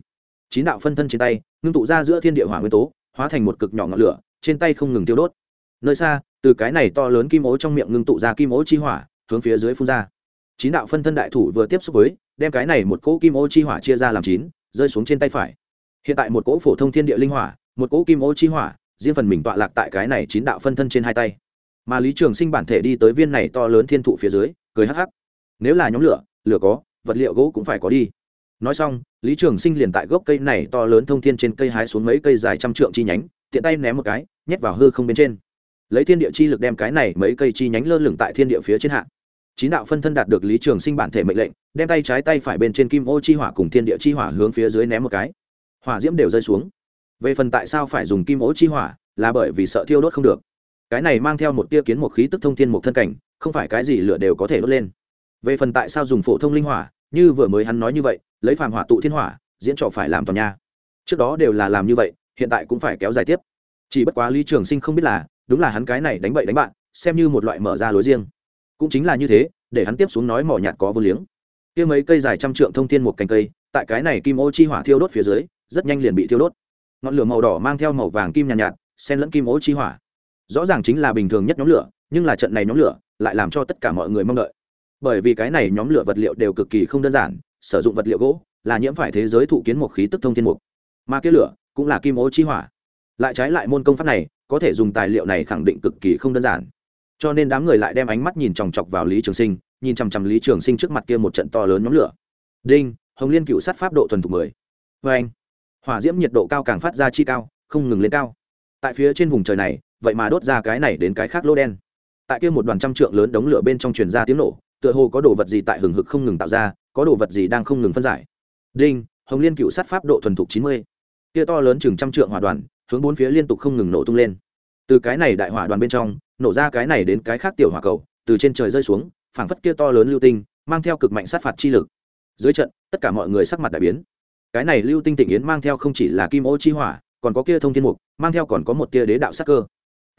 Chín đạo phân thân trên tay, ngưng tụ ra giữa thiên địa hỏa nguyên tố, hóa thành một cực nhỏ ngọn lửa, trên tay không ngừng tiêu đốt. Nơi xa, từ cái này to lớn kim ố trong miệng ngưng tụ ra kim ố chi hỏa, hướng phía dưới phun ra. Chín đạo phân thân đại thủ vừa tiếp xúc với, đem cái này một cỗ kim ô chi hỏa chia ra làm chín, rơi xuống trên tay phải. Hiện tại một cỗ phổ thông thiên địa linh hỏa, một cỗ kim ô chi hỏa, riêng phần mình tọa lạc tại cái này chín đạo phân thân trên hai tay mà lý trường sinh bản thể đi tới viên này to lớn thiên thụ phía dưới, cười hắc hắc. Nếu là nhóm lửa lửa có, vật liệu gỗ cũng phải có đi. Nói xong, lý trường sinh liền tại gốc cây này to lớn thông thiên trên cây hái xuống mấy cây dài trăm trượng chi nhánh, tiện tay ném một cái, nhét vào hư không bên trên. Lấy thiên địa chi lực đem cái này mấy cây chi nhánh lơ lửng tại thiên địa phía trên hạ. Chín đạo phân thân đạt được lý trường sinh bản thể mệnh lệnh, đem tay trái tay phải bên trên kim ô chi hỏa cùng thiên địa chi hỏa hướng phía dưới ném một cái. Hỏa diễm đều rơi xuống. Về phần tại sao phải dùng kim ô chi hỏa, là bởi vì sợ thiêu đốt không được cái này mang theo một tia kiến một khí tức thông thiên một thân cảnh không phải cái gì lửa đều có thể đốt lên. Về phần tại sao dùng phổ thông linh hỏa như vừa mới hắn nói như vậy lấy phàm hỏa tụ thiên hỏa diễn trò phải làm toàn nha. Trước đó đều là làm như vậy hiện tại cũng phải kéo dài tiếp. Chỉ bất quá lý trường sinh không biết là đúng là hắn cái này đánh bậy đánh bạn xem như một loại mở ra lối riêng. Cũng chính là như thế để hắn tiếp xuống nói mỏ nhạt có vô liếng. Kia mấy cây dài trăm trượng thông thiên một cành cây tại cái này kim ô chi hỏa thiêu đốt phía dưới rất nhanh liền bị thiêu đốt. Ngọn lửa màu đỏ mang theo màu vàng kim nhàn nhạt, nhạt xen lẫn kim ô chi hỏa rõ ràng chính là bình thường nhất nhóm lửa, nhưng là trận này nhóm lửa lại làm cho tất cả mọi người mong đợi. Bởi vì cái này nhóm lửa vật liệu đều cực kỳ không đơn giản, sử dụng vật liệu gỗ là nhiễm phải thế giới thụ kiến một khí tức thông thiên mục. Mà kia lửa cũng là kim ố chi hỏa. Lại trái lại môn công pháp này có thể dùng tài liệu này khẳng định cực kỳ không đơn giản. Cho nên đám người lại đem ánh mắt nhìn chòng chọc vào lý trường sinh, nhìn chằm chằm lý trường sinh trước mặt kia một trận to lớn nhóm lửa. Đinh, hồng liên cựu sát pháp độ thuần thục mười. Vê anh hỏa diễm nhiệt độ cao càng phát ra chi cao, không ngừng lên cao. Tại phía trên vùng trời này vậy mà đốt ra cái này đến cái khác lô đen. Tại kia một đoàn trăm trượng lớn đống lửa bên trong truyền ra tiếng nổ, tựa hồ có đồ vật gì tại hừng hực không ngừng tạo ra, có đồ vật gì đang không ngừng phân giải. Đinh, hồng liên cựu sát pháp độ thuần thục chín mươi. Kia to lớn chừng trăm trượng hỏa đoàn, hướng bốn phía liên tục không ngừng nổ tung lên. Từ cái này đại hỏa đoàn bên trong, nổ ra cái này đến cái khác tiểu hỏa cầu, từ trên trời rơi xuống, phảng phất kia to lớn lưu tinh, mang theo cực mạnh sát phạt chi lực. Dưới trận, tất cả mọi người sắc mặt đại biến. Cái này lưu tinh tịnh yến mang theo không chỉ là kim ô chi hỏa, còn có kia thông thiên mục, mang theo còn có một tia đế đạo sắc cơ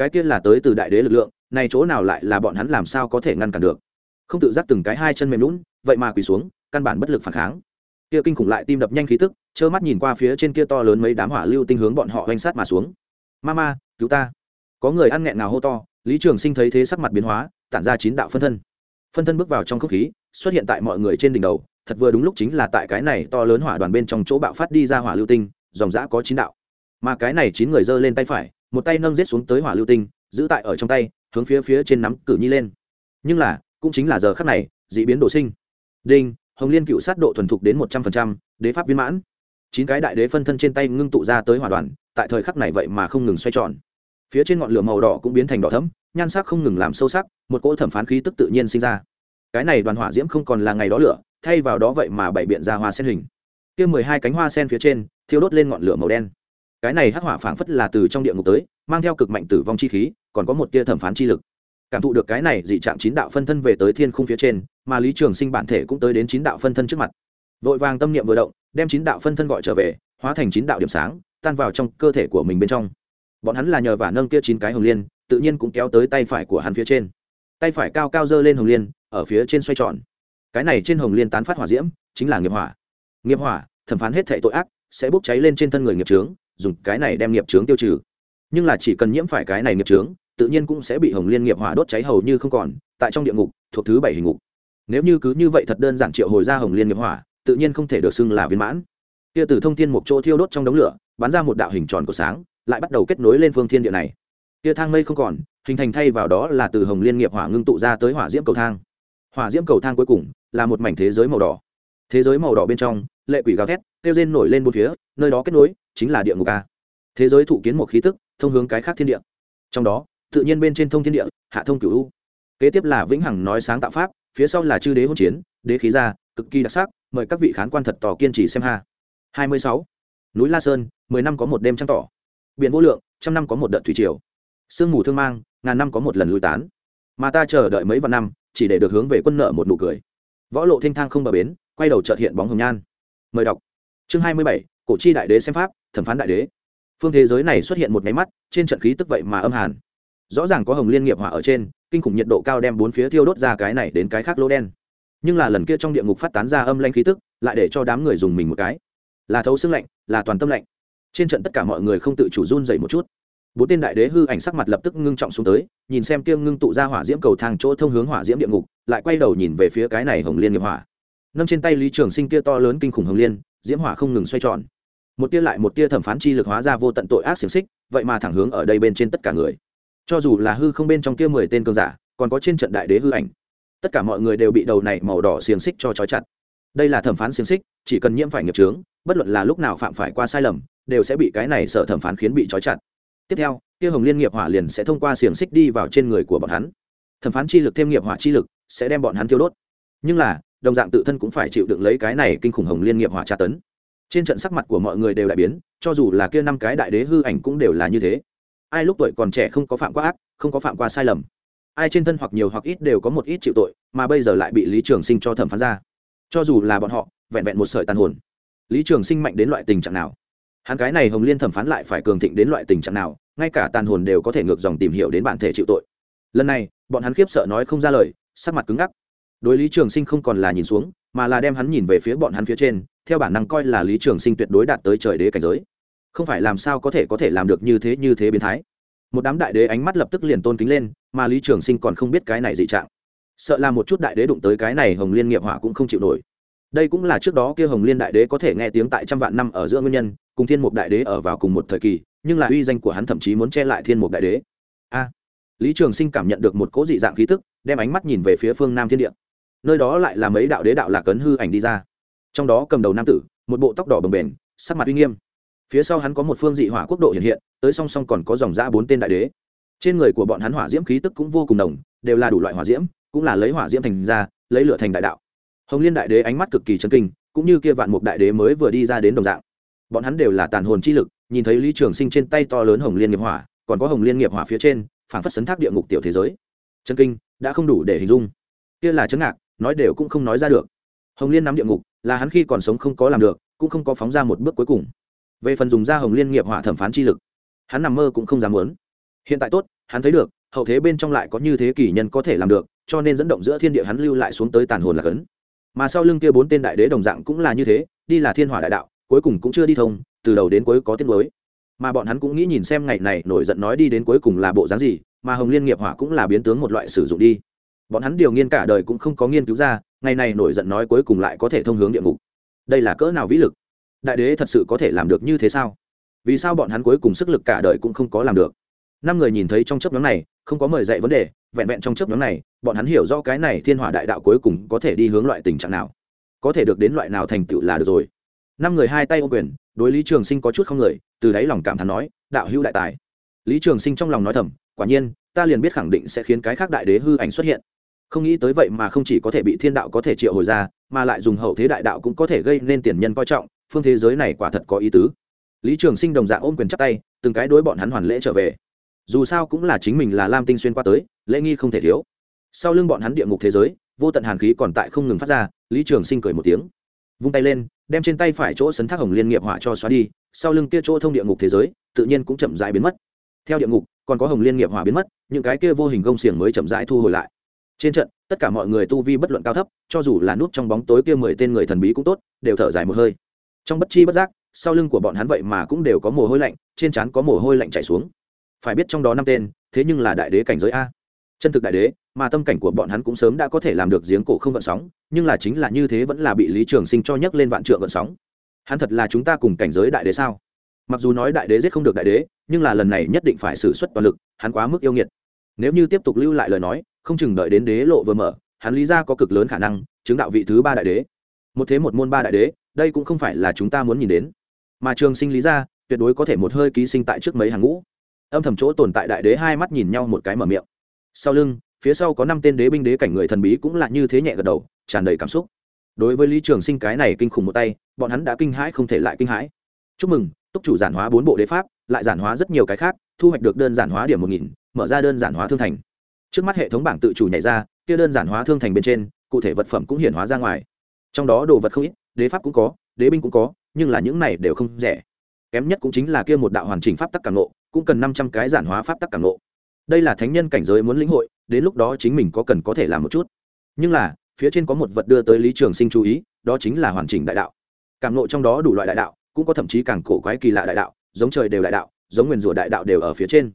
cái kia là tới từ đại đế lực lượng, này chỗ nào lại là bọn hắn làm sao có thể ngăn cản được? Không tự giác từng cái hai chân mềm lún vậy mà quỳ xuống, căn bản bất lực phản kháng. Kia kinh khủng lại tim đập nhanh khí tức, trơ mắt nhìn qua phía trên kia to lớn mấy đám hỏa lưu tinh hướng bọn họ oanh sát mà xuống. Ma cứu ta. Có người ăn nghẹn nào hô to, lý trường sinh thấy thế sắc mặt biến hóa, tản ra chín đạo phân thân. Phân thân bước vào trong không khí, xuất hiện tại mọi người trên đỉnh đầu, thật vừa đúng lúc chính là tại cái này to lớn hỏa đoàn bên trong chỗ bạo phát đi ra hỏa lưu tinh, dòng dã có chín đạo. Mà cái này chín người giơ lên tay phải một tay nâng giết xuống tới hỏa lưu tinh, giữ tại ở trong tay, hướng phía phía trên nắm cử nhi lên. Nhưng là, cũng chính là giờ khắc này, d ị biến đồ sinh. Đinh, hồng liên cựu sát độ thuần thục đến một trăm phần trăm, đế pháp viên mãn. Chín cái đại đế phân thân trên tay ngưng tụ ra tới hỏa đoàn, tại thời khắc này vậy mà không ngừng xoay tròn. Phía trên ngọn lửa màu đỏ cũng biến thành đỏ thấm nhan sắc không ngừng làm sâu sắc, một cỗ thẩm phán khí tức tự nhiên sinh ra. Cái này đoàn hỏa diễm không còn là ngày đó lửa, thay vào đó vậy mà bảy biện ra hoa sen hình. Kia mười hai cánh hoa sen phía trên, thiêu đốt lên ngọn lửa màu đen cái này hắc hỏa phảng phất là từ trong địa ngục tới, mang theo cực mạnh tử vong chi khí, còn có một tia thẩm phán chi lực. Cảm thụ được cái này dị trạng chín đạo phân thân về tới thiên khung phía trên, mà lý trường sinh bản thể cũng tới đến chín đạo phân thân trước mặt. Vội vàng tâm niệm vừa động, đem chín đạo phân thân gọi trở về, hóa thành chín đạo điểm sáng, tan vào trong cơ thể của mình bên trong. Bọn hắn là nhờ vả nâng kia chín cái hồng liên, tự nhiên cũng kéo tới tay phải của hắn phía trên. Tay phải cao cao dơ lên hồng liên, ở phía trên xoay tròn. Cái này trên hồng liên tán phát hỏa diễm, chính là nghiệp hỏa. Nghiệp hỏa, thẩm phán hết thệ tội ác, sẽ bốc cháy lên trên thân người nghiệp trướng dùng cái này đem nghiệp trướng tiêu trừ. Nhưng là chỉ cần nhiễm phải cái này nghiệp trướng tự nhiên cũng sẽ bị hồng liên nghiệp hỏa đốt cháy hầu như không còn, tại trong địa ngục, thuộc thứ bảy hình ngục. Nếu như cứ như vậy thật đơn giản triệu hồi ra hồng liên nghiệp hỏa, tự nhiên không thể được xưng là viên mãn. Kia từ thông thiên một chỗ thiêu đốt trong đống lửa, bắn ra một đạo hình tròn của sáng, lại bắt đầu kết nối lên phương thiên địa này. Kia thang mây không còn, hình thành thay vào đó là từ hồng liên nghiệp hỏa ngưng tụ ra tới hỏa diễm cầu thang. Hỏa diễm cầu thang cuối cùng là một mảnh thế giới màu đỏ. Thế giới màu đỏ bên trong, lệ quỷ gào thét, kêu rên nổi lên bốn phía, nơi đó kết nối chính là địa ngục a. Thế giới thụ kiến một khí tức thông hướng cái khác thiên địa. Trong đó tự nhiên bên trên thông thiên địa hạ thông cửu u. Kế tiếp là vĩnh hằng nói sáng tạo pháp phía sau là chư đế hỗn chiến đế khí gia cực kỳ đặc sắc mời các vị khán quan thật tỏ kiên trì xem ha. 26. núi la sơn mười năm có một đêm trăng tỏ. Biển vô lượng trăm năm có một đợt thủy triều. Sương mù thương mang ngàn năm có một lần lui tán. Mà ta chờ đợi mấy vạn năm chỉ để được hướng về quân nợ một nụ cười. Võ lộ thanh thang không bờ bến quay đầu trợt hiện bóng hồng nhan. Mời đọc. Chương 27, cổ chi đại đế xem pháp thẩm phán đại đế. Phương thế giới này xuất hiện một máy mắt, trên trận khí tức vậy mà âm hàn. Rõ ràng có hồng liên nghiệp hỏa ở trên, kinh khủng nhiệt độ cao đem bốn phía thiêu đốt ra cái này đến cái khác lỗ đen. Nhưng là lần kia trong địa ngục phát tán ra âm lanh khí tức, lại để cho đám người dùng mình một cái. Là thấu xương lạnh, là toàn tâm lạnh. Trên trận tất cả mọi người không tự chủ run dậy một chút. Bốn tên đại đế hư ảnh sắc mặt lập tức ngưng trọng xuống tới, nhìn xem kia ngưng tụ ra hỏa diễm cầu thang chỗ thông hướng hỏa diễm địa ngục, lại quay đầu nhìn về phía cái này hồng liên nghiệp hỏa. Nâng trên tay lý trường sinh kia to lớn kinh khủng hồng liên, diễm hỏa không ngừng xoay tròn một tia lại một tia thẩm phán chi lực hóa ra vô tận tội ác xiềng xích, vậy mà thẳng hướng ở đây bên trên tất cả người. Cho dù là hư không bên trong kia mười tên cường giả, còn có trên trận đại đế hư ảnh. Tất cả mọi người đều bị đầu này màu đỏ xiềng xích cho trói chặt. Đây là thẩm phán xiềng xích, chỉ cần nhiễm phải nghiệp trướng bất luận là lúc nào phạm phải qua sai lầm, đều sẽ bị cái này sợ thẩm phán khiến bị trói chặt. Tiếp theo, kia hồng liên nghiệp hỏa liền sẽ thông qua xiềng xích đi vào trên người của bọn hắn. Thẩm phán chi lực thêm nghiệp hỏa chi lực sẽ đem bọn hắn thiêu đốt. Nhưng là, đồng dạng tự thân cũng phải chịu đựng lấy cái này kinh khủng hồng liên nghiệp hỏa tra tấn trên trận sắc mặt của mọi người đều đại biến, cho dù là kia năm cái đại đế hư ảnh cũng đều là như thế. Ai lúc tuổi còn trẻ không có phạm qua ác, không có phạm qua sai lầm. Ai trên thân hoặc nhiều hoặc ít đều có một ít chịu tội, mà bây giờ lại bị lý trường sinh cho thẩm phán ra. Cho dù là bọn họ, vẹn vẹn một sợi tàn hồn. Lý trường sinh mạnh đến loại tình trạng nào? Hắn cái này hồng liên thẩm phán lại phải cường thịnh đến loại tình trạng nào, ngay cả tàn hồn đều có thể ngược dòng tìm hiểu đến bản thể chịu tội. Lần này, bọn hắn khiếp sợ nói không ra lời, sắc mặt cứng ngắc đối lý trường sinh không còn là nhìn xuống, mà là đem hắn nhìn về phía bọn hắn phía trên, theo bản năng coi là lý trường sinh tuyệt đối đạt tới trời đế cảnh giới. Không phải làm sao có thể có thể làm được như thế như thế biến thái. Một đám đại đế ánh mắt lập tức liền tôn kính lên, mà lý trường sinh còn không biết cái này dị trạng. Sợ là một chút đại đế đụng tới cái này hồng liên nghiệp hỏa cũng không chịu nổi. Đây cũng là trước đó kia hồng liên đại đế có thể nghe tiếng tại trăm vạn năm ở giữa nguyên nhân, cùng thiên mục đại đế ở vào cùng một thời kỳ, nhưng là uy danh của hắn thậm chí muốn che lại thiên mục đại đế. A! Lý trường sinh cảm nhận được một cỗ dị dạng khí tức, đem ánh mắt nhìn về phía phương nam thiên địa nơi đó lại là mấy đạo đế đạo lạc cấn hư ảnh đi ra. Trong đó cầm đầu nam tử, một bộ tóc đỏ bồng bềnh, sắc mặt uy nghiêm. Phía sau hắn có một phương dị hỏa quốc độ hiện hiện, tới song song còn có dòng giã bốn tên đại đế. Trên người của bọn hắn hỏa diễm khí tức cũng vô cùng đồng đều là đủ loại hỏa diễm, cũng là lấy hỏa diễm thành ra, lấy lửa thành đại đạo. Hồng liên đại đế ánh mắt cực kỳ chấn kinh, cũng như kia vạn mục đại đế mới vừa đi ra đến đồng dạng. Bọn hắn đều là tàn hồn chi lực, nhìn thấy lý trường sinh trên tay to lớn hồng liên nghiệp hỏa, còn có hồng liên nghiệp hỏa phía trên phản phất sấn thác địa ngục tiểu thế giới. Chân kinh, đã không đủ để hình dung. Kia là chấn ngạc nói đều cũng không nói ra được. Hồng liên nắm địa ngục, là hắn khi còn sống không có làm được, cũng không có phóng ra một bước cuối cùng. Về phần dùng ra hồng liên nghiệp hỏa thẩm phán chi lực, hắn nằm mơ cũng không dám muốn. Hiện tại tốt, hắn thấy được, hậu thế bên trong lại có như thế kỷ nhân có thể làm được, cho nên dẫn động giữa thiên địa hắn lưu lại xuống tới tàn hồn là cấn. Mà sau lưng kia bốn tên đại đế đồng dạng cũng là như thế, đi là thiên hỏa đại đạo, cuối cùng cũng chưa đi thông, từ đầu đến cuối có tiết mới mà bọn hắn cũng nghĩ nhìn xem ngày này nổi giận nói đi đến cuối cùng là bộ dáng gì, mà hồng liên nghiệp hỏa cũng là biến tướng một loại sử dụng đi bọn hắn điều nghiên cả đời cũng không có nghiên cứu ra, ngày này nổi giận nói cuối cùng lại có thể thông hướng địa ngục. Đây là cỡ nào vĩ lực? Đại đế thật sự có thể làm được như thế sao? Vì sao bọn hắn cuối cùng sức lực cả đời cũng không có làm được? Năm người nhìn thấy trong chấp nhóm này, không có mời dạy vấn đề, vẹn vẹn trong chấp nhóm này, bọn hắn hiểu rõ cái này thiên hỏa đại đạo cuối cùng có thể đi hướng loại tình trạng nào. Có thể được đến loại nào thành tựu là được rồi. Năm người hai tay ô quyền, đối lý trường sinh có chút không người, từ đáy lòng cảm thán nói, đạo hữu đại tài. Lý trường sinh trong lòng nói thầm, quả nhiên, ta liền biết khẳng định sẽ khiến cái khác đại đế hư ảnh xuất hiện không nghĩ tới vậy mà không chỉ có thể bị thiên đạo có thể triệu hồi ra, mà lại dùng hậu thế đại đạo cũng có thể gây nên tiền nhân coi trọng, phương thế giới này quả thật có ý tứ. Lý trường sinh đồng dạng ôm quyền chắp tay, từng cái đối bọn hắn hoàn lễ trở về. Dù sao cũng là chính mình là lam tinh xuyên qua tới, lễ nghi không thể thiếu. Sau lưng bọn hắn địa ngục thế giới, vô tận hàn khí còn tại không ngừng phát ra, lý trường sinh cười một tiếng. Vung tay lên, đem trên tay phải chỗ sấn thác hồng liên nghiệp hỏa cho xóa đi, sau lưng kia chỗ thông địa ngục thế giới, tự nhiên cũng chậm rãi biến mất. Theo địa ngục, còn có hồng liên nghiệp hỏa biến mất, những cái kia vô hình gông xiềng mới chậm rãi thu hồi lại trên trận, tất cả mọi người tu vi bất luận cao thấp, cho dù là nút trong bóng tối kia mười tên người thần bí cũng tốt, đều thở dài một hơi. Trong bất chi bất giác, sau lưng của bọn hắn vậy mà cũng đều có mồ hôi lạnh, trên trán có mồ hôi lạnh chảy xuống. Phải biết trong đó năm tên, thế nhưng là đại đế cảnh giới a. Chân thực đại đế, mà tâm cảnh của bọn hắn cũng sớm đã có thể làm được giếng cổ không gợn sóng, nhưng là chính là như thế vẫn là bị lý trường sinh cho nhấc lên vạn trượng gợn sóng. Hắn thật là chúng ta cùng cảnh giới đại đế sao? Mặc dù nói đại đế giết không được đại đế, nhưng là lần này nhất định phải xử suất toàn lực, hắn quá mức yêu nghiệt. Nếu như tiếp tục lưu lại lời nói không chừng đợi đến đế lộ vừa mở, hắn lý ra có cực lớn khả năng chứng đạo vị thứ ba đại đế. Một thế một môn ba đại đế, đây cũng không phải là chúng ta muốn nhìn đến. Mà trường sinh lý ra, tuyệt đối có thể một hơi ký sinh tại trước mấy hàng ngũ. Âm thầm chỗ tồn tại đại đế hai mắt nhìn nhau một cái mở miệng. Sau lưng, phía sau có năm tên đế binh đế cảnh người thần bí cũng là như thế nhẹ gật đầu, tràn đầy cảm xúc. Đối với lý trường sinh cái này kinh khủng một tay, bọn hắn đã kinh hãi không thể lại kinh hãi. Chúc mừng, túc chủ giản hóa bốn bộ đế pháp, lại giản hóa rất nhiều cái khác, thu hoạch được đơn giản hóa điểm một nghìn, mở ra đơn giản hóa thương thành trước mắt hệ thống bảng tự chủ nhảy ra, kia đơn giản hóa thương thành bên trên, cụ thể vật phẩm cũng hiển hóa ra ngoài. Trong đó đồ vật không ít, đế pháp cũng có, đế binh cũng có, nhưng là những này đều không rẻ. Kém nhất cũng chính là kia một đạo hoàn chỉnh pháp tắc càng lộ cũng cần năm trăm cái giản hóa pháp tắc càng lộ đây là thánh nhân cảnh giới muốn lĩnh hội, đến lúc đó chính mình có cần có thể làm một chút. Nhưng là, phía trên có một vật đưa tới lý trường sinh chú ý, đó chính là hoàn chỉnh đại đạo. Càng lộ trong đó đủ loại đại đạo, cũng có thậm chí càng cổ quái kỳ lạ đại đạo, giống trời đều đại đạo, giống nguyền rủa đại đạo đều ở phía trên.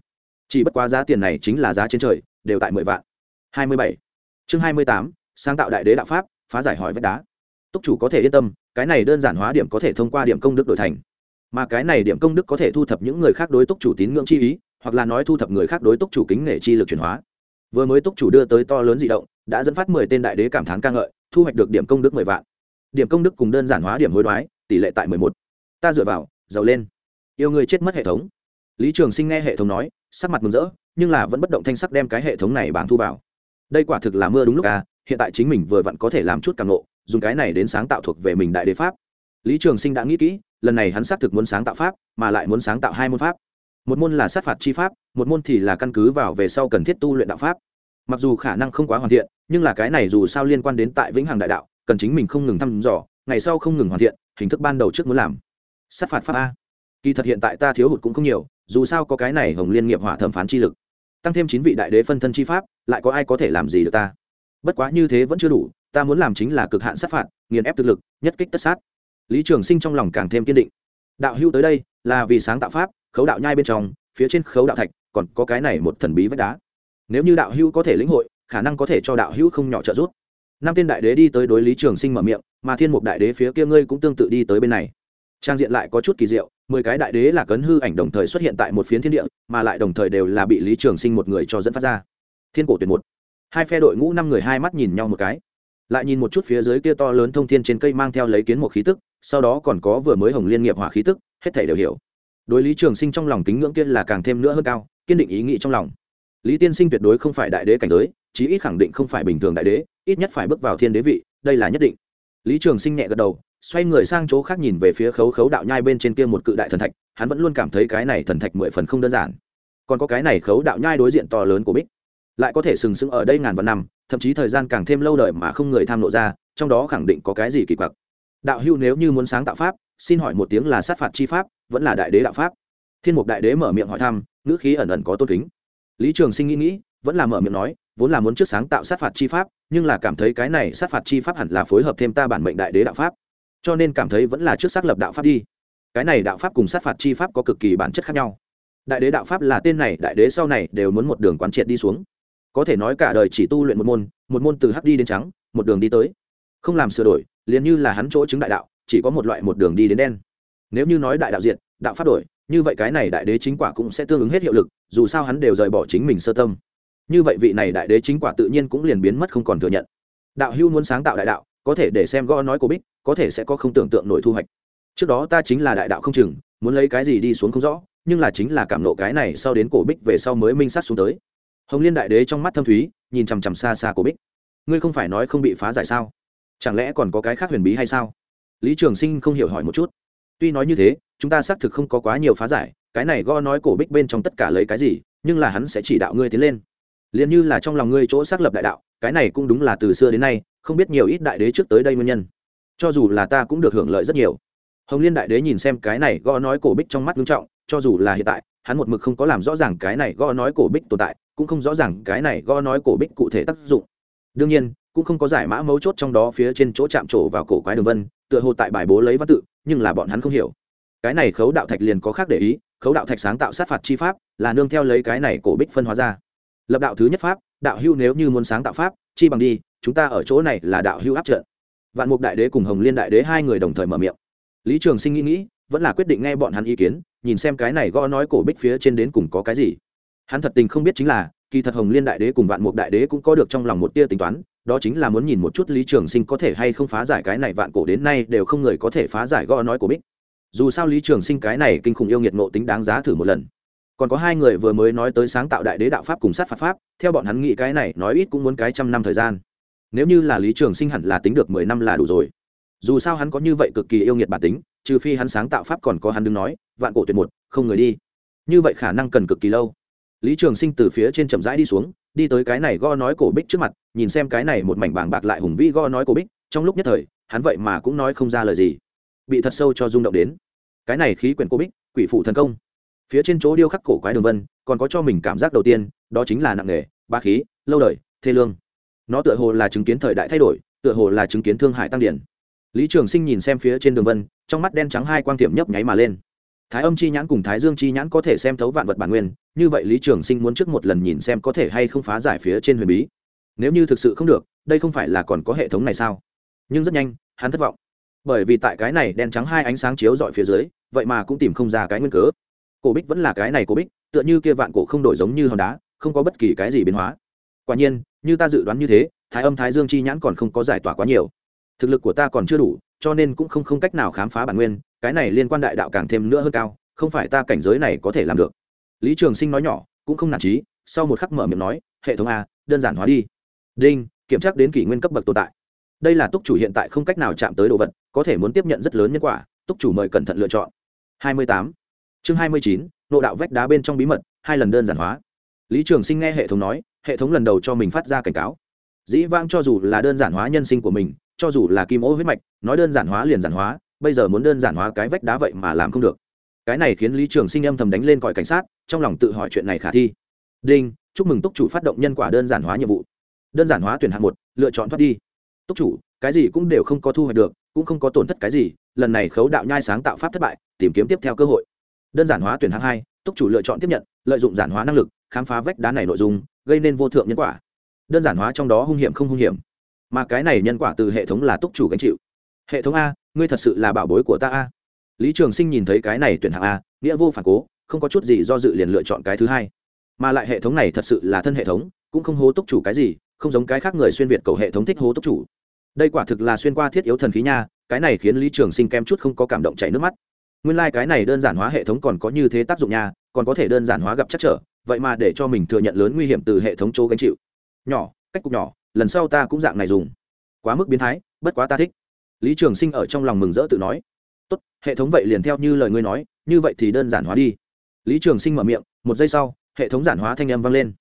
Chỉ bất quá giá tiền này chính là giá trên trời đều tại mười vạn. Hai mươi bảy. Chương hai mươi tám, sáng tạo đại đế đạo pháp, phá giải hỏi vách đá. Túc chủ có thể yên tâm, cái này đơn giản hóa điểm có thể thông qua điểm công đức đổi thành. Mà cái này điểm công đức có thể thu thập những người khác đối túc chủ tín ngưỡng chi ý, hoặc là nói thu thập người khác đối túc chủ kính nể chi lực chuyển hóa. Vừa mới túc chủ đưa tới to lớn dị động, đã dẫn phát mười tên đại đế cảm thán ca ngợi, thu hoạch được điểm công đức mười vạn. Điểm công đức cùng đơn giản hóa điểm hối đoái, tỷ lệ tại mười một. Ta dựa vào, giàu lên. Yêu người chết mất hệ thống. Lý trường sinh nghe hệ thống nói, sắc mặt mừng rỡ nhưng là vẫn bất động thanh sắc đem cái hệ thống này bảng thu vào. Đây quả thực là mưa đúng lúc à hiện tại chính mình vừa vặn có thể làm chút càng ngộ, dùng cái này đến sáng tạo thuộc về mình đại đế pháp. Lý trường sinh đã nghĩ kỹ, lần này hắn xác thực muốn sáng tạo pháp, mà lại muốn sáng tạo hai môn pháp. Một môn là sát phạt chi pháp, một môn thì là căn cứ vào về sau cần thiết tu luyện đạo pháp. Mặc dù khả năng không quá hoàn thiện, nhưng là cái này dù sao liên quan đến tại vĩnh hằng đại đạo, cần chính mình không ngừng thăm dò, ngày sau không ngừng hoàn thiện, hình thức ban đầu trước muốn làm. Sát phạt pháp a. Kỳ thật hiện tại ta thiếu hụt cũng không nhiều, dù sao có cái này hồng liên nghiệp hỏa thẩm phán chi lực tăng thêm chín vị đại đế phân thân chi pháp, lại có ai có thể làm gì được ta? Bất quá như thế vẫn chưa đủ, ta muốn làm chính là cực hạn sát phạt, nghiền ép thực lực, nhất kích tất sát. Lý trường sinh trong lòng càng thêm kiên định. Đạo hưu tới đây, là vì sáng tạo pháp, khấu đạo nhai bên trong, phía trên khấu đạo thạch, còn có cái này một thần bí vách đá. Nếu như đạo hưu có thể lĩnh hội, khả năng có thể cho đạo hưu không nhỏ trợ giúp. Năm tên đại đế đi tới đối lý trường sinh mở miệng, mà thiên mục đại đế phía kia ngươi cũng tương tự đi tới bên này trang diện lại có chút kỳ diệu, mười cái đại đế là cấn hư ảnh đồng thời xuất hiện tại một phiến thiên địa, mà lại đồng thời đều là bị lý trường sinh một người cho dẫn phát ra. Thiên cổ tuyệt một. Hai phe đội ngũ năm người hai mắt nhìn nhau một cái. Lại nhìn một chút phía dưới kia to lớn thông thiên trên cây mang theo lấy kiến một khí tức, sau đó còn có vừa mới hồng liên nghiệp hỏa khí tức, hết thể đều hiểu. Đối lý trường sinh trong lòng kính ngưỡng kia là càng thêm nữa hơn cao, kiên định ý nghĩ trong lòng. Lý tiên sinh tuyệt đối không phải đại đế cảnh giới, chí ít khẳng định không phải bình thường đại đế, ít nhất phải bước vào thiên đế vị, đây là nhất định. Lý trường sinh nhẹ gật đầu xoay người sang chỗ khác nhìn về phía khấu khấu đạo nhai bên trên kia một cự đại thần thạch, hắn vẫn luôn cảm thấy cái này thần thạch mười phần không đơn giản. Còn có cái này khấu đạo nhai đối diện to lớn của bích, lại có thể sừng sững ở đây ngàn vạn năm, thậm chí thời gian càng thêm lâu đời mà không người tham lộ ra, trong đó khẳng định có cái gì kỳ quặc. Đạo hưu nếu như muốn sáng tạo pháp, xin hỏi một tiếng là sát phạt chi pháp, vẫn là đại đế đạo pháp? Thiên mục đại đế mở miệng hỏi thăm, ngữ khí ẩn ẩn có tôn kính. Lý trường sinh nghĩ nghĩ, vẫn là mở miệng nói, vốn là muốn trước sáng tạo sát phạt chi pháp, nhưng là cảm thấy cái này sát phạt chi pháp hẳn là phối hợp thêm ta bản mệnh đại đế đạo pháp cho nên cảm thấy vẫn là trước xác lập đạo pháp đi. Cái này đạo pháp cùng sát phạt chi pháp có cực kỳ bản chất khác nhau. Đại đế đạo pháp là tên này, đại đế sau này đều muốn một đường quán triệt đi xuống. Có thể nói cả đời chỉ tu luyện một môn một môn từ hắc đi đến trắng, một đường đi tới. Không làm sửa đổi, liền như là hắn chỗ chứng đại đạo, chỉ có một loại một đường đi đến đen. Nếu như nói đại đạo diện đạo pháp đổi, như vậy cái này đại đế chính quả cũng sẽ tương ứng hết hiệu lực, dù sao hắn đều rời bỏ chính mình sơ tâm. Như vậy vị này đại đế chính quả tự nhiên cũng liền biến mất không còn thừa nhận. Đạo hưu muốn sáng tạo đại đạo, có thể để xem gõ nói của bích có thể sẽ có không tưởng tượng nổi thu hoạch. Trước đó ta chính là đại đạo không chừng, muốn lấy cái gì đi xuống không rõ, nhưng là chính là cảm nộ cái này sau đến cổ bích về sau mới minh sát xuống tới. Hồng liên đại đế trong mắt thâm thúy, nhìn chằm chằm xa xa cổ bích. Ngươi không phải nói không bị phá giải sao? Chẳng lẽ còn có cái khác huyền bí hay sao? Lý trường sinh không hiểu hỏi một chút. Tuy nói như thế, chúng ta xác thực không có quá nhiều phá giải, cái này go nói cổ bích bên trong tất cả lấy cái gì, nhưng là hắn sẽ chỉ đạo ngươi tiến lên. Liền như là trong lòng ngươi chỗ xác lập đại đạo, cái này cũng đúng là từ xưa đến nay, không biết nhiều ít đại đế trước tới đây nguyên nhân cho dù là ta cũng được hưởng lợi rất nhiều. Hồng liên đại đế nhìn xem cái này gõ nói cổ bích trong mắt nghiêm trọng, cho dù là hiện tại, hắn một mực không có làm rõ ràng cái này gõ nói cổ bích tồn tại, cũng không rõ ràng cái này gõ nói cổ bích cụ thể tác dụng. Đương nhiên, cũng không có giải mã mấu chốt trong đó phía trên chỗ chạm trổ vào cổ quái đường vân, tựa hồ tại bài bố lấy văn tự, nhưng là bọn hắn không hiểu. Cái này khấu đạo thạch liền có khác để ý, khấu đạo thạch sáng tạo sát phạt chi pháp, là nương theo lấy cái này cổ bích phân hóa ra. Lập đạo thứ nhất pháp, đạo hưu nếu như muốn sáng tạo pháp, chi bằng đi, chúng ta ở chỗ này là đạo hưu áp trận vạn mục đại đế cùng hồng liên đại đế hai người đồng thời mở miệng. Lý trường sinh nghĩ nghĩ, vẫn là quyết định nghe bọn hắn ý kiến, nhìn xem cái này gõ nói cổ bích phía trên đến cùng có cái gì. Hắn thật tình không biết chính là, kỳ thật hồng liên đại đế cùng vạn mục đại đế cũng có được trong lòng một tia tính toán, đó chính là muốn nhìn một chút lý trường sinh có thể hay không phá giải cái này vạn cổ đến nay đều không người có thể phá giải gõ nói của bích. Dù sao lý trường sinh cái này kinh khủng yêu nghiệt ngộ tính đáng giá thử một lần. Còn có hai người vừa mới nói tới sáng tạo đại đế đạo pháp cùng sát phạt pháp, theo bọn hắn nghĩ cái này nói ít cũng muốn cái trăm năm thời gian nếu như là lý trường sinh hẳn là tính được mười năm là đủ rồi. Dù sao hắn có như vậy cực kỳ yêu nghiệt bản tính, trừ phi hắn sáng tạo pháp còn có hắn đứng nói, vạn cổ tuyệt một, không người đi. Như vậy khả năng cần cực kỳ lâu. Lý trường sinh từ phía trên chậm rãi đi xuống, đi tới cái này go nói cổ bích trước mặt, nhìn xem cái này một mảnh bảng bạc lại hùng vĩ go nói cổ bích, trong lúc nhất thời, hắn vậy mà cũng nói không ra lời gì. Bị thật sâu cho rung động đến. Cái này khí quyển cổ bích, quỷ phụ thần công. Phía trên chỗ điêu khắc cổ quái đường vân, còn có cho mình cảm giác đầu tiên, đó chính là nặng nghề ba khí, lâu đời, thê lương nó tựa hồ là chứng kiến thời đại thay đổi, tựa hồ là chứng kiến thương hại tăng điển. Lý trường sinh nhìn xem phía trên đường vân, trong mắt đen trắng hai quang tiệm nhấp nháy mà lên. Thái âm chi nhãn cùng thái dương chi nhãn có thể xem thấu vạn vật bản nguyên, như vậy lý trường sinh muốn trước một lần nhìn xem có thể hay không phá giải phía trên huyền bí. Nếu như thực sự không được, đây không phải là còn có hệ thống này sao? Nhưng rất nhanh, hắn thất vọng. Bởi vì tại cái này đen trắng hai ánh sáng chiếu dọi phía dưới, vậy mà cũng tìm không ra cái nguyên cớ. Cổ bích vẫn là cái này cổ bích, tựa như kia vạn cổ không đổi giống như hòn đá, không có bất kỳ cái gì biến hóa. Quả nhiên như ta dự đoán như thế thái âm thái dương chi nhãn còn không có giải tỏa quá nhiều. Thực lực của ta còn chưa đủ cho nên cũng không không cách nào khám phá bản nguyên cái này liên quan đại đạo càng thêm nữa hơn cao không phải ta cảnh giới này có thể làm được. Lý trường sinh nói nhỏ cũng không nản trí sau một khắc mở miệng nói hệ thống a đơn giản hóa đi. Đinh kiểm tra đến kỷ nguyên cấp bậc tồn tại. Đây là túc chủ hiện tại không cách nào chạm tới đồ vật có thể muốn tiếp nhận rất lớn nhân quả túc chủ mời cẩn thận lựa chọn. 28. chương 29, nộ đạo vách đá bên trong bí mật hai lần đơn giản hóa lý trường sinh nghe hệ thống nói, hệ thống lần đầu cho mình phát ra cảnh cáo. Dĩ vãng cho dù là đơn giản hóa nhân sinh của mình, cho dù là kim ô huyết mạch, nói đơn giản hóa liền giản hóa, bây giờ muốn đơn giản hóa cái vách đá vậy mà làm không được. Cái này khiến lý trường sinh âm thầm đánh lên còi cảnh sát, trong lòng tự hỏi chuyện này khả thi. Đinh, chúc mừng túc chủ phát động nhân quả đơn giản hóa nhiệm vụ. Đơn giản hóa tuyển hạng một, lựa chọn thoát đi. Túc chủ, cái gì cũng đều không có thu hoạch được, cũng không có tổn thất cái gì, lần này khấu đạo nhai sáng tạo pháp thất bại, tìm kiếm tiếp theo cơ hội. Đơn giản hóa tuyển hạng hai, túc chủ lựa chọn tiếp nhận, lợi dụng giản hóa năng lực khám phá vách đá này nội dung, gây nên vô thượng nhân quả. Đơn giản hóa trong đó hung hiểm không hung hiểm. Mà cái này nhân quả từ hệ thống là túc chủ gánh chịu. Hệ thống a, ngươi thật sự là bảo bối của ta a. Lý trường sinh nhìn thấy cái này tuyển hạng a, nghĩa vô phản cố, không có chút gì do dự liền lựa chọn cái thứ hai. Mà lại hệ thống này thật sự là thân hệ thống, cũng không hố túc chủ cái gì, không giống cái khác người xuyên việt cầu hệ thống thích hố túc chủ. Đây quả thực là xuyên qua thiết yếu thần khí nha, cái này khiến lý trường sinh kem chút không có cảm động chảy nước mắt. Nguyên lai、like、cái này đơn giản hóa hệ thống còn có như thế tác dụng nha, còn có thể đơn giản hóa gặp chắc trở vậy mà để cho mình thừa nhận lớn nguy hiểm từ hệ thống chỗ gánh chịu. Nhỏ, cách cục nhỏ, lần sau ta cũng dạng này dùng. Quá mức biến thái, bất quá ta thích. Lý trường sinh ở trong lòng mừng rỡ tự nói. Tốt, hệ thống vậy liền theo như lời ngươi nói, như vậy thì đơn giản hóa đi. Lý trường sinh mở miệng, một giây sau, hệ thống giản hóa thanh âm vang lên.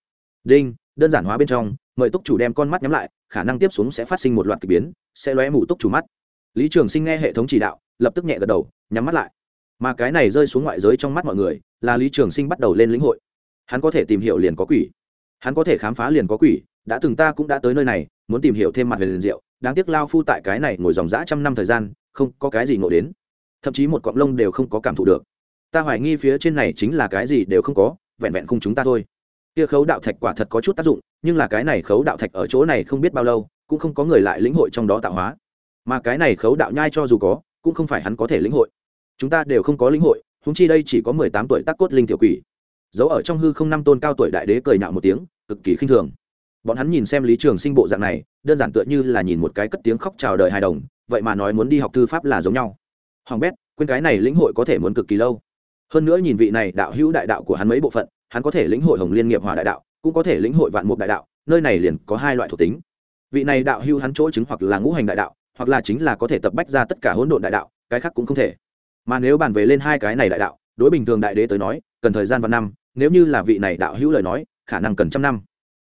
Đinh, đơn giản hóa bên trong, mời túc chủ đem con mắt nhắm lại, khả năng tiếp xuống sẽ phát sinh một loạt k ỳ biến, sẽ lóe mù túc chủ mắt. Lý trường sinh nghe hệ thống chỉ đạo, lập tức nhẹ gật đầu, nhắm mắt lại. Mà cái này rơi xuống ngoại giới trong mắt mọi người, là lý trường sinh bắt đầu lên lĩnh hội hắn có thể tìm hiểu liền có quỷ. Hắn có thể khám phá liền có quỷ, đã từng ta cũng đã tới nơi này, muốn tìm hiểu thêm mặt huyền liền diệu, đáng tiếc lao phu tại cái này ngồi dòng dã trăm năm thời gian, không có cái gì ngộ đến. Thậm chí một cọng lông đều không có cảm thụ được. Ta hoài nghi phía trên này chính là cái gì đều không có, vẹn vẹn không chúng ta thôi. Kia khấu đạo thạch quả thật có chút tác dụng, nhưng là cái này khấu đạo thạch ở chỗ này không biết bao lâu, cũng không có người lại lĩnh hội trong đó tạo hóa. Mà cái này khấu đạo nhai cho dù có, cũng không phải hắn có thể lĩnh hội. Chúng ta đều không có lĩnh hội húng chi đây chỉ có mười tám tuổi tắc cốt linh tiểu quỷ giấu ở trong hư không năm tôn cao tuổi đại đế cười nhạo một tiếng, cực kỳ khinh thường. Bọn hắn nhìn xem lý trường sinh bộ dạng này, đơn giản tựa như là nhìn một cái cất tiếng khóc chào đời hài đồng, vậy mà nói muốn đi học thư pháp là giống nhau. Hoàng bét, quên cái này lĩnh hội có thể muốn cực kỳ lâu. Hơn nữa nhìn vị này đạo hữu đại đạo của hắn mấy bộ phận, hắn có thể lĩnh hội hồng liên nghiệp hòa đại đạo, cũng có thể lĩnh hội vạn mục đại đạo, nơi này liền có hai loại thuộc tính. Vị này đạo hữu hắn chỗ chứng hoặc là ngũ hành đại đạo, hoặc là chính là có thể tập bách ra tất cả hỗn độn đại đạo, cái khác cũng không thể. Mà nếu bàn về lên hai cái này đại đạo, đối bình thường đại đế tới nói cần thời gian và năm, nếu như là vị này đạo hữu lời nói, khả năng cần trăm năm.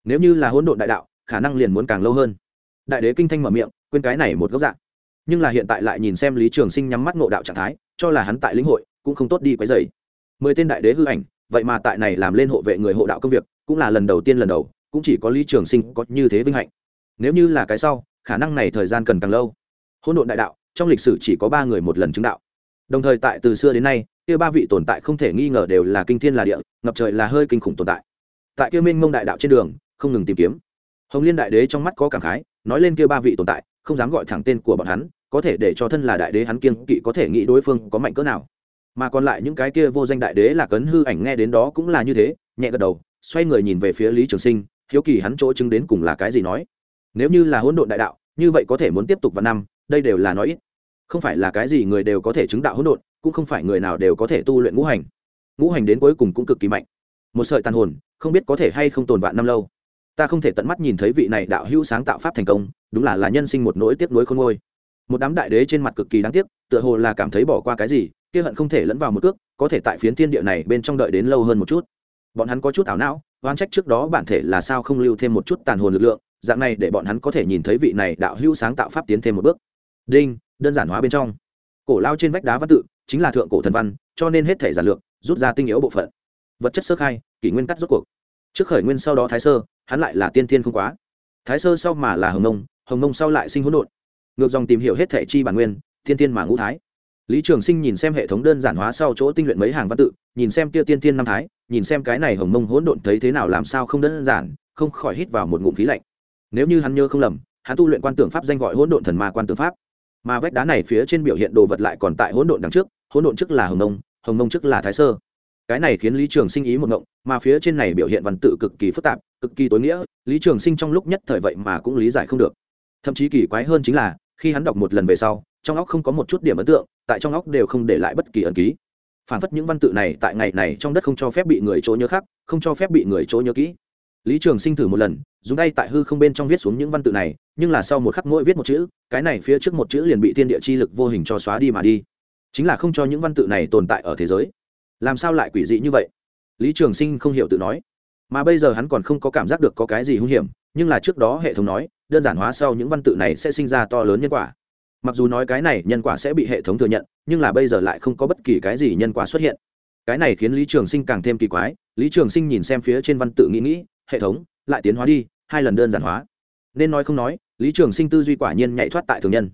Nếu như là hỗn độn đại đạo, khả năng liền muốn càng lâu hơn. Đại đế kinh thanh mở miệng, quên cái này một góc dạng. Nhưng là hiện tại lại nhìn xem lý trường sinh nhắm mắt ngộ đạo trạng thái, cho là hắn tại lĩnh hội, cũng không tốt đi quấy dày mười tên đại đế hư ảnh, vậy mà tại này làm lên hộ vệ người hộ đạo công việc, cũng là lần đầu tiên lần đầu, cũng chỉ có lý trường sinh có như thế vinh hạnh. Nếu như là cái sau, khả năng này thời gian cần càng lâu. Hỗn độn đại đạo, trong lịch sử chỉ có ba người một lần chứng đạo. Đồng thời tại từ xưa đến nay kia ba vị tồn tại không thể nghi ngờ đều là kinh thiên là địa, ngập trời là hơi kinh khủng tồn tại. Tại kia minh mông đại đạo trên đường, không ngừng tìm kiếm. Hồng liên đại đế trong mắt có cảm khái, nói lên kia ba vị tồn tại, không dám gọi thẳng tên của bọn hắn, có thể để cho thân là đại đế hắn kiên kỵ có thể nghĩ đối phương có mạnh cỡ nào. Mà còn lại những cái kia vô danh đại đế là cấn hư ảnh nghe đến đó cũng là như thế, nhẹ gật đầu, xoay người nhìn về phía lý trường sinh, hiếu kỳ hắn chỗ chứng đến cùng là cái gì nói. Nếu như là hỗn độn đại đạo, như vậy có thể muốn tiếp tục vào năm, đây đều là nói ít. Không phải là cái gì người đều có thể chứng đạo hỗn độn cũng không phải người nào đều có thể tu luyện ngũ hành. Ngũ hành đến cuối cùng cũng cực kỳ mạnh. Một sợi tàn hồn, không biết có thể hay không tồn vạn năm lâu. Ta không thể tận mắt nhìn thấy vị này đạo hữu sáng tạo pháp thành công, đúng là là nhân sinh một nỗi tiếc nuối khôn ngôi một đám đại đế trên mặt cực kỳ đáng tiếc, tựa hồ là cảm thấy bỏ qua cái gì, kia hận không thể lẫn vào một cước, có thể tại phiến thiên địa này bên trong đợi đến lâu hơn một chút. Bọn hắn có chút ảo não oan trách trước đó bản thể là sao không lưu thêm một chút tàn hồn lực lượng, dạng này để bọn hắn có thể nhìn thấy vị này đạo hữu sáng tạo pháp tiến thêm một bước. Đinh, đơn giản hóa bên trong cổ lao trên vách đá văn tự, chính là thượng cổ thần văn, cho nên hết thể giản lược, rút ra tinh yếu bộ phận. Vật chất sơ khai, kỷ nguyên cắt rốt cuộc. Trước khởi nguyên sau đó thái sơ, hắn lại là tiên thiên không quá. Thái sơ sau mà là hồng nông hồng nông sau lại sinh hỗn độn. Ngược dòng tìm hiểu hết thể chi bản nguyên, tiên thiên mà ngũ thái. Lý trường sinh nhìn xem hệ thống đơn giản hóa sau chỗ tinh luyện mấy hàng văn tự, nhìn xem kia tiên thiên năm thái, nhìn xem cái này hồng mông hỗn độn thấy thế nào làm sao không đơn giản, không khỏi hít vào một ngụm khí lạnh. Nếu như hắn nhớ không lầm, hắn tu luyện quan tưởng pháp danh gọi hỗn độn thần ma quan tưởng pháp mà vách đá này phía trên biểu hiện đồ vật lại còn tại hỗn độn đằng trước hỗn độn trước là hồng nông, hồng nông trước là thái sơ. Cái này khiến lý trường sinh ý một ngộng mà phía trên này biểu hiện văn tự cực kỳ phức tạp cực kỳ tối nghĩa lý trường sinh trong lúc nhất thời vậy mà cũng lý giải không được. Thậm chí kỳ quái hơn chính là khi hắn đọc một lần về sau trong óc không có một chút điểm ấn tượng tại trong óc đều không để lại bất kỳ ẩn ký. Phản phất những văn tự này tại ngày này trong đất không cho phép bị người chỗ nhớ khác không cho phép bị người chỗ nhớ kỹ lý trường sinh thử một lần, dùng tay tại hư không bên trong viết xuống những văn tự này, nhưng là sau một khắc mỗi viết một chữ, cái này phía trước một chữ liền bị thiên địa chi lực vô hình cho xóa đi mà đi. Chính là không cho những văn tự này tồn tại ở thế giới. Làm sao lại quỷ dị như vậy? Lý trường sinh không hiểu tự nói. Mà bây giờ hắn còn không có cảm giác được có cái gì hung hiểm, nhưng là trước đó hệ thống nói, đơn giản hóa sau những văn tự này sẽ sinh ra to lớn nhân quả. Mặc dù nói cái này nhân quả sẽ bị hệ thống thừa nhận, nhưng là bây giờ lại không có bất kỳ cái gì nhân quả xuất hiện. Cái này khiến lý trường sinh càng thêm kỳ quái, lý trường sinh nhìn xem phía trên văn tự nghĩ nghĩ hệ thống, lại tiến hóa đi, hai lần đơn giản hóa. Nên nói không nói, lý trường sinh tư duy quả nhiên nhảy thoát tại thường nhân.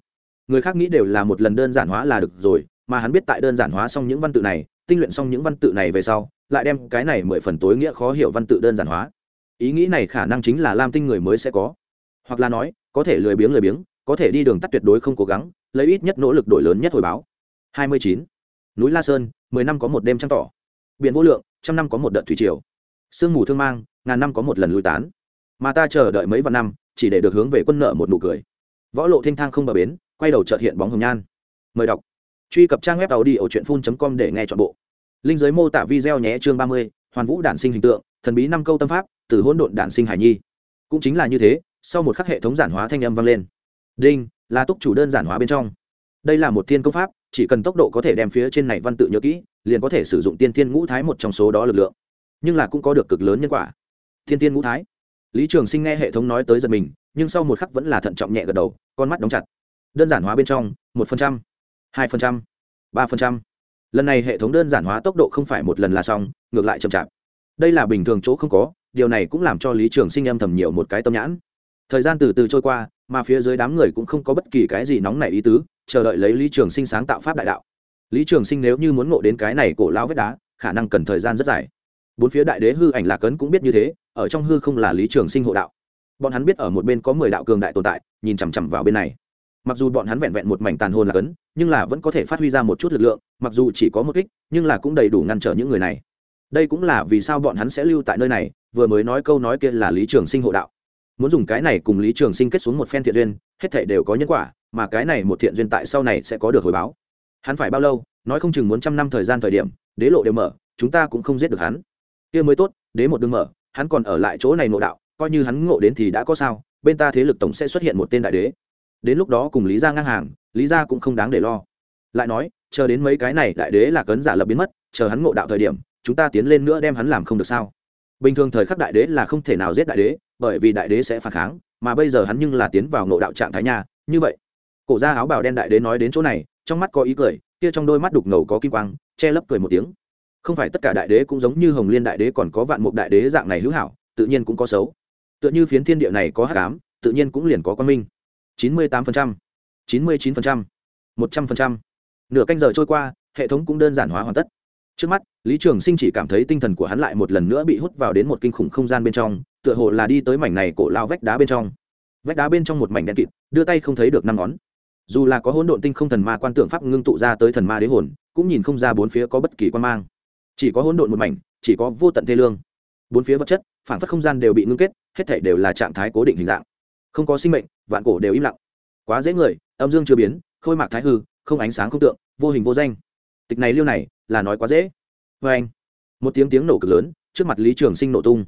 Người khác nghĩ đều là một lần đơn giản hóa là được rồi, mà hắn biết tại đơn giản hóa xong những văn tự này, tinh luyện xong những văn tự này về sau, lại đem cái này mười phần tối nghĩa khó hiểu văn tự đơn giản hóa. Ý nghĩ này khả năng chính là lam tinh người mới sẽ có. Hoặc là nói, có thể lười biếng lười biếng, có thể đi đường tắt tuyệt đối không cố gắng, lấy ít nhất nỗ lực đổi lớn nhất hồi báo. Hai mươi chín. Núi la sơn, mười năm có một đêm trăng tỏ. Biển vô lượng, trăm năm có một đợt thủy triều. Sương mù thương mang ngàn năm có một lần lui tán. Mà ta chờ đợi mấy vạn năm, chỉ để được hướng về quân nợ một nụ cười. Võ lộ thanh thang không bờ bến, quay đầu trợt hiện bóng hồng nhan. Mời đọc. Truy cập trang web tàu đi ở truyện phun com để nghe chọn bộ. Linh giới mô tả video nhé chương ba mươi, hoàn vũ đản sinh hình tượng, thần bí năm câu tâm pháp, từ hỗn độn đản sinh hải nhi. Cũng chính là như thế, sau một khắc hệ thống giản hóa thanh âm vang lên. Đinh, là túc chủ đơn giản hóa bên trong. Đây là một thiên công pháp, chỉ cần tốc độ có thể đem phía trên này văn tự nhớ kỹ, liền có thể sử dụng tiên thiên ngũ thái một trong số đó lực lượng. Nhưng là cũng có được cực lớn nhân quả thiên tiên ngũ thái. Lý trường sinh nghe hệ thống nói tới giật mình, nhưng sau một khắc vẫn là thận trọng nhẹ gật đầu, con mắt đóng chặt. Đơn giản hóa bên trong, một phần trăm, hai phần trăm, ba phần trăm. Lần này hệ thống đơn giản hóa tốc độ không phải một lần là xong, ngược lại chậm chạp. Đây là bình thường chỗ không có, điều này cũng làm cho lý trường sinh âm thầm nhiều một cái tâm nhãn. Thời gian từ từ trôi qua, mà phía dưới đám người cũng không có bất kỳ cái gì nóng nảy ý tứ, chờ đợi lấy lý trường sinh sáng tạo pháp đại đạo. Lý trường sinh nếu như muốn ngộ đến cái này cổ lao vết đá, khả năng cần thời gian rất dài bốn phía đại đế hư ảnh lạc ấn cũng biết như thế, ở trong hư không là lý trường sinh hộ đạo. Bọn hắn biết ở một bên có mười đạo cường đại tồn tại, nhìn chằm chằm vào bên này. Mặc dù bọn hắn vẹn vẹn một mảnh tàn hồn lạc ấn, nhưng là vẫn có thể phát huy ra một chút lực lượng, mặc dù chỉ có một kích, nhưng là cũng đầy đủ ngăn trở những người này. Đây cũng là vì sao bọn hắn sẽ lưu tại nơi này, vừa mới nói câu nói kia là lý trường sinh hộ đạo. Muốn dùng cái này cùng lý trường sinh kết xuống một phen thiện duyên, hết thể đều có nhân quả, mà cái này một thiện duyên tại sau này sẽ có được hồi báo. Hắn phải bao lâu, nói không chừng muốn trăm năm thời gian thời điểm, đế lộ đều mở, chúng ta cũng không giết được hắn kia mới tốt, đế một đường mở, hắn còn ở lại chỗ này ngộ đạo, coi như hắn ngộ đến thì đã có sao, bên ta thế lực tổng sẽ xuất hiện một tên đại đế. Đến lúc đó cùng lý gia ngang hàng, lý gia cũng không đáng để lo. Lại nói, chờ đến mấy cái này đại đế là cấn giả lập biến mất, chờ hắn ngộ đạo thời điểm, chúng ta tiến lên nữa đem hắn làm không được sao? Bình thường thời khắc đại đế là không thể nào giết đại đế, bởi vì đại đế sẽ phản kháng, mà bây giờ hắn nhưng là tiến vào ngộ đạo trạng thái nhà như vậy. Cổ ra áo bào đen đại đế nói đến chỗ này, trong mắt có ý cười, kia trong đôi mắt đục ngầu có kim quang, che lấp cười một tiếng không phải tất cả đại đế cũng giống như hồng liên đại đế còn có vạn mục đại đế dạng này hữu hảo tự nhiên cũng có xấu. Tựa như phiến thiên địa này có hát cám tự nhiên cũng liền có quan minh. Chín mươi tám phần trăm, chín mươi chín phần trăm, một trăm phần trăm. nửa canh giờ trôi qua hệ thống cũng đơn giản hóa hoàn tất. Trước mắt lý trường sinh chỉ cảm thấy tinh thần của hắn lại một lần nữa bị hút vào đến một kinh khủng không gian bên trong tựa hồ là đi tới mảnh này cổ lao vách đá bên trong. Vách đá bên trong một mảnh đen kịt đưa tay không thấy được năm ngón. Dù là có hỗn độn tinh không thần ma quan tượng pháp ngưng tụ ra tới thần ma đế hồn cũng nhìn không ra bốn phía có bất kỳ quan mang chỉ có hỗn độn một mảnh, chỉ có vô tận thê lương. Bốn phía vật chất phản phất không gian đều bị ngưng kết, hết thể đều là trạng thái cố định hình dạng. Không có sinh mệnh, vạn cổ đều im lặng. Quá dễ người, âm dương chưa biến, khôi mạc thái hư, không ánh sáng không tượng, vô hình vô danh. Tịch này liêu này, là nói quá dễ. Vê anh. Một tiếng tiếng nổ cực lớn, trước mặt lý trường sinh nổ tung.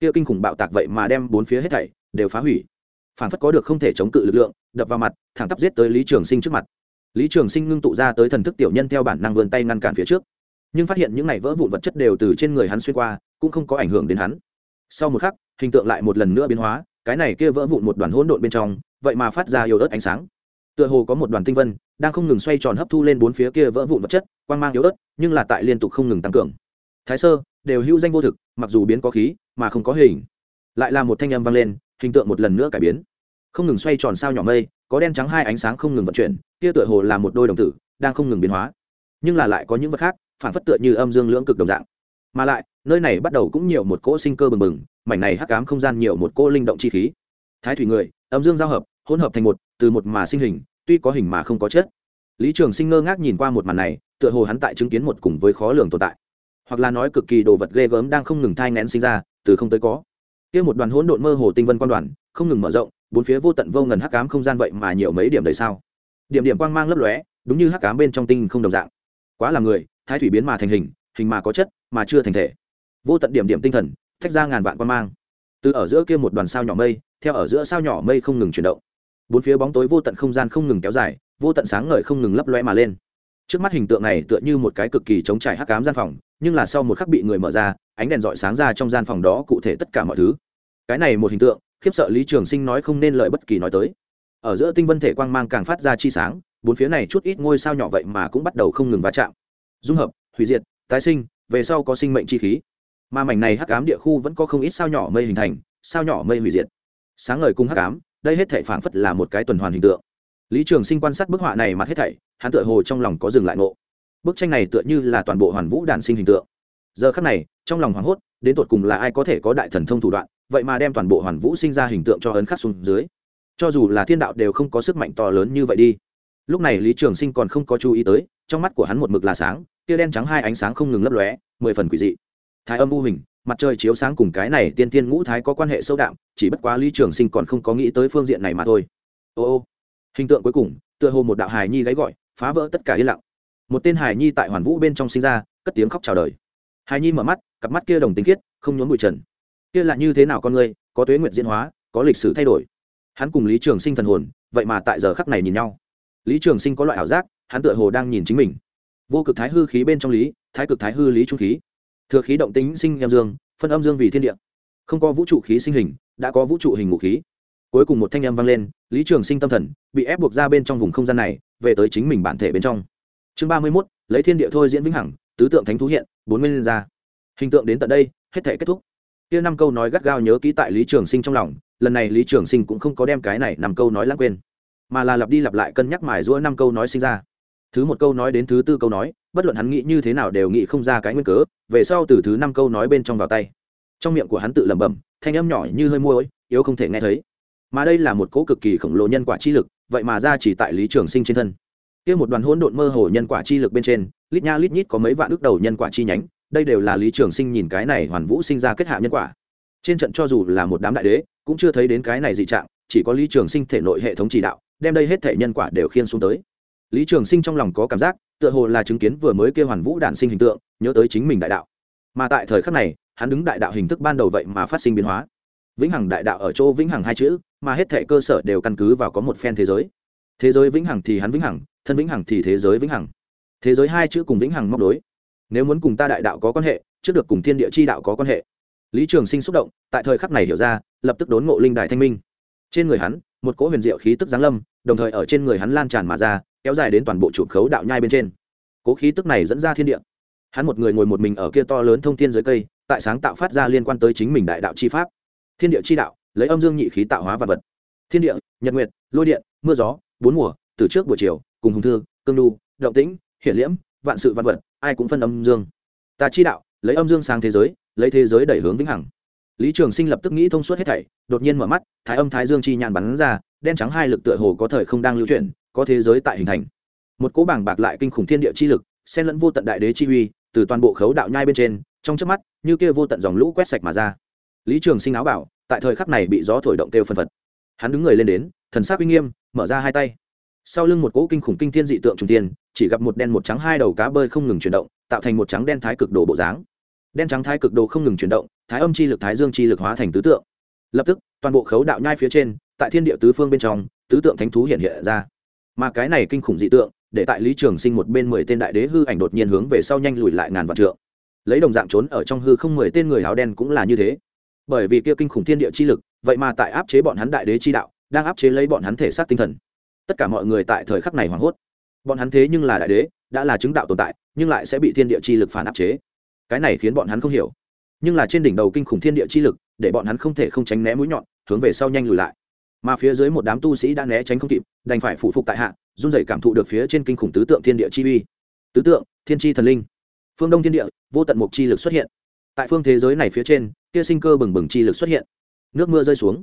Kia kinh khủng bạo tạc vậy mà đem bốn phía hết thảy đều phá hủy. Phản phất có được không thể chống cự lực lượng, đập vào mặt, thẳng tắp giết tới lý trường sinh trước mặt. Lý trường sinh ngưng tụ ra tới thần thức tiểu nhân theo bản năng vươn tay ngăn cản phía trước nhưng phát hiện những này vỡ vụn vật chất đều từ trên người hắn xuyên qua, cũng không có ảnh hưởng đến hắn. Sau một khắc, hình tượng lại một lần nữa biến hóa, cái này kia vỡ vụn một đoàn hỗn độn bên trong, vậy mà phát ra yếu ớt ánh sáng. Tựa hồ có một đoàn tinh vân, đang không ngừng xoay tròn hấp thu lên bốn phía kia vỡ vụn vật chất, quang mang yếu ớt, nhưng là tại liên tục không ngừng tăng cường. Thái sơ, đều hữu danh vô thực, mặc dù biến có khí, mà không có hình. Lại là một thanh âm vang lên, hình tượng một lần nữa cải biến. Không ngừng xoay tròn sao nhỏ mây, có đen trắng hai ánh sáng không ngừng vận chuyển, kia tựa hồ là một đôi đồng tử, đang không ngừng biến hóa. Nhưng là lại có những vật khác phản phất tựa như âm dương lưỡng cực đồng dạng. Mà lại, nơi này bắt đầu cũng nhiều một cỗ sinh cơ bừng bừng, mảnh này hắc ám không gian nhiều một cỗ linh động chi khí. Thái thủy người, âm dương giao hợp, hỗn hợp thành một, từ một mà sinh hình, tuy có hình mà không có chết lý trường sinh ngơ ngác nhìn qua một màn này, tựa hồ hắn tại chứng kiến một cùng với khó lường tồn tại. Hoặc là nói cực kỳ đồ vật ghê gớm đang không ngừng thai ngén sinh ra, từ không tới có. Kia một đoàn hỗn độn mơ hồ tinh vân quan đoàn, không ngừng mở rộng, bốn phía vô tận vô ngần hắc ám không gian vậy mà nhiều mấy điểm đầy sao. Điểm điểm quang mang lấp lóe, đúng như hắc ám bên trong tinh không đồng dạng. Quá là người thái thủy biến mà thành hình hình mà có chất, mà chưa thành thể. Vô tận điểm điểm tinh thần thách ra ngàn vạn quang mang. Từ ở giữa kia một đoàn sao nhỏ mây, theo ở giữa sao nhỏ mây không ngừng chuyển động. Bốn phía bóng tối vô tận không gian không ngừng kéo dài, vô tận sáng ngời không ngừng lấp loe mà lên. Trước mắt hình tượng này tựa như một cái cực kỳ chống trải hắc cám gian phòng, nhưng là sau một khắc bị người mở ra, ánh đèn rọi sáng ra trong gian phòng đó cụ thể tất cả mọi thứ. Cái này một hình tượng, khiếp sợ lý trường sinh nói không nên lợi bất kỳ nói tới. Ở giữa tinh vân thể quang mang càng phát ra chi sáng, bốn phía này chút ít ngôi sao nhỏ vậy mà cũng bắt đầu không ngừng va chạm dung hợp, hủy diệt, tái sinh, về sau có sinh mệnh chi khí. Mà mảnh này hắc ám địa khu vẫn có không ít sao nhỏ mây hình thành, sao nhỏ mây hủy diệt. Sáng ngời cung hắc ám, đây hết thảy phảng phất là một cái tuần hoàn hình tượng. Lý trường sinh quan sát bức họa này mặt hết thảy, hắn tựa hồ trong lòng có dừng lại ngộ. Bức tranh này tựa như là toàn bộ hoàn vũ đàn sinh hình tượng. Giờ khắc này, trong lòng hoảng hốt, đến tột cùng là ai có thể có đại thần thông thủ đoạn, vậy mà đem toàn bộ hoàn vũ sinh ra hình tượng cho ấn khắc xuống dưới. Cho dù là thiên đạo đều không có sức mạnh to lớn như vậy đi. Lúc này lý trường sinh còn không có chú ý tới, trong mắt của hắn một mực là sáng tia đen trắng hai ánh sáng không ngừng lấp lóe, mười phần quỷ dị. Thái âm u hình, mặt trời chiếu sáng cùng cái này tiên tiên ngũ thái có quan hệ sâu đậm chỉ bất quá lý trường sinh còn không có nghĩ tới phương diện này mà thôi. Ô ô. Hình tượng cuối cùng, tựa hồ một đạo hài nhi gáy gọi, phá vỡ tất cả yên lặng. Một tên hài nhi tại hoàn vũ bên trong sinh ra, cất tiếng khóc chào đời. Hài nhi mở mắt, cặp mắt kia đồng tính khiết, không nhốn bụi trần. Kia là như thế nào con người, có tuế nguyện diễn hóa, có lịch sử thay đổi. Hắn cùng lý trường sinh thần hồn, vậy mà tại giờ khắc này nhìn nhau. Lý trường sinh có loại ảo giác, hắn tựa hồ đang nhìn chính mình vô cực thái hư khí bên trong lý, thái cực thái hư lý trung khí. Thừa khí động tính sinh âm dương, phân âm dương vì thiên địa. Không có vũ trụ khí sinh hình, đã có vũ trụ hình ngũ khí. Cuối cùng một thanh âm vang lên, lý trường sinh tâm thần bị ép buộc ra bên trong vùng không gian này, về tới chính mình bản thể bên trong. Chương ba mươi mốt, lấy thiên địa thôi diễn vĩnh hằng, tứ tượng thánh thú hiện, bốn mươi lên ra hình tượng đến tận đây, hết thể kết thúc. Kia năm câu nói gắt gao nhớ kỹ tại lý trường sinh trong lòng, lần này lý trường sinh cũng không có đem cái này năm câu nói lãng quên, mà là lặp đi lặp lại cân nhắc mài giũa năm câu nói sinh ra thứ một câu nói đến thứ tư câu nói, bất luận hắn nghĩ như thế nào đều nghĩ không ra cái nguyên cớ, về sau từ thứ năm câu nói bên trong vào tay. Trong miệng của hắn tự lẩm bẩm, thanh âm nhỏ như hơi môi yếu không thể nghe thấy. Mà đây là một cỗ cực kỳ khổng lồ nhân quả chi lực, vậy mà ra chỉ tại lý trường sinh trên thân. Kia một đoàn hỗn độn mơ hồ nhân quả chi lực bên trên, lít nha lít nhít có mấy vạn ước đầu nhân quả chi nhánh, đây đều là lý trường sinh nhìn cái này hoàn vũ sinh ra kết hạ nhân quả. Trên trận cho dù là một đám đại đế, cũng chưa thấy đến cái này dị trạng, chỉ có lý trường sinh thể nội hệ thống chỉ đạo, đem đây hết thể nhân quả đều khiên xuống tới lý trường sinh trong lòng có cảm giác, tựa hồ là chứng kiến vừa mới kêu hoàn vũ đản sinh hình tượng, nhớ tới chính mình đại đạo. Mà tại thời khắc này, hắn đứng đại đạo hình thức ban đầu vậy mà phát sinh biến hóa. Vĩnh hằng đại đạo ở chỗ vĩnh hằng hai chữ, mà hết thể cơ sở đều căn cứ vào có một phen thế giới. Thế giới vĩnh hằng thì hắn vĩnh hằng, thân vĩnh hằng thì thế giới vĩnh hằng. Thế giới hai chữ cùng vĩnh hằng móc đối. Nếu muốn cùng ta đại đạo có quan hệ, trước được cùng thiên địa chi đạo có quan hệ. Lý trường sinh xúc động, tại thời khắc này hiểu ra, lập tức đốn ngộ linh đại thanh minh. Trên người hắn một cỗ huyền diệu khí tức giáng lâm, đồng thời ở trên người hắn lan tràn mà ra, kéo dài đến toàn bộ trụ khấu đạo nhai bên trên. Cố khí tức này dẫn ra thiên địa. Hắn một người ngồi một mình ở kia to lớn thông thiên dưới cây, tại sáng tạo phát ra liên quan tới chính mình đại đạo chi pháp. Thiên địa chi đạo, lấy âm dương nhị khí tạo hóa vật vật. Thiên địa, nhật nguyệt, lôi điện, mưa gió, bốn mùa, từ trước buổi chiều, cùng hùng thư, cương đu, động tĩnh, hiển liễm, vạn sự văn vật, ai cũng phân âm dương. Ta chi đạo, lấy âm dương sang thế giới, lấy thế giới đẩy hướng vĩnh hằng. Lý trường sinh lập tức nghĩ thông suốt hết thảy, đột nhiên mở mắt thái âm thái dương chi nhàn bắn ra, đen trắng hai lực tựa hồ có thời không đang lưu chuyển, có thế giới tại hình thành. Một cỗ bảng bạc lại kinh khủng thiên địa chi lực, xen lẫn vô tận đại đế chi uy, từ toàn bộ khấu đạo nhai bên trên, trong chớp mắt, như kia vô tận dòng lũ quét sạch mà ra. Lý trường sinh áo bảo, tại thời khắc này bị gió thổi động kêu phân phật. Hắn đứng người lên đến, thần sắc uy nghiêm, mở ra hai tay. Sau lưng một cỗ kinh khủng kinh thiên dị tượng trung tiên chỉ gặp một đen một trắng hai đầu cá bơi không ngừng chuyển động, tạo thành một trắng đen thái cực đồ bộ dáng. Đen trắng thái cực đồ không ngừng chuyển động, thái âm chi lực, thái dương chi lực hóa thành tứ tượng lập tức, toàn bộ khấu đạo nhai phía trên, tại thiên địa tứ phương bên trong, tứ tượng thánh thú hiện hiện ra. Mà cái này kinh khủng dị tượng, để tại lý trường sinh một bên mười tên đại đế hư ảnh đột nhiên hướng về sau nhanh lùi lại ngàn vạn trượng. Lấy đồng dạng trốn ở trong hư không mười tên người áo đen cũng là như thế. Bởi vì kia kinh khủng thiên địa chi lực, vậy mà tại áp chế bọn hắn đại đế chi đạo, đang áp chế lấy bọn hắn thể xác tinh thần. Tất cả mọi người tại thời khắc này hoảng hốt. Bọn hắn thế nhưng là đại đế, đã là chứng đạo tồn tại, nhưng lại sẽ bị thiên địa chi lực phản áp chế. Cái này khiến bọn hắn không hiểu. Nhưng là trên đỉnh đầu kinh khủng thiên địa chi lực để bọn hắn không thể không tránh né mũi nhọn, hướng về sau nhanh lùi lại. Mà phía dưới một đám tu sĩ đã né tránh không kịp, đành phải phụ phục tại hạ, run rẩy cảm thụ được phía trên kinh khủng tứ tượng thiên địa chi uy. Tứ tượng, thiên chi thần linh. Phương đông thiên địa, vô tận mục chi lực xuất hiện. Tại phương thế giới này phía trên, kia sinh cơ bừng bừng chi lực xuất hiện. Nước mưa rơi xuống.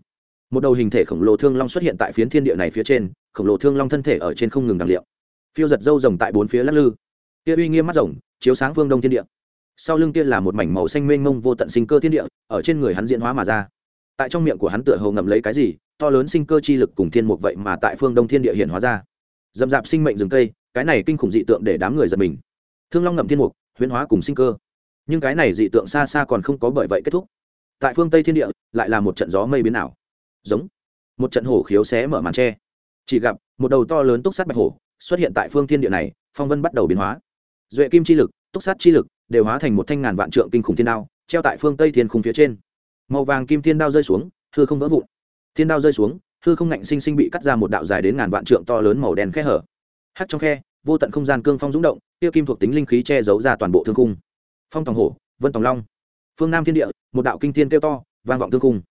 Một đầu hình thể khổng lồ thương long xuất hiện tại phiến thiên địa này phía trên, khổng lồ thương long thân thể ở trên không ngừng đằng liệu phiêu giật dâu rồng tại bốn phía lắc lư. Kia uy nghiêm mắt rồng, chiếu sáng phương đông thiên địa sau lưng kia là một mảnh màu xanh mênh mông vô tận sinh cơ thiên địa, ở trên người hắn diễn hóa mà ra. Tại trong miệng của hắn tựa hồ ngậm lấy cái gì, to lớn sinh cơ chi lực cùng thiên mục vậy mà tại phương đông thiên địa hiện hóa ra. Dầm dạp sinh mệnh rừng cây, cái này kinh khủng dị tượng để đám người giật mình. Thương long ngậm thiên mục, huyễn hóa cùng sinh cơ. Nhưng cái này dị tượng xa xa còn không có bởi vậy kết thúc. Tại phương tây thiên địa, lại là một trận gió mây biến ảo. Giống. Một trận hổ khiếu xé mở màn tre. Chỉ gặp, một đầu to lớn túc sát bạch hổ xuất hiện tại phương thiên địa này, phong vân bắt đầu biến hóa. Duệ kim chi lực, túc sát chi lực đều hóa thành một thanh ngàn vạn trượng kinh khủng thiên đao, treo tại phương tây thiên khung phía trên. Màu vàng kim thiên đao rơi xuống, hư không vỡ vụn. Thiên đao rơi xuống, hư không ngạnh sinh sinh bị cắt ra một đạo dài đến ngàn vạn trượng to lớn màu đen khe hở. Hắt trong khe, vô tận không gian cương phong rúng động tiêu kim thuộc tính linh khí che giấu ra toàn bộ thương khung. Phong tòng hổ, vân tòng long. Phương nam thiên địa, một đạo kinh thiên kêu to, vang vọng thương khung.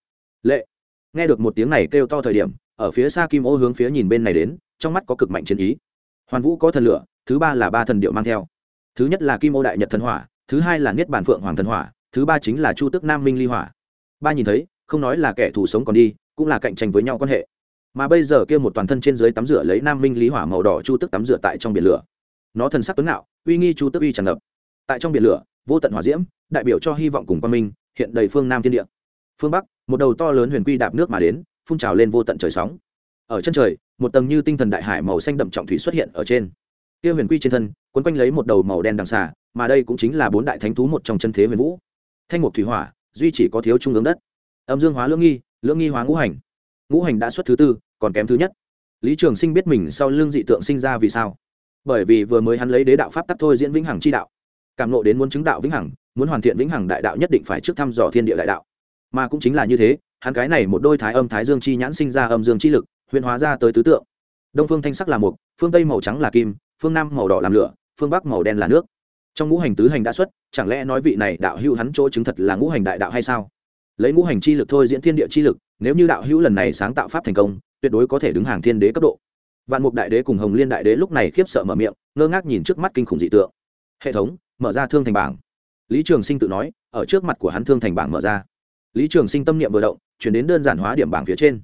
Lệ. Nghe được một tiếng này kêu to thời điểm, ở phía xa kim ô hướng phía nhìn bên này đến, trong mắt có cực mạnh chiến ý. Hoàn vũ có thần lửa, thứ ba là ba thần điệu mang theo. Thứ nhất là kim ô đại nhật thần hỏa thứ hai là niết bản phượng hoàng thần hỏa, thứ ba chính là chu tức nam minh ly hỏa. Ba nhìn thấy, không nói là kẻ thù sống còn đi, cũng là cạnh tranh với nhau quan hệ. Mà bây giờ kia một toàn thân trên dưới tắm rửa lấy nam minh lý hỏa màu đỏ chu tức tắm rửa tại trong biển lửa. Nó thần sắc tuấn ngạo, uy nghi chu tức uy tràn ngập. Tại trong biển lửa, vô tận hỏa diễm, đại biểu cho hy vọng cùng quan minh, hiện đầy phương nam thiên địa. Phương bắc, một đầu to lớn huyền quy đạp nước mà đến, phun trào lên vô tận trời sóng. Ở chân trời, một tầng như tinh thần đại hải màu xanh đậm trọng thủy xuất hiện ở trên. Kia huyền quy trên thân, quấn quanh lấy một đầu màu đen đằng xà mà đây cũng chính là bốn đại thánh thú một trong chân thế huyền vũ. Thanh mục thủy hỏa, duy chỉ có thiếu trung ương đất. Âm dương hóa lưỡng nghi lưỡng nghi hóa ngũ hành. Ngũ hành đã xuất thứ tư, còn kém thứ nhất. Lý trường sinh biết mình sau lưng dị tượng sinh ra vì sao? Bởi vì vừa mới hắn lấy đế đạo pháp tắc thôi diễn vĩnh hằng chi đạo. Cảm nộ đến muốn chứng đạo vĩnh hằng, muốn hoàn thiện vĩnh hằng đại đạo nhất định phải trước thăm dò thiên địa đại đạo. Mà cũng chính là như thế, hắn cái này một đôi thái âm thái dương chi nhãn sinh ra âm dương chi lực, huyền hóa ra tới tứ tượng. Đông phương thanh sắc là mục, phương tây màu trắng là kim, phương nam màu đỏ làm lửa, phương bắc màu đen là nước trong ngũ hành tứ hành đã xuất, chẳng lẽ nói vị này đạo hữu hắn chỗ chứng thật là ngũ hành đại đạo hay sao? Lấy ngũ hành chi lực thôi diễn thiên địa chi lực, nếu như đạo hữu lần này sáng tạo pháp thành công, tuyệt đối có thể đứng hàng thiên đế cấp độ. Vạn mục đại đế cùng hồng liên đại đế lúc này khiếp sợ mở miệng, ngơ ngác nhìn trước mắt kinh khủng dị tượng. Hệ thống, mở ra thương thành bảng. Lý trường sinh tự nói, ở trước mặt của hắn thương thành bảng mở ra. Lý trường sinh tâm niệm vừa động, chuyển đến đơn giản hóa điểm bảng phía trên.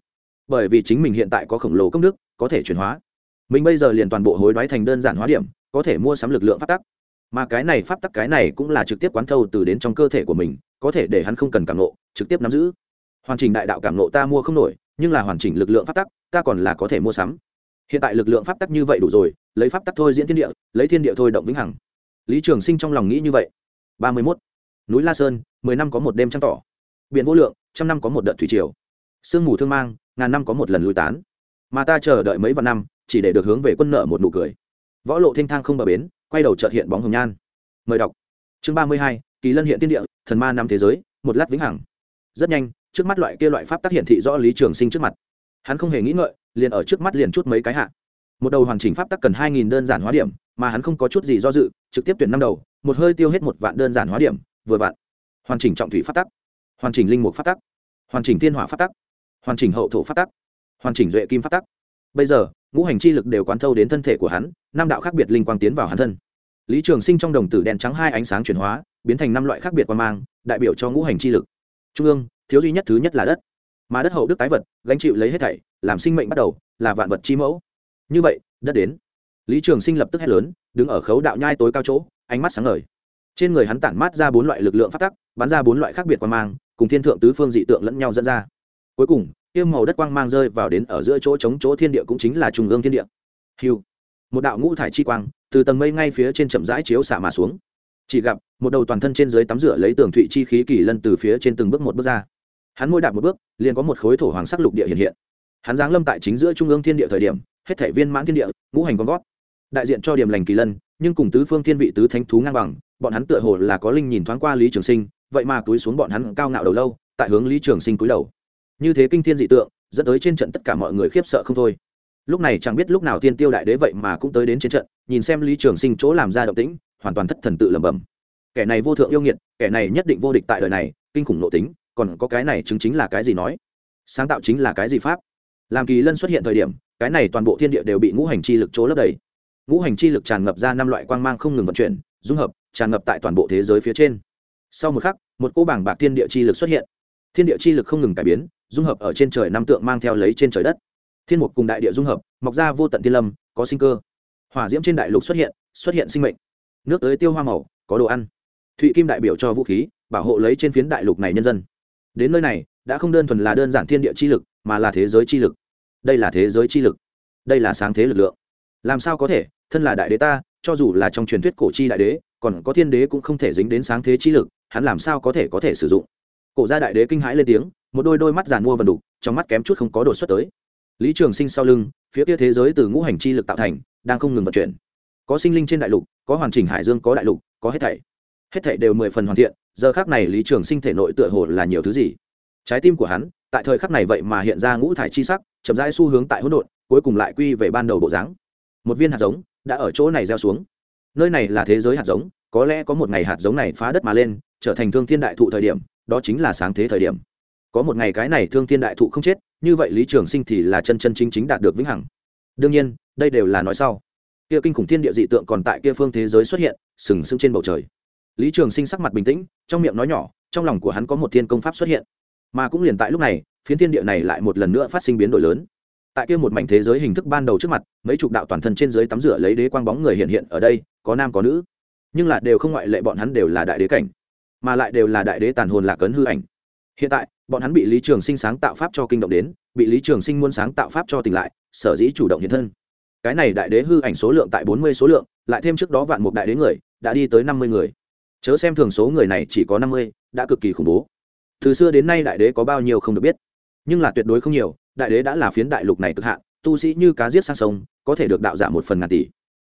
Bởi vì chính mình hiện tại có khổng lồ công đức, có thể chuyển hóa. Mình bây giờ liền toàn bộ hối đoái thành đơn giản hóa điểm, có thể mua sắm lực lượng phát tắc mà cái này pháp tắc cái này cũng là trực tiếp quán thâu từ đến trong cơ thể của mình, có thể để hắn không cần cảm nộ trực tiếp nắm giữ. Hoàn chỉnh đại đạo cảm nộ ta mua không nổi, nhưng là hoàn chỉnh lực lượng pháp tắc, ta còn là có thể mua sắm. Hiện tại lực lượng pháp tắc như vậy đủ rồi, lấy pháp tắc thôi diễn thiên địa, lấy thiên địa thôi động vĩnh hằng. Lý trường sinh trong lòng nghĩ như vậy. Ba mươi mốt. Núi la sơn, mười năm có một đêm trăng tỏ. Biển vô lượng, trăm năm có một đợt thủy triều. Sương mù thương mang, ngàn năm có một lần lùi tán. Mà ta chờ đợi mấy vạn năm, chỉ để được hướng về quân nợ một nụ cười. Võ lộ thanh thang không bờ bến quay đầu trợt hiện bóng hồng nhan. Mời đọc. Chương ba mươi hai, kỳ lân hiện tiên địa, thần ma năm thế giới, một lát vĩnh hằng. Rất nhanh, trước mắt loại kia loại pháp tác hiện thị rõ lý trường sinh trước mặt. Hắn không hề nghĩ ngợi, liền ở trước mắt liền chút mấy cái hạ. Một đầu hoàn chỉnh pháp tắc cần hai nghìn đơn giản hóa điểm, mà hắn không có chút gì do dự, trực tiếp tuyển năm đầu, một hơi tiêu hết một vạn đơn giản hóa điểm, vừa vạn hoàn chỉnh trọng thủy pháp tắc. Hoàn chỉnh linh mục pháp tắc. Hoàn chỉnh thiên hỏa pháp tắc. Hoàn chỉnh hậu thổ pháp tắc. Hoàn chỉnh duệ kim pháp tắc. Bây giờ ngũ hành chi lực đều quán thâu đến thân thể của hắn, năm đạo khác biệt linh quang tiến vào hắn thân. Lý trường sinh trong đồng tử đèn trắng hai ánh sáng chuyển hóa, biến thành năm loại khác biệt quan mang, đại biểu cho ngũ hành chi lực. Trung ương, thiếu duy nhất thứ nhất là đất. Mà đất hậu đức tái vật, gánh chịu lấy hết thảy, làm sinh mệnh bắt đầu, là vạn vật chi mẫu. Như vậy, đất đến. Lý trường sinh lập tức hét lớn, đứng ở khấu đạo nhai tối cao chỗ, ánh mắt sáng ngời. Trên người hắn tản mát ra bốn loại lực lượng phát tắc, bắn ra bốn loại khác biệt quan mang, cùng thiên thượng tứ phương dị tượng lẫn nhau dẫn ra. Cuối cùng kia màu đất quang mang rơi vào đến ở giữa chỗ chống chỗ thiên địa cũng chính là trung ương thiên địa. Hiu. Một đạo ngũ thải chi quang từ tầng mây ngay phía trên chậm rãi chiếu xả mà xuống. Chỉ gặp, một đầu toàn thân trên dưới tắm rửa lấy tường thụy chi khí kỳ lân từ phía trên từng bước một bước ra. Hắn môi đạp một bước, liền có một khối thổ hoàng sắc lục địa hiện hiện. Hắn giáng lâm tại chính giữa trung ương thiên địa thời điểm, hết thể viên mãn thiên địa, ngũ hành con gót đại diện cho điểm lành kỳ lân, nhưng cùng tứ phương thiên vị tứ thánh thú ngang bằng, bọn hắn tựa hồ là có linh nhìn thoáng qua lý trường sinh, vậy mà túi xuống bọn hắn cao ngạo đầu lâu, tại hướng lý trường sinh cúi đầu như thế kinh thiên dị tượng, dẫn tới trên trận tất cả mọi người khiếp sợ không thôi. Lúc này chẳng biết lúc nào thiên tiêu đại đế vậy mà cũng tới đến trên trận, nhìn xem lý trường sinh chỗ làm ra động tĩnh, hoàn toàn thất thần tự lẩm bẩm. Kẻ này vô thượng yêu nghiệt, kẻ này nhất định vô địch tại đời này, kinh khủng nội tính, còn có cái này chứng chính là cái gì nói? Sáng tạo chính là cái gì pháp? Làm kỳ lân xuất hiện thời điểm, cái này toàn bộ thiên địa đều bị ngũ hành chi lực chỗ lấp đầy. Ngũ hành chi lực tràn ngập ra năm loại quang mang không ngừng vận chuyển, dung hợp, tràn ngập tại toàn bộ thế giới phía trên. Sau một khắc, một cô bảng bạc thiên địa chi lực xuất hiện. Thiên địa chi lực không ngừng cải biến dung hợp ở trên trời năm tượng mang theo lấy trên trời đất. Thiên mục cùng đại địa dung hợp, mọc ra vô tận thiên lâm, có sinh cơ. Hỏa diễm trên đại lục xuất hiện xuất hiện sinh mệnh. Nước tới tiêu hoa màu, có đồ ăn. Thụy kim đại biểu cho vũ khí, bảo hộ lấy trên phiến đại lục này nhân dân. Đến nơi này, đã không đơn thuần là đơn giản thiên địa chi lực, mà là thế giới chi lực. Đây là thế giới chi lực. Đây là sáng thế lực lượng. Làm sao có thể? Thân là đại đế ta, cho dù là trong truyền thuyết cổ chi đại đế, còn có thiên đế cũng không thể dính đến sáng thế chi lực, hắn làm sao có thể có thể sử dụng? Cổ gia đại đế kinh hãi lên tiếng một đôi đôi mắt giàn mua vần đục, trong mắt kém chút không có đột xuất tới. Lý trường sinh sau lưng, phía kia thế giới từ ngũ hành chi lực tạo thành, đang không ngừng vận chuyển. Có sinh linh trên đại lục, có hoàn chỉnh hải dương có đại lục, có hết thảy. Hết thảy đều mười phần hoàn thiện, giờ khác này lý trường sinh thể nội tựa hồ là nhiều thứ gì? Trái tim của hắn, tại thời khắc này vậy mà hiện ra ngũ thải chi sắc, chậm rãi xu hướng tại hỗn độn, cuối cùng lại quy về ban đầu bộ dáng. Một viên hạt giống đã ở chỗ này gieo xuống. Nơi này là thế giới hạt giống, có lẽ có một ngày hạt giống này phá đất mà lên, trở thành thương thiên đại thụ thời điểm, đó chính là sáng thế thời điểm có một ngày cái này thương thiên đại thụ không chết, như vậy lý trường sinh thì là chân chân chính chính đạt được vĩnh hằng. Đương nhiên, đây đều là nói sau. Kia kinh khủng thiên địa dị tượng còn tại kia phương thế giới xuất hiện, sừng sững trên bầu trời. Lý trường sinh sắc mặt bình tĩnh, trong miệng nói nhỏ, trong lòng của hắn có một thiên công pháp xuất hiện. Mà cũng liền tại lúc này, phiến thiên địa này lại một lần nữa phát sinh biến đổi lớn. Tại kia một mảnh thế giới hình thức ban đầu trước mặt, mấy chục đạo toàn thân trên dưới tắm rửa lấy đế quang bóng người hiện hiện ở đây, có nam có nữ. Nhưng là đều không ngoại lệ bọn hắn đều là đại đế cảnh, mà lại đều là đại đế tàn hồn lạc ấn hư ảnh hiện tại, bọn hắn bị lý trường sinh sáng tạo pháp cho kinh động đến, bị lý trường sinh muốn sáng tạo pháp cho tỉnh lại, sở dĩ chủ động hiện thân. Cái này đại đế hư ảnh số lượng tại bốn mươi số lượng, lại thêm trước đó vạn một đại đế người, đã đi tới năm mươi người. Chớ xem thường số người này chỉ có năm mươi, đã cực kỳ khủng bố. Từ xưa đến nay đại đế có bao nhiêu không được biết. Nhưng là tuyệt đối không nhiều, đại đế đã là phiến đại lục này cực hạn, tu sĩ như cá giết sang sông, có thể được đạo giả một phần ngàn tỷ.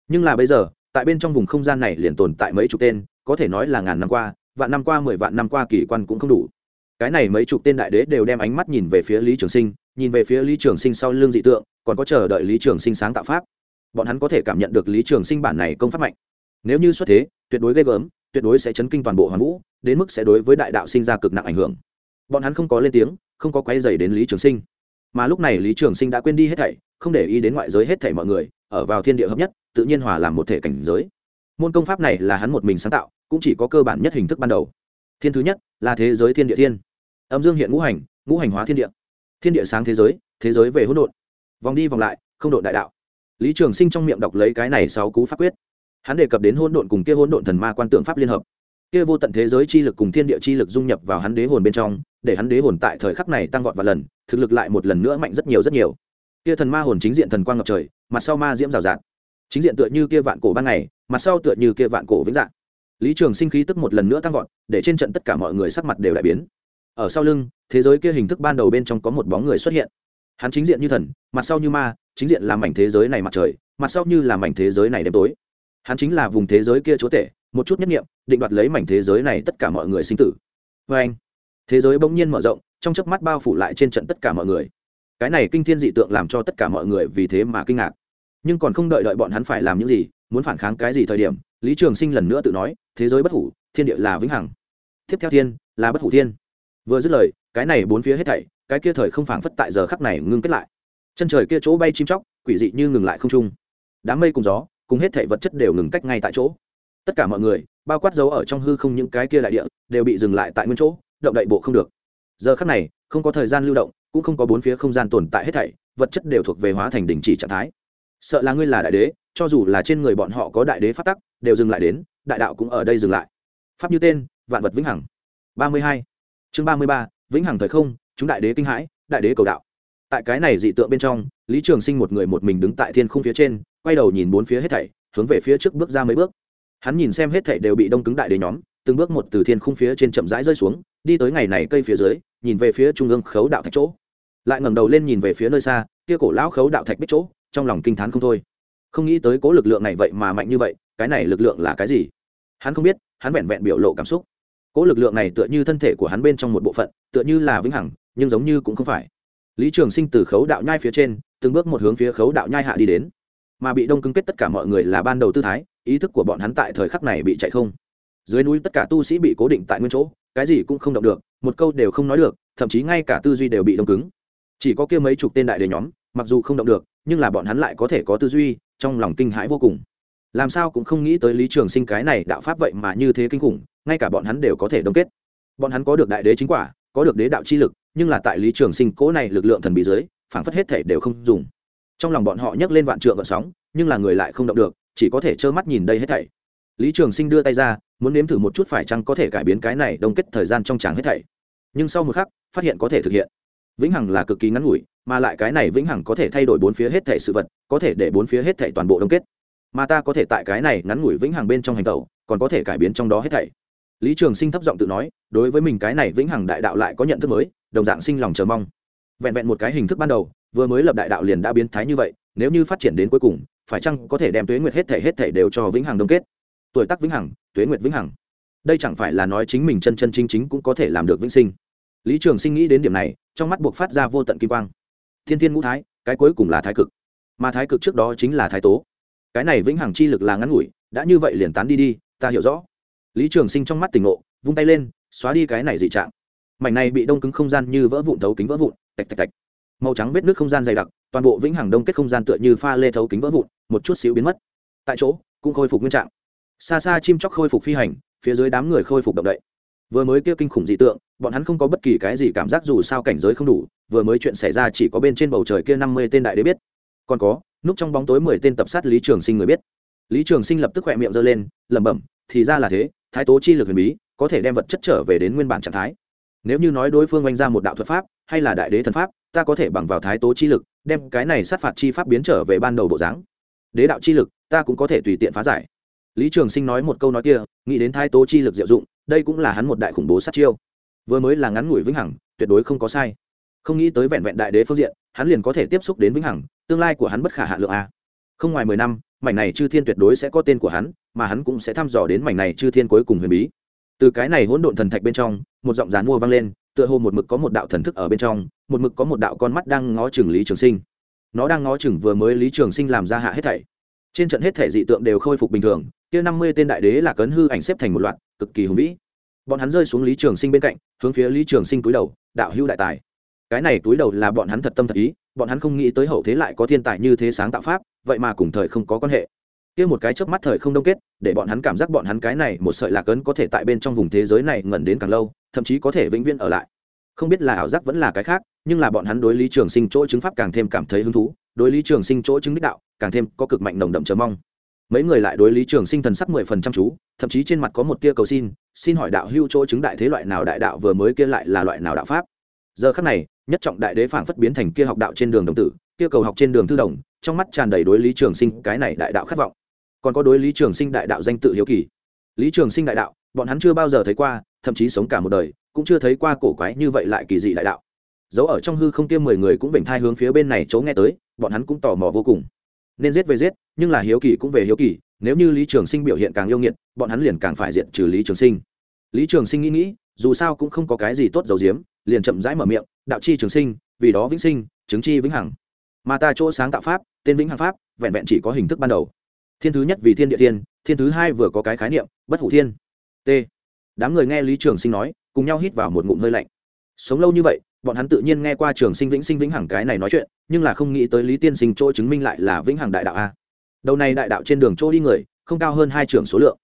Nhưng là bây giờ, tại bên trong vùng không gian này liền tồn tại mấy chục tên, có thể nói là ngàn năm qua, vạn năm qua, mười vạn năm qua kỳ quan cũng không đủ cái này mấy chục tên đại đế đều đem ánh mắt nhìn về phía lý trường sinh, nhìn về phía lý trường sinh sau l ư n g dị tượng, còn có chờ đợi lý trường sinh sáng tạo pháp. Bọn hắn có thể cảm nhận được lý trường sinh bản này công pháp mạnh. Nếu như xuất thế, tuyệt đối ghê gớm, tuyệt đối sẽ chấn kinh toàn bộ hoàn vũ, đến mức sẽ đối với đại đạo sinh ra cực nặng ảnh hưởng. Bọn hắn không có lên tiếng, không có quay dày đến lý trường sinh. Mà lúc này lý trường sinh đã quên đi hết thảy, không để ý đến ngoại giới hết thảy mọi người, ở vào thiên địa hợp nhất, tự nhiên hòa làm một thể cảnh giới. Môn công pháp này là hắn một mình sáng tạo, cũng chỉ có cơ bản nhất hình thức ban đầu thiên thứ nhất là thế giới thiên địa thiên. Âm dương hiện ngũ hành ngũ hành hóa thiên địa. Thiên địa sáng thế giới thế giới về hỗn độn. Vòng đi vòng lại, không độn đại đạo. Lý trường sinh trong miệng đọc lấy cái này sáu cú pháp quyết. Hắn đề cập đến hỗn độn cùng kia hỗn độn thần ma quan tượng pháp liên hợp. Kia vô tận thế giới chi lực cùng thiên địa chi lực dung nhập vào hắn đế hồn bên trong, để hắn đế hồn tại thời khắc này tăng vọt và lần, thực lực lại một lần nữa mạnh rất nhiều rất nhiều. Kia thần ma hồn chính diện thần quang ngập trời, mặt sau ma diễm rào rạt. Chính diện tựa như kia vạn cổ ban ngày, mặt sau tựa như kia vạn cổ vĩnh dạng lý trường sinh khí tức một lần nữa tăng vọt, để trên trận tất cả mọi người sắc mặt đều đại biến. Ở sau lưng, thế giới kia hình thức ban đầu bên trong có một bóng người xuất hiện. Hắn chính diện như thần, mặt sau như ma, chính diện là mảnh thế giới này mặt trời, mặt sau như là mảnh thế giới này đêm tối. Hắn chính là vùng thế giới kia chúa tể, một chút nhất nghiệm định đoạt lấy mảnh thế giới này tất cả mọi người sinh tử. Vê anh, thế giới bỗng nhiên mở rộng, trong chớp mắt bao phủ lại trên trận tất cả mọi người. Cái này kinh thiên dị tượng làm cho tất cả mọi người vì thế mà kinh ngạc. Nhưng còn không đợi đợi bọn hắn phải làm những gì, muốn phản kháng cái gì thời điểm, lý trường sinh lần nữa tự nói thế giới bất hủ, thiên địa là vĩnh hằng. Tiếp theo thiên, là bất hủ thiên. Vừa dứt lời, cái này bốn phía hết thảy, cái kia thời không phảng phất tại giờ khắc này ngưng kết lại. Chân trời kia chỗ bay chim chóc, quỷ dị như ngừng lại không trung. Đám mây cùng gió, cùng hết thảy vật chất đều ngừng cách ngay tại chỗ. Tất cả mọi người, bao quát dấu ở trong hư không những cái kia đại địa, đều bị dừng lại tại nguyên chỗ, động đậy bộ không được. Giờ khắc này, không có thời gian lưu động, cũng không có bốn phía không gian tồn tại hết thảy, vật chất đều thuộc về hóa thành đình chỉ trạng thái sợ là ngươi là đại đế, cho dù là trên người bọn họ có đại đế phát tắc, đều dừng lại đến, đại đạo cũng ở đây dừng lại. Pháp như tên, vạn vật vĩnh hằng. Ba mươi hai. Chương ba mươi ba, vĩnh hằng thời không, chúng đại đế kinh hãi, đại đế cầu đạo. Tại cái này dị tượng bên trong, lý trường sinh một người một mình đứng tại thiên khung phía trên, quay đầu nhìn bốn phía hết thảy, hướng về phía trước bước ra mấy bước. Hắn nhìn xem hết thảy đều bị đông cứng đại đế nhóm, từng bước một từ thiên khung phía trên chậm rãi rơi xuống, đi tới ngày này cây phía dưới, nhìn về phía trung ương khấu đạo thạch chỗ. Lại ngẩng đầu lên nhìn về phía nơi xa, kia cổ lão khấu đạo thạch bích chỗ trong lòng kinh t h á n không thôi. Không nghĩ tới cố lực lượng này vậy mà mạnh như vậy, cái này lực lượng là cái gì? Hắn không biết, hắn vẹn vẹn biểu lộ cảm xúc. Cố lực lượng này tựa như thân thể của hắn bên trong một bộ phận, tựa như là vĩnh hằng, nhưng giống như cũng không phải. Lý trường sinh từ khấu đạo nhai phía trên, từng bước một hướng phía khấu đạo nhai hạ đi đến. Mà bị đông cứng kết tất cả mọi người là ban đầu tư thái, ý thức của bọn hắn tại thời khắc này bị chạy không. Dưới núi tất cả tu sĩ bị cố định tại nguyên chỗ, cái gì cũng không động được, một câu đều không nói được, thậm chí ngay cả tư duy đều bị đông cứng. Chỉ có kia mấy chục tên đại đề nhóm, mặc dù không động được nhưng là bọn hắn lại có thể có tư duy, trong lòng kinh hãi vô cùng. Làm sao cũng không nghĩ tới lý trường sinh cái này đạo pháp vậy mà như thế kinh khủng, ngay cả bọn hắn đều có thể đông kết. Bọn hắn có được đại đế chính quả, có được đế đạo chi lực, nhưng là tại lý trường sinh cố này lực lượng thần bí dưới phản phất hết thể đều không dùng. Trong lòng bọn họ nhấc lên vạn trượng gợn sóng, nhưng là người lại không động được, chỉ có thể trơ mắt nhìn đây hết thảy. Lý trường sinh đưa tay ra, muốn nếm thử một chút phải chăng có thể cải biến cái này đông kết thời gian trong tràng hết thảy. Nhưng sau một khắc, phát hiện có thể thực hiện. Vĩnh hằng là cực kỳ ngắn ngủi mà lại cái này vĩnh hằng có thể thay đổi bốn phía hết thảy sự vật, có thể để bốn phía hết thảy toàn bộ đông kết. Mà ta có thể tại cái này ngắn ngủi vĩnh hằng bên trong hành tẩu, còn có thể cải biến trong đó hết thảy. Lý trường sinh thấp giọng tự nói, đối với mình cái này vĩnh hằng đại đạo lại có nhận thức mới, đồng dạng sinh lòng chờ mong. Vẹn vẹn một cái hình thức ban đầu, vừa mới lập đại đạo liền đã biến thái như vậy, nếu như phát triển đến cuối cùng, phải chăng có thể đem tuế nguyệt hết thể hết thể đều cho vĩnh hằng đông kết? Tuổi tác vĩnh hằng, tuế nguyệt vĩnh hằng. Đây chẳng phải là nói chính mình chân chân chính chính cũng có thể làm được vĩnh sinh. Lý trường sinh nghĩ đến điểm này, trong mắt buộc phát ra vô tận kim quang thiên thiên ngũ thái, cái cuối cùng là thái cực. Mà thái cực trước đó chính là thái tố. Cái này vĩnh hằng chi lực là ngắn ngủi, đã như vậy liền tán đi đi, ta hiểu rõ. Lý trường sinh trong mắt tỉnh ngộ, vung tay lên, xóa đi cái này dị trạng. Mảnh này bị đông cứng không gian như vỡ vụn thấu kính vỡ vụn, tạch tạch tạch. Màu trắng vết nước không gian dày đặc, toàn bộ vĩnh hằng đông kết không gian tựa như pha lê thấu kính vỡ vụn, một chút xíu biến mất. Tại chỗ, cũng khôi phục nguyên trạng. Xa xa chim chóc khôi phục phi hành, phía dưới đám người khôi phục động đậy vừa mới kia kinh khủng dị tượng, bọn hắn không có bất kỳ cái gì cảm giác dù sao cảnh giới không đủ, vừa mới chuyện xảy ra chỉ có bên trên bầu trời kia năm mươi tên đại đế biết. Còn có, núp trong bóng tối mười tên tập sát lý trường sinh người biết. Lý trường sinh lập tức khỏe miệng giơ lên, lẩm bẩm, thì ra là thế, thái tố chi lực huyền bí, có thể đem vật chất trở về đến nguyên bản trạng thái. Nếu như nói đối phương oanh ra một đạo thuật pháp, hay là đại đế thần pháp, ta có thể bằng vào thái tố chi lực, đem cái này sát phạt chi pháp biến trở về ban đầu bộ dáng. Đế đạo chi lực, ta cũng có thể tùy tiện phá giải. Lý trường sinh nói một câu nói kia, nghĩ đến thái tố chi lực diệu dụng đây cũng là hắn một đại khủng bố sát chiêu. Vừa mới là ngắn ngủi vĩnh hằng, tuyệt đối không có sai. Không nghĩ tới vẹn vẹn đại đế phương diện, hắn liền có thể tiếp xúc đến vĩnh hằng, tương lai của hắn bất khả hạ lượng a. Không ngoài mười năm, mảnh này chư thiên tuyệt đối sẽ có tên của hắn, mà hắn cũng sẽ thăm dò đến mảnh này chư thiên cuối cùng huyền bí. Từ cái này hỗn độn thần thạch bên trong, một giọng rán mua vang lên, tựa hồ một mực có một đạo thần thức ở bên trong, một mực có một đạo con mắt đang ngó chừng lý trường sinh. Nó đang ngó chừng vừa mới lý trường sinh làm ra hạ hết thảy trên trận hết thể dị tượng đều khôi phục bình thường, kia năm mươi tên đại đế là cấn hư ảnh xếp thành một loạt, cực kỳ hùng vĩ. Bọn hắn rơi xuống lý trường sinh bên cạnh, hướng phía lý trường sinh túi đầu, đạo hữu đại tài. Cái này túi đầu là bọn hắn thật tâm thật ý, bọn hắn không nghĩ tới hậu thế lại có thiên tài như thế sáng tạo pháp, vậy mà cùng thời không có quan hệ. Kia một cái chớp mắt thời không đông kết, để bọn hắn cảm giác bọn hắn cái này một sợi lạc ấn có thể tại bên trong vùng thế giới này ngẩn đến càng lâu, thậm chí có thể vĩnh viễn ở lại. Không biết là ảo giác vẫn là cái khác, nhưng là bọn hắn đối lý trường sinh chỗ chứng pháp càng thêm cảm thấy hứng thú đối lý trường sinh chỗ chứng đích đạo, càng thêm có cực mạnh nồng đậm chờ mong. Mấy người lại đối lý trường sinh thần sắc mười phần trăm chú, thậm chí trên mặt có một tia cầu xin xin hỏi đạo hưu chỗ chứng đại thế loại nào đại đạo vừa mới kia lại là loại nào đạo pháp? Giờ khắc này, nhất trọng đại đế phảng phất biến thành kia học đạo trên đường đồng tử, kia cầu học trên đường thư đồng, trong mắt tràn đầy đối lý trường sinh cái này đại đạo khát vọng. Còn có đối lý trường sinh đại đạo danh tự hiếu kỳ. Lý trường sinh đại đạo, bọn hắn chưa bao giờ thấy qua, thậm chí sống cả một đời, cũng chưa thấy qua cổ quái như vậy lại kỳ dị đại đạo dấu ở trong hư không kia mười người cũng vểnh thai hướng phía bên này chỗ nghe tới, bọn hắn cũng tò mò vô cùng. Nên giết về giết, nhưng là hiếu kỳ cũng về hiếu kỳ, nếu như lý trường sinh biểu hiện càng yêu nghiệt, bọn hắn liền càng phải diện trừ lý trường sinh. Lý trường sinh nghĩ nghĩ, dù sao cũng không có cái gì tốt dầu diếm liền chậm rãi mở miệng, đạo chi trường sinh, vì đó vĩnh sinh, chứng chi vĩnh hằng. Mà ta chỗ sáng tạo pháp, tên vĩnh hằng pháp, vẹn vẹn chỉ có hình thức ban đầu. Thiên thứ nhất vì thiên địa thiên thiên thứ hai vừa có cái khái niệm, bất hủ thiên. T. Đám người nghe lý trường sinh nói, cùng nhau hít vào một ngụm hơi lạnh. Sống lâu như vậy bọn hắn tự nhiên nghe qua trường sinh vĩnh sinh vĩnh hằng cái này nói chuyện, nhưng là không nghĩ tới lý tiên sinh chỗ chứng minh lại là vĩnh hằng đại đạo a. Đầu này đại đạo trên đường chỗ đi người, không cao hơn hai trường số lượng.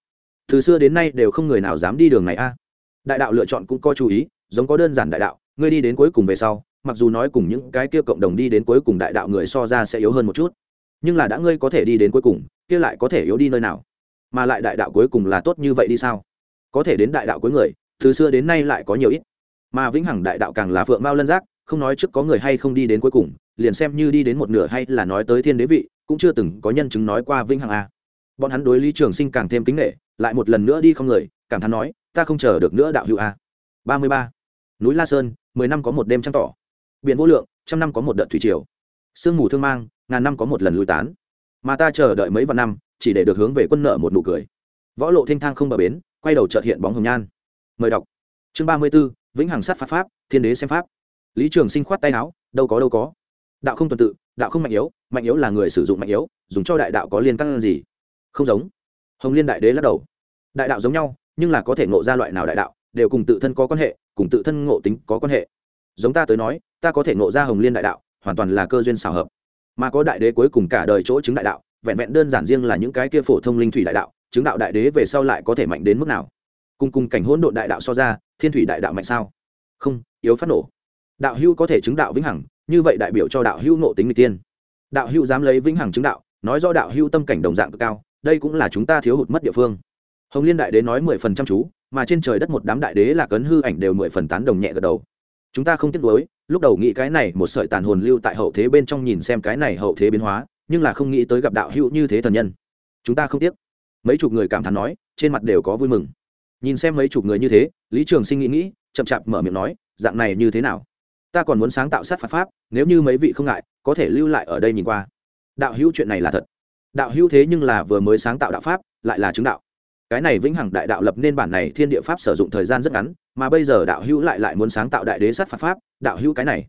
Từ xưa đến nay đều không người nào dám đi đường này a. Đại đạo lựa chọn cũng có chú ý, giống có đơn giản đại đạo, ngươi đi đến cuối cùng về sau, mặc dù nói cùng những cái kia cộng đồng đi đến cuối cùng đại đạo người so ra sẽ yếu hơn một chút, nhưng là đã ngươi có thể đi đến cuối cùng, kia lại có thể yếu đi nơi nào? Mà lại đại đạo cuối cùng là tốt như vậy đi sao? Có thể đến đại đạo cuối người, từ xưa đến nay lại có nhiều ít mà vĩnh hằng đại đạo càng là phượng mao lân giác, không nói trước có người hay không đi đến cuối cùng, liền xem như đi đến một nửa hay là nói tới thiên đế vị, cũng chưa từng có nhân chứng nói qua vĩnh hằng a. Bọn hắn đối lý trường sinh càng thêm kính nghệ lại một lần nữa đi không người, cảm thán nói, ta không chờ được nữa đạo hữu a. Ba mươi ba. Núi la sơn, mười năm có một đêm trăng tỏ. Biển vô lượng, trăm năm có một đợt thủy triều. Sương mù thương mang, ngàn năm có một lần lui tán. Mà ta chờ đợi mấy vạn năm, chỉ để được hướng về quân nợ một nụ cười. Võ lộ thanh thang không bờ bến, quay đầu trợt hiện bóng hồng nhan. Mời đọc. Chương ba mươi b ố vĩnh hằng sát pháp pháp, thiên đế xem pháp. Lý trường sinh khoát tay áo, đâu có đâu có. Đạo không tuần tự, đạo không mạnh yếu mạnh yếu là người sử dụng mạnh yếu, dùng cho đại đạo có liên căn gì? Không giống. Hồng liên đại đế lắc đầu. Đại đạo giống nhau, nhưng là có thể ngộ ra loại nào đại đạo, đều cùng tự thân có quan hệ, cùng tự thân ngộ tính có quan hệ. Giống ta tới nói, ta có thể ngộ ra hồng liên đại đạo, hoàn toàn là cơ duyên xảo hợp. Mà có đại đế cuối cùng cả đời chỗ chứng đại đạo, vẹn vẹn đơn giản riêng là những cái kia phổ thông linh thủy đại đạo, chứng đạo đại đế về sau lại có thể mạnh đến mức nào? Cùng cùng cảnh hỗn độn đại đạo so ra thiên thủy đại đạo mạnh sao? Không, yếu phát nổ. Đạo hưu có thể chứng đạo vĩnh hằng, như vậy đại biểu cho đạo hưu nộ tính người tiên đạo hưu dám lấy vĩnh hằng chứng đạo, nói do đạo hưu tâm cảnh đồng dạng cực cao, đây cũng là chúng ta thiếu hụt mất địa phương. Hồng liên đại đế nói mười phần trăm chú, mà trên trời đất một đám đại đế là cấn hư ảnh đều mười phần tán đồng nhẹ gật đầu. Chúng ta không tiếc nuối, lúc đầu nghĩ cái này một sợi tàn hồn lưu tại hậu thế bên trong nhìn xem cái này hậu thế biến hóa, nhưng là không nghĩ tới gặp đạo hữu như thế thần nhân. Chúng ta không tiếc. Mấy chục người cảm thán nói, trên mặt đều có vui mừng nhìn xem mấy chục người như thế, lý trường sinh nghĩ nghĩ, chậm chạp mở miệng nói, dạng này như thế nào? Ta còn muốn sáng tạo sát phạt pháp, nếu như mấy vị không ngại, có thể lưu lại ở đây nhìn qua. Đạo hữu chuyện này là thật. Đạo hữu thế nhưng là vừa mới sáng tạo đạo pháp, lại là chứng đạo. Cái này vĩnh hằng đại đạo lập nên bản này thiên địa pháp sử dụng thời gian rất ngắn, mà bây giờ đạo hữu lại lại muốn sáng tạo đại đế sát phạt pháp, đạo hữu cái này.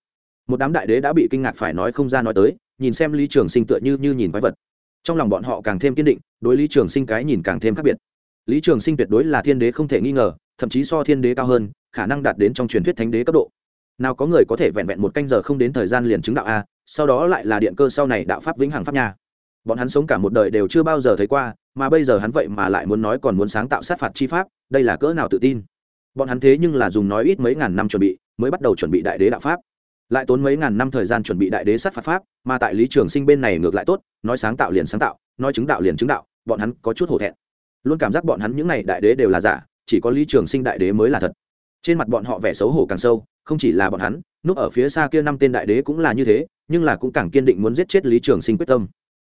Một đám đại đế đã bị kinh ngạc phải nói không ra nói tới, nhìn xem lý trường sinh tựa như như nhìn quái vật. Trong lòng bọn họ càng thêm kiên định, đối lý trường sinh cái nhìn càng thêm khác biệt lý trường sinh tuyệt đối là thiên đế không thể nghi ngờ, thậm chí so thiên đế cao hơn, khả năng đạt đến trong truyền thuyết thánh đế cấp độ. Nào có người có thể vẹn vẹn một canh giờ không đến thời gian liền chứng đạo a, sau đó lại là điện cơ sau này đạo pháp vĩnh hằng pháp nha. Bọn hắn sống cả một đời đều chưa bao giờ thấy qua, mà bây giờ hắn vậy mà lại muốn nói còn muốn sáng tạo sát phạt chi pháp, đây là cỡ nào tự tin. Bọn hắn thế nhưng là dùng nói ít mấy ngàn năm chuẩn bị, mới bắt đầu chuẩn bị đại đế đạo pháp. Lại tốn mấy ngàn năm thời gian chuẩn bị đại đế sát phạt pháp, mà tại lý trường sinh bên này ngược lại tốt, nói sáng tạo liền sáng tạo, nói chứng đạo liền chứng đạo, bọn hắn có chút hổ thẹn luôn cảm giác bọn hắn những n à y đại đế đều là giả, chỉ có lý trường sinh đại đế mới là thật. Trên mặt bọn họ vẻ xấu hổ càng sâu, không chỉ là bọn hắn, núp ở phía xa kia năm tên đại đế cũng là như thế, nhưng là cũng càng kiên định muốn giết chết lý trường sinh quyết tâm.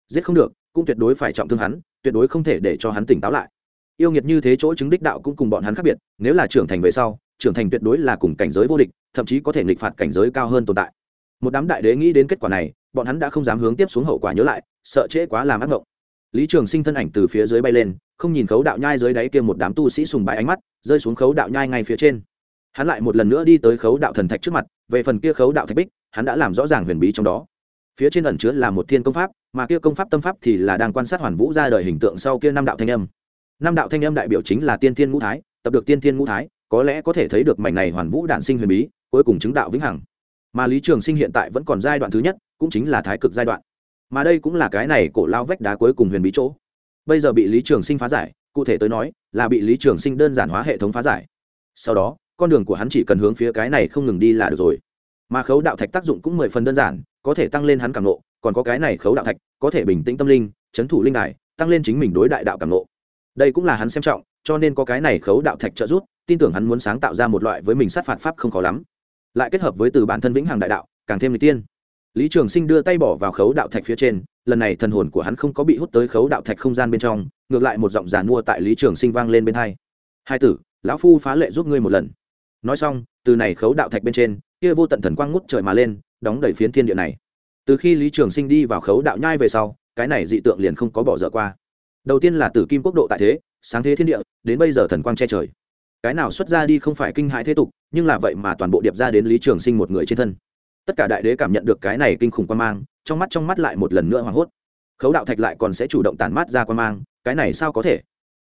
Giết không được, cũng tuyệt đối phải trọng thương hắn, tuyệt đối không thể để cho hắn tỉnh táo lại. Yêu nghiệt như thế chỗ chứng đích đạo cũng cùng bọn hắn khác biệt, nếu là trưởng thành về sau, trưởng thành tuyệt đối là cùng cảnh giới vô địch, thậm chí có thể nghịch phạt cảnh giới cao hơn tồn tại. Một đám đại đế nghĩ đến kết quả này, bọn hắn đã không dám hướng tiếp xuống hậu quả nhớ lại, sợ trễ quá làm ác mộng lý trường sinh thân ảnh từ phía dưới bay lên, không nhìn khấu đạo nhai dưới đáy kia một đám tu sĩ sùng bái ánh mắt, rơi xuống khấu đạo nhai ngay phía trên. Hắn lại một lần nữa đi tới khấu đạo thần thạch trước mặt, về phần kia khấu đạo thạch bích, hắn đã làm rõ ràng huyền bí trong đó. Phía trên ẩn chứa là một thiên công pháp, mà kia công pháp tâm pháp thì là đang quan sát hoàn vũ ra đời hình tượng sau kia năm đạo thanh âm. Năm đạo thanh âm đại biểu chính là tiên thiên ngũ thái, tập được tiên thiên ngũ thái, có lẽ có thể thấy được mảnh này hoàn vũ đản sinh huyền bí, cuối cùng chứng đạo vĩnh hằng. Mà lý trường sinh hiện tại vẫn còn giai đoạn thứ nhất, cũng chính là thái cực giai đoạn mà đây cũng là cái này cổ lao vách đá cuối cùng huyền bí chỗ. Bây giờ bị lý trường sinh phá giải, cụ thể tới nói, là bị lý trường sinh đơn giản hóa hệ thống phá giải. Sau đó, con đường của hắn chỉ cần hướng phía cái này không ngừng đi là được rồi. Mà khấu đạo thạch tác dụng cũng mười phần đơn giản, có thể tăng lên hắn cảm nộ còn có cái này khấu đạo thạch, có thể bình tĩnh tâm linh, chấn thủ linh đài, tăng lên chính mình đối đại đạo cảm nộ đây cũng là hắn xem trọng, cho nên có cái này khấu đạo thạch trợ giúp, tin tưởng hắn muốn sáng tạo ra một loại với mình sát phạt pháp không khó lắm. Lại kết hợp với từ bản thân vĩnh hằng đại đạo, càng thêm lịch tiên lý trường sinh đưa tay bỏ vào khấu đạo thạch phía trên, lần này thần hồn của hắn không có bị hút tới khấu đạo thạch không gian bên trong, ngược lại một giọng giàn mua tại lý trường sinh vang lên bên hai. Hai tử, lão phu phá lệ giúp ngươi một lần. Nói xong, từ này khấu đạo thạch bên trên, kia vô tận thần quang ngút trời mà lên, đóng đầy phiến thiên địa này. Từ khi lý trường sinh đi vào khấu đạo nhai về sau, cái này dị tượng liền không có bỏ dở qua. Đầu tiên là tử kim quốc độ tại thế, sáng thế thiên địa, đến bây giờ thần quang che trời. Cái nào xuất ra đi không phải kinh hãi thế tục, nhưng là vậy mà toàn bộ điệp ra đến lý trường sinh một người trên thân tất cả đại đế cảm nhận được cái này kinh khủng quan mang, trong mắt trong mắt lại một lần nữa hoảng hốt. Khấu đạo thạch lại còn sẽ chủ động tản mát ra quan mang, cái này sao có thể?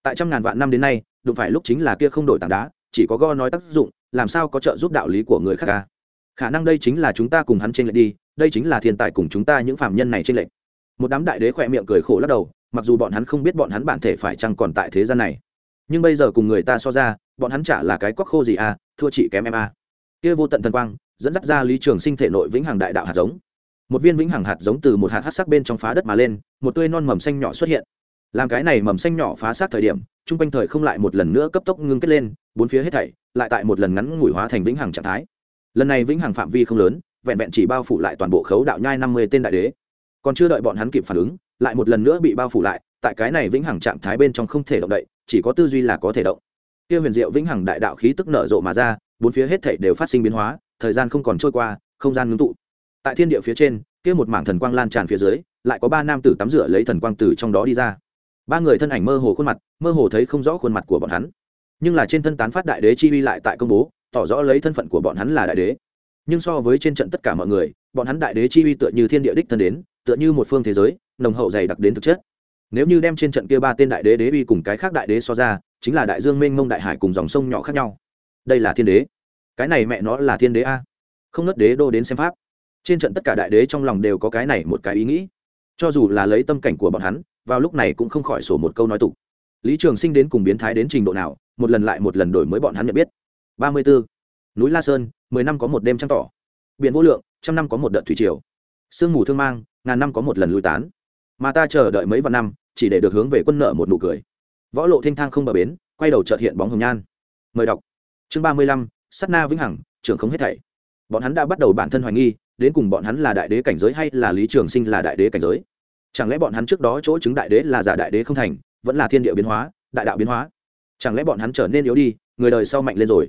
Tại trăm ngàn vạn năm đến nay, đụng phải lúc chính là kia không đổi tảng đá, chỉ có go nói tác dụng, làm sao có trợ giúp đạo lý của người khác ca khả năng đây chính là chúng ta cùng hắn trên lệch đi, đây chính là thiên tài cùng chúng ta những phạm nhân này trên lệch. Một đám đại đế khỏe miệng cười khổ lắc đầu, mặc dù bọn hắn không biết bọn hắn bản thể phải chăng còn tại thế gian này. Nhưng bây giờ cùng người ta so ra, bọn hắn chả là cái quắc khô gì à thua chị kém em à. kia vô tận thần quang dẫn dắt ra lý trường sinh thể nội vĩnh hằng đại đạo hạt giống. Một viên vĩnh hằng hạt giống từ một hạt hát sắc bên trong phá đất mà lên, một tươi non mầm xanh nhỏ xuất hiện. Làm cái này mầm xanh nhỏ phá sát thời điểm, chung quanh thời không lại một lần nữa cấp tốc ngưng kết lên, bốn phía hết thảy lại tại một lần ngắn ngủi hóa thành vĩnh hằng trạng thái. Lần này vĩnh hằng phạm vi không lớn, vẹn vẹn chỉ bao phủ lại toàn bộ khấu đạo nhai năm mươi tên đại đế. Còn chưa đợi bọn hắn kịp phản ứng, lại một lần nữa bị bao phủ lại, tại cái này vĩnh hằng trạng thái bên trong không thể động đậy, chỉ có tư duy là có thể động. Kia huyền diệu vĩnh hằng đại đạo khí tức nở rộ mà ra, bốn phía hết thảy đều phát sinh biến hóa thời gian không còn trôi qua, không gian ngưng tụ. Tại thiên địa phía trên, kia một mảng thần quang lan tràn phía dưới, lại có ba nam tử tắm rửa lấy thần quang từ trong đó đi ra. Ba người thân ảnh mơ hồ khuôn mặt, mơ hồ thấy không rõ khuôn mặt của bọn hắn. Nhưng là trên thân tán phát đại đế chi uy lại tại công bố, tỏ rõ lấy thân phận của bọn hắn là đại đế. Nhưng so với trên trận tất cả mọi người, bọn hắn đại đế chi uy tựa như thiên địa đích thân đến, tựa như một phương thế giới, nồng hậu dày đặc đến thực chất. Nếu như đem trên trận kia ba tên đại đế đế uy cùng cái khác đại đế so ra, chính là đại dương mênh mông đại hải cùng dòng sông nhỏ khác nhau. Đây là thiên đế cái này mẹ nó là thiên đế a. Không nớt đế đô đến xem pháp. Trên trận tất cả đại đế trong lòng đều có cái này một cái ý nghĩ. Cho dù là lấy tâm cảnh của bọn hắn, vào lúc này cũng không khỏi sổ một câu nói tục. Lý trường sinh đến cùng biến thái đến trình độ nào, một lần lại một lần đổi mới bọn hắn nhận biết. Ba mươi bốn núi la sơn, mười năm có một đêm trăng tỏ. Biển vô lượng, trăm năm có một đợt thủy triều. Sương mù thương mang, ngàn năm có một lần lui tán. Mà ta chờ đợi mấy vạn năm, chỉ để được hướng về quân nợ một nụ cười. Võ lộ thanh thang không bờ bến, quay đầu trợt hiện bóng hồng nhan. Mời đọc. Chương ba mươi lăm sắt na vĩnh hằng, trưởng không hết thảy. Bọn hắn đã bắt đầu bản thân hoài nghi, đến cùng bọn hắn là đại đế cảnh giới hay là lý trường sinh là đại đế cảnh giới. Chẳng lẽ bọn hắn trước đó chỗ chứng đại đế là giả đại đế không thành, vẫn là thiên địa biến hóa, đại đạo biến hóa? Chẳng lẽ bọn hắn trở nên yếu đi, người đời sau mạnh lên rồi?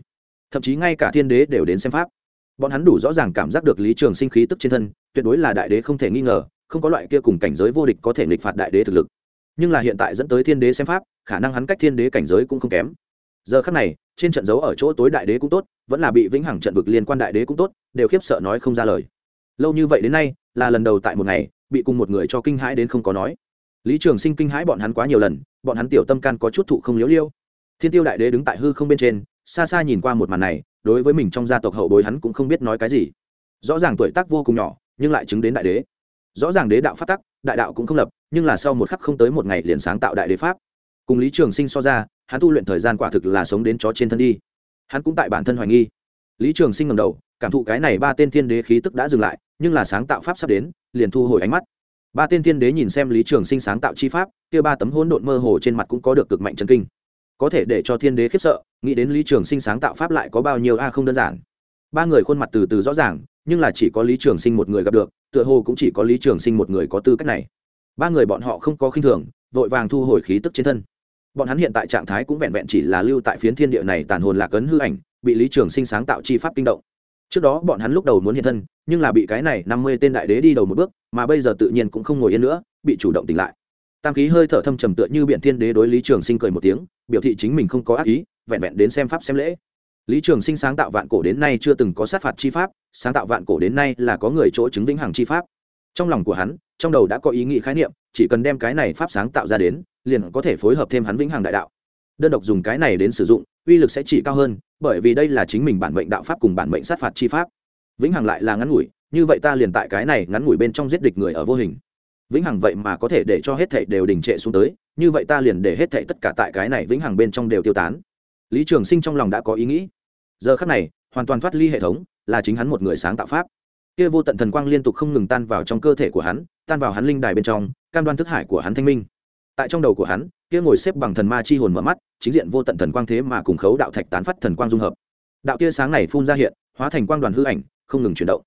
Thậm chí ngay cả thiên đế đều đến xem pháp. Bọn hắn đủ rõ ràng cảm giác được lý trường sinh khí tức trên thân, tuyệt đối là đại đế không thể nghi ngờ, không có loại kia cùng cảnh giới vô địch có thể nghịch phạt đại đế thực lực. Nhưng là hiện tại dẫn tới thiên đế xem pháp, khả năng hắn cách thiên đế cảnh giới cũng không kém giờ khắc này, trên trận dấu ở chỗ tối đại đế cũng tốt, vẫn là bị vĩnh hằng trận vực liên quan đại đế cũng tốt, đều khiếp sợ nói không ra lời. Lâu như vậy đến nay, là lần đầu tại một ngày, bị cùng một người cho kinh hãi đến không có nói. Lý trường sinh kinh hãi bọn hắn quá nhiều lần, bọn hắn tiểu tâm can có chút thụ không liếu liêu. Thiên tiêu đại đế đứng tại hư không bên trên, xa xa nhìn qua một màn này, đối với mình trong gia tộc hậu bối hắn cũng không biết nói cái gì. Rõ ràng tuổi tác vô cùng nhỏ, nhưng lại chứng đến đại đế. Rõ ràng đế đạo phát tắc, đại đạo cũng không lập, nhưng là sau một khắc không tới một ngày liền sáng tạo đại đế pháp. Cùng lý trường sinh so ra hắn tu luyện thời gian quả thực là sống đến chó trên thân đi. Hắn cũng tại bản thân hoài nghi. Lý trường sinh ngầm đầu, cảm thụ cái này ba tên thiên đế khí tức đã dừng lại, nhưng là sáng tạo pháp sắp đến, liền thu hồi ánh mắt. Ba tên thiên đế nhìn xem lý trường sinh sáng tạo chi pháp, kia ba tấm hỗn độn mơ hồ trên mặt cũng có được cực mạnh chân kinh. Có thể để cho thiên đế khiếp sợ, nghĩ đến lý trường sinh sáng tạo pháp lại có bao nhiêu a à không đơn giản. Ba người khuôn mặt từ từ rõ ràng, nhưng là chỉ có lý trường sinh một người gặp được, tựa hồ cũng chỉ có lý trường sinh một người có tư cách này. Ba người bọn họ không có khinh thường, vội vàng thu hồi khí tức trên thân bọn hắn hiện tại trạng thái cũng vẹn vẹn chỉ là lưu tại phiến thiên địa này tàn hồn lạc ấn hư ảnh, bị lý trường sinh sáng tạo chi pháp kinh động. Trước đó bọn hắn lúc đầu muốn hiện thân, nhưng là bị cái này năm mươi tên đại đế đi đầu một bước, mà bây giờ tự nhiên cũng không ngồi yên nữa, bị chủ động tỉnh lại. Tam khí hơi thở thâm trầm tựa như biện thiên đế đối lý trường sinh cười một tiếng, biểu thị chính mình không có ác ý, vẹn vẹn đến xem pháp xem lễ. Lý trường sinh sáng tạo vạn cổ đến nay chưa từng có sát phạt chi pháp, sáng tạo vạn cổ đến nay là có người chỗ chứng vĩnh hằng chi pháp. Trong lòng của hắn, trong đầu đã có ý nghĩ khái niệm, chỉ cần đem cái này pháp sáng tạo ra đến liền có thể phối hợp thêm hắn vĩnh hằng đại đạo. Đơn độc dùng cái này đến sử dụng, uy lực sẽ chỉ cao hơn, bởi vì đây là chính mình bản mệnh đạo pháp cùng bản mệnh sát phạt chi pháp. Vĩnh hằng lại là ngắn ngủi, như vậy ta liền tại cái này ngắn ngủi bên trong giết địch người ở vô hình. Vĩnh hằng vậy mà có thể để cho hết thảy đều đình trệ xuống tới, như vậy ta liền để hết thảy tất cả tại cái này vĩnh hằng bên trong đều tiêu tán. Lý trường sinh trong lòng đã có ý nghĩ. Giờ khắc này, hoàn toàn thoát ly hệ thống, là chính hắn một người sáng tạo pháp. Kia vô tận thần quang liên tục không ngừng tan vào trong cơ thể của hắn, tan vào hắn linh đài bên trong, cam đoan thức hải của hắn thanh minh tại trong đầu của hắn, kia ngồi xếp bằng thần ma chi hồn mở mắt, chính diện vô tận thần quang thế mà cùng khấu đạo thạch tán phát thần quang dung hợp. Đạo tia sáng này phun ra hiện, hóa thành quang đoàn hư ảnh, không ngừng chuyển động.